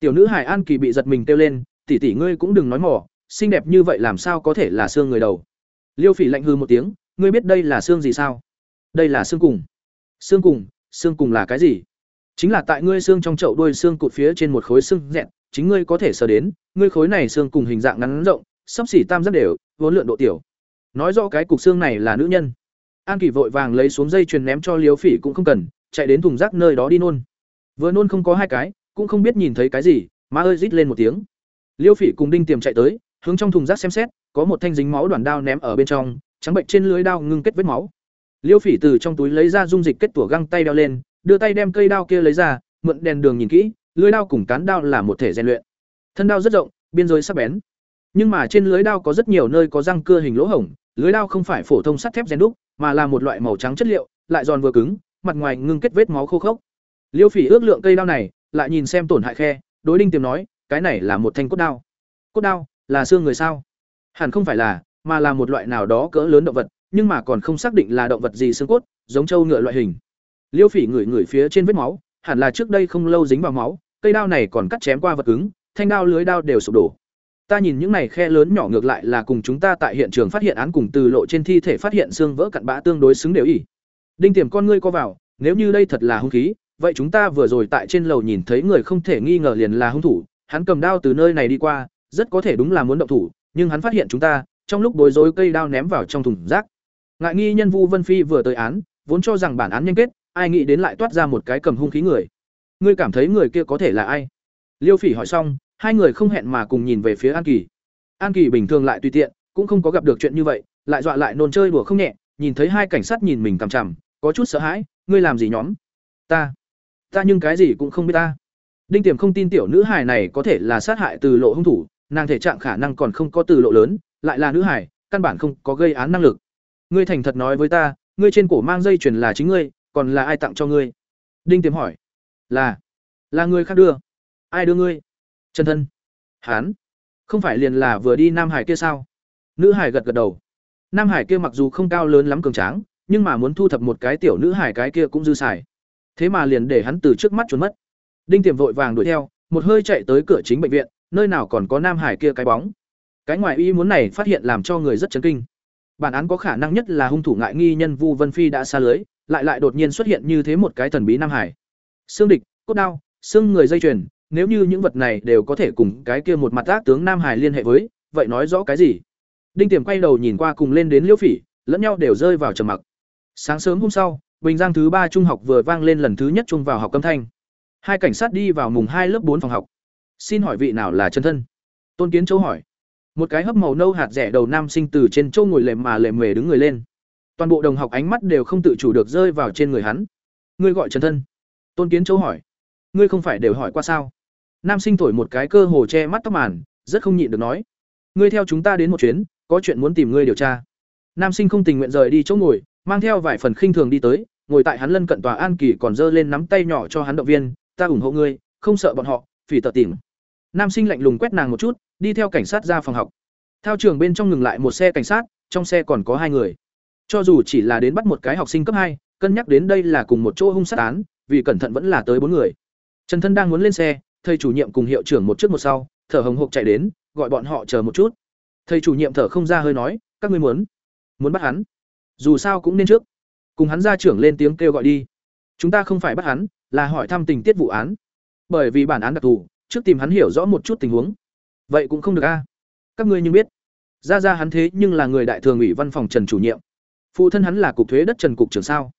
Speaker 1: tiểu nữ hải an kỳ bị giật mình kêu lên, tỷ tỷ ngươi cũng đừng nói mỏ xinh đẹp như vậy làm sao có thể là xương người đầu? Liêu phỉ lạnh hư một tiếng, ngươi biết đây là xương gì sao? Đây là xương cùng. Xương cùng? Xương cùng là cái gì? Chính là tại ngươi xương trong chậu đuôi xương cụt phía trên một khối xương dẹn chính ngươi có thể sờ đến, ngươi khối này xương cùng hình dạng ngắn rộng, sắp xỉ tam giác đều, vốn lượn độ tiểu. Nói rõ cái cục xương này là nữ nhân. An kỳ vội vàng lấy xuống dây chuyền ném cho liêu phỉ cũng không cần, chạy đến thùng rác nơi đó đi nôn. Vừa nôn không có hai cái cũng không biết nhìn thấy cái gì, má ơi rít lên một tiếng. Liêu phỉ cùng đinh tiềm chạy tới, hướng trong thùng rác xem xét, có một thanh dính máu đoàn đao ném ở bên trong, trắng bệnh trên lưới đao ngưng kết vết máu. Liêu phỉ từ trong túi lấy ra dung dịch kết tủa găng tay đeo lên, đưa tay đem cây đao kia lấy ra, mượn đèn đường nhìn kỹ, lưới đao cùng cán đao là một thể rèn luyện. Thân đao rất rộng, biên giới sắc bén. Nhưng mà trên lưới đao có rất nhiều nơi có răng cưa hình lỗ hổng, lưới đao không phải phổ thông sắt thép rèn đúc, mà là một loại màu trắng chất liệu, lại giòn vừa cứng, mặt ngoài ngưng kết vết máu khô khốc. Liêu phỉ ước lượng cây đao này lại nhìn xem tổn hại khe, đối đinh tiềm nói, cái này là một thanh cốt đao. Cốt đao? Là xương người sao? Hẳn không phải là, mà là một loại nào đó cỡ lớn động vật, nhưng mà còn không xác định là động vật gì xương cốt, giống trâu ngựa loại hình. Liêu phỉ ngửi ngửi phía trên vết máu, hẳn là trước đây không lâu dính vào máu, cây đao này còn cắt chém qua vật cứng, thanh đao lưới đao đều sụp đổ. Ta nhìn những này khe lớn nhỏ ngược lại là cùng chúng ta tại hiện trường phát hiện án cùng từ lộ trên thi thể phát hiện xương vỡ cặn bã tương đối xứng đều ỉ. Đinh tiềm con ngươi co vào, nếu như đây thật là hung khí vậy chúng ta vừa rồi tại trên lầu nhìn thấy người không thể nghi ngờ liền là hung thủ, hắn cầm đao từ nơi này đi qua, rất có thể đúng là muốn động thủ, nhưng hắn phát hiện chúng ta, trong lúc bối rối cây đao ném vào trong thùng rác. Ngại nghi nhân vu vân phi vừa tới án, vốn cho rằng bản án nhanh kết, ai nghĩ đến lại toát ra một cái cầm hung khí người. Ngươi cảm thấy người kia có thể là ai? Liêu phỉ hỏi xong, hai người không hẹn mà cùng nhìn về phía an kỳ. An kỳ bình thường lại tùy tiện, cũng không có gặp được chuyện như vậy, lại dọa lại nôn chơi đùa không nhẹ, nhìn thấy hai cảnh sát nhìn mình cằm chằm, có chút sợ hãi, ngươi làm gì nhóm? Ta ta nhưng cái gì cũng không biết ta. Đinh tiềm không tin tiểu nữ hài này có thể là sát hại từ lộ hung thủ, nàng thể trạng khả năng còn không có từ lộ lớn, lại là nữ hài, căn bản không có gây án năng lực. Ngươi thành thật nói với ta, ngươi trên cổ mang dây chuyền là chính ngươi, còn là ai tặng cho ngươi? Đinh tiềm hỏi. Là là người khác đưa. Ai đưa ngươi? Chân thân. Hán. Không phải liền là vừa đi nam hải kia sao? Nữ hải gật gật đầu. Nam hải kia mặc dù không cao lớn lắm cường tráng, nhưng mà muốn thu thập một cái tiểu nữ hải cái kia cũng dư xài thế mà liền để hắn từ trước mắt trốn mất. Đinh tiềm vội vàng đuổi theo, một hơi chạy tới cửa chính bệnh viện, nơi nào còn có nam hải kia cái bóng. Cái ngoài ý muốn này phát hiện làm cho người rất chấn kinh. Bản án có khả năng nhất là hung thủ ngại nghi nhân vu vân phi đã xa lưới, lại lại đột nhiên xuất hiện như thế một cái thần bí nam hải. Xương địch, cốt đao xương người dây chuyền, nếu như những vật này đều có thể cùng cái kia một mặt ác tướng nam hải liên hệ với, vậy nói rõ cái gì? Đinh tiềm quay đầu nhìn qua cùng lên đến liễu phỉ, lẫn nhau đều rơi vào trầm mặc. Sáng sớm hôm sau bình giang thứ ba trung học vừa vang lên lần thứ nhất chung vào học âm thanh. Hai cảnh sát đi vào mùng hai lớp bốn phòng học. Xin hỏi vị nào là chân thân? Tôn kiến châu hỏi. Một cái hấp màu nâu hạt rẻ đầu nam sinh từ trên châu ngồi lệm mà lệm mề đứng người lên. Toàn bộ đồng học ánh mắt đều không tự chủ được rơi vào trên người hắn. Ngươi gọi chân thân? Tôn kiến châu hỏi. Ngươi không phải đều hỏi qua sao? Nam sinh thổi một cái cơ hồ che mắt tóc màn, rất không nhịn được nói. Ngươi theo chúng ta đến một chuyến, có chuyện muốn tìm ngươi điều tra. Nam sinh không tình nguyện rời đi chỗ ngồi mang theo vài phần khinh thường đi tới, ngồi tại hắn lân cận tòa an kỳ còn giơ lên nắm tay nhỏ cho hắn động viên, ta ủng hộ ngươi, không sợ bọn họ, phỉ tợ tìm nam sinh lạnh lùng quét nàng một chút, đi theo cảnh sát ra phòng học. Thao trường bên trong ngừng lại một xe cảnh sát, trong xe còn có hai người. Cho dù chỉ là đến bắt một cái học sinh cấp hai, cân nhắc đến đây là cùng một chỗ hung sát án, vì cẩn thận vẫn là tới bốn người. Trần thân đang muốn lên xe, thầy chủ nhiệm cùng hiệu trưởng một trước một sau, thở hồng hộc chạy đến, gọi bọn họ chờ một chút. Thầy chủ nhiệm thở không ra hơi nói, các ngươi muốn muốn bắt hắn? Dù sao cũng nên trước. Cùng hắn ra trưởng lên tiếng kêu gọi đi. Chúng ta không phải bắt hắn là hỏi thăm tình tiết vụ án. Bởi vì bản án đặc thù trước tìm hắn hiểu rõ một chút tình huống. Vậy cũng không được a. Các ngươi nhưng biết. Ra ra hắn thế nhưng là người đại thường ủy văn phòng trần chủ nhiệm. Phụ thân hắn là cục thuế đất trần cục trưởng sao?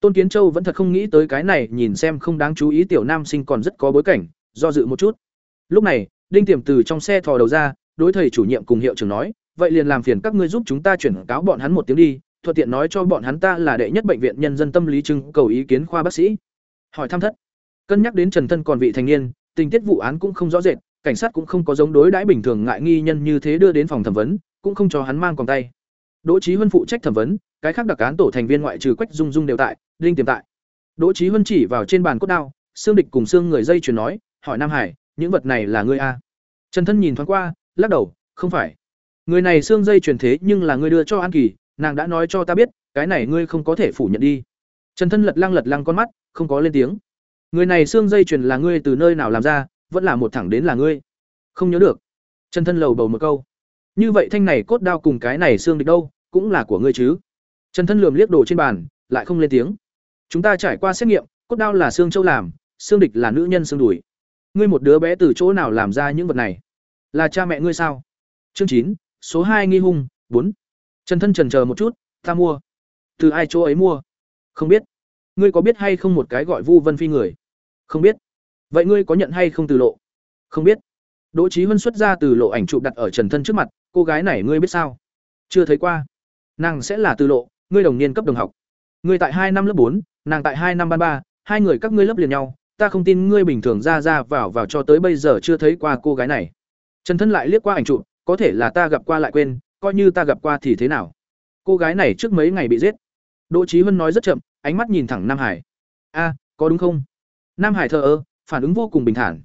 Speaker 1: Tôn Kiến Châu vẫn thật không nghĩ tới cái này, nhìn xem không đáng chú ý tiểu nam sinh còn rất có bối cảnh, do dự một chút. Lúc này, Đinh Tiềm từ trong xe thò đầu ra, đối thầy chủ nhiệm cùng hiệu trưởng nói, "Vậy liền làm phiền các ngươi giúp chúng ta chuyển cáo bọn hắn một tiếng đi, thuận tiện nói cho bọn hắn ta là đệ nhất bệnh viện nhân dân tâm lý trưng cầu ý kiến khoa bác sĩ." Hỏi thăm thất. Cân nhắc đến Trần Thân còn vị thành niên, tình tiết vụ án cũng không rõ rệt, cảnh sát cũng không có giống đối đãi bình thường ngại nghi nhân như thế đưa đến phòng thẩm vấn, cũng không cho hắn mang còn tay. Đỗ Chí Huân phụ trách thẩm vấn, cái khác đặc án tổ thành viên ngoại trừ Quách Dung Dung đều tại, linh Tiềm tại. Đỗ Chí Huân chỉ vào trên bàn cốt đao, xương địch cùng xương người dây chuyền nói, hỏi Nam Hải, những vật này là ngươi a? Trần Thân nhìn thoáng qua, lắc đầu, không phải. Người này xương dây chuyền thế nhưng là ngươi đưa cho An Kỳ, nàng đã nói cho ta biết, cái này ngươi không có thể phủ nhận đi. Trần Thân lật lăng lật lăng con mắt, không có lên tiếng. Người này xương dây chuyền là ngươi từ nơi nào làm ra, vẫn là một thẳng đến là ngươi. Không nhớ được. Trần Thân lầu bầu một câu. Như vậy thanh này cốt đao cùng cái này xương địch đâu, cũng là của ngươi chứ? Trần Thân lườm liếc đồ trên bàn, lại không lên tiếng. Chúng ta trải qua xét nghiệm, cốt đao là xương châu làm, xương địch là nữ nhân xương đùi. Ngươi một đứa bé từ chỗ nào làm ra những vật này? Là cha mẹ ngươi sao? Chương chín, số hai nghi hung, bốn. Trần Thân trần chờ một chút, ta mua. Từ ai chỗ ấy mua? Không biết. Ngươi có biết hay không một cái gọi Vu Vân Phi người? Không biết. Vậy ngươi có nhận hay không từ lộ? Không biết. Đỗ Chí Huân xuất ra từ lộ ảnh chụp đặt ở Trần Thân trước mặt, cô gái này ngươi biết sao? Chưa thấy qua. Nàng sẽ là từ lộ, ngươi đồng niên cấp đồng học. Ngươi tại hai năm lớp bốn, nàng tại hai năm ban ba, hai người các ngươi lớp liền nhau, ta không tin ngươi bình thường ra ra vào vào cho tới bây giờ chưa thấy qua cô gái này. Trần Thân lại liếc qua ảnh chụp, có thể là ta gặp qua lại quên, coi như ta gặp qua thì thế nào? Cô gái này trước mấy ngày bị giết. Đỗ Chí Huân nói rất chậm, ánh mắt nhìn thẳng Nam Hải. "A, có đúng không?" Nam Hải thờ ơ, phản ứng vô cùng bình thản.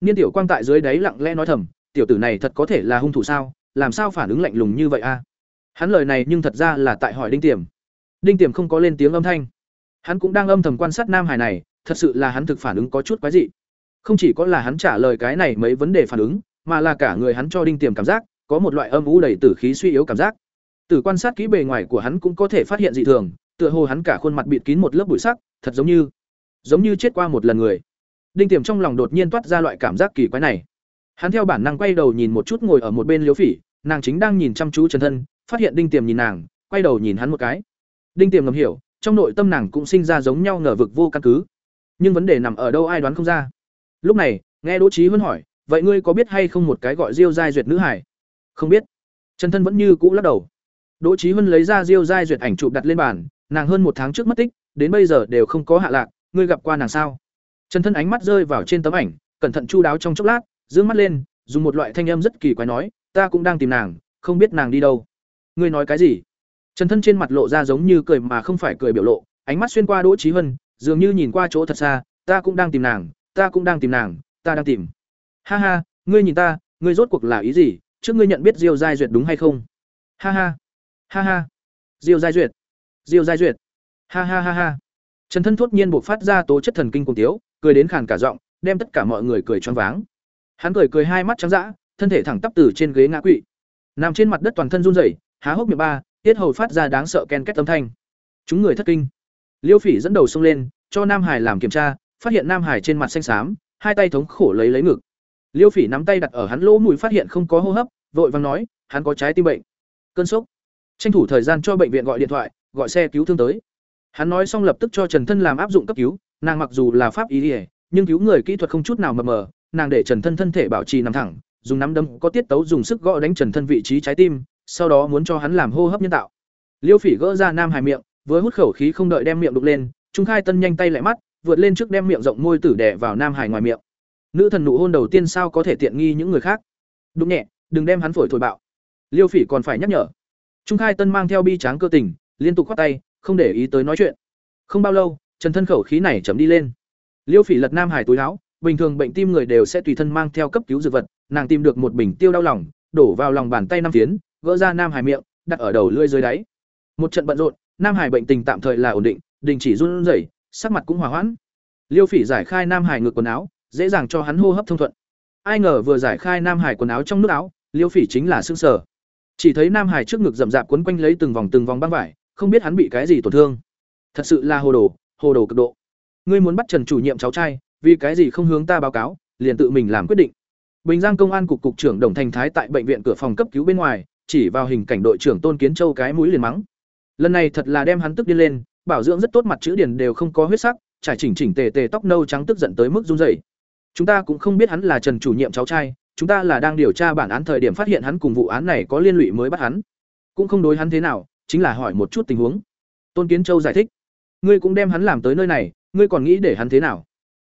Speaker 1: Niên Tiểu Quang tại dưới đáy lặng lẽ nói thầm, tiểu tử này thật có thể là hung thủ sao, làm sao phản ứng lạnh lùng như vậy a? Hắn lời này nhưng thật ra là tại hỏi Đinh Tiềm. Đinh Tiềm không có lên tiếng âm thanh. Hắn cũng đang âm thầm quan sát Nam Hải này, thật sự là hắn thực phản ứng có chút quái dị. Không chỉ có là hắn trả lời cái này mấy vấn đề phản ứng, mà là cả người hắn cho Đinh Tiềm cảm giác có một loại âm u đầy tử khí suy yếu cảm giác. Từ quan sát kỹ bề ngoài của hắn cũng có thể phát hiện dị thường, tựa hồ hắn cả khuôn mặt bịt kín một lớp bụi sắc, thật giống như giống như chết qua một lần người. Đinh Tiềm trong lòng đột nhiên toát ra loại cảm giác kỳ quái này. Hắn theo bản năng quay đầu nhìn một chút ngồi ở một bên Liễu Phỉ, nàng chính đang nhìn chăm chú Trần Thân, phát hiện Đinh Tiềm nhìn nàng, quay đầu nhìn hắn một cái. Đinh Tiềm ngầm hiểu, trong nội tâm nàng cũng sinh ra giống nhau ngờ vực vô căn cứ. Nhưng vấn đề nằm ở đâu ai đoán không ra. Lúc này, nghe Đỗ Chí Huân hỏi, "Vậy ngươi có biết hay không một cái gọi Diêu Giai Duyệt nữ hải?" "Không biết." Trần Thân vẫn như cũ lắc đầu. Đỗ Chí Huân lấy ra Diêu Giai Duyệt ảnh chụp đặt lên bàn, nàng hơn một tháng trước mất tích, đến bây giờ đều không có hạ lạc, ngươi gặp qua nàng sao? Trần Thân ánh mắt rơi vào trên tấm ảnh, cẩn thận chu đáo trong chốc lát, dương mắt lên, dùng một loại thanh âm rất kỳ quái nói, "Ta cũng đang tìm nàng, không biết nàng đi đâu." "Ngươi nói cái gì?" Trần Thân trên mặt lộ ra giống như cười mà không phải cười biểu lộ, ánh mắt xuyên qua Đỗ Chí Huân, dường như nhìn qua chỗ thật xa, "Ta cũng đang tìm nàng, ta cũng đang tìm nàng, ta đang tìm." "Ha ha, ngươi nhìn ta, ngươi rốt cuộc là ý gì? Trước ngươi nhận biết Diêu Giai Duyệt đúng hay không?" "Ha ha." "Ha ha." "Diêu Giai Duyệt." "Diêu Giai Duyệt." "Ha ha ha ha." Trần Thân thốt nhiên buộc phát ra tố chất thần kinh cùng tiếu, cười đến khàn cả giọng, đem tất cả mọi người cười choáng váng. Hắn cười cười hai mắt trắng dã, thân thể thẳng tắp từ trên ghế ngã quỵ. Nằm trên mặt đất toàn thân run rẩy, há hốc miệng ba, tiết hầu phát ra đáng sợ ken két âm thanh. Chúng người thất kinh. Liêu Phỉ dẫn đầu xông lên, cho Nam Hải làm kiểm tra, phát hiện Nam Hải trên mặt xanh xám, hai tay thống khổ lấy lấy ngực. Liêu Phỉ nắm tay đặt ở hắn lỗ mũi phát hiện không có hô hấp, vội vàng nói, hắn có trái tim bệnh. Cơn sốc. Tranh thủ thời gian cho bệnh viện gọi điện thoại, gọi xe cứu thương tới. Hắn nói xong lập tức cho Trần Thân làm áp dụng cấp cứu, nàng mặc dù là pháp y, nhưng cứu người kỹ thuật không chút nào mờ mờ, nàng để Trần Thân thân thể bảo trì nằm thẳng, dùng nắm đấm có tiết tấu dùng sức gõ đánh Trần Thân vị trí trái tim, sau đó muốn cho hắn làm hô hấp nhân tạo. Liêu Phỉ gỡ ra nam hài miệng, vừa hút khẩu khí không đợi đem miệng đục lên, Trung Khai Tân nhanh tay lại mắt, vượt lên trước đem miệng rộng môi tử đè vào nam hài ngoài miệng. Nữ thần nụ hôn đầu tiên sao có thể tiện nghi những người khác? Đúng nhẹ, đừng đem hắn phổi thổi bạo. Liêu Phỉ còn phải nhắc nhở. Trung Khai Tân mang theo bi tráng cơ tình, liên tục khoát tay, không để ý tới nói chuyện. Không bao lâu, Trần Thân khẩu khí này chấm đi lên. Liêu Phỉ lật nam hải túi áo, bình thường bệnh tim người đều sẽ tùy thân mang theo cấp cứu dược vật, nàng tìm được một bình tiêu đau lòng, đổ vào lòng bàn tay năm phiến, gỡ ra nam hải miệng, đặt ở đầu lưỡi dưới đáy. Một trận bận rộn, nam hải bệnh tình tạm thời là ổn định, đình chỉ run rẩy, sắc mặt cũng hòa hoãn. Liêu Phỉ giải khai nam hải ngược quần áo, dễ dàng cho hắn hô hấp thông thuận. Ai ngờ vừa giải khai nam hải quần áo trong nước áo, Liêu Phỉ chính là xương sở. Chỉ thấy nam hải trước ngực rậm rạp quấn quanh lấy từng vòng từng vòng băng vải, không biết hắn bị cái gì tổn thương. Thật sự là hồ đồ, hồ đồ cực độ. Ngươi muốn bắt Trần chủ nhiệm cháu trai, vì cái gì không hướng ta báo cáo, liền tự mình làm quyết định. Bình Giang công an cục cục trưởng Đồng Thành Thái tại bệnh viện cửa phòng cấp cứu bên ngoài, chỉ vào hình cảnh đội trưởng Tôn Kiến Châu cái mũi liền mắng. Lần này thật là đem hắn tức điên lên, bảo dưỡng rất tốt mặt chữ điển đều không có huyết sắc trải chỉnh chỉnh tề tề tóc nâu trắng tức giận tới mức run rẩy chúng ta cũng không biết hắn là trần chủ nhiệm cháu trai, chúng ta là đang điều tra bản án thời điểm phát hiện hắn cùng vụ án này có liên lụy mới bắt hắn. Cũng không đối hắn thế nào, chính là hỏi một chút tình huống. Tôn kiến châu giải thích. Ngươi cũng đem hắn làm tới nơi này, ngươi còn nghĩ để hắn thế nào?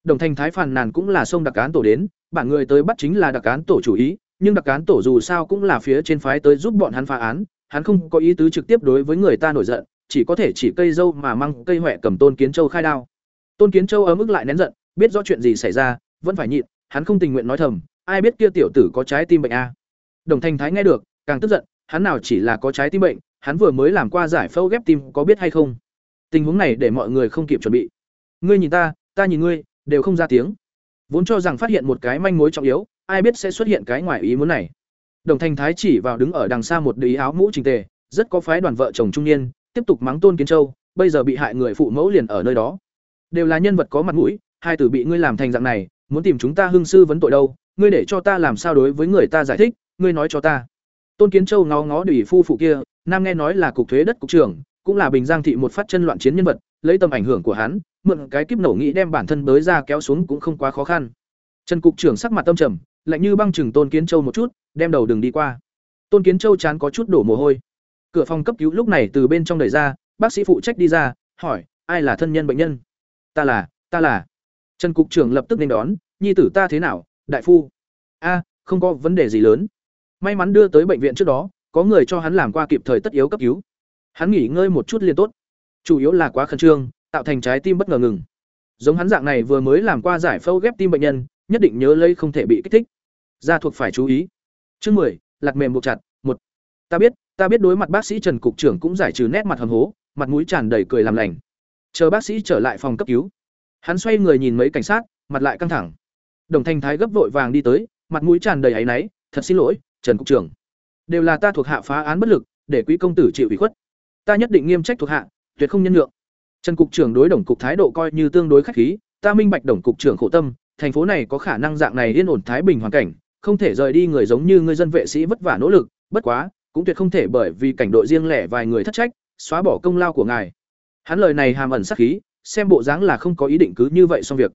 Speaker 1: Đồng thành thái phàn nàn cũng là sông đặc cán tổ đến, bản người tới bắt chính là đặc cán tổ chủ ý, nhưng đặc cán tổ dù sao cũng là phía trên phái tới giúp bọn hắn phá án, hắn không có ý tứ trực tiếp đối với người ta nổi giận, chỉ có thể chỉ cây dâu mà măng, cây huệ cầm tôn kiến châu khai đao. Tôn kiến châu ấm ức lại nén giận, biết rõ chuyện gì xảy ra vẫn phải nhịn, hắn không tình nguyện nói thầm, ai biết kia tiểu tử có trái tim bệnh a đồng thành thái nghe được, càng tức giận, hắn nào chỉ là có trái tim bệnh, hắn vừa mới làm qua giải phẫu ghép tim có biết hay không? Tình huống này để mọi người không kịp chuẩn bị. Ngươi nhìn ta ta nhìn ngươi, đều không ra tiếng. Vốn cho rằng phát hiện một cái manh mối trọng yếu, ai biết sẽ xuất hiện cái ngoài ý muốn này. Đồng thành thái chỉ vào đứng ở đằng xa một đứa áo mũ trình tề, rất có phái đoàn vợ chồng trung niên, tiếp tục mắng tôn kiến châu, bây giờ bị hại người phụ mẫu liền ở nơi đó. Đều là nhân vật có mặt mũi, hai tử bị ngươi làm thành dạng này muốn tìm chúng ta hưng sư vấn tội đâu, ngươi để cho ta làm sao đối với người ta giải thích, ngươi nói cho ta. Tôn kiến châu ngó ngó đủy phu phụ kia, nam nghe nói là cục thuế đất cục trưởng, cũng là bình giang thị một phát chân loạn chiến nhân vật, lấy tầm ảnh hưởng của hắn, mượn cái kiếp nổ nghĩ đem bản thân bới ra kéo xuống cũng không quá khó khăn. Trần cục trưởng sắc mặt tâm trầm, lạnh như băng chừng tôn kiến châu một chút, đem đầu đường đi qua. Tôn kiến châu chán có chút đổ mồ hôi. Cửa phòng cấp cứu lúc này từ bên trong đẩy ra, bác sĩ phụ trách đi ra, hỏi, ai là thân nhân bệnh nhân? Ta là ta là trần cục trưởng lập tức nên đón, nhi tử ta thế nào, đại phu? A, không có vấn đề gì lớn. May mắn đưa tới bệnh viện trước đó, có người cho hắn làm qua kịp thời tất yếu cấp cứu. Hắn nghỉ ngơi một chút liền tốt. Chủ yếu là quá khẩn trương, tạo thành trái tim bất ngờ ngừng. Giống hắn dạng này vừa mới làm qua giải phẫu ghép tim bệnh nhân, nhất định nhớ lấy không thể bị kích thích. Gia thuộc phải chú ý. Chương mười, lạc mềm buộc chặt, một. Ta biết ta biết đối mặt bác sĩ trần cục trưởng cũng giải trừ nét mặt hầm hố, mặt mũi tràn đầy cười làm lành. Chờ bác sĩ trở lại phòng cấp cứu hắn xoay người nhìn mấy cảnh sát, mặt lại căng thẳng. Đồng thanh thái gấp vội vàng đi tới, mặt mũi tràn đầy áy náy, thật xin lỗi, trần cục trưởng. Đều là ta thuộc hạ phá án bất lực, để quý công tử chịu ủy khuất. Ta nhất định nghiêm trách thuộc hạ, tuyệt không nhân nhượng. Trần cục trưởng đối đồng cục thái độ coi như tương đối khách khí, ta minh bạch đồng cục trưởng khổ tâm, thành phố này có khả năng dạng này yên ổn thái bình hoàn cảnh, không thể rời đi người giống như người dân vệ sĩ vất vả nỗ lực, bất quá, cũng tuyệt không thể bởi vì cảnh đội riêng lẻ vài người thất trách, xóa bỏ công lao của ngài. Hắn lời này hàm ẩn sắc khí xem bộ dáng là không có ý định cứ như vậy xong việc.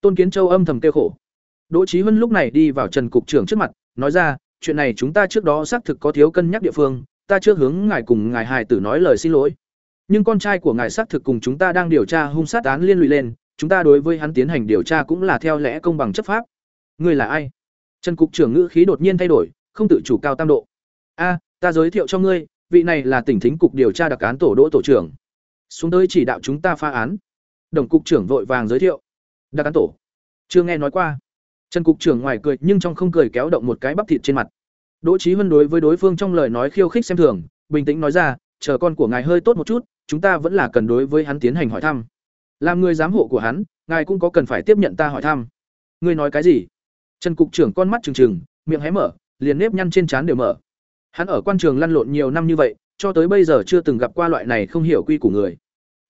Speaker 1: Tôn kiến châu âm thầm kêu khổ. Đỗ trí huân lúc này đi vào trần cục trưởng trước mặt, nói ra, chuyện này chúng ta trước đó xác thực có thiếu cân nhắc địa phương, ta chưa hướng ngài cùng ngài hài tử nói lời xin lỗi. Nhưng con trai của ngài xác thực cùng chúng ta đang điều tra hung sát án liên lụy lên, chúng ta đối với hắn tiến hành điều tra cũng là theo lẽ công bằng chấp pháp. Ngươi là ai? Trần cục trưởng ngữ khí đột nhiên thay đổi, không tự chủ cao tam độ. A, ta giới thiệu cho ngươi, vị này là tỉnh thính cục điều tra đặc án tổ đỗ tổ trưởng. Xuống tới chỉ đạo chúng ta phá án đồng cục trưởng vội vàng giới thiệu. Đặc án tổ. Chưa nghe nói qua. Trần cục trưởng ngoài cười nhưng trong không cười kéo động một cái bắp thịt trên mặt. Đỗ trí huân đối với đối phương trong lời nói khiêu khích xem thường, bình tĩnh nói ra, chờ con của ngài hơi tốt một chút, chúng ta vẫn là cần đối với hắn tiến hành hỏi thăm. Làm người giám hộ của hắn, ngài cũng có cần phải tiếp nhận ta hỏi thăm. Ngươi nói cái gì? Trần cục trưởng con mắt trừng trừng, miệng hé mở, liền nếp nhăn trên trán đều mở. Hắn ở quan trường lăn lộn nhiều năm như vậy, cho tới bây giờ chưa từng gặp qua loại này không hiểu quy của người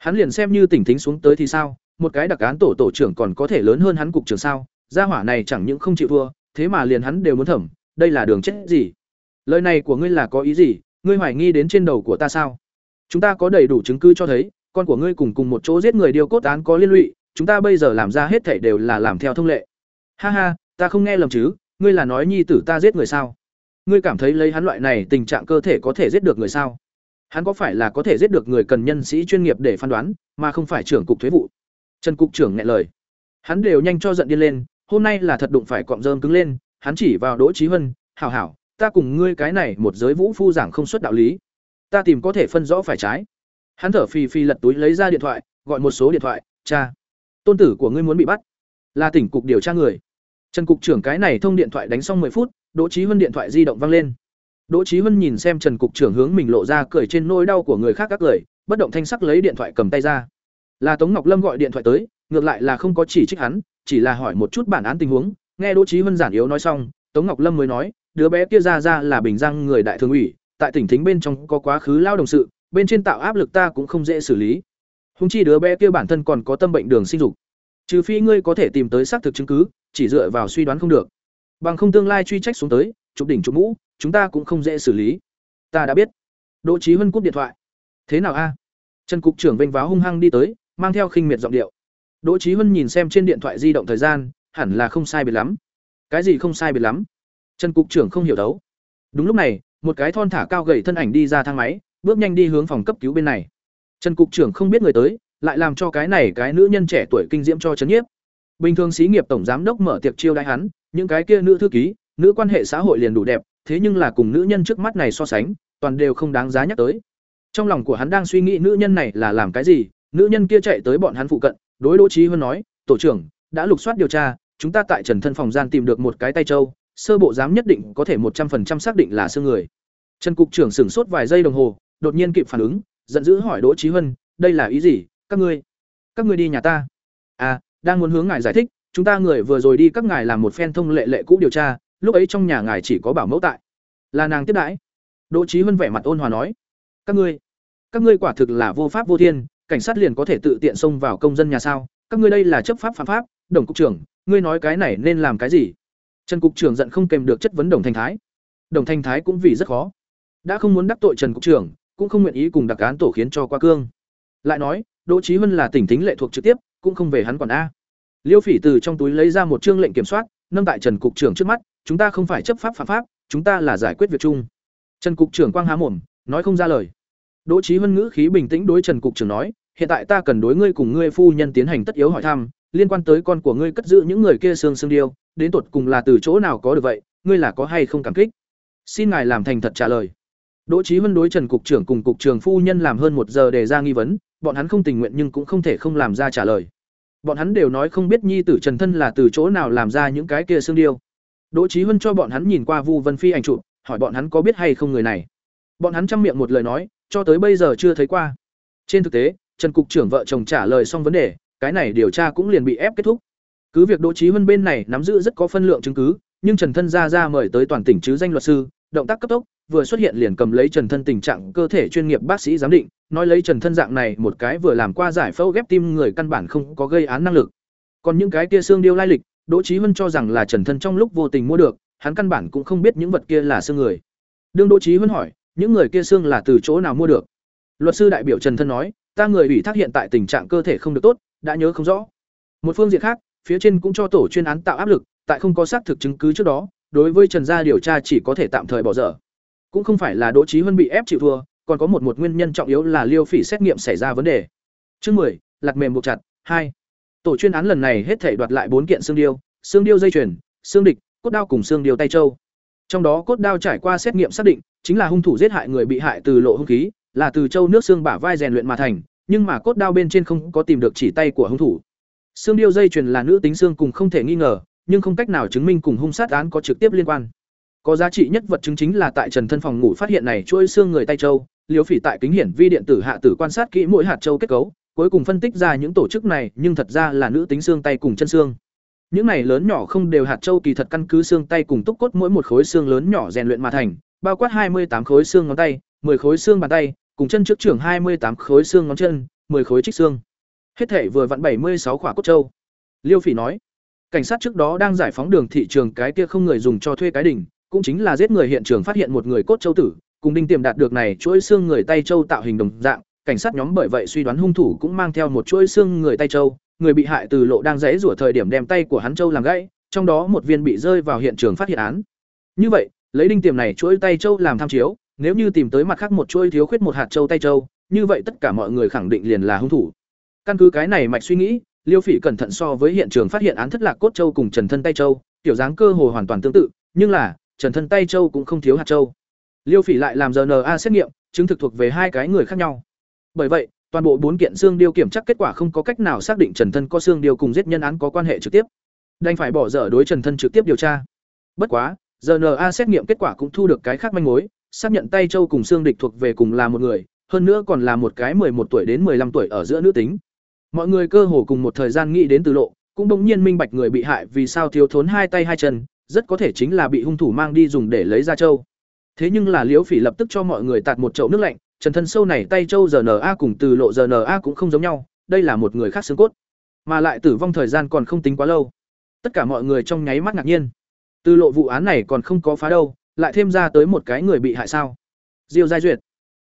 Speaker 1: hắn liền xem như tỉnh thính xuống tới thì sao? Một cái đặc án tổ tổ trưởng còn có thể lớn hơn hắn cục trưởng sao? Gia hỏa này chẳng những không chịu thua, thế mà liền hắn đều muốn thẩm, đây là đường chết gì? Lời này của ngươi là có ý gì? Ngươi hoài nghi đến trên đầu của ta sao? Chúng ta có đầy đủ chứng cứ cho thấy, con của ngươi cùng cùng một chỗ giết người điều cốt án có liên lụy, chúng ta bây giờ làm ra hết thảy đều là làm theo thông lệ. Ha ha, ta không nghe lầm chứ, ngươi là nói nhi tử ta giết người sao? Ngươi cảm thấy lấy hắn loại này tình trạng cơ thể có thể giết được người sao? Hắn có phải là có thể giết được người cần nhân sĩ chuyên nghiệp để phán đoán, mà không phải trưởng cục thuế vụ? Trần cục trưởng nghe lời. Hắn đều nhanh cho giận điên lên, hôm nay là thật đụng phải cọng rơm cứng lên, hắn chỉ vào đỗ trí huân, hảo hảo, ta cùng ngươi cái này một giới vũ phu giảng không xuất đạo lý. Ta tìm có thể phân rõ phải trái. Hắn thở phì phì lật túi lấy ra điện thoại, gọi một số điện thoại, cha, tôn tử của ngươi muốn bị bắt. Là tỉnh cục điều tra người. Trần cục trưởng cái này thông điện thoại đánh xong 10 phút, đỗ trí huân điện thoại di động vang lên đỗ Chí Hân nhìn xem trần cục trưởng hướng mình lộ ra cười trên nỗi đau của người khác các cười bất động thanh sắc lấy điện thoại cầm tay ra. Là tống ngọc lâm gọi điện thoại tới, ngược lại là không có chỉ trích hắn, chỉ là hỏi một chút bản án tình huống. Nghe đỗ Chí Hân giản yếu nói xong, tống ngọc lâm mới nói, đứa bé kia ra ra là bình giang người đại thường ủy, tại tỉnh thính bên trong có quá khứ lao đồng sự, bên trên tạo áp lực ta cũng không dễ xử lý. Húng chi đứa bé kia bản thân còn có tâm bệnh đường sinh dục. Trừ phi ngươi có thể tìm tới xác thực chứng cứ, chỉ dựa vào suy đoán không được. Bằng không tương lai truy trách xuống tới, chụp đỉnh chụp mũ chúng ta cũng không dễ xử lý ta đã biết đỗ trí huân cúp điện thoại thế nào a Trần cục trưởng vênh váo hung hăng đi tới, mang theo khinh miệt giọng điệu. Đỗ Chí Hân nhìn xem trên điện thoại di động thời gian, hẳn là không sai biệt lắm. Cái gì không sai biệt lắm? Trần cục trưởng không hiểu đấu. Đúng lúc này, một cái thon thả cao gầy thân ảnh đi ra thang máy, bước nhanh đi hướng phòng cấp cứu bên này. Trần cục trưởng không biết người tới, lại làm cho cái này cái nữ nhân trẻ tuổi kinh diễm cho chấn nhiếp. Bình thường xí nghiệp tổng giám đốc mở tiệc chiêu đãi hắn, những cái kia nữ thư ký, nữ quan hệ xã hội liền đủ đẹp, thế nhưng là cùng nữ nhân trước mắt này so sánh, toàn đều không đáng giá nhắc tới. Trong lòng của hắn đang suy nghĩ nữ nhân này là làm cái gì, nữ nhân kia chạy tới bọn hắn phụ cận, đối Đỗ Chí Hân nói, "Tổ trưởng, đã lục soát điều tra, chúng ta tại Trần thân phòng gian tìm được một cái tay châu, sơ bộ giám nhất định có thể một trăm 100% xác định là xương người." Trần cục trưởng sửng sốt vài giây đồng hồ, đột nhiên kịp phản ứng, giận dữ hỏi Đỗ Chí Hân, "Đây là ý gì? Các ngươi, các ngươi đi nhà ta?" "À, đang muốn hướng ngài giải thích, chúng ta người vừa rồi đi các ngài làm một phen thông lệ lệ cũ điều tra, lúc ấy trong nhà ngài chỉ có bảo mẫu tại." Là nàng tiếp đãi. Đỗ trí huân vẻ mặt ôn hòa nói, "Các ngươi, các ngươi quả thực là vô pháp vô thiên, cảnh sát liền có thể tự tiện xông vào công dân nhà sao? Các ngươi đây là chấp pháp phạm pháp." Đồng cục trưởng, ngươi nói cái này nên làm cái gì? Trần cục trưởng giận không kèm được chất vấn Đồng thanh Thái. Đồng thanh Thái cũng vì rất khó đã không muốn đắc tội trần cục trưởng cũng không nguyện ý cùng đặc án tổ khiến cho qua cương lại nói đỗ trí huân là tỉnh thính lệ thuộc trực tiếp cũng không về hắn còn a liêu phỉ từ trong túi lấy ra một chương lệnh kiểm soát nâng tại trần cục trưởng trước mắt chúng ta không phải chấp pháp phạm pháp chúng ta là giải quyết việc chung trần cục trưởng quang há mồm nói không ra lời đỗ trí huân ngữ khí bình tĩnh đối trần cục trưởng nói hiện tại ta cần đối ngươi cùng ngươi phu nhân tiến hành tất yếu hỏi thăm liên quan tới con của ngươi cất giữ những người kia xương xương điêu đến tột cùng là từ chỗ nào có được vậy ngươi là có hay không cảm kích xin ngài làm thành thật trả lời Đỗ trí huân đối Trần cục trưởng cùng cục trưởng phu nhân làm hơn một giờ để ra nghi vấn, bọn hắn không tình nguyện nhưng cũng không thể không làm ra trả lời. Bọn hắn đều nói không biết nhi tử Trần thân là từ chỗ nào làm ra những cái kia xương điêu. Đỗ Chí Vân cho bọn hắn nhìn qua Vu Vân Phi ảnh chụp, hỏi bọn hắn có biết hay không người này. Bọn hắn trăm miệng một lời nói, cho tới bây giờ chưa thấy qua. Trên thực tế, Trần cục trưởng vợ chồng trả lời xong vấn đề, cái này điều tra cũng liền bị ép kết thúc. Cứ việc Đỗ Chí Vân bên này nắm giữ rất có phân lượng chứng cứ, nhưng Trần thân ra ra mời tới toàn tỉnh chứ danh luật sư, động tác cấp tốc, vừa xuất hiện liền cầm lấy Trần Thân tình trạng cơ thể chuyên nghiệp bác sĩ giám định, nói lấy Trần Thân dạng này một cái vừa làm qua giải phẫu ghép tim người căn bản không có gây án năng lực. Còn những cái kia xương điêu lai lịch, Đỗ Chí Hân cho rằng là Trần Thân trong lúc vô tình mua được, hắn căn bản cũng không biết những vật kia là xương người. Đương Đỗ Chí Hân hỏi, những người kia xương là từ chỗ nào mua được? Luật sư đại biểu Trần Thân nói, ta người ủy thác hiện tại tình trạng cơ thể không được tốt, đã nhớ không rõ. Một phương diện khác, phía trên cũng cho tổ chuyên án tạo áp lực, tại không có xác thực chứng cứ trước đó, đối với Trần gia điều tra chỉ có thể tạm thời bỏ dở. Cũng không phải là Đỗ Chí Hân bị ép chịu thua, còn có một một nguyên nhân trọng yếu là Liêu Phỉ xét nghiệm xảy ra vấn đề. Chương 10, lật mềm buộc chặt, 2. Tổ chuyên án lần này hết thảy đoạt lại bốn kiện xương điêu, xương điêu dây chuyền, xương địch, cốt đao cùng xương điêu tay châu. Trong đó cốt đao trải qua xét nghiệm xác định, chính là hung thủ giết hại người bị hại từ lộ hung khí, là từ châu nước xương bả vai rèn luyện mà thành, nhưng mà cốt đao bên trên không có tìm được chỉ tay của hung thủ. Xương điêu dây chuyền là nữ tính xương cùng không thể nghi ngờ, nhưng không cách nào chứng minh cùng hung sát án có trực tiếp liên quan. Có giá trị nhất vật chứng chính là tại Trần thân phòng ngủ phát hiện này chuỗi xương người tay châu, liều Phỉ tại kính hiển vi điện tử hạ tử quan sát kỹ mỗi hạt châu kết cấu, cuối cùng phân tích ra những tổ chức này, nhưng thật ra là nữ tính xương tay cùng chân xương. Những này lớn nhỏ không đều hạt châu kỳ thật căn cứ xương tay cùng túc cốt mỗi một khối xương lớn nhỏ rèn luyện mà thành, bao quát hai mươi tám khối xương ngón tay, 10 khối xương bàn tay, cùng chân trước trưởng hai mươi tám khối xương ngón chân, 10 khối trích xương. Hết thể vừa vặn bảy mươi sáu khỏa cốt châu. Liêu Phỉ nói, cảnh sát trước đó đang giải phóng đường thị trường cái kia không người dùng cho thuê cái đỉnh, cũng chính là giết người hiện trường phát hiện một người cốt châu tử, cùng đinh tiềm đạt được này chuỗi xương người tay châu tạo hình đồng dạng, cảnh sát nhóm bởi vậy suy đoán hung thủ cũng mang theo một chuỗi xương người tay châu, người bị hại từ lộ đang rẽ rủa thời điểm đem tay của hắn châu làm gãy, trong đó một viên bị rơi vào hiện trường phát hiện án. Như vậy, lấy đinh tiềm này chuỗi tay châu làm tham chiếu, nếu như tìm tới mặt khác một chuỗi thiếu khuyết một hạt châu tay châu, như vậy tất cả mọi người khẳng định liền là hung thủ. Căn cứ cái này mạch suy nghĩ, Liêu Phỉ cẩn thận so với hiện trường phát hiện án thất lạc cốt châu cùng Trần Thân tay châu, tiểu dáng cơ hồ hoàn toàn tương tự, nhưng là trần thân tay châu cũng không thiếu hạt châu liêu phỉ lại làm rna xét nghiệm chứng thực thuộc về hai cái người khác nhau bởi vậy toàn bộ bốn kiện xương điêu kiểm chắc kết quả không có cách nào xác định trần thân có xương điêu cùng giết nhân án có quan hệ trực tiếp. Đành phải bỏ dở đối trần thân trực tiếp điều tra. Bất quá rna xét nghiệm kết quả cũng thu được cái khác manh mối xác nhận tay châu cùng xương địch thuộc về cùng là một người hơn nữa còn là một cái một tuổi đến 15 tuổi ở giữa nữ tính. Mọi người cơ hồ cùng một thời gian nghĩ đến từ lộ cũng bỗng nhiên minh bạch người bị hại vì sao thiếu thốn hai tay hai chân rất có thể chính là bị hung thủ mang đi dùng để lấy ra châu. Thế nhưng là Liễu Phỉ lập tức cho mọi người tạt một chậu nước lạnh, Trần Thân sâu này tay châu RNA cùng từ lộ RNA cũng không giống nhau, đây là một người khác xương cốt, mà lại tử vong thời gian còn không tính quá lâu. Tất cả mọi người trong nháy mắt ngạc nhiên. Từ lộ vụ án này còn không có phá đâu, lại thêm ra tới một cái người bị hại sao? Diêu Giai Duyệt.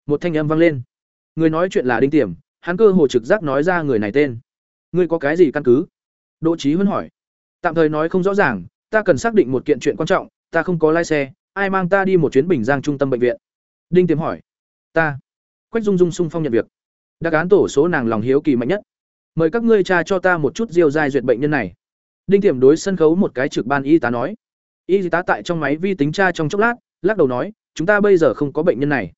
Speaker 1: Một thanh âm vang lên. Người nói chuyện là Đinh Tiểm, hắn cơ hồ trực giác nói ra người này tên. Ngươi có cái gì căn cứ? Đỗ Chí Huân hỏi. Tạm thời nói không rõ ràng, ta cần xác định một kiện chuyện quan trọng, ta không có lái xe, ai mang ta đi một chuyến Bình Giang trung tâm bệnh viện? Đinh Tiềm hỏi. Ta. Quách Dung Dung sung phong nhận việc. Đặc án tổ số nàng lòng hiếu kỳ mạnh nhất. Mời các ngươi tra cho ta một chút diêu giai duyệt bệnh nhân này. Đinh Tiềm đối sân khấu một cái trực ban y tá nói. Y tá tại trong máy vi tính tra trong chốc lát, lắc đầu nói, chúng ta bây giờ không có bệnh nhân này.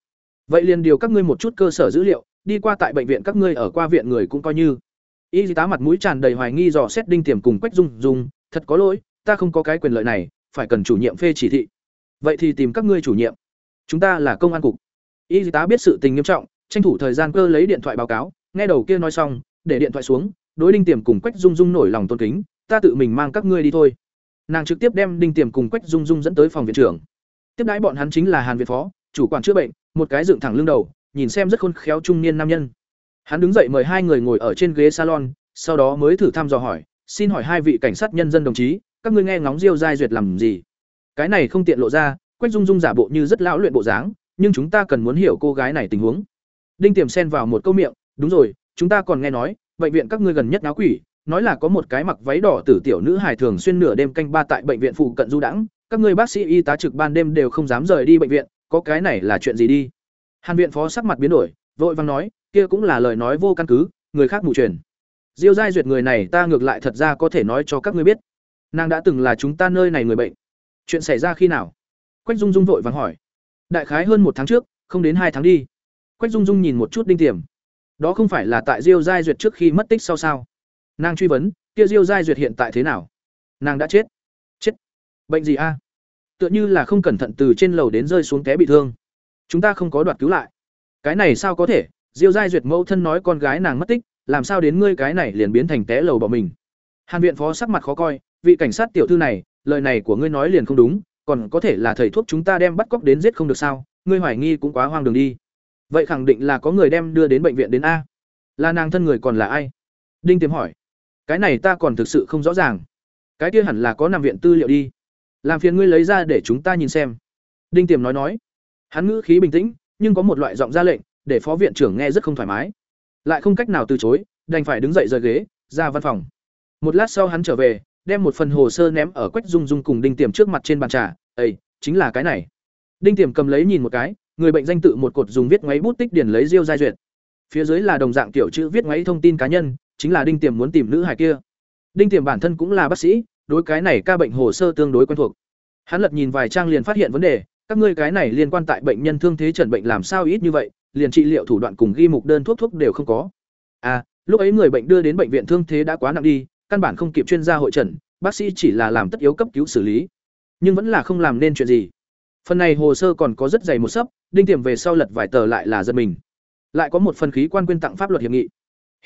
Speaker 1: Vậy liền điều các ngươi một chút cơ sở dữ liệu, đi qua tại bệnh viện các ngươi ở qua viện người cũng coi như. Y tá mặt mũi tràn đầy hoài nghi dò xét Đinh Tiềm cùng Quách Dung Dung, thật có lỗi, ta không có cái quyền lợi này, phải cần chủ nhiệm phê chỉ thị. Vậy thì tìm các ngươi chủ nhiệm. Chúng ta là công an cục. Y tá biết sự tình nghiêm trọng, tranh thủ thời gian cơ lấy điện thoại báo cáo, nghe đầu kia nói xong, để điện thoại xuống, đối Đinh Tiềm cùng Quách Dung Dung nổi lòng tôn kính, ta tự mình mang các ngươi đi thôi. Nàng trực tiếp đem Đinh Tiềm cùng Quách Dung Dung dẫn tới phòng viện trưởng. Tiếp đãi bọn hắn chính là Hàn Viện phó, chủ quản chữa bệnh, một cái dựng thẳng lưng đầu, nhìn xem rất khôn khéo trung niên nam nhân. Hắn đứng dậy mời hai người ngồi ở trên ghế salon, sau đó mới thử thăm dò hỏi, "Xin hỏi hai vị cảnh sát nhân dân đồng chí, các ngươi nghe ngóng Diêu giai duyệt làm gì?" Cái này không tiện lộ ra, Quách Dung Dung giả bộ như rất lão luyện bộ dáng, nhưng chúng ta cần muốn hiểu cô gái này tình huống. Đinh Tiềm xen vào một câu miệng, "Đúng rồi, chúng ta còn nghe nói, bệnh viện các ngươi gần nhất náo quỷ, nói là có một cái mặc váy đỏ tử tiểu nữ hài thường xuyên nửa đêm canh ba tại bệnh viện phụ cận du đãng, các ngươi bác sĩ y tá trực ban đêm đều không dám rời đi bệnh viện, có cái này là chuyện gì đi?" Hàn viện phó sắc mặt biến đổi, vội vàng nói, "Kia cũng là lời nói vô căn cứ, người khác mù truyền." Diêu Giai duyệt người này ta ngược lại thật ra có thể nói cho các ngươi biết. Nàng đã từng là chúng ta nơi này người bệnh. Chuyện xảy ra khi nào? Quách Dung Dung vội vàng hỏi. Đại khái hơn một tháng trước, không đến hai tháng đi. Quách Dung Dung nhìn một chút Đinh Tiềm. Đó không phải là tại Diêu Giai duyệt trước khi mất tích sau sao? Nàng truy vấn, kia Diêu Giai duyệt hiện tại thế nào? Nàng đã chết. Chết? Bệnh gì a? Tựa như là không cẩn thận từ trên lầu đến rơi xuống té bị thương. Chúng ta không có đoạt cứu lại. Cái này sao có thể? Diêu Giai duyệt mẫu thân nói con gái nàng mất tích, làm sao đến ngươi cái này liền biến thành té lầu bỏ mình? Hàn viện phó sắc mặt khó coi, vị cảnh sát tiểu thư này, lời này của ngươi nói liền không đúng, còn có thể là thầy thuốc chúng ta đem bắt cóc đến giết không được sao? Ngươi hoài nghi cũng quá hoang đường đi. Vậy khẳng định là có người đem đưa đến bệnh viện đến a. Là nàng thân người còn là ai? Đinh Tiềm hỏi. Cái này ta còn thực sự không rõ ràng. Cái kia hẳn là có nằm viện tư liệu đi. Làm phiền ngươi lấy ra để chúng ta nhìn xem. Đinh Tiềm nói nói. Hắn ngữ khí bình tĩnh, nhưng có một loại giọng ra lệnh, để phó viện trưởng nghe rất không thoải mái. Lại không cách nào từ chối, đành phải đứng dậy rời ghế, ra văn phòng. Một lát sau hắn trở về, đem một phần hồ sơ ném ở Quách Dung Dung cùng Đinh Tiềm trước mặt trên bàn trà, "Ê, chính là cái này." Đinh Tiềm cầm lấy nhìn một cái, người bệnh danh tự một cột dùng viết ngoáy bút tích điển lấy Diêu giai duyệt. Phía dưới là đồng dạng tiểu chữ viết ngoáy thông tin cá nhân, chính là Đinh Tiềm muốn tìm nữ hài kia. Đinh Tiềm bản thân cũng là bác sĩ, đối cái này ca bệnh hồ sơ tương đối quen thuộc. Hắn lật nhìn vài trang liền phát hiện vấn đề, các ngươi cái này liên quan tại bệnh nhân thương thế trần bệnh làm sao ít như vậy, liền trị liệu thủ đoạn cùng ghi mục đơn thuốc thuốc đều không có. À, lúc ấy người bệnh đưa đến bệnh viện thương thế đã quá nặng đi, căn bản không kịp chuyên gia hội trần, bác sĩ chỉ là làm tất yếu cấp cứu xử lý, nhưng vẫn là không làm nên chuyện gì. Phần này hồ sơ còn có rất dày một sấp, đinh tiềm về sau lật vài tờ lại là giật mình. Lại có một phần khí quan quyên tặng pháp luật hiệp nghị.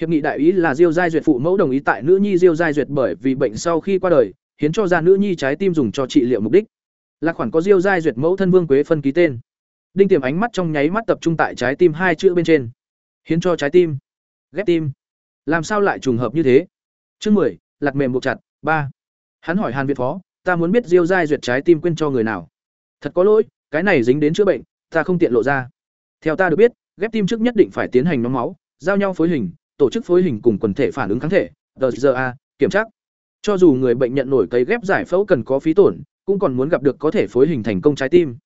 Speaker 1: Hiệp nghị đại ý là Diêu Giai duyệt phụ mẫu đồng ý tại nữ nhi Diêu Giai duyệt bởi vì bệnh sau khi qua đời, hiến cho ra nữ nhi trái tim dùng cho trị liệu mục đích. Là khoản có Diêu Giai duyệt mẫu thân Vương Quế phân ký tên. Đinh Tiềm ánh mắt trong nháy mắt tập trung tại trái tim hai chữ bên trên. Hiến cho trái tim, ghép tim. Làm sao lại trùng hợp như thế? Chương 10, lạc mềm buộc chặt, ba. Hắn hỏi Hàn Việt phó, ta muốn biết Diêu Giai duyệt trái tim quên cho người nào. Thật có lỗi, cái này dính đến chữa bệnh, ta không tiện lộ ra. Theo ta được biết, ghép tim trước nhất định phải tiến hành nhóm máu, giao nhau phối hình, tổ chức phối hình cùng quần thể phản ứng kháng thể, DZA, kiểm tra. Cho dù người bệnh nhận nổi cấy ghép giải phẫu cần có phí tổn, cũng còn muốn gặp được có thể phối hình thành công trái tim.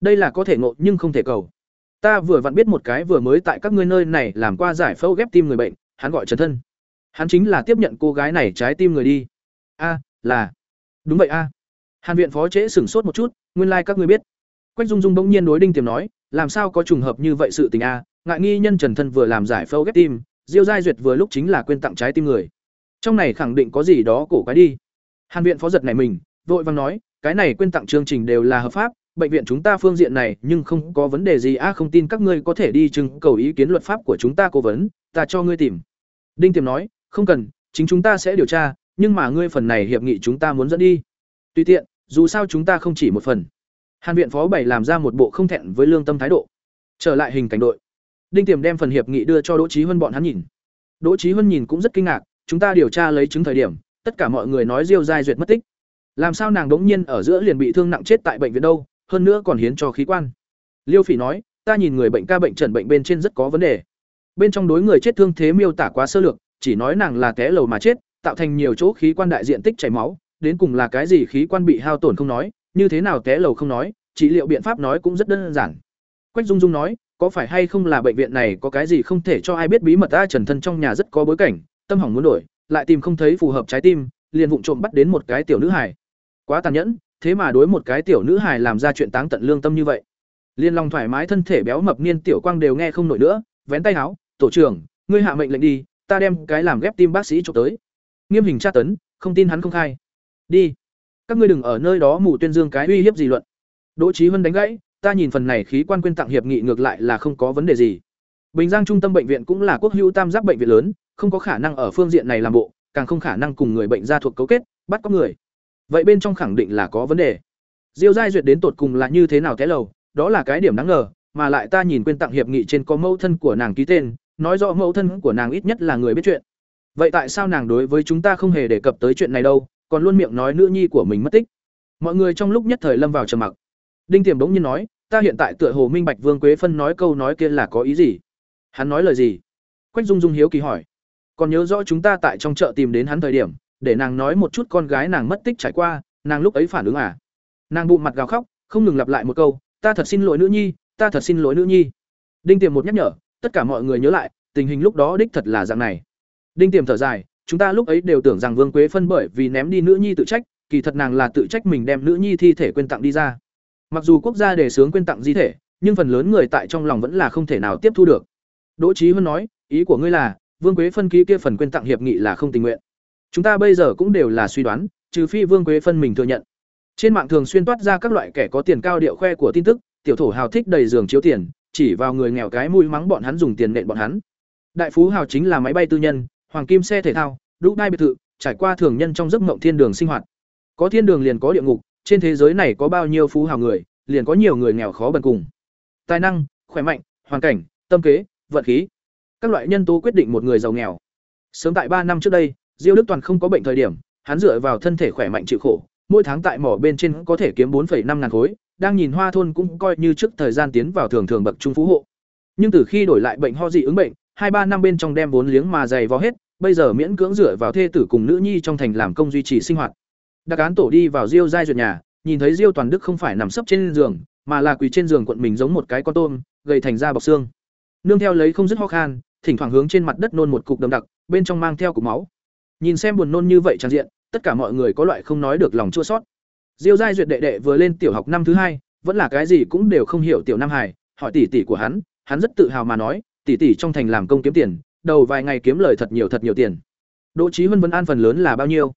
Speaker 1: Đây là có thể ngộ nhưng không thể cầu. Ta vừa vặn biết một cái vừa mới tại các ngươi nơi này làm qua giải phẫu ghép tim người bệnh, hắn gọi Trần Thân. Hắn chính là tiếp nhận cô gái này trái tim người đi. A, là. Đúng vậy a. Hàn viện phó trễ sửng sốt một chút, nguyên lai các ngươi biết. Quách Dung Dung bỗng nhiên đối Đinh Tiềm nói, làm sao có trùng hợp như vậy sự tình a, ngại nghi nhân Trần Thân vừa làm giải phẫu ghép tim, Diêu Giai Duyệt vừa lúc chính là quên tặng trái tim người. Trong này khẳng định có gì đó cổ cái đi. Hàn viện phó giật này mình, vội vàng nói, cái này quên tặng chương trình đều là hợp pháp, bệnh viện chúng ta phương diện này nhưng không có vấn đề gì a không tin các ngươi có thể đi trưng cầu ý kiến luật pháp của chúng ta cố vấn, ta cho ngươi tìm. Đinh Tiềm nói, không cần, chính chúng ta sẽ điều tra, nhưng mà ngươi phần này hiệp nghị chúng ta muốn dẫn đi. Tùy tiện, dù sao chúng ta không chỉ một phần. Hàn viện phó bảy làm ra một bộ không thẹn với lương tâm thái độ. Trở lại hình cảnh đội. Đinh Tiềm đem phần hiệp nghị đưa cho Đỗ Chí Huân bọn hắn nhìn. Đỗ Chí Huân nhìn cũng rất kinh ngạc, chúng ta điều tra lấy chứng thời điểm, tất cả mọi người nói Diêu Giai duyệt mất tích. Làm sao nàng đống nhiên ở giữa liền bị thương nặng chết tại bệnh viện đâu, hơn nữa còn hiến cho khí quan. Liêu Phỉ nói, ta nhìn người bệnh ca bệnh trần bệnh bên trên rất có vấn đề. bên trong đối người chết thương thế miêu tả quá sơ lược, chỉ nói nàng là té lầu mà chết, tạo thành nhiều chỗ khí quan đại diện tích chảy máu, đến cùng là cái gì khí quan bị hao tổn không nói, như thế nào té lầu không nói, trị liệu biện pháp nói cũng rất đơn giản. Quách Dung Dung nói, có phải hay không là bệnh viện này có cái gì không thể cho ai biết bí mật a Trần Thân trong nhà rất có bối cảnh, tâm hỏng muốn đổi, lại tìm không thấy phù hợp trái tim, liền vụng trộm bắt đến một cái tiểu nữ hài. Quá tàn nhẫn, thế mà đối một cái tiểu nữ hài làm ra chuyện táng tận lương tâm như vậy. Liên Long thoải mái thân thể béo mập niên tiểu quang đều nghe không nổi nữa, vén tay áo, "Tổ trưởng, ngươi hạ mệnh lệnh đi, ta đem cái làm ghép tim bác sĩ chụp tới." Nghiêm hình tra tấn, không tin hắn không khai. "Đi. Các ngươi đừng ở nơi đó mù tuyên dương cái uy hiếp gì luận." Đỗ Chí Vân đánh gãy, "Ta nhìn phần này khí quan quyên tặng hiệp nghị ngược lại là không có vấn đề gì. Bình Giang trung tâm bệnh viện cũng là quốc hữu tam giác bệnh viện lớn, không có khả năng ở phương diện này làm bộ, càng không khả năng cùng người bệnh ra thuộc cấu kết, bắt có người. Vậy bên trong khẳng định là có vấn đề. Diêu Giai duyệt đến tột cùng là như thế nào té lầu, đó là cái điểm đáng ngờ, mà lại ta nhìn quên tặng hiệp nghị trên có mẫu thân của nàng ký tên, nói rõ mẫu thân của nàng ít nhất là người biết chuyện. Vậy tại sao nàng đối với chúng ta không hề đề cập tới chuyện này đâu, còn luôn miệng nói nữ nhi của mình mất tích? Mọi người trong lúc nhất thời lâm vào trầm mặc. Đinh Tiềm bỗng nhiên nói, ta hiện tại tựa hồ minh bạch Vương Quế Phân nói câu nói kia là có ý gì? Hắn nói lời gì? Quách Dung Dung hiếu kỳ hỏi. Còn nhớ rõ chúng ta tại trong chợ tìm đến hắn thời điểm, để nàng nói một chút con gái nàng mất tích trải qua, nàng lúc ấy phản ứng à? Nàng bụng mặt gào khóc, không ngừng lặp lại một câu, ta thật xin lỗi nữ nhi, ta thật xin lỗi nữ nhi. Đinh Tiềm một nhắc nhở, tất cả mọi người nhớ lại, tình hình lúc đó đích thật là dạng này. Đinh Tiềm thở dài, chúng ta lúc ấy đều tưởng rằng Vương Quế phân bởi vì ném đi nữ nhi tự trách, kỳ thật nàng là tự trách mình đem nữ nhi thi thể quên tặng đi ra. Mặc dù quốc gia đề xướng quên tặng di thể, nhưng phần lớn người tại trong lòng vẫn là không thể nào tiếp thu được. Đỗ Chí Huân nói, ý của ngươi là, Vương Quế phân ký kia phần quên tặng hiệp nghị là không tình nguyện. Chúng ta bây giờ cũng đều là suy đoán, trừ phi Vương Quế phân mình thừa nhận. Trên mạng thường xuyên toát ra các loại kẻ có tiền cao điệu khoe của tin tức, tiểu thổ hào thích đầy giường chiếu tiền, chỉ vào người nghèo cái mũi mắng bọn hắn dùng tiền nện bọn hắn. Đại phú hào chính là máy bay tư nhân, hoàng kim xe thể thao, đúc đai biệt thự, trải qua thường nhân trong giấc mộng thiên đường sinh hoạt. Có thiên đường liền có địa ngục, trên thế giới này có bao nhiêu phú hào người, liền có nhiều người nghèo khó bần cùng. Tài năng, khỏe mạnh, hoàn cảnh, tâm kế, vận khí, các loại nhân tố quyết định một người giàu nghèo. Sớm tại ba năm trước đây, Diêu Đức Toàn không có bệnh thời điểm, hắn dựa vào thân thể khỏe mạnh chịu khổ, mỗi tháng tại mỏ bên trên có thể kiếm 4,5 ngàn khối, đang nhìn Hoa thôn cũng coi như trước thời gian tiến vào thường thường bậc trung phú hộ. Nhưng từ khi đổi lại bệnh ho dị ứng bệnh, hai ba năm bên trong đem vốn liếng mà dày vò hết, bây giờ miễn cưỡng dựa vào thê tử cùng nữ nhi trong thành làm công duy trì sinh hoạt. Đặc án tổ đi vào Diêu giai duyệt nhà, nhìn thấy Diêu Toàn Đức không phải nằm sấp trên giường, mà là quỳ trên giường quận mình giống một cái con tôm, gầy thành ra bọc xương. Nương theo lấy không dứt ho khan, thỉnh thoảng hướng trên mặt đất nôn một cục đậm đặc, bên trong mang theo cục máu. Nhìn xem buồn nôn như vậy tràn diện, tất cả mọi người có loại không nói được lòng chua xót. Diêu Giai duyệt đệ đệ vừa lên tiểu học năm thứ hai, vẫn là cái gì cũng đều không hiểu tiểu Nam Hải, hỏi tỷ tỷ của hắn, hắn rất tự hào mà nói, tỷ tỷ trong thành làm công kiếm tiền, đầu vài ngày kiếm lời thật nhiều thật nhiều tiền. Đỗ Chí Huân vấn an phần lớn là bao nhiêu?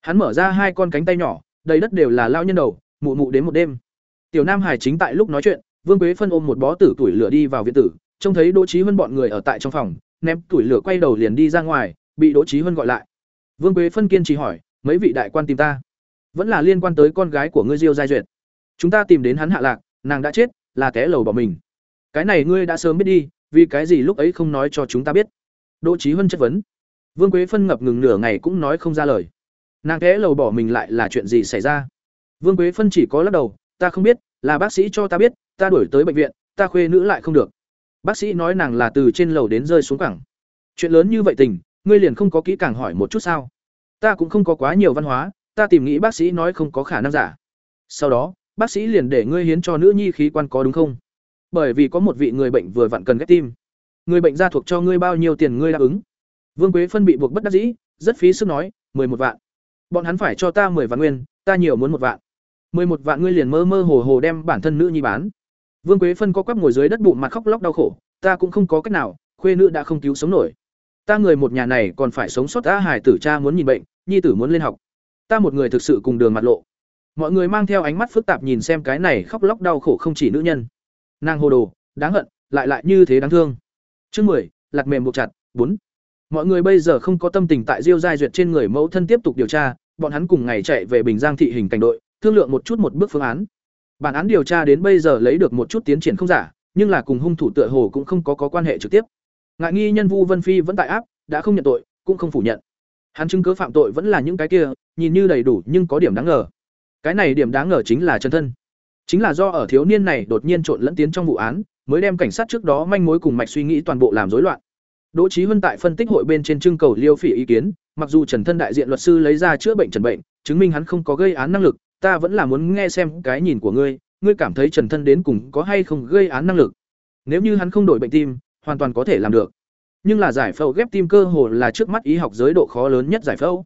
Speaker 1: Hắn mở ra hai con cánh tay nhỏ, đầy đất đều là lao nhân đầu, mụ mụ đến một đêm. Tiểu Nam Hải chính tại lúc nói chuyện, Vương Quế phân ôm một bó tử tuổi lửa đi vào viện tử, trông thấy Đỗ Chí Huân bọn người ở tại trong phòng, ném tuổi lửa quay đầu liền đi ra ngoài, bị Đỗ Chí Huân gọi lại. Vương Quế phân kiên trì hỏi, mấy vị đại quan tìm ta? Vẫn là liên quan tới con gái của ngươi Diêu Giai Duyệt. Chúng ta tìm đến hắn hạ lạc, nàng đã chết, là té lầu bỏ mình. Cái này ngươi đã sớm biết đi, vì cái gì lúc ấy không nói cho chúng ta biết? Đỗ trí Huân chất vấn. Vương Quế phân ngập ngừng nửa ngày cũng nói không ra lời. Nàng té lầu bỏ mình lại là chuyện gì xảy ra? Vương Quế phân chỉ có lắc đầu, ta không biết, là bác sĩ cho ta biết, ta đuổi tới bệnh viện, ta khuê nữ lại không được. Bác sĩ nói nàng là từ trên lầu đến rơi xuống cảng. Chuyện lớn như vậy tình, ngươi liền không có kỹ càng hỏi một chút sao? Ta cũng không có quá nhiều văn hóa, ta tìm nghĩ bác sĩ nói không có khả năng giả. Sau đó, bác sĩ liền để ngươi hiến cho nữ nhi khí quan có đúng không? Bởi vì có một vị người bệnh vừa vặn cần ghép tim. Người bệnh ra thuộc cho ngươi bao nhiêu tiền ngươi đáp ứng? Vương Quế phân bị buộc bất đắc dĩ, rất phí sức nói, một vạn. Bọn hắn phải cho ta 10 vạn nguyên, ta nhiều muốn một vạn. một vạn ngươi liền mơ mơ hồ hồ đem bản thân nữ nhi bán. Vương Quế phân có quắp ngồi dưới đất bụng mặt khóc lóc đau khổ, ta cũng không có cách nào, khuê nữ đã không cứu sống nổi. Ta người một nhà này còn phải sống sót ta hải tử cha muốn nhìn bệnh, nhi tử muốn lên học. Ta một người thực sự cùng đường mặt lộ. Mọi người mang theo ánh mắt phức tạp nhìn xem cái này khóc lóc đau khổ không chỉ nữ nhân. Nàng hồ đồ, đáng hận, lại lại như thế đáng thương. Chương mười, lạc mềm buộc chặt, bốn. Mọi người bây giờ không có tâm tình tại Diêu Giai duyệt trên người mẫu thân tiếp tục điều tra, bọn hắn cùng ngày chạy về Bình Giang thị hình cảnh đội, thương lượng một chút một bước phương án. Bản án điều tra đến bây giờ lấy được một chút tiến triển không giả, nhưng là cùng hung thủ tựa hồ cũng không có có quan hệ trực tiếp. Ngại nghi nhân Vu Vân Phi vẫn tại áp, đã không nhận tội, cũng không phủ nhận. Hắn chứng cứ phạm tội vẫn là những cái kia, nhìn như đầy đủ nhưng có điểm đáng ngờ. Cái này điểm đáng ngờ chính là chân thân. Chính là do ở thiếu niên này đột nhiên trộn lẫn tiến trong vụ án, mới đem cảnh sát trước đó manh mối cùng mạch suy nghĩ toàn bộ làm rối loạn. Đỗ trí Huân tại phân tích hội bên trên trưng cầu Liêu Phỉ ý kiến, mặc dù Trần Thân đại diện luật sư lấy ra chữa bệnh trần bệnh, chứng minh hắn không có gây án năng lực, ta vẫn là muốn nghe xem cái nhìn của ngươi, ngươi cảm thấy Trần Thân đến cùng có hay không gây án năng lực. Nếu như hắn không đổi bệnh tim, hoàn toàn có thể làm được. Nhưng là giải phẫu ghép tim cơ hồ là trước mắt y học giới độ khó lớn nhất giải phẫu.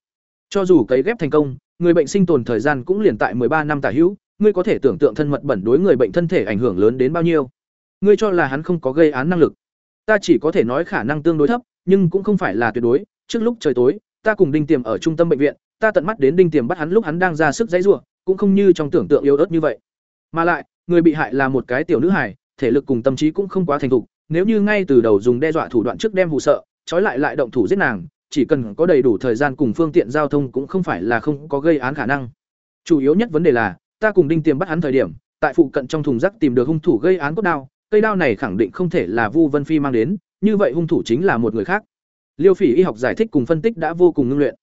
Speaker 1: Cho dù cấy ghép thành công, người bệnh sinh tồn thời gian cũng liền tại ba năm tả hữu, ngươi có thể tưởng tượng thân mật bẩn đối người bệnh thân thể ảnh hưởng lớn đến bao nhiêu. Ngươi cho là hắn không có gây án năng lực. Ta chỉ có thể nói khả năng tương đối thấp, nhưng cũng không phải là tuyệt đối. Trước lúc trời tối, ta cùng Đinh Tiềm ở trung tâm bệnh viện, ta tận mắt đến Đinh Tiềm bắt hắn lúc hắn đang ra sức dãy rủa, cũng không như trong tưởng tượng yếu ớt như vậy. Mà lại, người bị hại là một cái tiểu nữ hài, thể lực cùng tâm trí cũng không quá thành thục, nếu như ngay từ đầu dùng đe dọa thủ đoạn trước đem hù sợ, trói lại lại động thủ giết nàng, chỉ cần có đầy đủ thời gian cùng phương tiện giao thông cũng không phải là không có gây án khả năng. Chủ yếu nhất vấn đề là, ta cùng Đinh Tiềm bắt hắn thời điểm, tại phụ cận trong thùng rác tìm được hung thủ gây án cốt đao, cây đao này khẳng định không thể là Vu Vân Phi mang đến, như vậy hung thủ chính là một người khác. Liêu Phỉ y học giải thích cùng phân tích đã vô cùng ngưng luyện.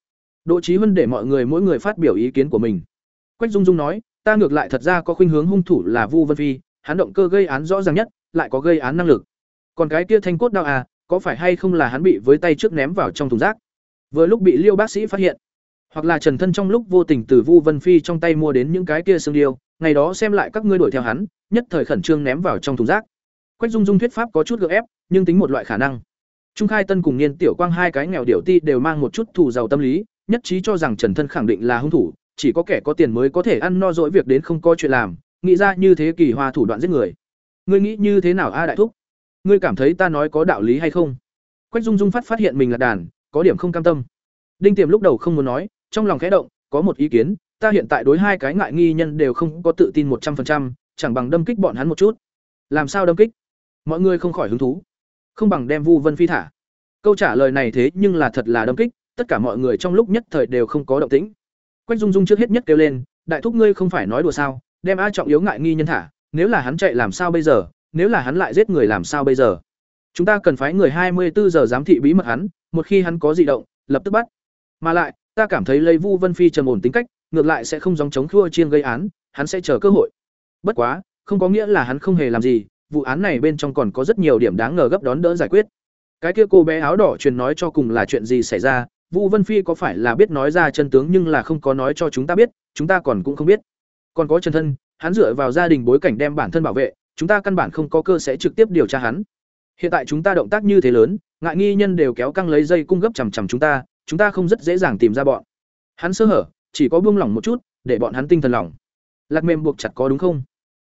Speaker 1: Đỗ Chí Huân để mọi người mỗi người phát biểu ý kiến của mình. Quách Dung Dung nói, ta ngược lại thật ra có khuynh hướng hung thủ là Vu Vân Phi, hắn động cơ gây án rõ ràng nhất, lại có gây án năng lực. Còn cái kia thanh cốt đao à, có phải hay không là hắn bị với tay trước ném vào trong thùng rác? Vừa lúc bị Liêu bác sĩ phát hiện, hoặc là Trần Thân trong lúc vô tình từ Vu Vân Phi trong tay mua đến những cái kia xương điêu, ngày đó xem lại các ngươi đuổi theo hắn, nhất thời khẩn trương ném vào trong thùng rác. Quách Dung Dung thuyết pháp có chút gượng ép, nhưng tính một loại khả năng. Trung Khai Tân cùng Niên Tiểu Quang hai cái nghèo điểu ti đều mang một chút thù giàu tâm lý, nhất trí cho rằng Trần Thân khẳng định là hung thủ, chỉ có kẻ có tiền mới có thể ăn no dỗi việc đến không có chuyện làm, nghĩ ra như thế kỳ hoa thủ đoạn giết người. Ngươi nghĩ như thế nào a đại thúc? Ngươi cảm thấy ta nói có đạo lý hay không? Quách Dung Dung phát phát hiện mình là đàn, có điểm không cam tâm. Đinh Tiềm lúc đầu không muốn nói, trong lòng khẽ động, có một ý kiến, ta hiện tại đối hai cái ngại nghi nhân đều không có tự tin một trăm 100%, chẳng bằng đâm kích bọn hắn một chút. Làm sao đâm kích? Mọi người không khỏi hứng thú. Không bằng đem Vu Vân Phi thả. Câu trả lời này thế nhưng là thật là đâm kích, tất cả mọi người trong lúc nhất thời đều không có động tĩnh. Quách Dung Dung trước hết nhất kêu lên, đại thúc ngươi không phải nói đùa sao, đem A trọng yếu ngại nghi nhân thả, nếu là hắn chạy làm sao bây giờ, nếu là hắn lại giết người làm sao bây giờ? Chúng ta cần phái người hai mươi bốn giờ giám thị bí mật hắn, một khi hắn có dị động, lập tức bắt. Mà lại, ta cảm thấy lấy Vu Vân Phi trầm ổn tính cách, ngược lại sẽ không giống chống khua chiên gây án, hắn sẽ chờ cơ hội. Bất quá, không có nghĩa là hắn không hề làm gì, vụ án này bên trong còn có rất nhiều điểm đáng ngờ gấp đón đỡ giải quyết. Cái kia cô bé áo đỏ truyền nói cho cùng là chuyện gì xảy ra, Vu Vân Phi có phải là biết nói ra chân tướng nhưng là không có nói cho chúng ta biết, chúng ta còn cũng không biết. Còn có Trần Thân, hắn dựa vào gia đình bối cảnh đem bản thân bảo vệ, chúng ta căn bản không có cơ sẽ trực tiếp điều tra hắn. Hiện tại chúng ta động tác như thế lớn, ngại nghi nhân đều kéo căng lấy dây cung gấp chằm chằm chúng ta, chúng ta không rất dễ dàng tìm ra bọn. Hắn sơ hở, chỉ có buông lỏng một chút, để bọn hắn tinh thần lỏng. Lạc mềm buộc chặt có đúng không?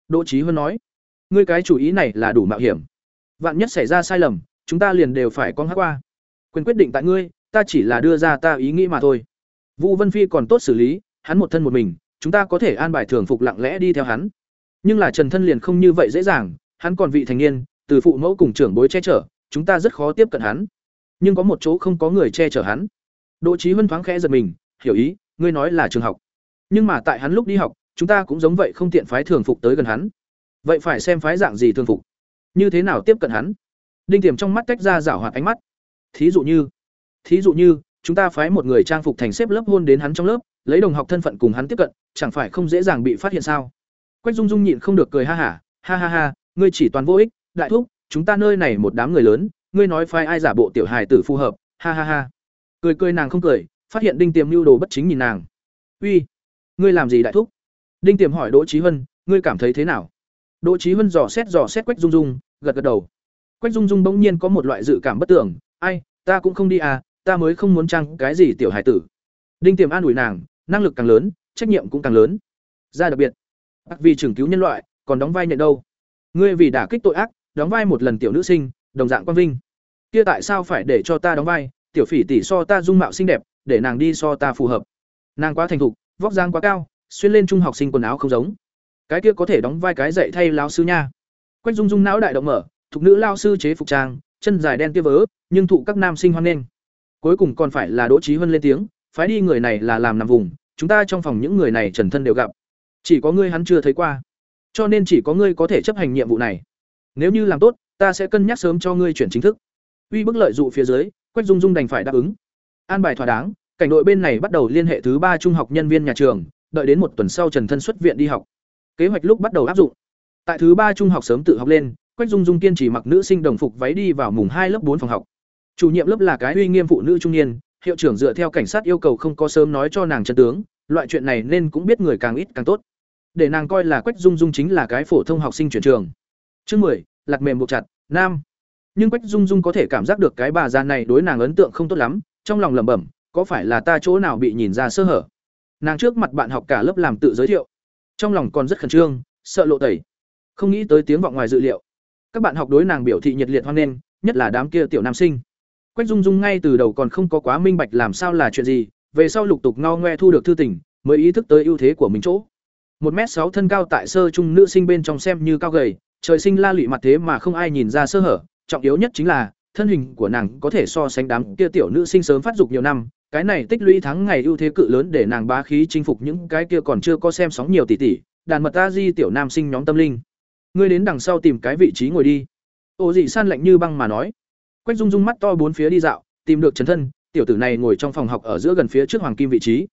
Speaker 1: Đỗ Chí Huân nói. Ngươi cái chủ ý này là đủ mạo hiểm. Vạn nhất xảy ra sai lầm, chúng ta liền đều phải con hát qua. Quyền quyết định tại ngươi, ta chỉ là đưa ra ta ý nghĩ mà thôi. Vũ Vân Phi còn tốt xử lý, hắn một thân một mình, chúng ta có thể an bài thường phục lặng lẽ đi theo hắn. Nhưng là Trần Thân liền không như vậy dễ dàng, hắn còn vị thành niên, từ phụ mẫu cùng trưởng bối che chở, chúng ta rất khó tiếp cận hắn. Nhưng có một chỗ không có người che chở hắn. Đỗ trí huân thoáng khẽ giật mình, hiểu ý, ngươi nói là trường học. Nhưng mà tại hắn lúc đi học, chúng ta cũng giống vậy không tiện phái thường phục tới gần hắn. Vậy phải xem phái dạng gì thường phục, như thế nào tiếp cận hắn. Đinh Tiềm trong mắt tách ra rảo hoạt ánh mắt. Thí dụ như, thí dụ như, chúng ta phái một người trang phục thành xếp lớp hôn đến hắn trong lớp, lấy đồng học thân phận cùng hắn tiếp cận, chẳng phải không dễ dàng bị phát hiện sao? Quách Dung Dung nhịn không được cười ha hả, ha ha ha, ngươi chỉ toàn vô ích, đại thúc, chúng ta nơi này một đám người lớn, ngươi nói phải ai giả bộ tiểu hài tử phù hợp, ha ha ha. Cười cười nàng không cười, phát hiện Đinh Tiềm lưu đồ bất chính nhìn nàng. "Uy, ngươi làm gì đại thúc?" Đinh Tiềm hỏi Đỗ Chí Hân, "Ngươi cảm thấy thế nào?" Đỗ Chí Hân dò xét dò xét Quách Dung Dung, gật gật đầu. Quách Dung Dung bỗng nhiên có một loại dự cảm bất tưởng, "Ai, ta cũng không đi à, ta mới không muốn trang cái gì tiểu hài tử." Đinh Tiềm an ủi nàng, năng lực càng lớn, trách nhiệm cũng càng lớn. Ra đặc biệt, ác vì trưởng cứu nhân loại, còn đóng vai nhận đâu? Ngươi vì đả kích tội ác, đóng vai một lần tiểu nữ sinh, đồng dạng quan vinh. Kia tại sao phải để cho ta đóng vai, tiểu phỉ tỷ so ta dung mạo xinh đẹp, để nàng đi so ta phù hợp. Nàng quá thành thục, vóc dáng quá cao, xuyên lên trung học sinh quần áo không giống. Cái kia có thể đóng vai cái dạy thay lao sư nha. Quách Dung Dung não đại động mở, thuộc nữ lao sư chế phục trang, chân dài đen kia vớ, nhưng thụ các nam sinh hoan nghênh. Cuối cùng còn phải là Đỗ Chí Huân lên tiếng, phái đi người này là làm nằm vùng, chúng ta trong phòng những người này trần thân đều gặp. Chỉ có ngươi hắn chưa thấy qua. Cho nên chỉ có ngươi có thể chấp hành nhiệm vụ này. Nếu như làm tốt, ta sẽ cân nhắc sớm cho ngươi chuyển chính thức. Uy bức lợi dụ phía dưới, Quách Dung Dung đành phải đáp ứng. An bài thỏa đáng, cảnh đội bên này bắt đầu liên hệ thứ ba trung học nhân viên nhà trường, đợi đến một tuần sau Trần Thân xuất viện đi học. Kế hoạch lúc bắt đầu áp dụng. Tại thứ ba trung học sớm tự học lên, Quách Dung Dung kiên trì mặc nữ sinh đồng phục váy đi vào mùng hai lớp bốn phòng học. chủ nhiệm lớp là cái uy nghiêm phụ nữ trung niên hiệu trưởng dựa theo cảnh sát yêu cầu không có sớm nói cho nàng chân tướng loại chuyện này nên cũng biết người càng ít càng tốt. Để nàng coi là quách dung dung chính là cái phổ thông học sinh chuyển trường. Chương mười, lạc mềm buộc chặt, nam. Nhưng quách dung dung có thể cảm giác được cái bà già này đối nàng ấn tượng không tốt lắm, trong lòng lẩm bẩm, có phải là ta chỗ nào bị nhìn ra sơ hở? Nàng trước mặt bạn học cả lớp làm tự giới thiệu. Trong lòng còn rất khẩn trương, sợ lộ tẩy. Không nghĩ tới tiếng vọng ngoài dự liệu. Các bạn học đối nàng biểu thị nhiệt liệt hoan nghênh, nhất là đám kia tiểu nam sinh. Quách dung dung ngay từ đầu còn không có quá minh bạch làm sao là chuyện gì về sau lục tục ngao ngoe thu được thư tình, mới ý thức tới ưu thế của mình chỗ. Một m sáu thân cao tại sơ trung nữ sinh bên trong xem như cao gầy, trời sinh la lụy mặt thế mà không ai nhìn ra sơ hở, trọng yếu nhất chính là, thân hình của nàng có thể so sánh đám kia tiểu nữ sinh sớm phát dục nhiều năm, cái này tích lũy thắng ngày ưu thế cự lớn để nàng bá khí chinh phục những cái kia còn chưa có xem sóng nhiều tỷ tỷ, đàn mật ta di tiểu nam sinh nhóm tâm linh. Ngươi đến đằng sau tìm cái vị trí ngồi đi. Ô dị san lạnh như băng mà nói. Quách dung dung mắt to bốn phía đi dạo, tìm được trần thân tiểu tử này ngồi trong phòng học ở giữa gần phía trước hoàng kim vị trí.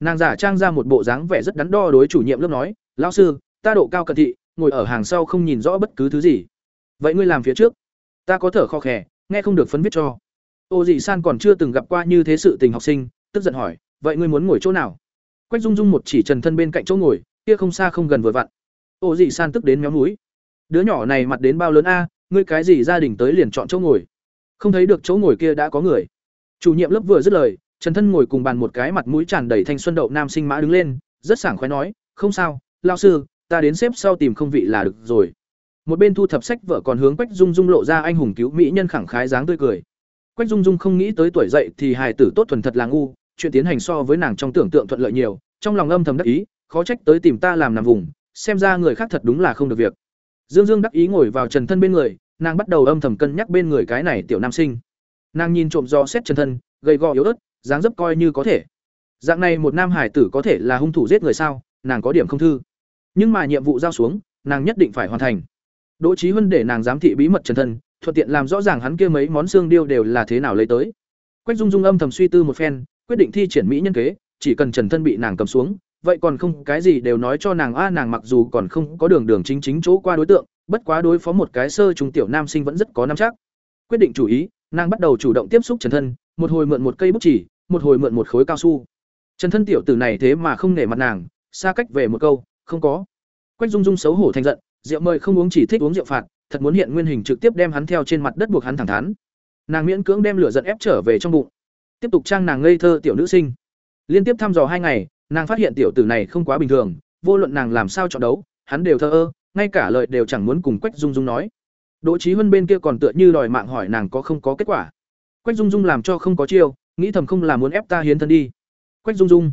Speaker 1: Nàng giả trang ra một bộ dáng vẻ rất đắn đo đối chủ nhiệm lớp nói, lão sư, ta độ cao cận thị, ngồi ở hàng sau không nhìn rõ bất cứ thứ gì. Vậy ngươi làm phía trước. Ta có thở kho khè, nghe không được phấn viết cho. Ô dị san còn chưa từng gặp qua như thế sự tình học sinh, tức giận hỏi, vậy ngươi muốn ngồi chỗ nào? Quách dung dung một chỉ trần thân bên cạnh chỗ ngồi, kia không xa không gần vừa vặn. Ô dị san tức đến méo núi đứa nhỏ này mặt đến bao lớn a, ngươi cái gì gia đình tới liền chọn chỗ ngồi? Không thấy được chỗ ngồi kia đã có người chủ nhiệm lớp vừa dứt lời, trần thân ngồi cùng bàn một cái mặt mũi tràn đầy thanh xuân đậu nam sinh mã đứng lên, rất sảng khoái nói, không sao lao sư, ta đến xếp sau tìm không vị là được rồi. Một bên thu thập sách vợ còn hướng quách dung dung lộ ra anh hùng cứu mỹ nhân khẳng khái dáng tươi cười. Quách dung dung không nghĩ tới tuổi dậy thì hài tử tốt thuần thật là ngu, chuyện tiến hành so với nàng trong tưởng tượng thuận lợi nhiều, trong lòng âm thầm đắc ý, khó trách tới tìm ta làm nằm vùng, xem ra người khác thật đúng là không được việc. Dương dương đắc ý ngồi vào trần thân bên người, nàng bắt đầu âm thầm cân nhắc bên người cái này tiểu nam sinh nàng nhìn trộm do xét trần thân, gầy gò yếu ớt, dáng dấp coi như có thể. Dạng này một nam hải tử có thể là hung thủ giết người sao, nàng có điểm không thư. Nhưng mà nhiệm vụ giao xuống, nàng nhất định phải hoàn thành. Đỗ trí huân để nàng giám thị bí mật trần thân, thuận tiện làm rõ ràng hắn kia mấy món xương điêu đều là thế nào lấy tới. Quách dung dung âm thầm suy tư một phen, quyết định thi triển mỹ nhân kế, chỉ cần trần thân bị nàng cầm xuống, vậy còn không, cái gì đều nói cho nàng a, nàng mặc dù còn không có đường đường chính chính chỗ qua đối tượng, bất quá đối phó một cái sơ trung tiểu nam sinh vẫn rất có nắm chắc. Quyết định chủ ý nàng bắt đầu chủ động tiếp xúc trần thân, một hồi mượn một cây bút chỉ, một hồi mượn một khối cao su. Trần thân tiểu tử này thế mà không nể mặt nàng, xa cách về một câu, không có. Quách dung dung xấu hổ thành giận, rượu mời không uống chỉ thích uống rượu phạt, thật muốn hiện nguyên hình trực tiếp đem hắn theo trên mặt đất buộc hắn thẳng thắn. Nàng miễn cưỡng đem lửa giận ép trở về trong bụng. Tiếp tục trang nàng ngây thơ tiểu nữ sinh. Liên tiếp thăm dò hai ngày, nàng phát hiện tiểu tử này không quá bình thường, vô luận nàng làm sao chọn đấu, hắn đều thơ ơ, ngay cả lời đều chẳng muốn cùng quách dung dung nói đỗ trí huân bên kia còn tựa như đòi mạng hỏi nàng có không có kết quả. Quách dung dung làm cho không có chiêu nghĩ thầm không là muốn ép ta hiến thân đi. Quách dung dung.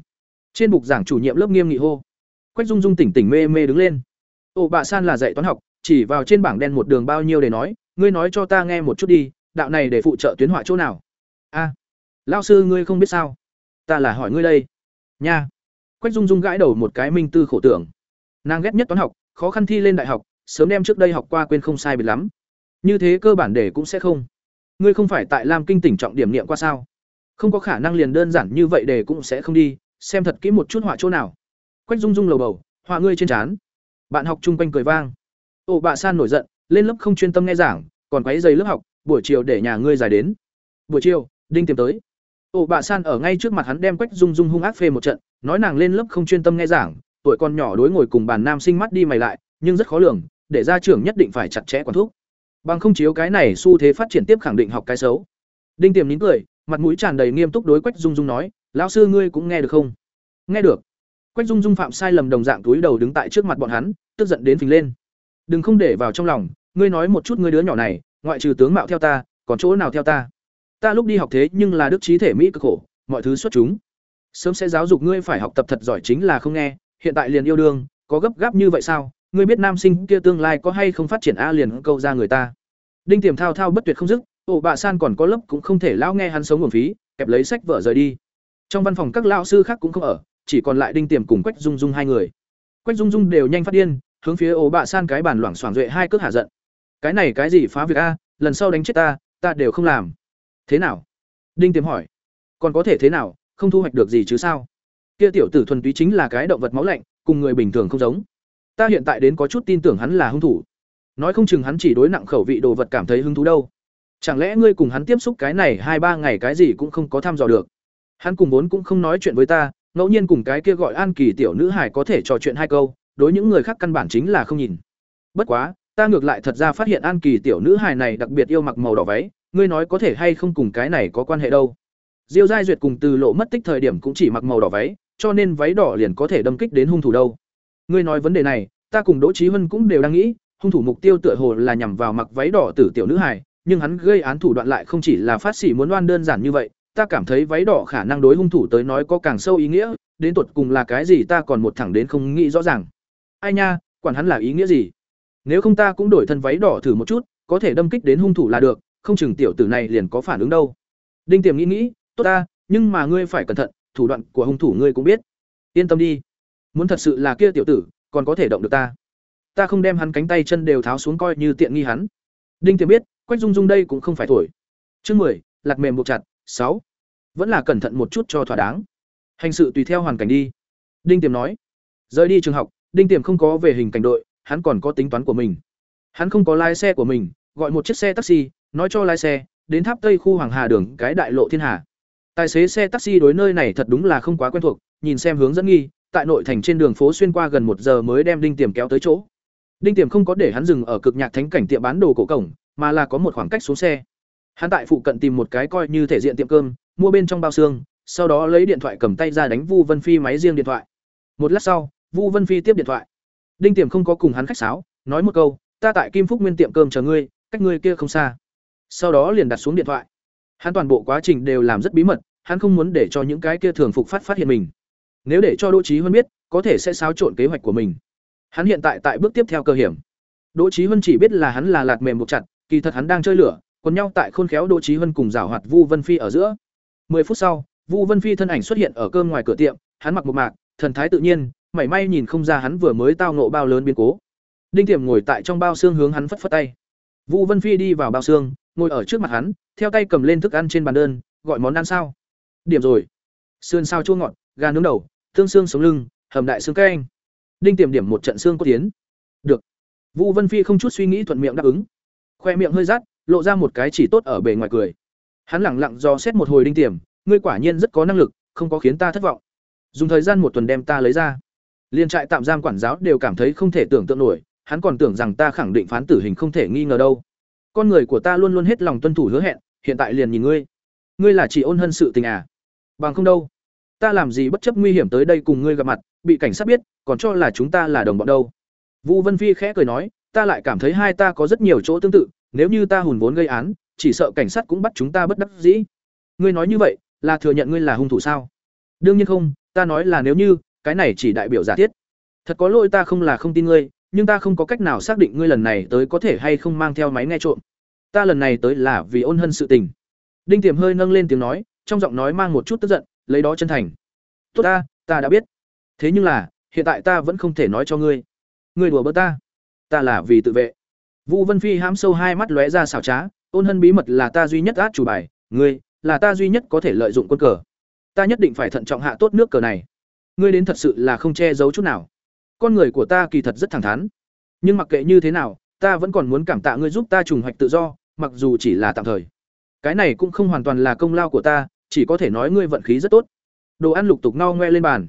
Speaker 1: Trên bục giảng chủ nhiệm lớp nghiêm nghị hô. Quách dung dung tỉnh tỉnh mê mê đứng lên. Ồ bà san là dạy toán học chỉ vào trên bảng đen một đường bao nhiêu để nói ngươi nói cho ta nghe một chút đi đạo này để phụ trợ tuyến họa chỗ nào? A à, sư ngươi không biết sao? Ta là hỏi ngươi đây. Nha. Quách dung dung gãi đầu một cái minh tư khổ tưởng. Nàng ghét nhất toán học khó khăn thi lên đại học sớm đem trước đây học qua quên không sai biệt lắm. Như thế cơ bản để cũng sẽ không. Ngươi không phải tại lam kinh tỉnh trọng điểm niệm qua sao? Không có khả năng liền đơn giản như vậy để cũng sẽ không đi, xem thật kỹ một chút họa chỗ nào. Quách dung dung lầu bầu, họa ngươi trên trán. Bạn học chung quanh cười vang. Ô bà san nổi giận, lên lớp không chuyên tâm nghe giảng, còn quấy giày lớp học, buổi chiều để nhà ngươi giải đến. Buổi chiều, đinh tìm tới. Ổ bà san ở ngay trước mặt hắn đem quách dung dung hung ác phê một trận, nói nàng lên lớp không chuyên tâm nghe giảng, tuổi con nhỏ đối ngồi cùng bàn nam sinh mắt đi mày lại, nhưng rất khó lường để gia trưởng nhất định phải chặt chẽ quản thuốc bằng không chiếu cái này xu thế phát triển tiếp khẳng định học cái xấu. Đinh tiềm nín cười, mặt mũi tràn đầy nghiêm túc đối quách dung dung nói, lão sư ngươi cũng nghe được không? Nghe được. Quách dung dung phạm sai lầm đồng dạng túi đầu đứng tại trước mặt bọn hắn, tức giận đến phình lên. Đừng không để vào trong lòng, ngươi nói một chút ngươi đứa nhỏ này, ngoại trừ tướng mạo theo ta, còn chỗ nào theo ta? Ta lúc đi học thế nhưng là đức trí thể mỹ cực khổ, mọi thứ xuất chúng. Sớm sẽ giáo dục ngươi phải học tập thật giỏi chính là không nghe, hiện tại liền yêu đương, có gấp gáp như vậy sao? Ngươi biết nam sinh kia tương lai có hay không phát triển a liền câu ra người ta. Đinh tiềm thao thao bất tuyệt không dứt, ổ bà san còn có lớp cũng không thể lão nghe hắn sống nguồn phí, kẹp lấy sách vở rời đi. Trong văn phòng các lão sư khác cũng không ở, chỉ còn lại đinh tiềm cùng quách dung dung hai người. Quách dung dung đều nhanh phát điên, hướng phía ổ bà san cái bàn loảng xoảng duệ hai cước hạ giận. Cái này cái gì phá việc a, lần sau đánh chết ta ta đều không làm. Thế nào? Đinh tiềm hỏi. Còn có thể thế nào, không thu hoạch được gì chứ sao? Kia tiểu tử thuần túy chính là cái động vật máu lạnh, cùng người bình thường không giống ta hiện tại đến có chút tin tưởng hắn là hung thủ nói không chừng hắn chỉ đối nặng khẩu vị đồ vật cảm thấy hứng thú đâu Chẳng lẽ ngươi cùng hắn tiếp xúc cái này hai ba ngày cái gì cũng không có thăm dò được? Hắn cùng vốn cũng không nói chuyện với ta, ngẫu nhiên cùng cái kia gọi An Kỳ tiểu nữ hải có thể trò chuyện hai câu, đối những người khác căn bản chính là không nhìn. Bất quá, ta ngược lại thật ra phát hiện An Kỳ tiểu nữ hải này đặc biệt yêu mặc màu đỏ váy, ngươi nói có thể hay không cùng cái này có quan hệ đâu? Diêu Giai Duyệt cùng Từ Lộ mất tích thời điểm cũng chỉ mặc màu đỏ váy, cho nên váy đỏ liền có thể đâm kích đến hung thủ đâu. Ngươi nói vấn đề này, ta cùng Đỗ Chí Hân cũng đều đang nghĩ, hung thủ mục tiêu tựa hồ là nhằm vào mặc váy đỏ tử tiểu nữ hài, nhưng hắn gây án thủ đoạn lại không chỉ là phát xỉ muốn đoan đơn giản như vậy, ta cảm thấy váy đỏ khả năng đối hung thủ tới nói có càng sâu ý nghĩa, đến tuột cùng là cái gì ta còn một thẳng đến không nghĩ rõ ràng. Ai nha, quản hắn là ý nghĩa gì? Nếu không ta cũng đổi thân váy đỏ thử một chút, có thể đâm kích đến hung thủ là được, không chừng tiểu tử này liền có phản ứng đâu. Đinh Tiềm nghĩ nghĩ, tốt ta, nhưng mà ngươi phải cẩn thận, thủ đoạn của hung thủ ngươi cũng biết. Yên tâm đi, muốn thật sự là kia tiểu tử, còn có thể động được ta. Ta không đem hắn cánh tay chân đều tháo xuống coi như tiện nghi hắn. Đinh Tiềm biết, Quách Dung Dung đây cũng không phải thổi. Chương mười, lạc mềm buộc chặt, sáu, Vẫn là cẩn thận một chút cho thỏa đáng. Hành sự tùy theo hoàn cảnh đi. Đinh Tiềm nói. Rời đi trường học, Đinh Tiềm không có về hình cảnh đội, hắn còn có tính toán của mình. Hắn không có lái xe của mình, gọi một chiếc xe taxi, nói cho lái xe, đến tháp Tây khu Hoàng Hà đường cái đại lộ Thiên Hà. Tài xế xe taxi đối nơi này thật đúng là không quá quen thuộc, nhìn xem hướng dẫn nghi, tại nội thành trên đường phố xuyên qua gần một giờ mới đem Đinh Tiềm kéo tới chỗ. Đinh Tiềm không có để hắn dừng ở cực nhạc thánh cảnh tiệm bán đồ cổ cổng, mà là có một khoảng cách xuống xe. Hắn tại phụ cận tìm một cái coi như thể diện tiệm cơm, mua bên trong bao xương, sau đó lấy điện thoại cầm tay ra đánh Vu Vân Phi máy riêng điện thoại. Một lát sau, Vu Vân Phi tiếp điện thoại. Đinh Tiềm không có cùng hắn khách sáo, nói một câu, "Ta tại Kim Phúc Nguyên tiệm cơm chờ ngươi, cách ngươi kia không xa." Sau đó liền đặt xuống điện thoại. Hắn toàn bộ quá trình đều làm rất bí mật, hắn không muốn để cho những cái kia thường phục phát phát hiện mình. Nếu để cho Đỗ Chí Huân biết, có thể sẽ xáo trộn kế hoạch của mình. Hắn hiện tại tại bước tiếp theo cơ hiểm. Đỗ Chí Huân chỉ biết là hắn là lạt mềm buộc chặt, kỳ thật hắn đang chơi lửa, còn nhau tại khôn khéo Đỗ Chí Huân cùng giảo hoạt Vu Vân Phi ở giữa. 10 phút sau, Vu Vân Phi thân ảnh xuất hiện ở cơm ngoài cửa tiệm, hắn mặc một mạc, thần thái tự nhiên, mảy may nhìn không ra hắn vừa mới tao ngộ bao lớn biến cố. Đinh Tiềm ngồi tại trong bao xương hướng hắn phất phất tay. Vu Vân Phi đi vào bao xương, ngồi ở trước mặt hắn, theo tay cầm lên thức ăn trên bàn đơn, gọi món ăn sao? Điểm rồi. Sườn sao chua ngọt, gà nướng đầu, tương xương sống lưng, hầm đại xương canh. Đinh Tiềm điểm một trận xương có tiến. Được. Vu Vân Phi không chút suy nghĩ thuận miệng đáp ứng. Khoe miệng hơi rát, lộ ra một cái chỉ tốt ở bề ngoài cười. Hắn lẳng lặng do xét một hồi Đinh Tiềm, ngươi quả nhiên rất có năng lực, không có khiến ta thất vọng. Dùng thời gian một tuần đem ta lấy ra. Liên trại tạm giam quản giáo đều cảm thấy không thể tưởng tượng nổi, hắn còn tưởng rằng ta khẳng định phán tử hình không thể nghi ngờ đâu. Con người của ta luôn luôn hết lòng tuân thủ hứa hẹn, hiện tại liền nhìn ngươi. Ngươi là chỉ ôn hân sự tình à? Bằng không đâu. Ta làm gì bất chấp nguy hiểm tới đây cùng ngươi gặp mặt, bị cảnh sát biết, còn cho là chúng ta là đồng bọn đâu. Vũ Vân Phi khẽ cười nói, ta lại cảm thấy hai ta có rất nhiều chỗ tương tự, nếu như ta hùn vốn gây án, chỉ sợ cảnh sát cũng bắt chúng ta bất đắc dĩ. Ngươi nói như vậy, là thừa nhận ngươi là hung thủ sao? Đương nhiên không, ta nói là nếu như, cái này chỉ đại biểu giả thiết. Thật có lỗi ta không là không tin ngươi, nhưng ta không có cách nào xác định ngươi lần này tới có thể hay không mang theo máy nghe trộm. Ta lần này tới là vì ôn hân sự tình. Đinh Tiềm hơi nâng lên tiếng nói, trong giọng nói mang một chút tức giận, lấy đó chân thành. Tốt ta, ta đã biết. Thế nhưng là, hiện tại ta vẫn không thể nói cho ngươi. Ngươi đùa bớt ta. Ta là vì tự vệ. Vũ Vân Phi hám sâu hai mắt lóe ra xảo trá, ôn hân bí mật là ta duy nhất át chủ bài, ngươi là ta duy nhất có thể lợi dụng quân cờ. Ta nhất định phải thận trọng hạ tốt nước cờ này. Ngươi đến thật sự là không che giấu chút nào. Con người của ta kỳ thật rất thẳng thắn, nhưng mặc kệ như thế nào, ta vẫn còn muốn cảm tạ ngươi giúp ta trùng hoạch tự do, mặc dù chỉ là tạm thời. Cái này cũng không hoàn toàn là công lao của ta, chỉ có thể nói ngươi vận khí rất tốt. Đồ ăn lục tục no ngoe lên bàn.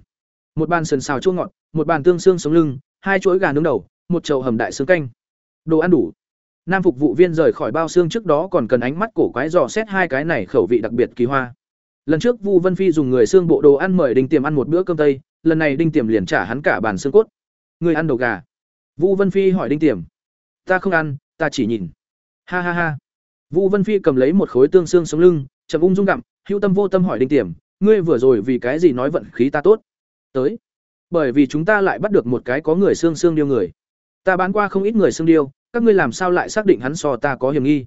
Speaker 1: Một bàn sườn xào chua ngọt, một bàn tương xương sống lưng, hai chuỗi gà nướng đầu, một chậu hầm đại xương canh. Đồ ăn đủ. Nam phục vụ viên rời khỏi bao xương trước đó còn cần ánh mắt cổ quái dò xét hai cái này khẩu vị đặc biệt kỳ hoa. Lần trước Vu Vân Phi dùng người xương bộ đồ ăn mời Đinh Tiềm ăn một bữa cơm tây, lần này Đinh Tiềm liền trả hắn cả bàn xương cốt. Người ăn đầu gà. Vu Vân Phi hỏi Đinh Tiềm. Ta không ăn, ta chỉ nhìn. Ha ha ha. Vu Vân Phi cầm lấy một khối tương xương sống lưng, chậm ung dung gặm, hữu tâm vô tâm hỏi Đinh Tiềm, ngươi vừa rồi vì cái gì nói vận khí ta tốt? Tới. Bởi vì chúng ta lại bắt được một cái có người xương xương điêu người. Ta bán qua không ít người xương điêu, các ngươi làm sao lại xác định hắn so ta có hiểm nghi?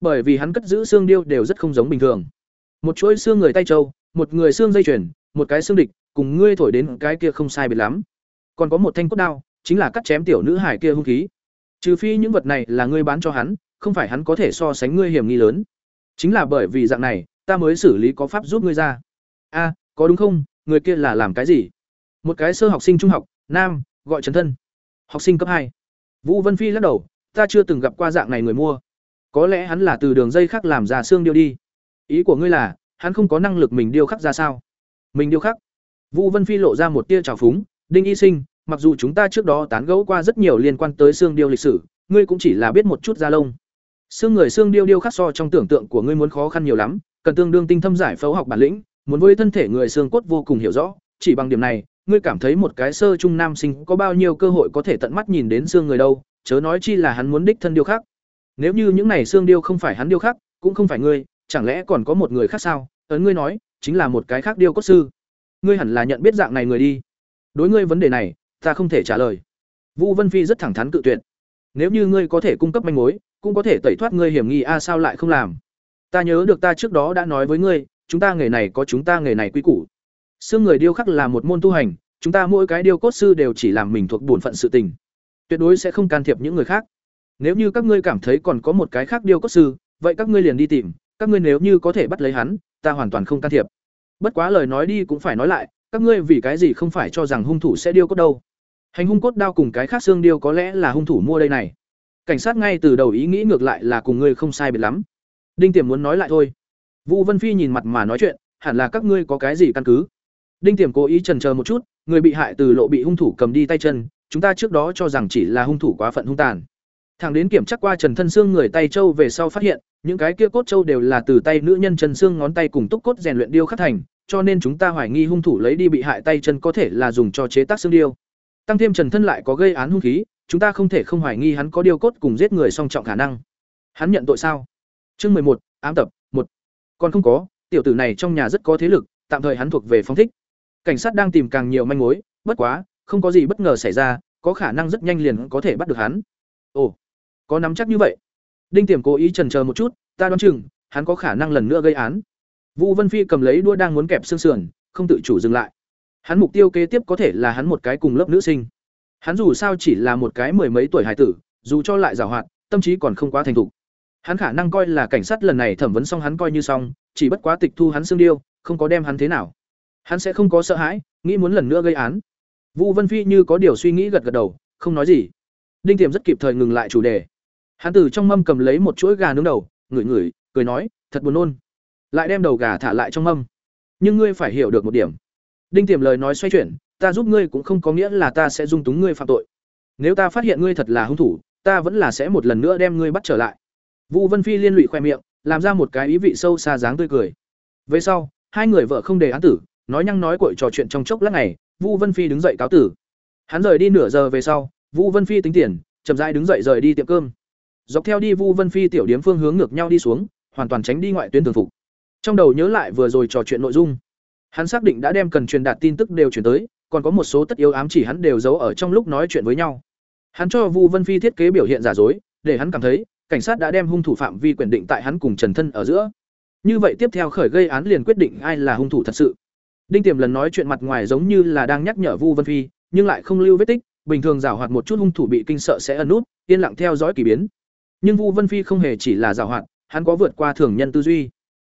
Speaker 1: Bởi vì hắn cất giữ xương điêu đều rất không giống bình thường. Một chuỗi xương người tay châu, một người xương dây chuyền, một cái xương địch, cùng ngươi thổi đến cái kia không sai biệt lắm. Còn có một thanh cốt đao, chính là cắt chém tiểu nữ hải kia hung khí. Trừ phi những vật này là ngươi bán cho hắn, không phải hắn có thể so sánh ngươi hiểm nghi lớn. Chính là bởi vì dạng này, ta mới xử lý có pháp giúp ngươi ra. A, có đúng không? Người kia là làm cái gì? Một cái sơ học sinh trung học, nam, gọi Trần Thân. Học sinh cấp hai. Vũ Vân Phi lắc đầu, ta chưa từng gặp qua dạng này người mua. có lẽ hắn là từ đường dây khác làm ra xương điêu đi ý của ngươi là hắn không có năng lực mình điêu khắc ra sao mình điêu khắc vu vân phi lộ ra một tia trào phúng đinh y sinh mặc dù chúng ta trước đó tán gẫu qua rất nhiều liên quan tới xương điêu lịch sử ngươi cũng chỉ là biết một chút da lông xương người xương điêu điêu khắc so trong tưởng tượng của ngươi muốn khó khăn nhiều lắm cần tương đương tinh thâm giải phẫu học bản lĩnh, muốn với thân thể người xương cốt vô cùng hiểu rõ, chỉ bằng điểm này, ngươi cảm thấy một cái sơ trung nam sinh có bao nhiêu cơ hội có thể tận mắt nhìn đến xương người đâu, chớ nói chi là hắn muốn đích thân điêu khắc. Nếu như những này xương điêu không phải hắn điêu khắc, cũng không phải ngươi, chẳng lẽ còn có một người khác sao? Ấn ngươi nói, chính là một cái khác điêu cốt sư. Ngươi hẳn là nhận biết dạng này người đi. Đối ngươi vấn đề này, ta không thể trả lời. Vũ vân phi rất thẳng thắn cự tuyệt. Nếu như ngươi có thể cung cấp manh mối, cũng có thể tẩy thoát ngươi hiểm nghi, a, sao lại không làm? Ta nhớ được ta trước đó đã nói với ngươi, chúng ta nghề này có chúng ta nghề này quy củ. Xương người điêu khắc là một môn tu hành, chúng ta mỗi cái điêu cốt sư đều chỉ làm mình thuộc bổn phận sự tình. Tuyệt đối sẽ không can thiệp những người khác. Nếu như các ngươi cảm thấy còn có một cái khác điêu cốt sư, vậy các ngươi liền đi tìm, các ngươi nếu như có thể bắt lấy hắn, ta hoàn toàn không can thiệp. Bất quá lời nói đi cũng phải nói lại, các ngươi vì cái gì không phải cho rằng hung thủ sẽ điêu cốt đâu? Hành hung cốt đao cùng cái khác xương điêu có lẽ là hung thủ mua đây này. Cảnh sát ngay từ đầu ý nghĩ ngược lại là cùng ngươi không sai biệt lắm đinh tiềm muốn nói lại thôi. Vũ vân phi nhìn mặt mà nói chuyện, hẳn là các ngươi có cái gì căn cứ? Đinh tiềm cố ý trần chờ một chút, người bị hại từ lộ bị hung thủ cầm đi tay chân, chúng ta trước đó cho rằng chỉ là hung thủ quá phận hung tàn. Thằng đến kiểm tra qua trần thân xương người tay châu về sau phát hiện, những cái kia cốt châu đều là từ tay nữ nhân trần xương ngón tay cùng túc cốt rèn luyện điêu khắc thành, cho nên chúng ta hoài nghi hung thủ lấy đi bị hại tay chân có thể là dùng cho chế tác xương điêu. Tăng thêm trần thân lại có gây án hung khí, chúng ta không thể không hoài nghi hắn có điêu cốt cùng giết người song trọng khả năng. Hắn nhận tội sao? Chương mười một, ám tập, một. Còn không có, tiểu tử này trong nhà rất có thế lực, tạm thời hắn thuộc về phong thích. Cảnh sát đang tìm càng nhiều manh mối, bất quá, không có gì bất ngờ xảy ra, có khả năng rất nhanh liền có thể bắt được hắn. Ồ, có nắm chắc như vậy? Đinh tiềm cố ý chần chờ một chút, ta đoán chừng, hắn có khả năng lần nữa gây án. Vũ vân phi cầm lấy đũa đang muốn kẹp xương sườn, không tự chủ dừng lại. Hắn mục tiêu kế tiếp có thể là hắn một cái cùng lớp nữ sinh. Hắn dù sao chỉ là một cái mười mấy tuổi hải tử, dù cho lại giàu hoạt, tâm trí còn không quá thành thục hắn khả năng coi là cảnh sát lần này thẩm vấn xong hắn coi như xong, chỉ bất quá tịch thu hắn xương điêu, không có đem hắn thế nào. Hắn sẽ không có sợ hãi, nghĩ muốn lần nữa gây án. Vũ vân phi như có điều suy nghĩ gật gật đầu, không nói gì. Đinh tiềm rất kịp thời ngừng lại chủ đề. Hắn từ trong mâm cầm lấy một chuỗi gà nướng đầu, ngửi ngửi, cười nói, thật buồn nôn. Lại đem đầu gà thả lại trong mâm. Nhưng ngươi phải hiểu được một điểm. Đinh tiềm lời nói xoay chuyển, ta giúp ngươi cũng không có nghĩa là ta sẽ dung túng ngươi phạm tội. Nếu ta phát hiện ngươi thật là hung thủ, ta vẫn là sẽ một lần nữa đem ngươi bắt trở lại vũ vân phi liên lụy khoe miệng, làm ra một cái ý vị sâu xa dáng tươi cười. Về sau, hai người vợ không đề án tử, nói nhăng nói cuội trò chuyện trong chốc lát ngày vũ vân phi đứng dậy cáo tử. Hắn rời đi nửa giờ về sau vũ vân phi tính tiền, chậm rãi đứng dậy rời đi tiệm cơm. Dọc theo đi vu vân phi tiểu điếm phương hướng ngược nhau đi xuống, hoàn toàn tránh đi ngoại tuyến thường phục. Trong đầu nhớ lại vừa rồi trò chuyện nội dung. Hắn xác định đã đem cần truyền đạt tin tức đều chuyển tới, còn có một số tất yếu ám chỉ hắn đều giấu ở trong lúc nói chuyện với nhau. Hắn cho vu vân phi thiết kế biểu hiện giả dối, để hắn cảm thấy cảnh sát đã đem hung thủ phạm vi quyền định tại hắn cùng trần thân ở giữa. Như vậy tiếp theo khởi gây án liền quyết định ai là hung thủ thật sự. Đinh tiềm lần nói chuyện mặt ngoài giống như là đang nhắc nhở vu vân phi, nhưng lại không lưu vết tích, bình thường giảo hoạt một chút hung thủ bị kinh sợ sẽ ẩn nút, yên lặng theo dõi kỳ biến. Nhưng vu vân phi không hề chỉ là giảo hoạt, hắn có vượt qua thường nhân tư duy.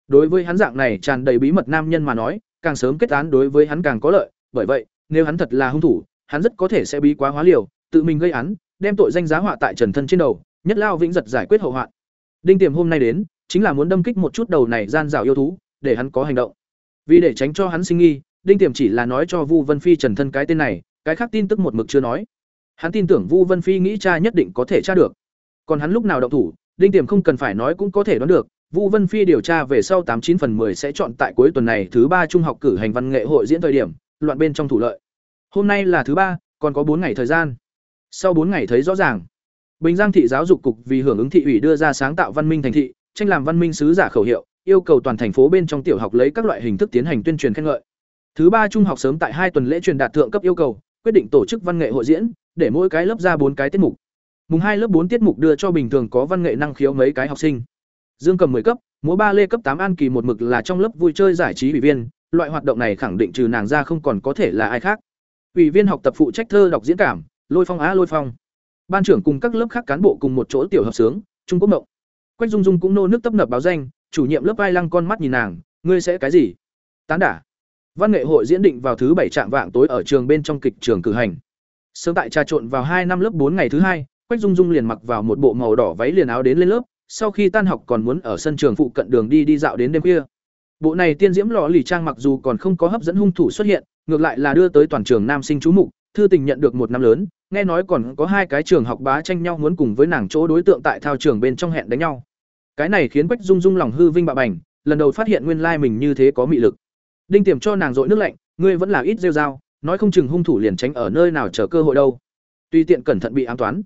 Speaker 1: Đối với hắn dạng này tràn đầy bí mật nam nhân mà nói, càng sớm kết án đối với hắn càng có lợi, bởi vậy, nếu hắn thật là hung thủ, hắn rất có thể sẽ bí quá hóa liều, tự mình gây án, đem tội danh giá họa tại trần thân trên đầu nhất lao vĩnh giật giải quyết hậu hoạn. Đinh tiềm hôm nay đến, chính là muốn đâm kích một chút đầu này gian dảo yêu thú, để hắn có hành động. Vì để tránh cho hắn sinh nghi, đinh tiềm chỉ là nói cho vu vân phi trần thân cái tên này, cái khác tin tức một mực chưa nói. Hắn tin tưởng vu vân phi nghĩ cha nhất định có thể tra được. Còn hắn lúc nào động thủ, đinh tiềm không cần phải nói cũng có thể đoán được, vu vân phi điều tra về sau tám chín phần 10 sẽ chọn tại cuối tuần này thứ ba trung học cử hành văn nghệ hội diễn thời điểm, loạn bên trong thủ lợi. Hôm nay là thứ ba, còn có bốn ngày thời gian. Sau bốn ngày thấy rõ ràng bình giang thị giáo dục cục vì hưởng ứng thị ủy đưa ra sáng tạo văn minh thành thị, tranh làm văn minh sứ giả khẩu hiệu, yêu cầu toàn thành phố bên trong tiểu học lấy các loại hình thức tiến hành tuyên truyền khen ngợi. Thứ ba trung học sớm tại hai tuần lễ truyền đạt thượng cấp yêu cầu, quyết định tổ chức văn nghệ hội diễn, để mỗi cái lớp ra bốn cái tiết mục. Mùng hai lớp bốn tiết mục đưa cho bình thường có văn nghệ năng khiếu mấy cái học sinh. Dương cầm 10 cấp, múa ba lê cấp tám an kỳ một mực là trong lớp vui chơi giải trí ủy viên, loại hoạt động này khẳng định trừ nàng ra không còn có thể là ai khác. Ủy viên học tập phụ trách thơ đọc diễn cảm, lôi phong á lôi phong ban trưởng cùng các lớp khác cán bộ cùng một chỗ tiểu hợp sướng trung quốc mộng. Quách dung dung cũng nô nước tấp nập báo danh chủ nhiệm lớp vai lăng con mắt nhìn nàng ngươi sẽ cái gì? Tán đả. Văn nghệ hội diễn định vào thứ bảy trạng vạng tối ở trường bên trong kịch trường cử hành. Sớm tại trà trộn vào hai năm lớp bốn ngày thứ hai quách dung dung liền mặc vào một bộ màu đỏ váy liền áo đến lên lớp sau khi tan học còn muốn ở sân trường phụ cận đường đi đi dạo đến đêm khuya. Bộ này tiên diễm lò lì trang mặc dù còn không có hấp dẫn hung thủ xuất hiện, ngược lại là đưa tới toàn trường nam sinh chú mục, thư tình nhận được một năm lớn, nghe nói còn có hai cái trường học bá tranh nhau muốn cùng với nàng chỗ đối tượng tại thao trường bên trong hẹn đánh nhau. Cái này khiến Quách Dung Dung lòng hư vinh bạ bành, lần đầu phát hiện nguyên lai mình như thế có mị lực. Đinh Tiềm cho nàng dội nước lạnh, ngươi vẫn là ít rêu dao, nói không chừng hung thủ liền tránh ở nơi nào chờ cơ hội đâu. Tuy tiện cẩn thận bị ám toán.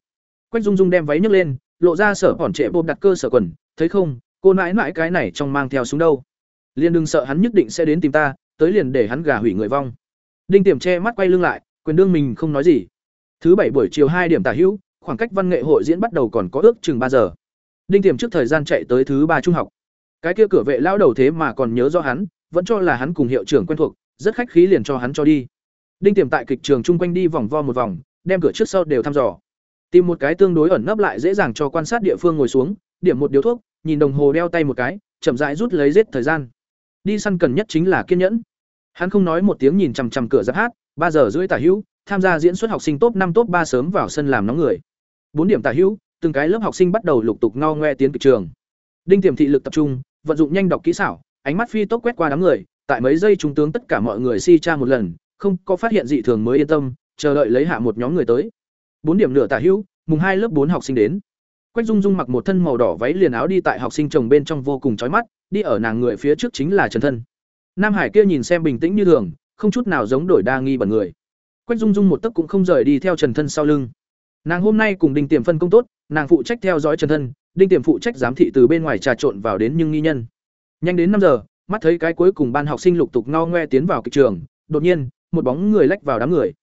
Speaker 1: Quách Dung Dung đem váy nhấc lên, lộ ra sở bỏn trệ bột đặt cơ sở quần, thấy không, cô nãi nãi cái này trong mang theo xuống đâu. Liền đừng sợ hắn nhất định sẽ đến tìm ta, tới liền để hắn gà hủy người vong. Đinh Tiềm che mắt quay lưng lại, quyền đương mình không nói gì. Thứ bảy buổi chiều hai điểm tả hữu, khoảng cách văn nghệ hội diễn bắt đầu còn có ước chừng ba giờ. Đinh Tiềm trước thời gian chạy tới thứ ba trung học. Cái kia cửa vệ lão đầu thế mà còn nhớ rõ hắn, vẫn cho là hắn cùng hiệu trưởng quen thuộc, rất khách khí liền cho hắn cho đi. Đinh Tiềm tại kịch trường chung quanh đi vòng vo một vòng, đem cửa trước sau đều thăm dò. Tìm một cái tương đối ẩn nấp lại dễ dàng cho quan sát địa phương ngồi xuống, điểm một điếu thuốc, nhìn đồng hồ đeo tay một cái, chậm rãi rút lấy giết thời gian. Đi săn cần nhất chính là kiên nhẫn. Hắn không nói một tiếng nhìn chằm chằm cửa giáp hát, ba giờ rưỡi tả hữu, tham gia diễn xuất học sinh top năm top ba sớm vào sân làm nóng người. bốn điểm tả hữu, từng cái lớp học sinh bắt đầu lục tục ngao ngoe tiến kịch trường. Đinh Tiềm thị lực tập trung, vận dụng nhanh đọc kỹ xảo, ánh mắt phi tốc quét qua đám người, tại mấy giây trung tướng tất cả mọi người si tra một lần, không có phát hiện dị thường mới yên tâm, chờ đợi lấy hạ một nhóm người tới. bốn điểm nửa tả hữu, mùng hai lớp bốn học sinh đến. Quách Dung Dung mặc một thân màu đỏ váy liền áo đi tại học sinh chồng bên trong vô cùng chói mắt, đi ở nàng người phía trước chính là Trần Thân. Nam Hải kia nhìn xem bình tĩnh như thường, không chút nào giống đổi đa nghi bẩn người. Quách Dung Dung một tấc cũng không rời đi theo Trần Thân sau lưng. Nàng hôm nay cùng Đinh Tiềm phân công tốt, nàng phụ trách theo dõi Trần Thân, Đinh Tiềm phụ trách giám thị từ bên ngoài trà trộn vào đến nhưng nghi nhân. Nhanh đến năm giờ, mắt thấy cái cuối cùng ban học sinh lục tục ngao ngoe tiến vào kịch trường, đột nhiên, một bóng người lách vào đám người.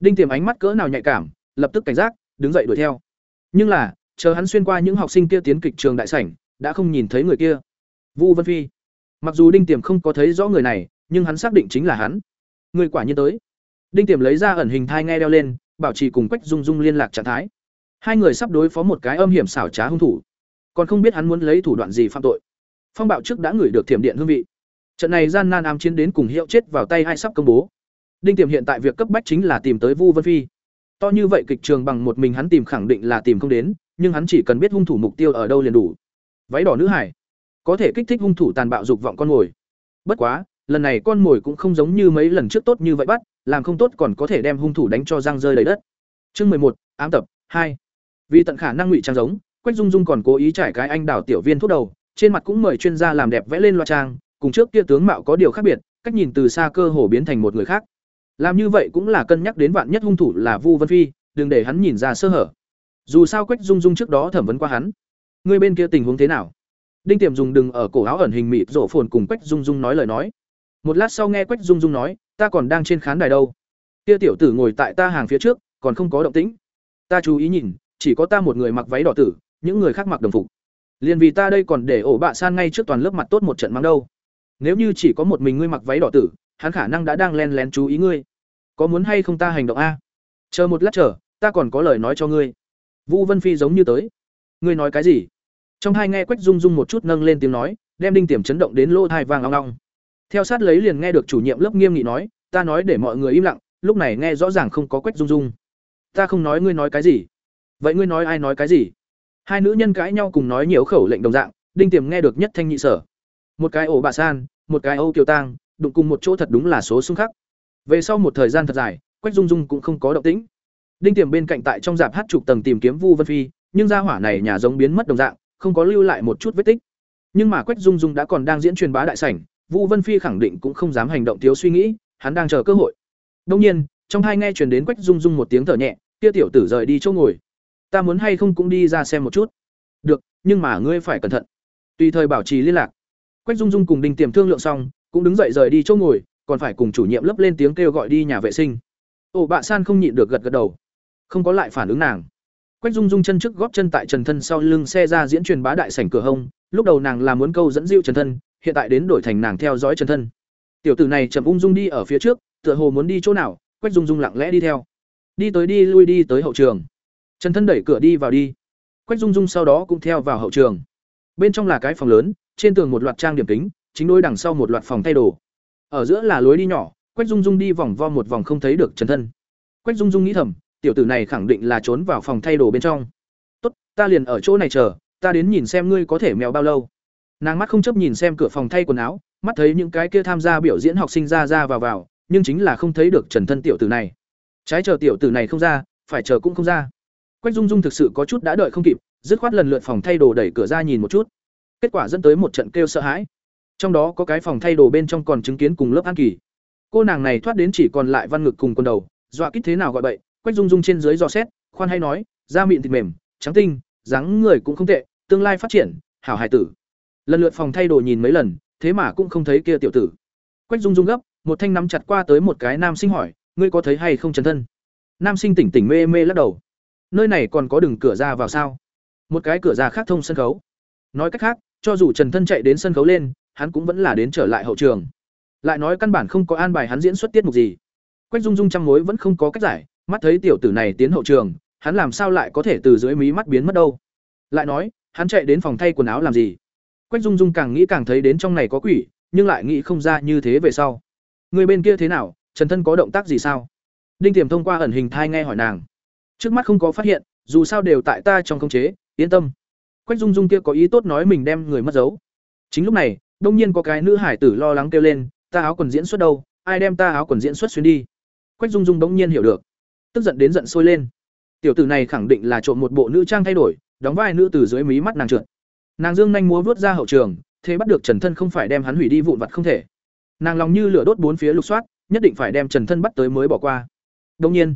Speaker 1: Đinh Tiềm ánh mắt cỡ nào nhạy cảm, lập tức cảnh giác, đứng dậy đuổi theo. Nhưng là, chờ hắn xuyên qua những học sinh kia tiến kịch trường đại sảnh, đã không nhìn thấy người kia. Vu Vân Phi. Mặc dù Đinh Tiềm không có thấy rõ người này, nhưng hắn xác định chính là hắn. Người quả nhiên tới. Đinh Tiềm lấy ra ẩn hình thai nghe đeo lên, bảo trì cùng Quách Dung Dung liên lạc trạng thái. Hai người sắp đối phó một cái âm hiểm xảo trá hung thủ, còn không biết hắn muốn lấy thủ đoạn gì phạm tội. Phong bạo trước đã ngửi được thiểm điện hương vị. Trận này gian nan ám chiến đến cùng hiệu chết vào tay hai sắp công bố. Đinh Tiềm hiện tại việc cấp bách chính là tìm tới Vu Vân Phi. To như vậy kịch trường bằng một mình hắn tìm khẳng định là tìm không đến, nhưng hắn chỉ cần biết hung thủ mục tiêu ở đâu liền đủ. Váy đỏ nữ hải, có thể kích thích hung thủ tàn bạo dục vọng con mồi. Bất quá, lần này con mồi cũng không giống như mấy lần trước tốt như vậy bắt, làm không tốt còn có thể đem hung thủ đánh cho răng rơi đầy đất. Chương một, ám tập hai. Vì tận khả năng ngụy trang giống, Quách Dung Dung còn cố ý trải cái anh đảo tiểu viên thuốc đầu, trên mặt cũng mời chuyên gia làm đẹp vẽ lên loa trang, cùng trước kia tướng mạo có điều khác biệt, cách nhìn từ xa cơ hồ biến thành một người khác. Làm như vậy cũng là cân nhắc đến vạn nhất hung thủ là Vu Vân Phi, đừng để hắn nhìn ra sơ hở. Dù sao Quách Dung Dung trước đó thẩm vấn qua hắn. Người bên kia tình huống thế nào? Đinh Tiềm dùng đừng ở cổ áo ẩn hình mịt rộ phồn cùng Quách Dung Dung nói lời nói. Một lát sau nghe Quách Dung Dung nói, ta còn đang trên khán đài đâu. Kia tiểu tử ngồi tại ta hàng phía trước, còn không có động tĩnh. Ta chú ý nhìn, chỉ có ta một người mặc váy đỏ tử, những người khác mặc đồng phục. Liên vì ta đây còn để ổ bạ san ngay trước toàn lớp mặt tốt một trận mắng đâu. Nếu như chỉ có một mình ngươi mặc váy đỏ tử, hắn khả năng đã đang len lén chú ý ngươi. Có muốn hay không ta hành động a? Chờ một lát chờ, ta còn có lời nói cho ngươi. Vũ Vân Phi giống như tới. Ngươi nói cái gì? Trong hai nghe Quách rung rung một chút nâng lên tiếng nói, đem đinh tiềm chấn động đến lỗ tai vang long long theo sát lấy liền nghe được chủ nhiệm lớp nghiêm nghị nói, ta nói để mọi người im lặng, lúc này nghe rõ ràng không có Quách Dung Dung. Ta không nói ngươi nói cái gì? Vậy ngươi nói ai nói cái gì? Hai nữ nhân cãi nhau cùng nói nhiều khẩu lệnh đồng dạng, đinh tiềm nghe được nhất thanh nhị sở. Một cái ổ bà san, một cái Âu Kiều Tang, đụng cùng một chỗ thật đúng là số xung khắc. Về sau một thời gian thật dài, Quách Dung Dung cũng không có động tĩnh. Đinh Tiềm bên cạnh tại trong dạp hát chục tầng tìm kiếm Vu Vân Phi, nhưng gia hỏa này nhà giống biến mất đồng dạng, không có lưu lại một chút vết tích. Nhưng mà Quách Dung Dung đã còn đang diễn truyền bá đại sảnh, Vu Vân Phi khẳng định cũng không dám hành động thiếu suy nghĩ, hắn đang chờ cơ hội. Đương nhiên, trong hai nghe truyền đến Quách Dung Dung một tiếng thở nhẹ, kia tiểu tử rời đi chỗ ngồi. Ta muốn hay không cũng đi ra xem một chút. Được, nhưng mà ngươi phải cẩn thận. Tùy thời bảo trì liên lạc. Quách Dung Dung cùng Đinh Tiềm thương lượng xong, cũng đứng dậy rời đi chỗ ngồi, còn phải cùng chủ nhiệm lớp lên tiếng kêu gọi đi nhà vệ sinh. Ổ Bạ San không nhịn được gật gật đầu, không có lại phản ứng nàng. Quách Dung Dung chân trước góp chân tại Trần Thân sau lưng xe ra diễn truyền bá đại sảnh cửa hông, lúc đầu nàng là muốn câu dẫn dịu Trần Thân, hiện tại đến đổi thành nàng theo dõi Trần Thân. Tiểu tử này chậm ung dung đi ở phía trước, tựa hồ muốn đi chỗ nào, Quách Dung Dung lặng lẽ đi theo. Đi tới đi lui đi tới hậu trường. Trần Thân đẩy cửa đi vào đi. Quách Dung Dung sau đó cũng theo vào hậu trường. Bên trong là cái phòng lớn, trên tường một loạt trang điểm kính, chính đối đằng sau một loạt phòng thay đồ. Ở giữa là lối đi nhỏ, Quách Dung Dung đi vòng vo một vòng không thấy được Trần Thân. Quách Dung Dung nghĩ thầm, tiểu tử này khẳng định là trốn vào phòng thay đồ bên trong. "Tốt, ta liền ở chỗ này chờ, ta đến nhìn xem ngươi có thể mèo bao lâu nàng mắt không chấp nhìn xem cửa phòng thay quần áo, mắt thấy những cái kia tham gia biểu diễn học sinh ra ra vào vào, nhưng chính là không thấy được trần thân tiểu tử này. Trái chờ tiểu tử này không ra, phải chờ cũng không ra. Quách dung dung thực sự có chút đã đợi không kịp, dứt khoát lần lượt phòng thay đồ đẩy cửa ra nhìn một chút. Kết quả dẫn tới một trận kêu sợ hãi. Trong đó có cái phòng thay đồ bên trong còn chứng kiến cùng lớp an kỳ. Cô nàng này thoát đến chỉ còn lại văn ngực cùng quần đầu, dọa kích thế nào gọi bậy, quách dung dung trên dưới dò xét, khoan hay nói, da mịn thịt mềm, trắng tinh, dáng người cũng không tệ, tương lai phát triển, hảo hải tử lần lượt phòng thay đồ nhìn mấy lần, thế mà cũng không thấy kia tiểu tử. Quách dung dung gấp, một thanh nắm chặt qua tới một cái nam sinh hỏi, ngươi có thấy hay không chấn thân? Nam sinh tỉnh tỉnh mê mê lắc đầu. Nơi này còn có đường cửa ra vào sao? Một cái cửa ra khác thông sân khấu. Nói cách khác, cho dù trần thân chạy đến sân khấu lên, hắn cũng vẫn là đến trở lại hậu trường. Lại nói căn bản không có an bài hắn diễn xuất tiết mục gì. Quách dung dung trăm mối vẫn không có cách giải, mắt thấy tiểu tử này tiến hậu trường, hắn làm sao lại có thể từ dưới mí mắt biến mất đâu? Lại nói, hắn chạy đến phòng thay quần áo làm gì? Quách dung dung càng nghĩ càng thấy đến trong này có quỷ, nhưng lại nghĩ không ra như thế về sau. Người bên kia thế nào, trần thân có động tác gì sao? Đinh tiềm thông qua ẩn hình thai nghe hỏi nàng. Trước mắt không có phát hiện, dù sao đều tại ta trong khống chế, yên tâm. Quách dung dung kia có ý tốt nói mình đem người mất dấu. Chính lúc này, đông nhiên có cái nữ hải tử lo lắng kêu lên, ta áo quần diễn xuất đâu? Ai đem ta áo quần diễn xuất xuyên đi? Quách dung dung đống nhiên hiểu được. Tức giận đến giận sôi lên. Tiểu tử này khẳng định là trộm một bộ nữ trang thay đổi, đóng vai nữ từ dưới mí mắt nàng trượt nàng dương nhanh múa vớt ra hậu trường, thế bắt được trần thân không phải đem hắn hủy đi vụn vặt không thể. Nàng lòng như lửa đốt bốn phía lục soát, nhất định phải đem trần thân bắt tới mới bỏ qua. Đông nhiên,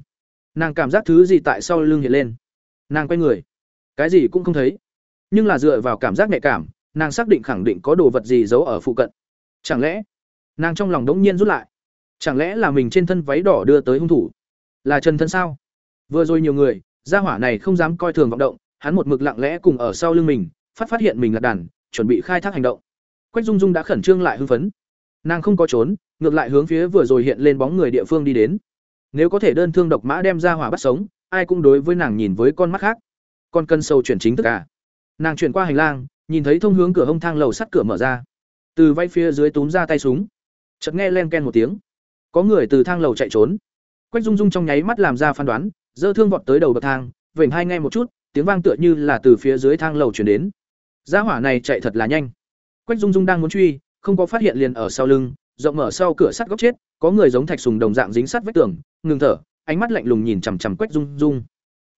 Speaker 1: nàng cảm giác thứ gì tại sau lưng hiện lên. Nàng quay người. Cái gì cũng không thấy. Nhưng là dựa vào cảm giác nhạy cảm, nàng xác định khẳng định có đồ vật gì giấu ở phụ cận. Chẳng lẽ, nàng trong lòng đống nhiên rút lại? Chẳng lẽ là mình trên thân váy đỏ đưa tới hung thủ? Là trần thân sao? Vừa rồi nhiều người, gia hỏa này không dám coi thường vọng động, hắn một mực lặng lẽ cùng ở sau lưng mình phát phát hiện mình là đàn, chuẩn bị khai thác hành động. Quách dung dung đã khẩn trương lại hưng phấn. Nàng không có trốn, ngược lại hướng phía vừa rồi hiện lên bóng người địa phương đi đến. Nếu có thể đơn thương độc mã đem ra hỏa bắt sống, ai cũng đối với nàng nhìn với con mắt khác. Con cân sâu chuyển chính thức à. Nàng chuyển qua hành lang, nhìn thấy thông hướng cửa hông thang lầu sắt cửa mở ra. Từ vay phía dưới túm ra tay súng. Chợt nghe len ken một tiếng. Có người từ thang lầu chạy trốn. Quách dung dung trong nháy mắt làm ra phán đoán, dơ thương vọt tới đầu bậc thang, vểnh hai ngay một chút, tiếng vang tựa như là từ phía dưới thang lầu truyền đến gia hỏa này chạy thật là nhanh. Quách dung dung đang muốn truy, không có phát hiện liền ở sau lưng, rộng mở sau cửa sắt góc chết, có người giống thạch sùng đồng dạng dính sắt vách tường, ngừng thở, ánh mắt lạnh lùng nhìn chằm chằm quách dung dung.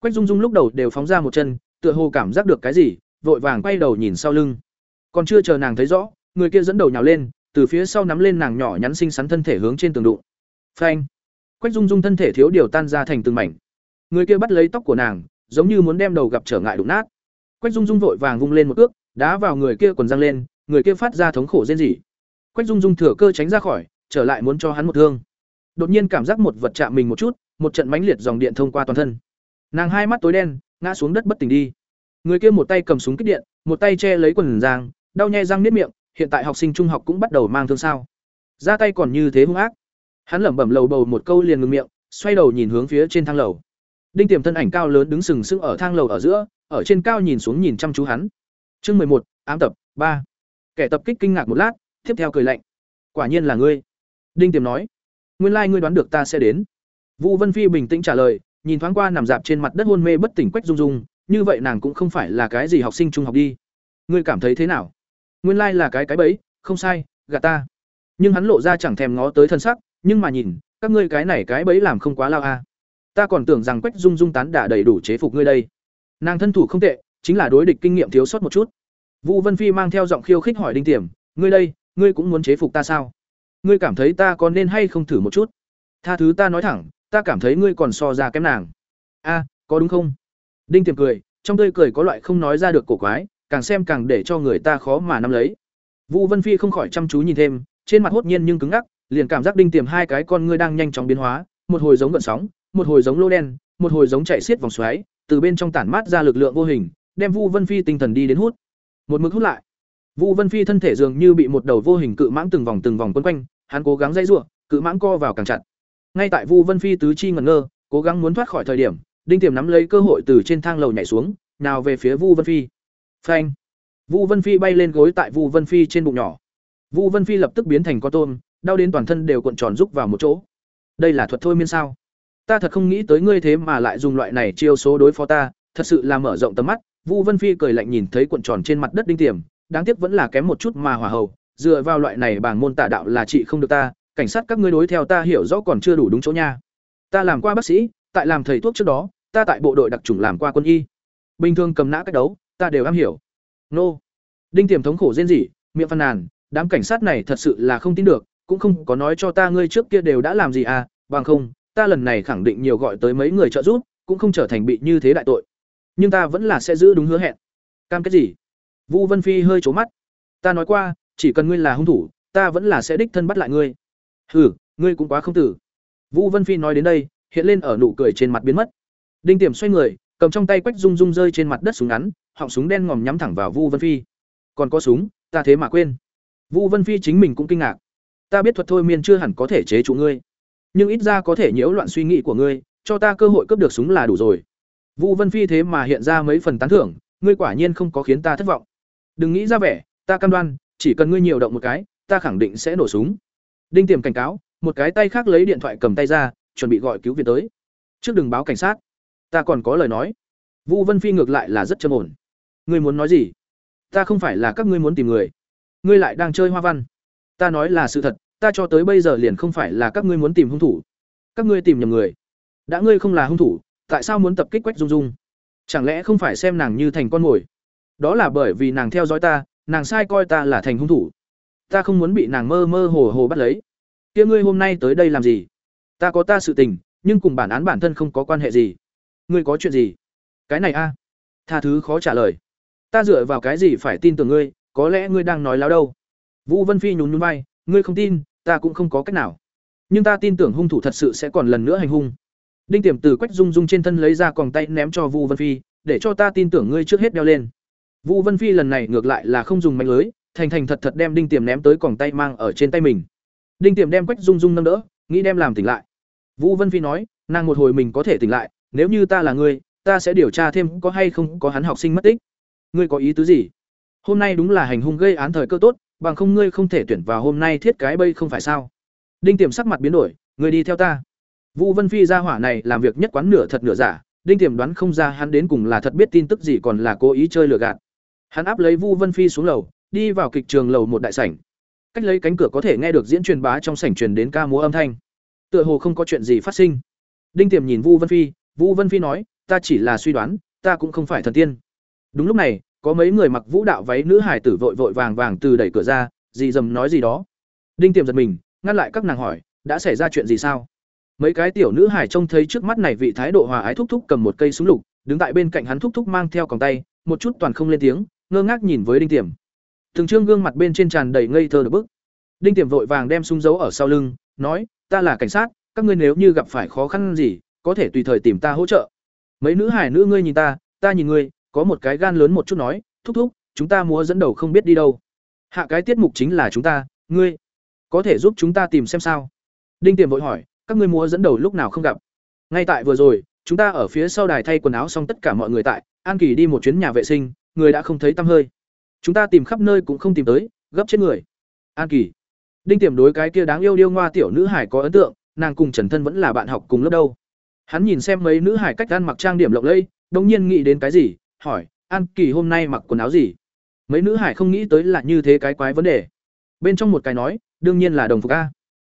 Speaker 1: Quách dung dung lúc đầu đều phóng ra một chân, tựa hồ cảm giác được cái gì, vội vàng quay đầu nhìn sau lưng. Còn chưa chờ nàng thấy rõ, người kia dẫn đầu nhào lên, từ phía sau nắm lên nàng nhỏ nhắn xinh xắn thân thể hướng trên tường đụng. Phanh! Quách dung dung thân thể thiếu điều tan ra thành từng mảnh. Người kia bắt lấy tóc của nàng, giống như muốn đem đầu gặp trở ngại đụng nát quách dung dung vội vàng vung lên một cước, đá vào người kia quần răng lên người kia phát ra thống khổ rên rỉ. Quách dung dung thừa cơ tránh ra khỏi trở lại muốn cho hắn một thương. Đột nhiên cảm giác một vật chạm mình một chút một trận mãnh liệt dòng điện thông qua toàn thân. Nàng hai mắt tối đen ngã xuống đất bất tỉnh đi. Người kia một tay cầm súng kích điện một tay che lấy quần giang đau nhè răng niết miệng hiện tại học sinh trung học cũng bắt đầu mang thương sao. Ra tay còn như thế hung ác. Hắn lẩm bẩm lầu bầu một câu liền ngừng miệng xoay đầu nhìn hướng phía trên thang lầu. Đinh tiềm thân ảnh cao lớn đứng sừng sững ở thang lầu ở giữa ở trên cao nhìn xuống nhìn chăm chú hắn. Chương mười một, ám tập, ba. Kẻ tập kích kinh ngạc một lát, tiếp theo cười lạnh. Quả nhiên là ngươi. Đinh tiềm nói. Nguyên lai ngươi đoán được ta sẽ đến. Vũ vân phi bình tĩnh trả lời, nhìn thoáng qua nằm dạp trên mặt đất hôn mê bất tỉnh quách dung dung như vậy nàng cũng không phải là cái gì học sinh trung học đi. Ngươi cảm thấy thế nào? Nguyên lai là cái cái bẫy, không sai, gạt ta. Nhưng hắn lộ ra chẳng thèm ngó tới thân sắc, nhưng mà nhìn, các ngươi cái này cái bẫy làm không quá lao a. Ta còn tưởng rằng quách dung dung tán đả đầy đủ chế phục ngươi đây nàng thân thủ không tệ, chính là đối địch kinh nghiệm thiếu sót một chút. Vũ vân phi mang theo giọng khiêu khích hỏi đinh tiềm, ngươi đây, ngươi cũng muốn chế phục ta sao? Ngươi cảm thấy ta có nên hay không thử một chút? Tha thứ ta nói thẳng, ta cảm thấy ngươi còn so ra kém nàng. A, có đúng không? Đinh tiềm cười, trong tươi cười có loại không nói ra được cổ quái, càng xem càng để cho người ta khó mà nắm lấy. Vũ vân phi không khỏi chăm chú nhìn thêm, trên mặt hốt nhiên nhưng cứng ngắc, liền cảm giác đinh tiềm hai cái con ngươi đang nhanh chóng biến hóa, một hồi giống gợn sóng, một hồi giống lô đen một hồi giống chạy xiết vòng xoáy từ bên trong tản mát ra lực lượng vô hình đem vu vân phi tinh thần đi đến hút. Một mực hút lại. Vu vân phi thân thể dường như bị một đầu vô hình cự mãng từng vòng từng vòng quấn quanh hắn cố gắng dây rủa, cự mãng co vào càng chặt. Ngay tại vu vân phi tứ chi ngẩn ngơ cố gắng muốn thoát khỏi thời điểm đinh tiềm nắm lấy cơ hội từ trên thang lầu nhảy xuống nào về phía vu vân phi. Phanh! Vu vân phi bay lên gối tại vu vân phi trên bụng nhỏ. Vu vân phi lập tức biến thành con tôm đau đến toàn thân đều cuộn tròn rúc vào một chỗ. Đây là thuật thôi miên sao? Ta thật không nghĩ tới ngươi thế mà lại dùng loại này chiêu số đối phó ta thật sự là mở rộng tầm mắt Vu Vân Phi cười lạnh nhìn thấy cuộn tròn trên mặt đất đinh tiềm, đáng tiếc vẫn là kém một chút mà hỏa hầu, dựa vào loại này bảng môn tà đạo là trị không được ta, cảnh sát các ngươi đối theo ta hiểu rõ còn chưa đủ đúng chỗ nha. Ta làm qua bác sĩ, tại làm thầy thuốc trước đó, ta tại bộ đội đặc trùng làm qua quân y. Bình thường cầm nã cách đấu, ta đều am hiểu. Nô. Đinh Tiềm thống khổ rên rỉ, miệng phàn nàn, đám cảnh sát này thật sự là không tin được, cũng không có nói cho ta ngươi trước kia đều đã làm gì à, bằng không, ta lần này khẳng định nhiều gọi tới mấy người trợ giúp, cũng không trở thành bị như thế đại tội. Nhưng ta vẫn là sẽ giữ đúng hứa hẹn. Cam kết gì? Vu Vân Phi hơi trố mắt. Ta nói qua, chỉ cần ngươi là hung thủ, ta vẫn là sẽ đích thân bắt lại ngươi. Hừ, ngươi cũng quá không tử. Vu Vân Phi nói đến đây, hiện lên ở nụ cười trên mặt biến mất. Đinh Tiểm xoay người, cầm trong tay quách rung rung rơi trên mặt đất súng ngắn, họng súng đen ngòm nhắm thẳng vào Vu Vân Phi. Còn có súng, ta thế mà quên. Vu Vân Phi chính mình cũng kinh ngạc. Ta biết thuật thôi miên chưa hẳn có thể chế trụ ngươi, nhưng ít ra có thể nhiễu loạn suy nghĩ của ngươi, cho ta cơ hội cướp được súng là đủ rồi. Vu Vân Phi thế mà hiện ra mấy phần tán thưởng, ngươi quả nhiên không có khiến ta thất vọng. Đừng nghĩ ra vẻ, ta cam đoan, chỉ cần ngươi nhiều động một cái, ta khẳng định sẽ nổ súng. Đinh Tiềm cảnh cáo, một cái tay khác lấy điện thoại cầm tay ra, chuẩn bị gọi cứu viện tới. Trước đừng báo cảnh sát, ta còn có lời nói. Vu Vân Phi ngược lại là rất trầm ổn. Ngươi muốn nói gì? Ta không phải là các ngươi muốn tìm người, ngươi lại đang chơi hoa văn. Ta nói là sự thật, ta cho tới bây giờ liền không phải là các ngươi muốn tìm hung thủ. Các ngươi tìm nhầm người. Đã ngươi không là hung thủ, tại sao muốn tập kích Quách Dung Dung? Chẳng lẽ không phải xem nàng như thành con mồi? Đó là bởi vì nàng theo dõi ta, nàng sai coi ta là thành hung thủ. Ta không muốn bị nàng mơ mơ hồ hồ bắt lấy. Kia ngươi hôm nay tới đây làm gì? Ta có ta sự tình, nhưng cùng bản án bản thân không có quan hệ gì. Ngươi có chuyện gì? Cái này a, tha thứ khó trả lời. Ta dựa vào cái gì phải tin tưởng ngươi, có lẽ ngươi đang nói láo đâu. Vũ Vân Phi nhún nhún vai, ngươi không tin, ta cũng không có cách nào. Nhưng ta tin tưởng hung thủ thật sự sẽ còn lần nữa hành hung. Đinh Tiềm từ Quách Dung Dung trên thân lấy ra còng tay ném cho Vu Vân Phi, để cho ta tin tưởng ngươi trước hết đeo lên. Vu Vân Phi lần này ngược lại là không dùng mạnh lưới, thành thành thật thật đem Đinh Tiềm ném tới còng tay mang ở trên tay mình. Đinh Tiềm đem Quách Dung Dung nâng đỡ, nghĩ đem làm tỉnh lại. Vu Vân Phi nói, nàng một hồi mình có thể tỉnh lại, nếu như ta là ngươi, ta sẽ điều tra thêm có hay không có hắn học sinh mất tích. Ngươi có ý tứ gì? Hôm nay đúng là hành hung gây án thời cơ tốt, bằng không ngươi không thể tuyển vào hôm nay thiết cái bây không phải sao? Đinh Tiềm sắc mặt biến đổi, ngươi đi theo ta. Vu Vân Phi ra hỏa này làm việc nhất quán nửa thật nửa giả, Đinh Tiềm đoán không ra hắn đến cùng là thật biết tin tức gì còn là cố ý chơi lừa gạt. Hắn áp lấy Vu Vân Phi xuống lầu, đi vào kịch trường lầu một đại sảnh. Cách lấy cánh cửa có thể nghe được diễn truyền bá trong sảnh truyền đến ca múa âm thanh. Tựa hồ không có chuyện gì phát sinh. Đinh Tiềm nhìn Vu Vân Phi, Vu Vân Phi nói, ta chỉ là suy đoán, ta cũng không phải thần tiên. Đúng lúc này, có mấy người mặc vũ đạo váy nữ hải tử vội vội vàng vàng từ đẩy cửa ra, gì dầm nói gì đó. Đinh Tiềm giật mình, ngăn lại các nàng hỏi, đã xảy ra chuyện gì sao? Mấy cái tiểu nữ hải trông thấy trước mắt này vị thái độ hòa ái thúc thúc cầm một cây súng lục, đứng tại bên cạnh hắn thúc thúc mang theo còng tay, một chút toàn không lên tiếng, ngơ ngác nhìn với Đinh Tiềm. thường trương gương mặt bên trên tràn đầy ngây thơ được bức. Đinh Tiềm vội vàng đem súng giấu ở sau lưng, nói, ta là cảnh sát, các ngươi nếu như gặp phải khó khăn gì, có thể tùy thời tìm ta hỗ trợ. Mấy nữ hải nữ ngươi nhìn ta, ta nhìn ngươi, có một cái gan lớn một chút nói, thúc thúc, chúng ta múa dẫn đầu không biết đi đâu. Hạ cái tiết mục chính là chúng ta, ngươi có thể giúp chúng ta tìm xem sao? Đinh Tiềm vội hỏi, các ngươi múa dẫn đầu lúc nào không gặp? Ngay tại vừa rồi, chúng ta ở phía sau đài thay quần áo xong tất cả mọi người tại, An Kỳ đi một chuyến nhà vệ sinh, người đã không thấy tăm hơi. Chúng ta tìm khắp nơi cũng không tìm tới, gấp chết người. An Kỳ. Đinh Tiềm đối cái kia đáng yêu điêu ngoa tiểu nữ hải có ấn tượng, nàng cùng Trần Thân vẫn là bạn học cùng lớp đâu. Hắn nhìn xem mấy nữ hải cách ăn mặc trang điểm lộng lẫy, đột nhiên nghĩ đến cái gì, hỏi, An Kỳ hôm nay mặc quần áo gì? Mấy nữ hải không nghĩ tới là như thế cái quái vấn đề. Bên trong một cái nói, đương nhiên là đồng phục a.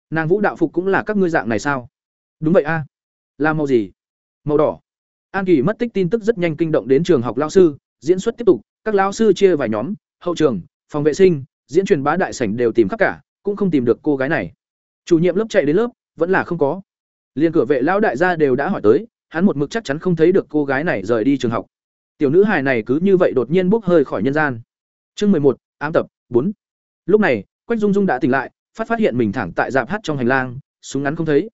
Speaker 1: Nàng vũ đạo phục cũng là các ngươi dạng này sao? Đúng vậy a. Là màu gì? Màu đỏ. An Kỳ mất tích tin tức rất nhanh kinh động đến trường học lao sư, diễn xuất tiếp tục, các lao sư chia vài nhóm, hậu trường, phòng vệ sinh, diễn truyền bá đại sảnh đều tìm khắp cả, cũng không tìm được cô gái này. Chủ nhiệm lớp chạy đến lớp, vẫn là không có. Liên cửa vệ lão đại gia đều đã hỏi tới, hắn một mực chắc chắn không thấy được cô gái này rời đi trường học. Tiểu nữ hài này cứ như vậy đột nhiên bốc hơi khỏi nhân gian. Chương một, ám tập bốn. Lúc này, Quách Dung Dung đã tỉnh lại, phát phát hiện mình thẳng tại dạp hát trong hành lang, súng ngắn không thấy.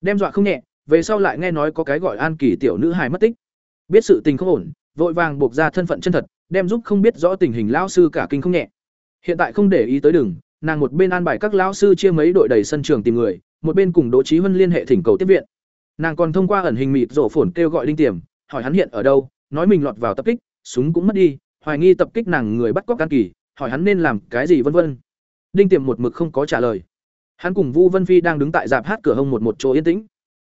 Speaker 1: Đem dọa không nhẹ, về sau lại nghe nói có cái gọi An Kỳ tiểu nữ hài mất tích. Biết sự tình không ổn, vội vàng buộc ra thân phận chân thật, đem giúp không biết rõ tình hình lão sư cả kinh không nhẹ. Hiện tại không để ý tới đừng, nàng một bên an bài các lão sư chia mấy đội đầy sân trường tìm người, một bên cùng Đỗ Chí Huân liên hệ thỉnh cầu tiếp viện. Nàng còn thông qua ẩn hình mịt rổ phồn kêu gọi Đinh Tiềm, hỏi hắn hiện ở đâu, nói mình lọt vào tập kích, súng cũng mất đi, hoài nghi tập kích nàng người bắt cóc can Kỳ, hỏi hắn nên làm cái gì vân vân. Đinh Tiềm một mực không có trả lời. Hắn cùng Vu Vân Phi đang đứng tại dạp hát cửa hông một một chỗ yên tĩnh.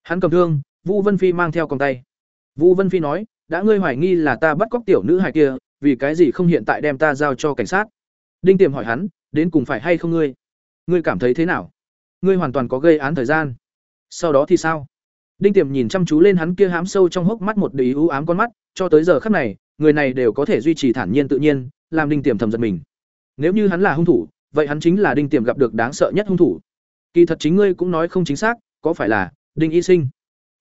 Speaker 1: Hắn cầm thương, Vu Vân Phi mang theo còng tay. Vu Vân Phi nói, đã ngươi hoài nghi là ta bắt cóc tiểu nữ hài kia, vì cái gì không hiện tại đem ta giao cho cảnh sát? Đinh Tiềm hỏi hắn, đến cùng phải hay không ngươi? Ngươi cảm thấy thế nào? Ngươi hoàn toàn có gây án thời gian. Sau đó thì sao? Đinh Tiềm nhìn chăm chú lên hắn kia hám sâu trong hốc mắt một đầy u ám con mắt, cho tới giờ khắc này, người này đều có thể duy trì thản nhiên tự nhiên, làm Đinh Tiềm thầm giật mình. Nếu như hắn là hung thủ, vậy hắn chính là Đinh Tiềm gặp được đáng sợ nhất hung thủ. Kỳ thật chính ngươi cũng nói không chính xác, có phải là Đinh Y Sinh?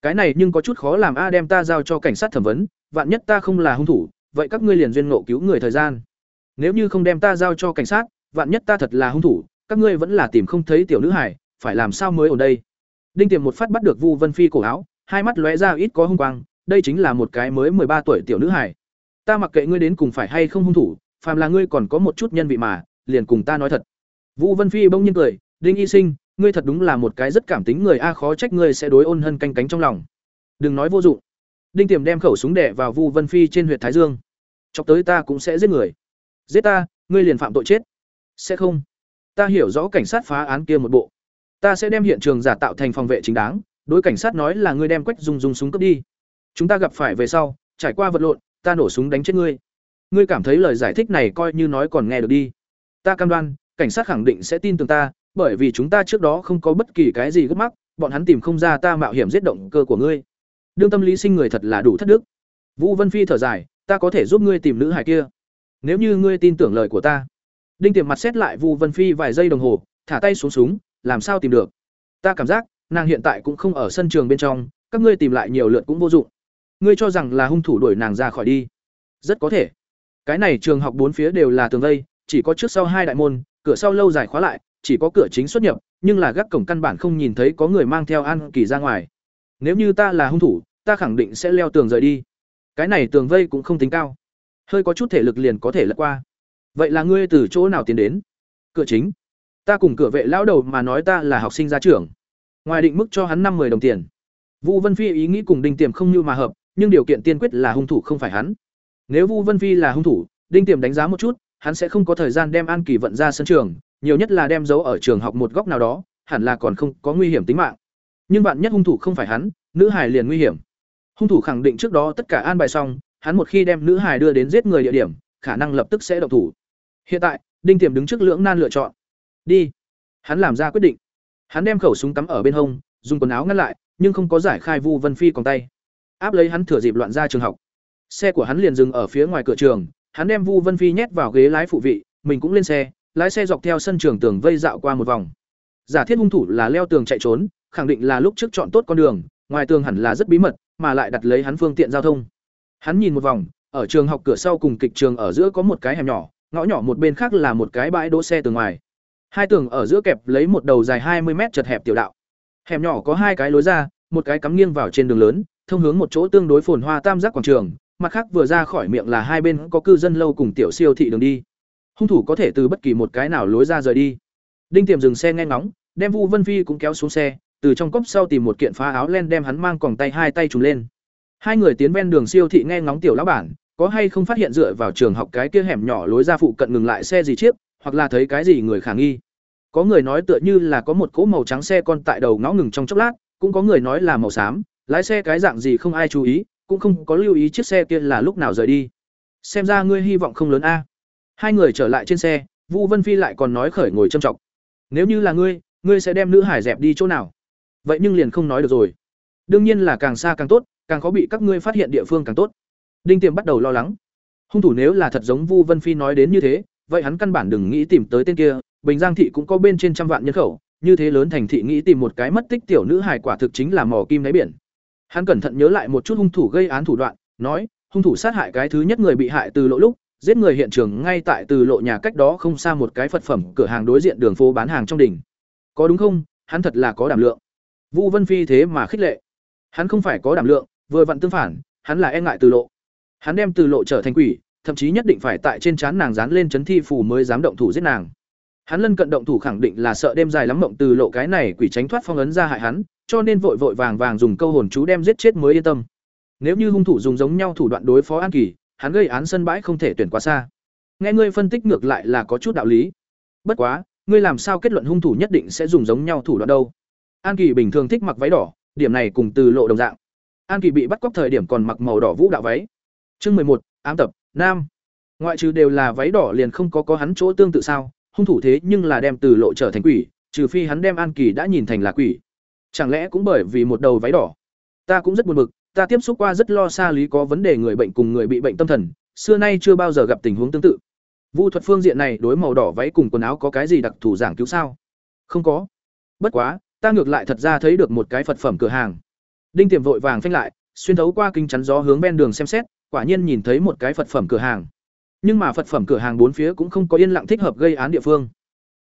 Speaker 1: Cái này nhưng có chút khó làm a đem ta giao cho cảnh sát thẩm vấn, vạn nhất ta không là hung thủ, vậy các ngươi liền duyên ngộ cứu người thời gian. Nếu như không đem ta giao cho cảnh sát, vạn nhất ta thật là hung thủ, các ngươi vẫn là tìm không thấy tiểu nữ hải, phải làm sao mới ở đây? Đinh Tiềm một phát bắt được Vu Vân Phi cổ áo, hai mắt lóe ra ít có hung quang, đây chính là một cái mới ba tuổi tiểu nữ hài. Ta mặc kệ ngươi đến cùng phải hay không hung thủ, phàm là ngươi còn có một chút nhân vị mà, liền cùng ta nói thật. Vu Vân Phi bỗng nhiên cười, "Đinh Y Sinh, ngươi thật đúng là một cái rất cảm tính người a khó trách ngươi sẽ đối ôn hân canh cánh trong lòng." Đừng nói vô dụng. Đinh Tiềm đem khẩu súng đẻ vào Vu Vân Phi trên huyệt thái dương. "Chọc tới ta cũng sẽ giết người." "Giết ta, ngươi liền phạm tội chết." "Sẽ không. Ta hiểu rõ cảnh sát phá án kia một bộ. Ta sẽ đem hiện trường giả tạo thành phòng vệ chính đáng, đối cảnh sát nói là ngươi đem quách dùng dùng súng cướp đi. Chúng ta gặp phải về sau, trải qua vật lộn, ta nổ súng đánh chết ngươi. Ngươi cảm thấy lời giải thích này coi như nói còn nghe được đi. Ta cam đoan, cảnh sát khẳng định sẽ tin tưởng ta, bởi vì chúng ta trước đó không có bất kỳ cái gì gấp mắc, bọn hắn tìm không ra ta mạo hiểm giết động cơ của ngươi. Đương tâm lý sinh người thật là đủ thất đức. Vũ Vân Phi thở dài, ta có thể giúp ngươi tìm nữ hải kia. Nếu như ngươi tin tưởng lời của ta. Đinh Tiềm mặt xét lại Vu Vân Phi vài giây đồng hồ, thả tay xuống súng, làm sao tìm được? Ta cảm giác, nàng hiện tại cũng không ở sân trường bên trong, các ngươi tìm lại nhiều lượt cũng vô dụng. Ngươi cho rằng là hung thủ đuổi nàng ra khỏi đi? Rất có thể. Cái này trường học bốn phía đều là tường vây, chỉ có trước sau hai đại môn, cửa sau lâu dài khóa lại, chỉ có cửa chính xuất nhập, nhưng là gác cổng căn bản không nhìn thấy có người mang theo An Kỳ ra ngoài. Nếu như ta là hung thủ, ta khẳng định sẽ leo tường rời đi. Cái này tường vây cũng không tính cao, hơi có chút thể lực liền có thể lật qua. Vậy là ngươi từ chỗ nào tiến đến? Cửa chính. Ta cùng cửa vệ lão đầu mà nói ta là học sinh gia trưởng. Ngoài định mức cho hắn năm 10 đồng tiền. Vu Vân Phi ý nghĩ cùng Đinh Tiềm không như mà hợp, nhưng điều kiện tiên quyết là hung thủ không phải hắn. Nếu Vu Vân Phi là hung thủ, Đinh Tiềm đánh giá một chút, hắn sẽ không có thời gian đem An Kỳ vận ra sân trường, nhiều nhất là đem giấu ở trường học một góc nào đó, hẳn là còn không có nguy hiểm tính mạng. Nhưng bạn nhất hung thủ không phải hắn, nữ hài liền nguy hiểm. Hung thủ khẳng định trước đó tất cả an bài xong, hắn một khi đem nữ hài đưa đến giết người địa điểm, khả năng lập tức sẽ động thủ. Hiện tại, Đinh Tiềm đứng trước lưỡng nan lựa chọn. Đi. Hắn làm ra quyết định. Hắn đem khẩu súng cắm ở bên hông, dùng quần áo ngăn lại, nhưng không có giải khai Vu Vân Phi còn tay. Áp lấy hắn thừa dịp loạn ra trường học. Xe của hắn liền dừng ở phía ngoài cửa trường, hắn đem Vu Vân Phi nhét vào ghế lái phụ vị, mình cũng lên xe, lái xe dọc theo sân trường tường vây dạo qua một vòng. Giả thiết hung thủ là leo tường chạy trốn, khẳng định là lúc trước chọn tốt con đường, ngoài tường hẳn là rất bí mật, mà lại đặt lấy hắn phương tiện giao thông. Hắn nhìn một vòng, ở trường học cửa sau cùng kịch trường ở giữa có một cái hẻm nhỏ, ngõ nhỏ một bên khác là một cái bãi đỗ xe từ ngoài. Hai tường ở giữa kẹp lấy một đầu dài hai mươi mét chật hẹp tiểu đạo. Hẻm nhỏ có hai cái lối ra, một cái cắm nghiêng vào trên đường lớn, thông hướng một chỗ tương đối phồn hoa tam giác quảng trường, mặt khác vừa ra khỏi miệng là hai bên có cư dân lâu cùng tiểu siêu thị đường đi. Hung thủ có thể từ bất kỳ một cái nào lối ra rời đi. Đinh Tiềm dừng xe nghe ngóng, đem Vu Vân Phi cũng kéo xuống xe, từ trong cốc sau tìm một kiện phá áo len đem hắn mang còng tay hai tay trùm lên. Hai người tiến ven đường siêu thị nghe ngóng tiểu lão bản, có hay không phát hiện dựa vào trường học cái kia hẻm nhỏ lối ra phụ cận ngừng lại xe gì chiếc, hoặc là thấy cái gì người khả nghi. Có người nói tựa như là có một cỗ màu trắng xe con tại đầu ngõ ngừng trong chốc lát, cũng có người nói là màu xám, lái xe cái dạng gì không ai chú ý, cũng không có lưu ý chiếc xe kia là lúc nào rời đi. Xem ra ngươi hy vọng không lớn a. Hai người trở lại trên xe, Vu Vân Phi lại còn nói khởi ngồi châm trọng. Nếu như là ngươi, ngươi sẽ đem nữ hải dẹp đi chỗ nào? Vậy nhưng liền không nói được rồi. Đương nhiên là càng xa càng tốt, càng khó bị các ngươi phát hiện địa phương càng tốt. Đinh Tiềm bắt đầu lo lắng. Hung thủ nếu là thật giống Vu Vân Phi nói đến như thế, vậy hắn căn bản đừng nghĩ tìm tới tên kia, Bình Giang thị cũng có bên trên trăm vạn nhân khẩu, như thế lớn thành thị nghĩ tìm một cái mất tích tiểu nữ Hải quả thực chính là mỏ kim đáy biển. Hắn cẩn thận nhớ lại một chút hung thủ gây án thủ đoạn, nói, hung thủ sát hại cái thứ nhất người bị hại từ lỗ lúc, giết người hiện trường ngay tại từ lộ nhà cách đó không xa một cái Phật phẩm cửa hàng đối diện đường phố bán hàng trong đỉnh. Có đúng không? Hắn thật là có đảm lượng. Vũ Vân Phi thế mà khích lệ. Hắn không phải có đảm lượng, vừa vặn tương phản, hắn là e ngại từ lộ. Hắn đem từ lộ trở thành quỷ, thậm chí nhất định phải tại trên trán nàng dán lên chấn thi phù mới dám động thủ giết nàng. Hắn lân cận động thủ khẳng định là sợ đêm dài lắm mộng từ lộ cái này quỷ tránh thoát phong ấn ra hại hắn, cho nên vội vội vàng vàng dùng câu hồn chú đem giết chết mới yên tâm. Nếu như hung thủ dùng giống nhau thủ đoạn đối phó An Kỳ, hắn gây án sân bãi không thể tuyển quá xa. Nghe ngươi phân tích ngược lại là có chút đạo lý. Bất quá, ngươi làm sao kết luận hung thủ nhất định sẽ dùng giống nhau thủ đoạn đâu? An Kỳ bình thường thích mặc váy đỏ, điểm này cùng từ lộ đồng dạng. An Kỳ bị bắt cóc thời điểm còn mặc màu đỏ vũ đạo váy, Chương mười một, ám tập, nam. Ngoại trừ đều là váy đỏ liền không có có hắn chỗ tương tự sao? Hung thủ thế nhưng là đem từ lộ trở thành quỷ, trừ phi hắn đem An Kỳ đã nhìn thành là quỷ. Chẳng lẽ cũng bởi vì một đầu váy đỏ? Ta cũng rất buồn bực, ta tiếp xúc qua rất lo xa lý có vấn đề người bệnh cùng người bị bệnh tâm thần, xưa nay chưa bao giờ gặp tình huống tương tự. Vu thuật phương diện này đối màu đỏ váy cùng quần áo có cái gì đặc thù giảng cứu sao? Không có. Bất quá, ta ngược lại thật ra thấy được một cái phật phẩm cửa hàng. Đinh Tiềm vội vàng phanh lại, xuyên thấu qua kinh chắn gió hướng ven đường xem xét, quả nhiên nhìn thấy một cái phật phẩm cửa hàng. Nhưng mà phật phẩm cửa hàng bốn phía cũng không có yên lặng thích hợp gây án địa phương.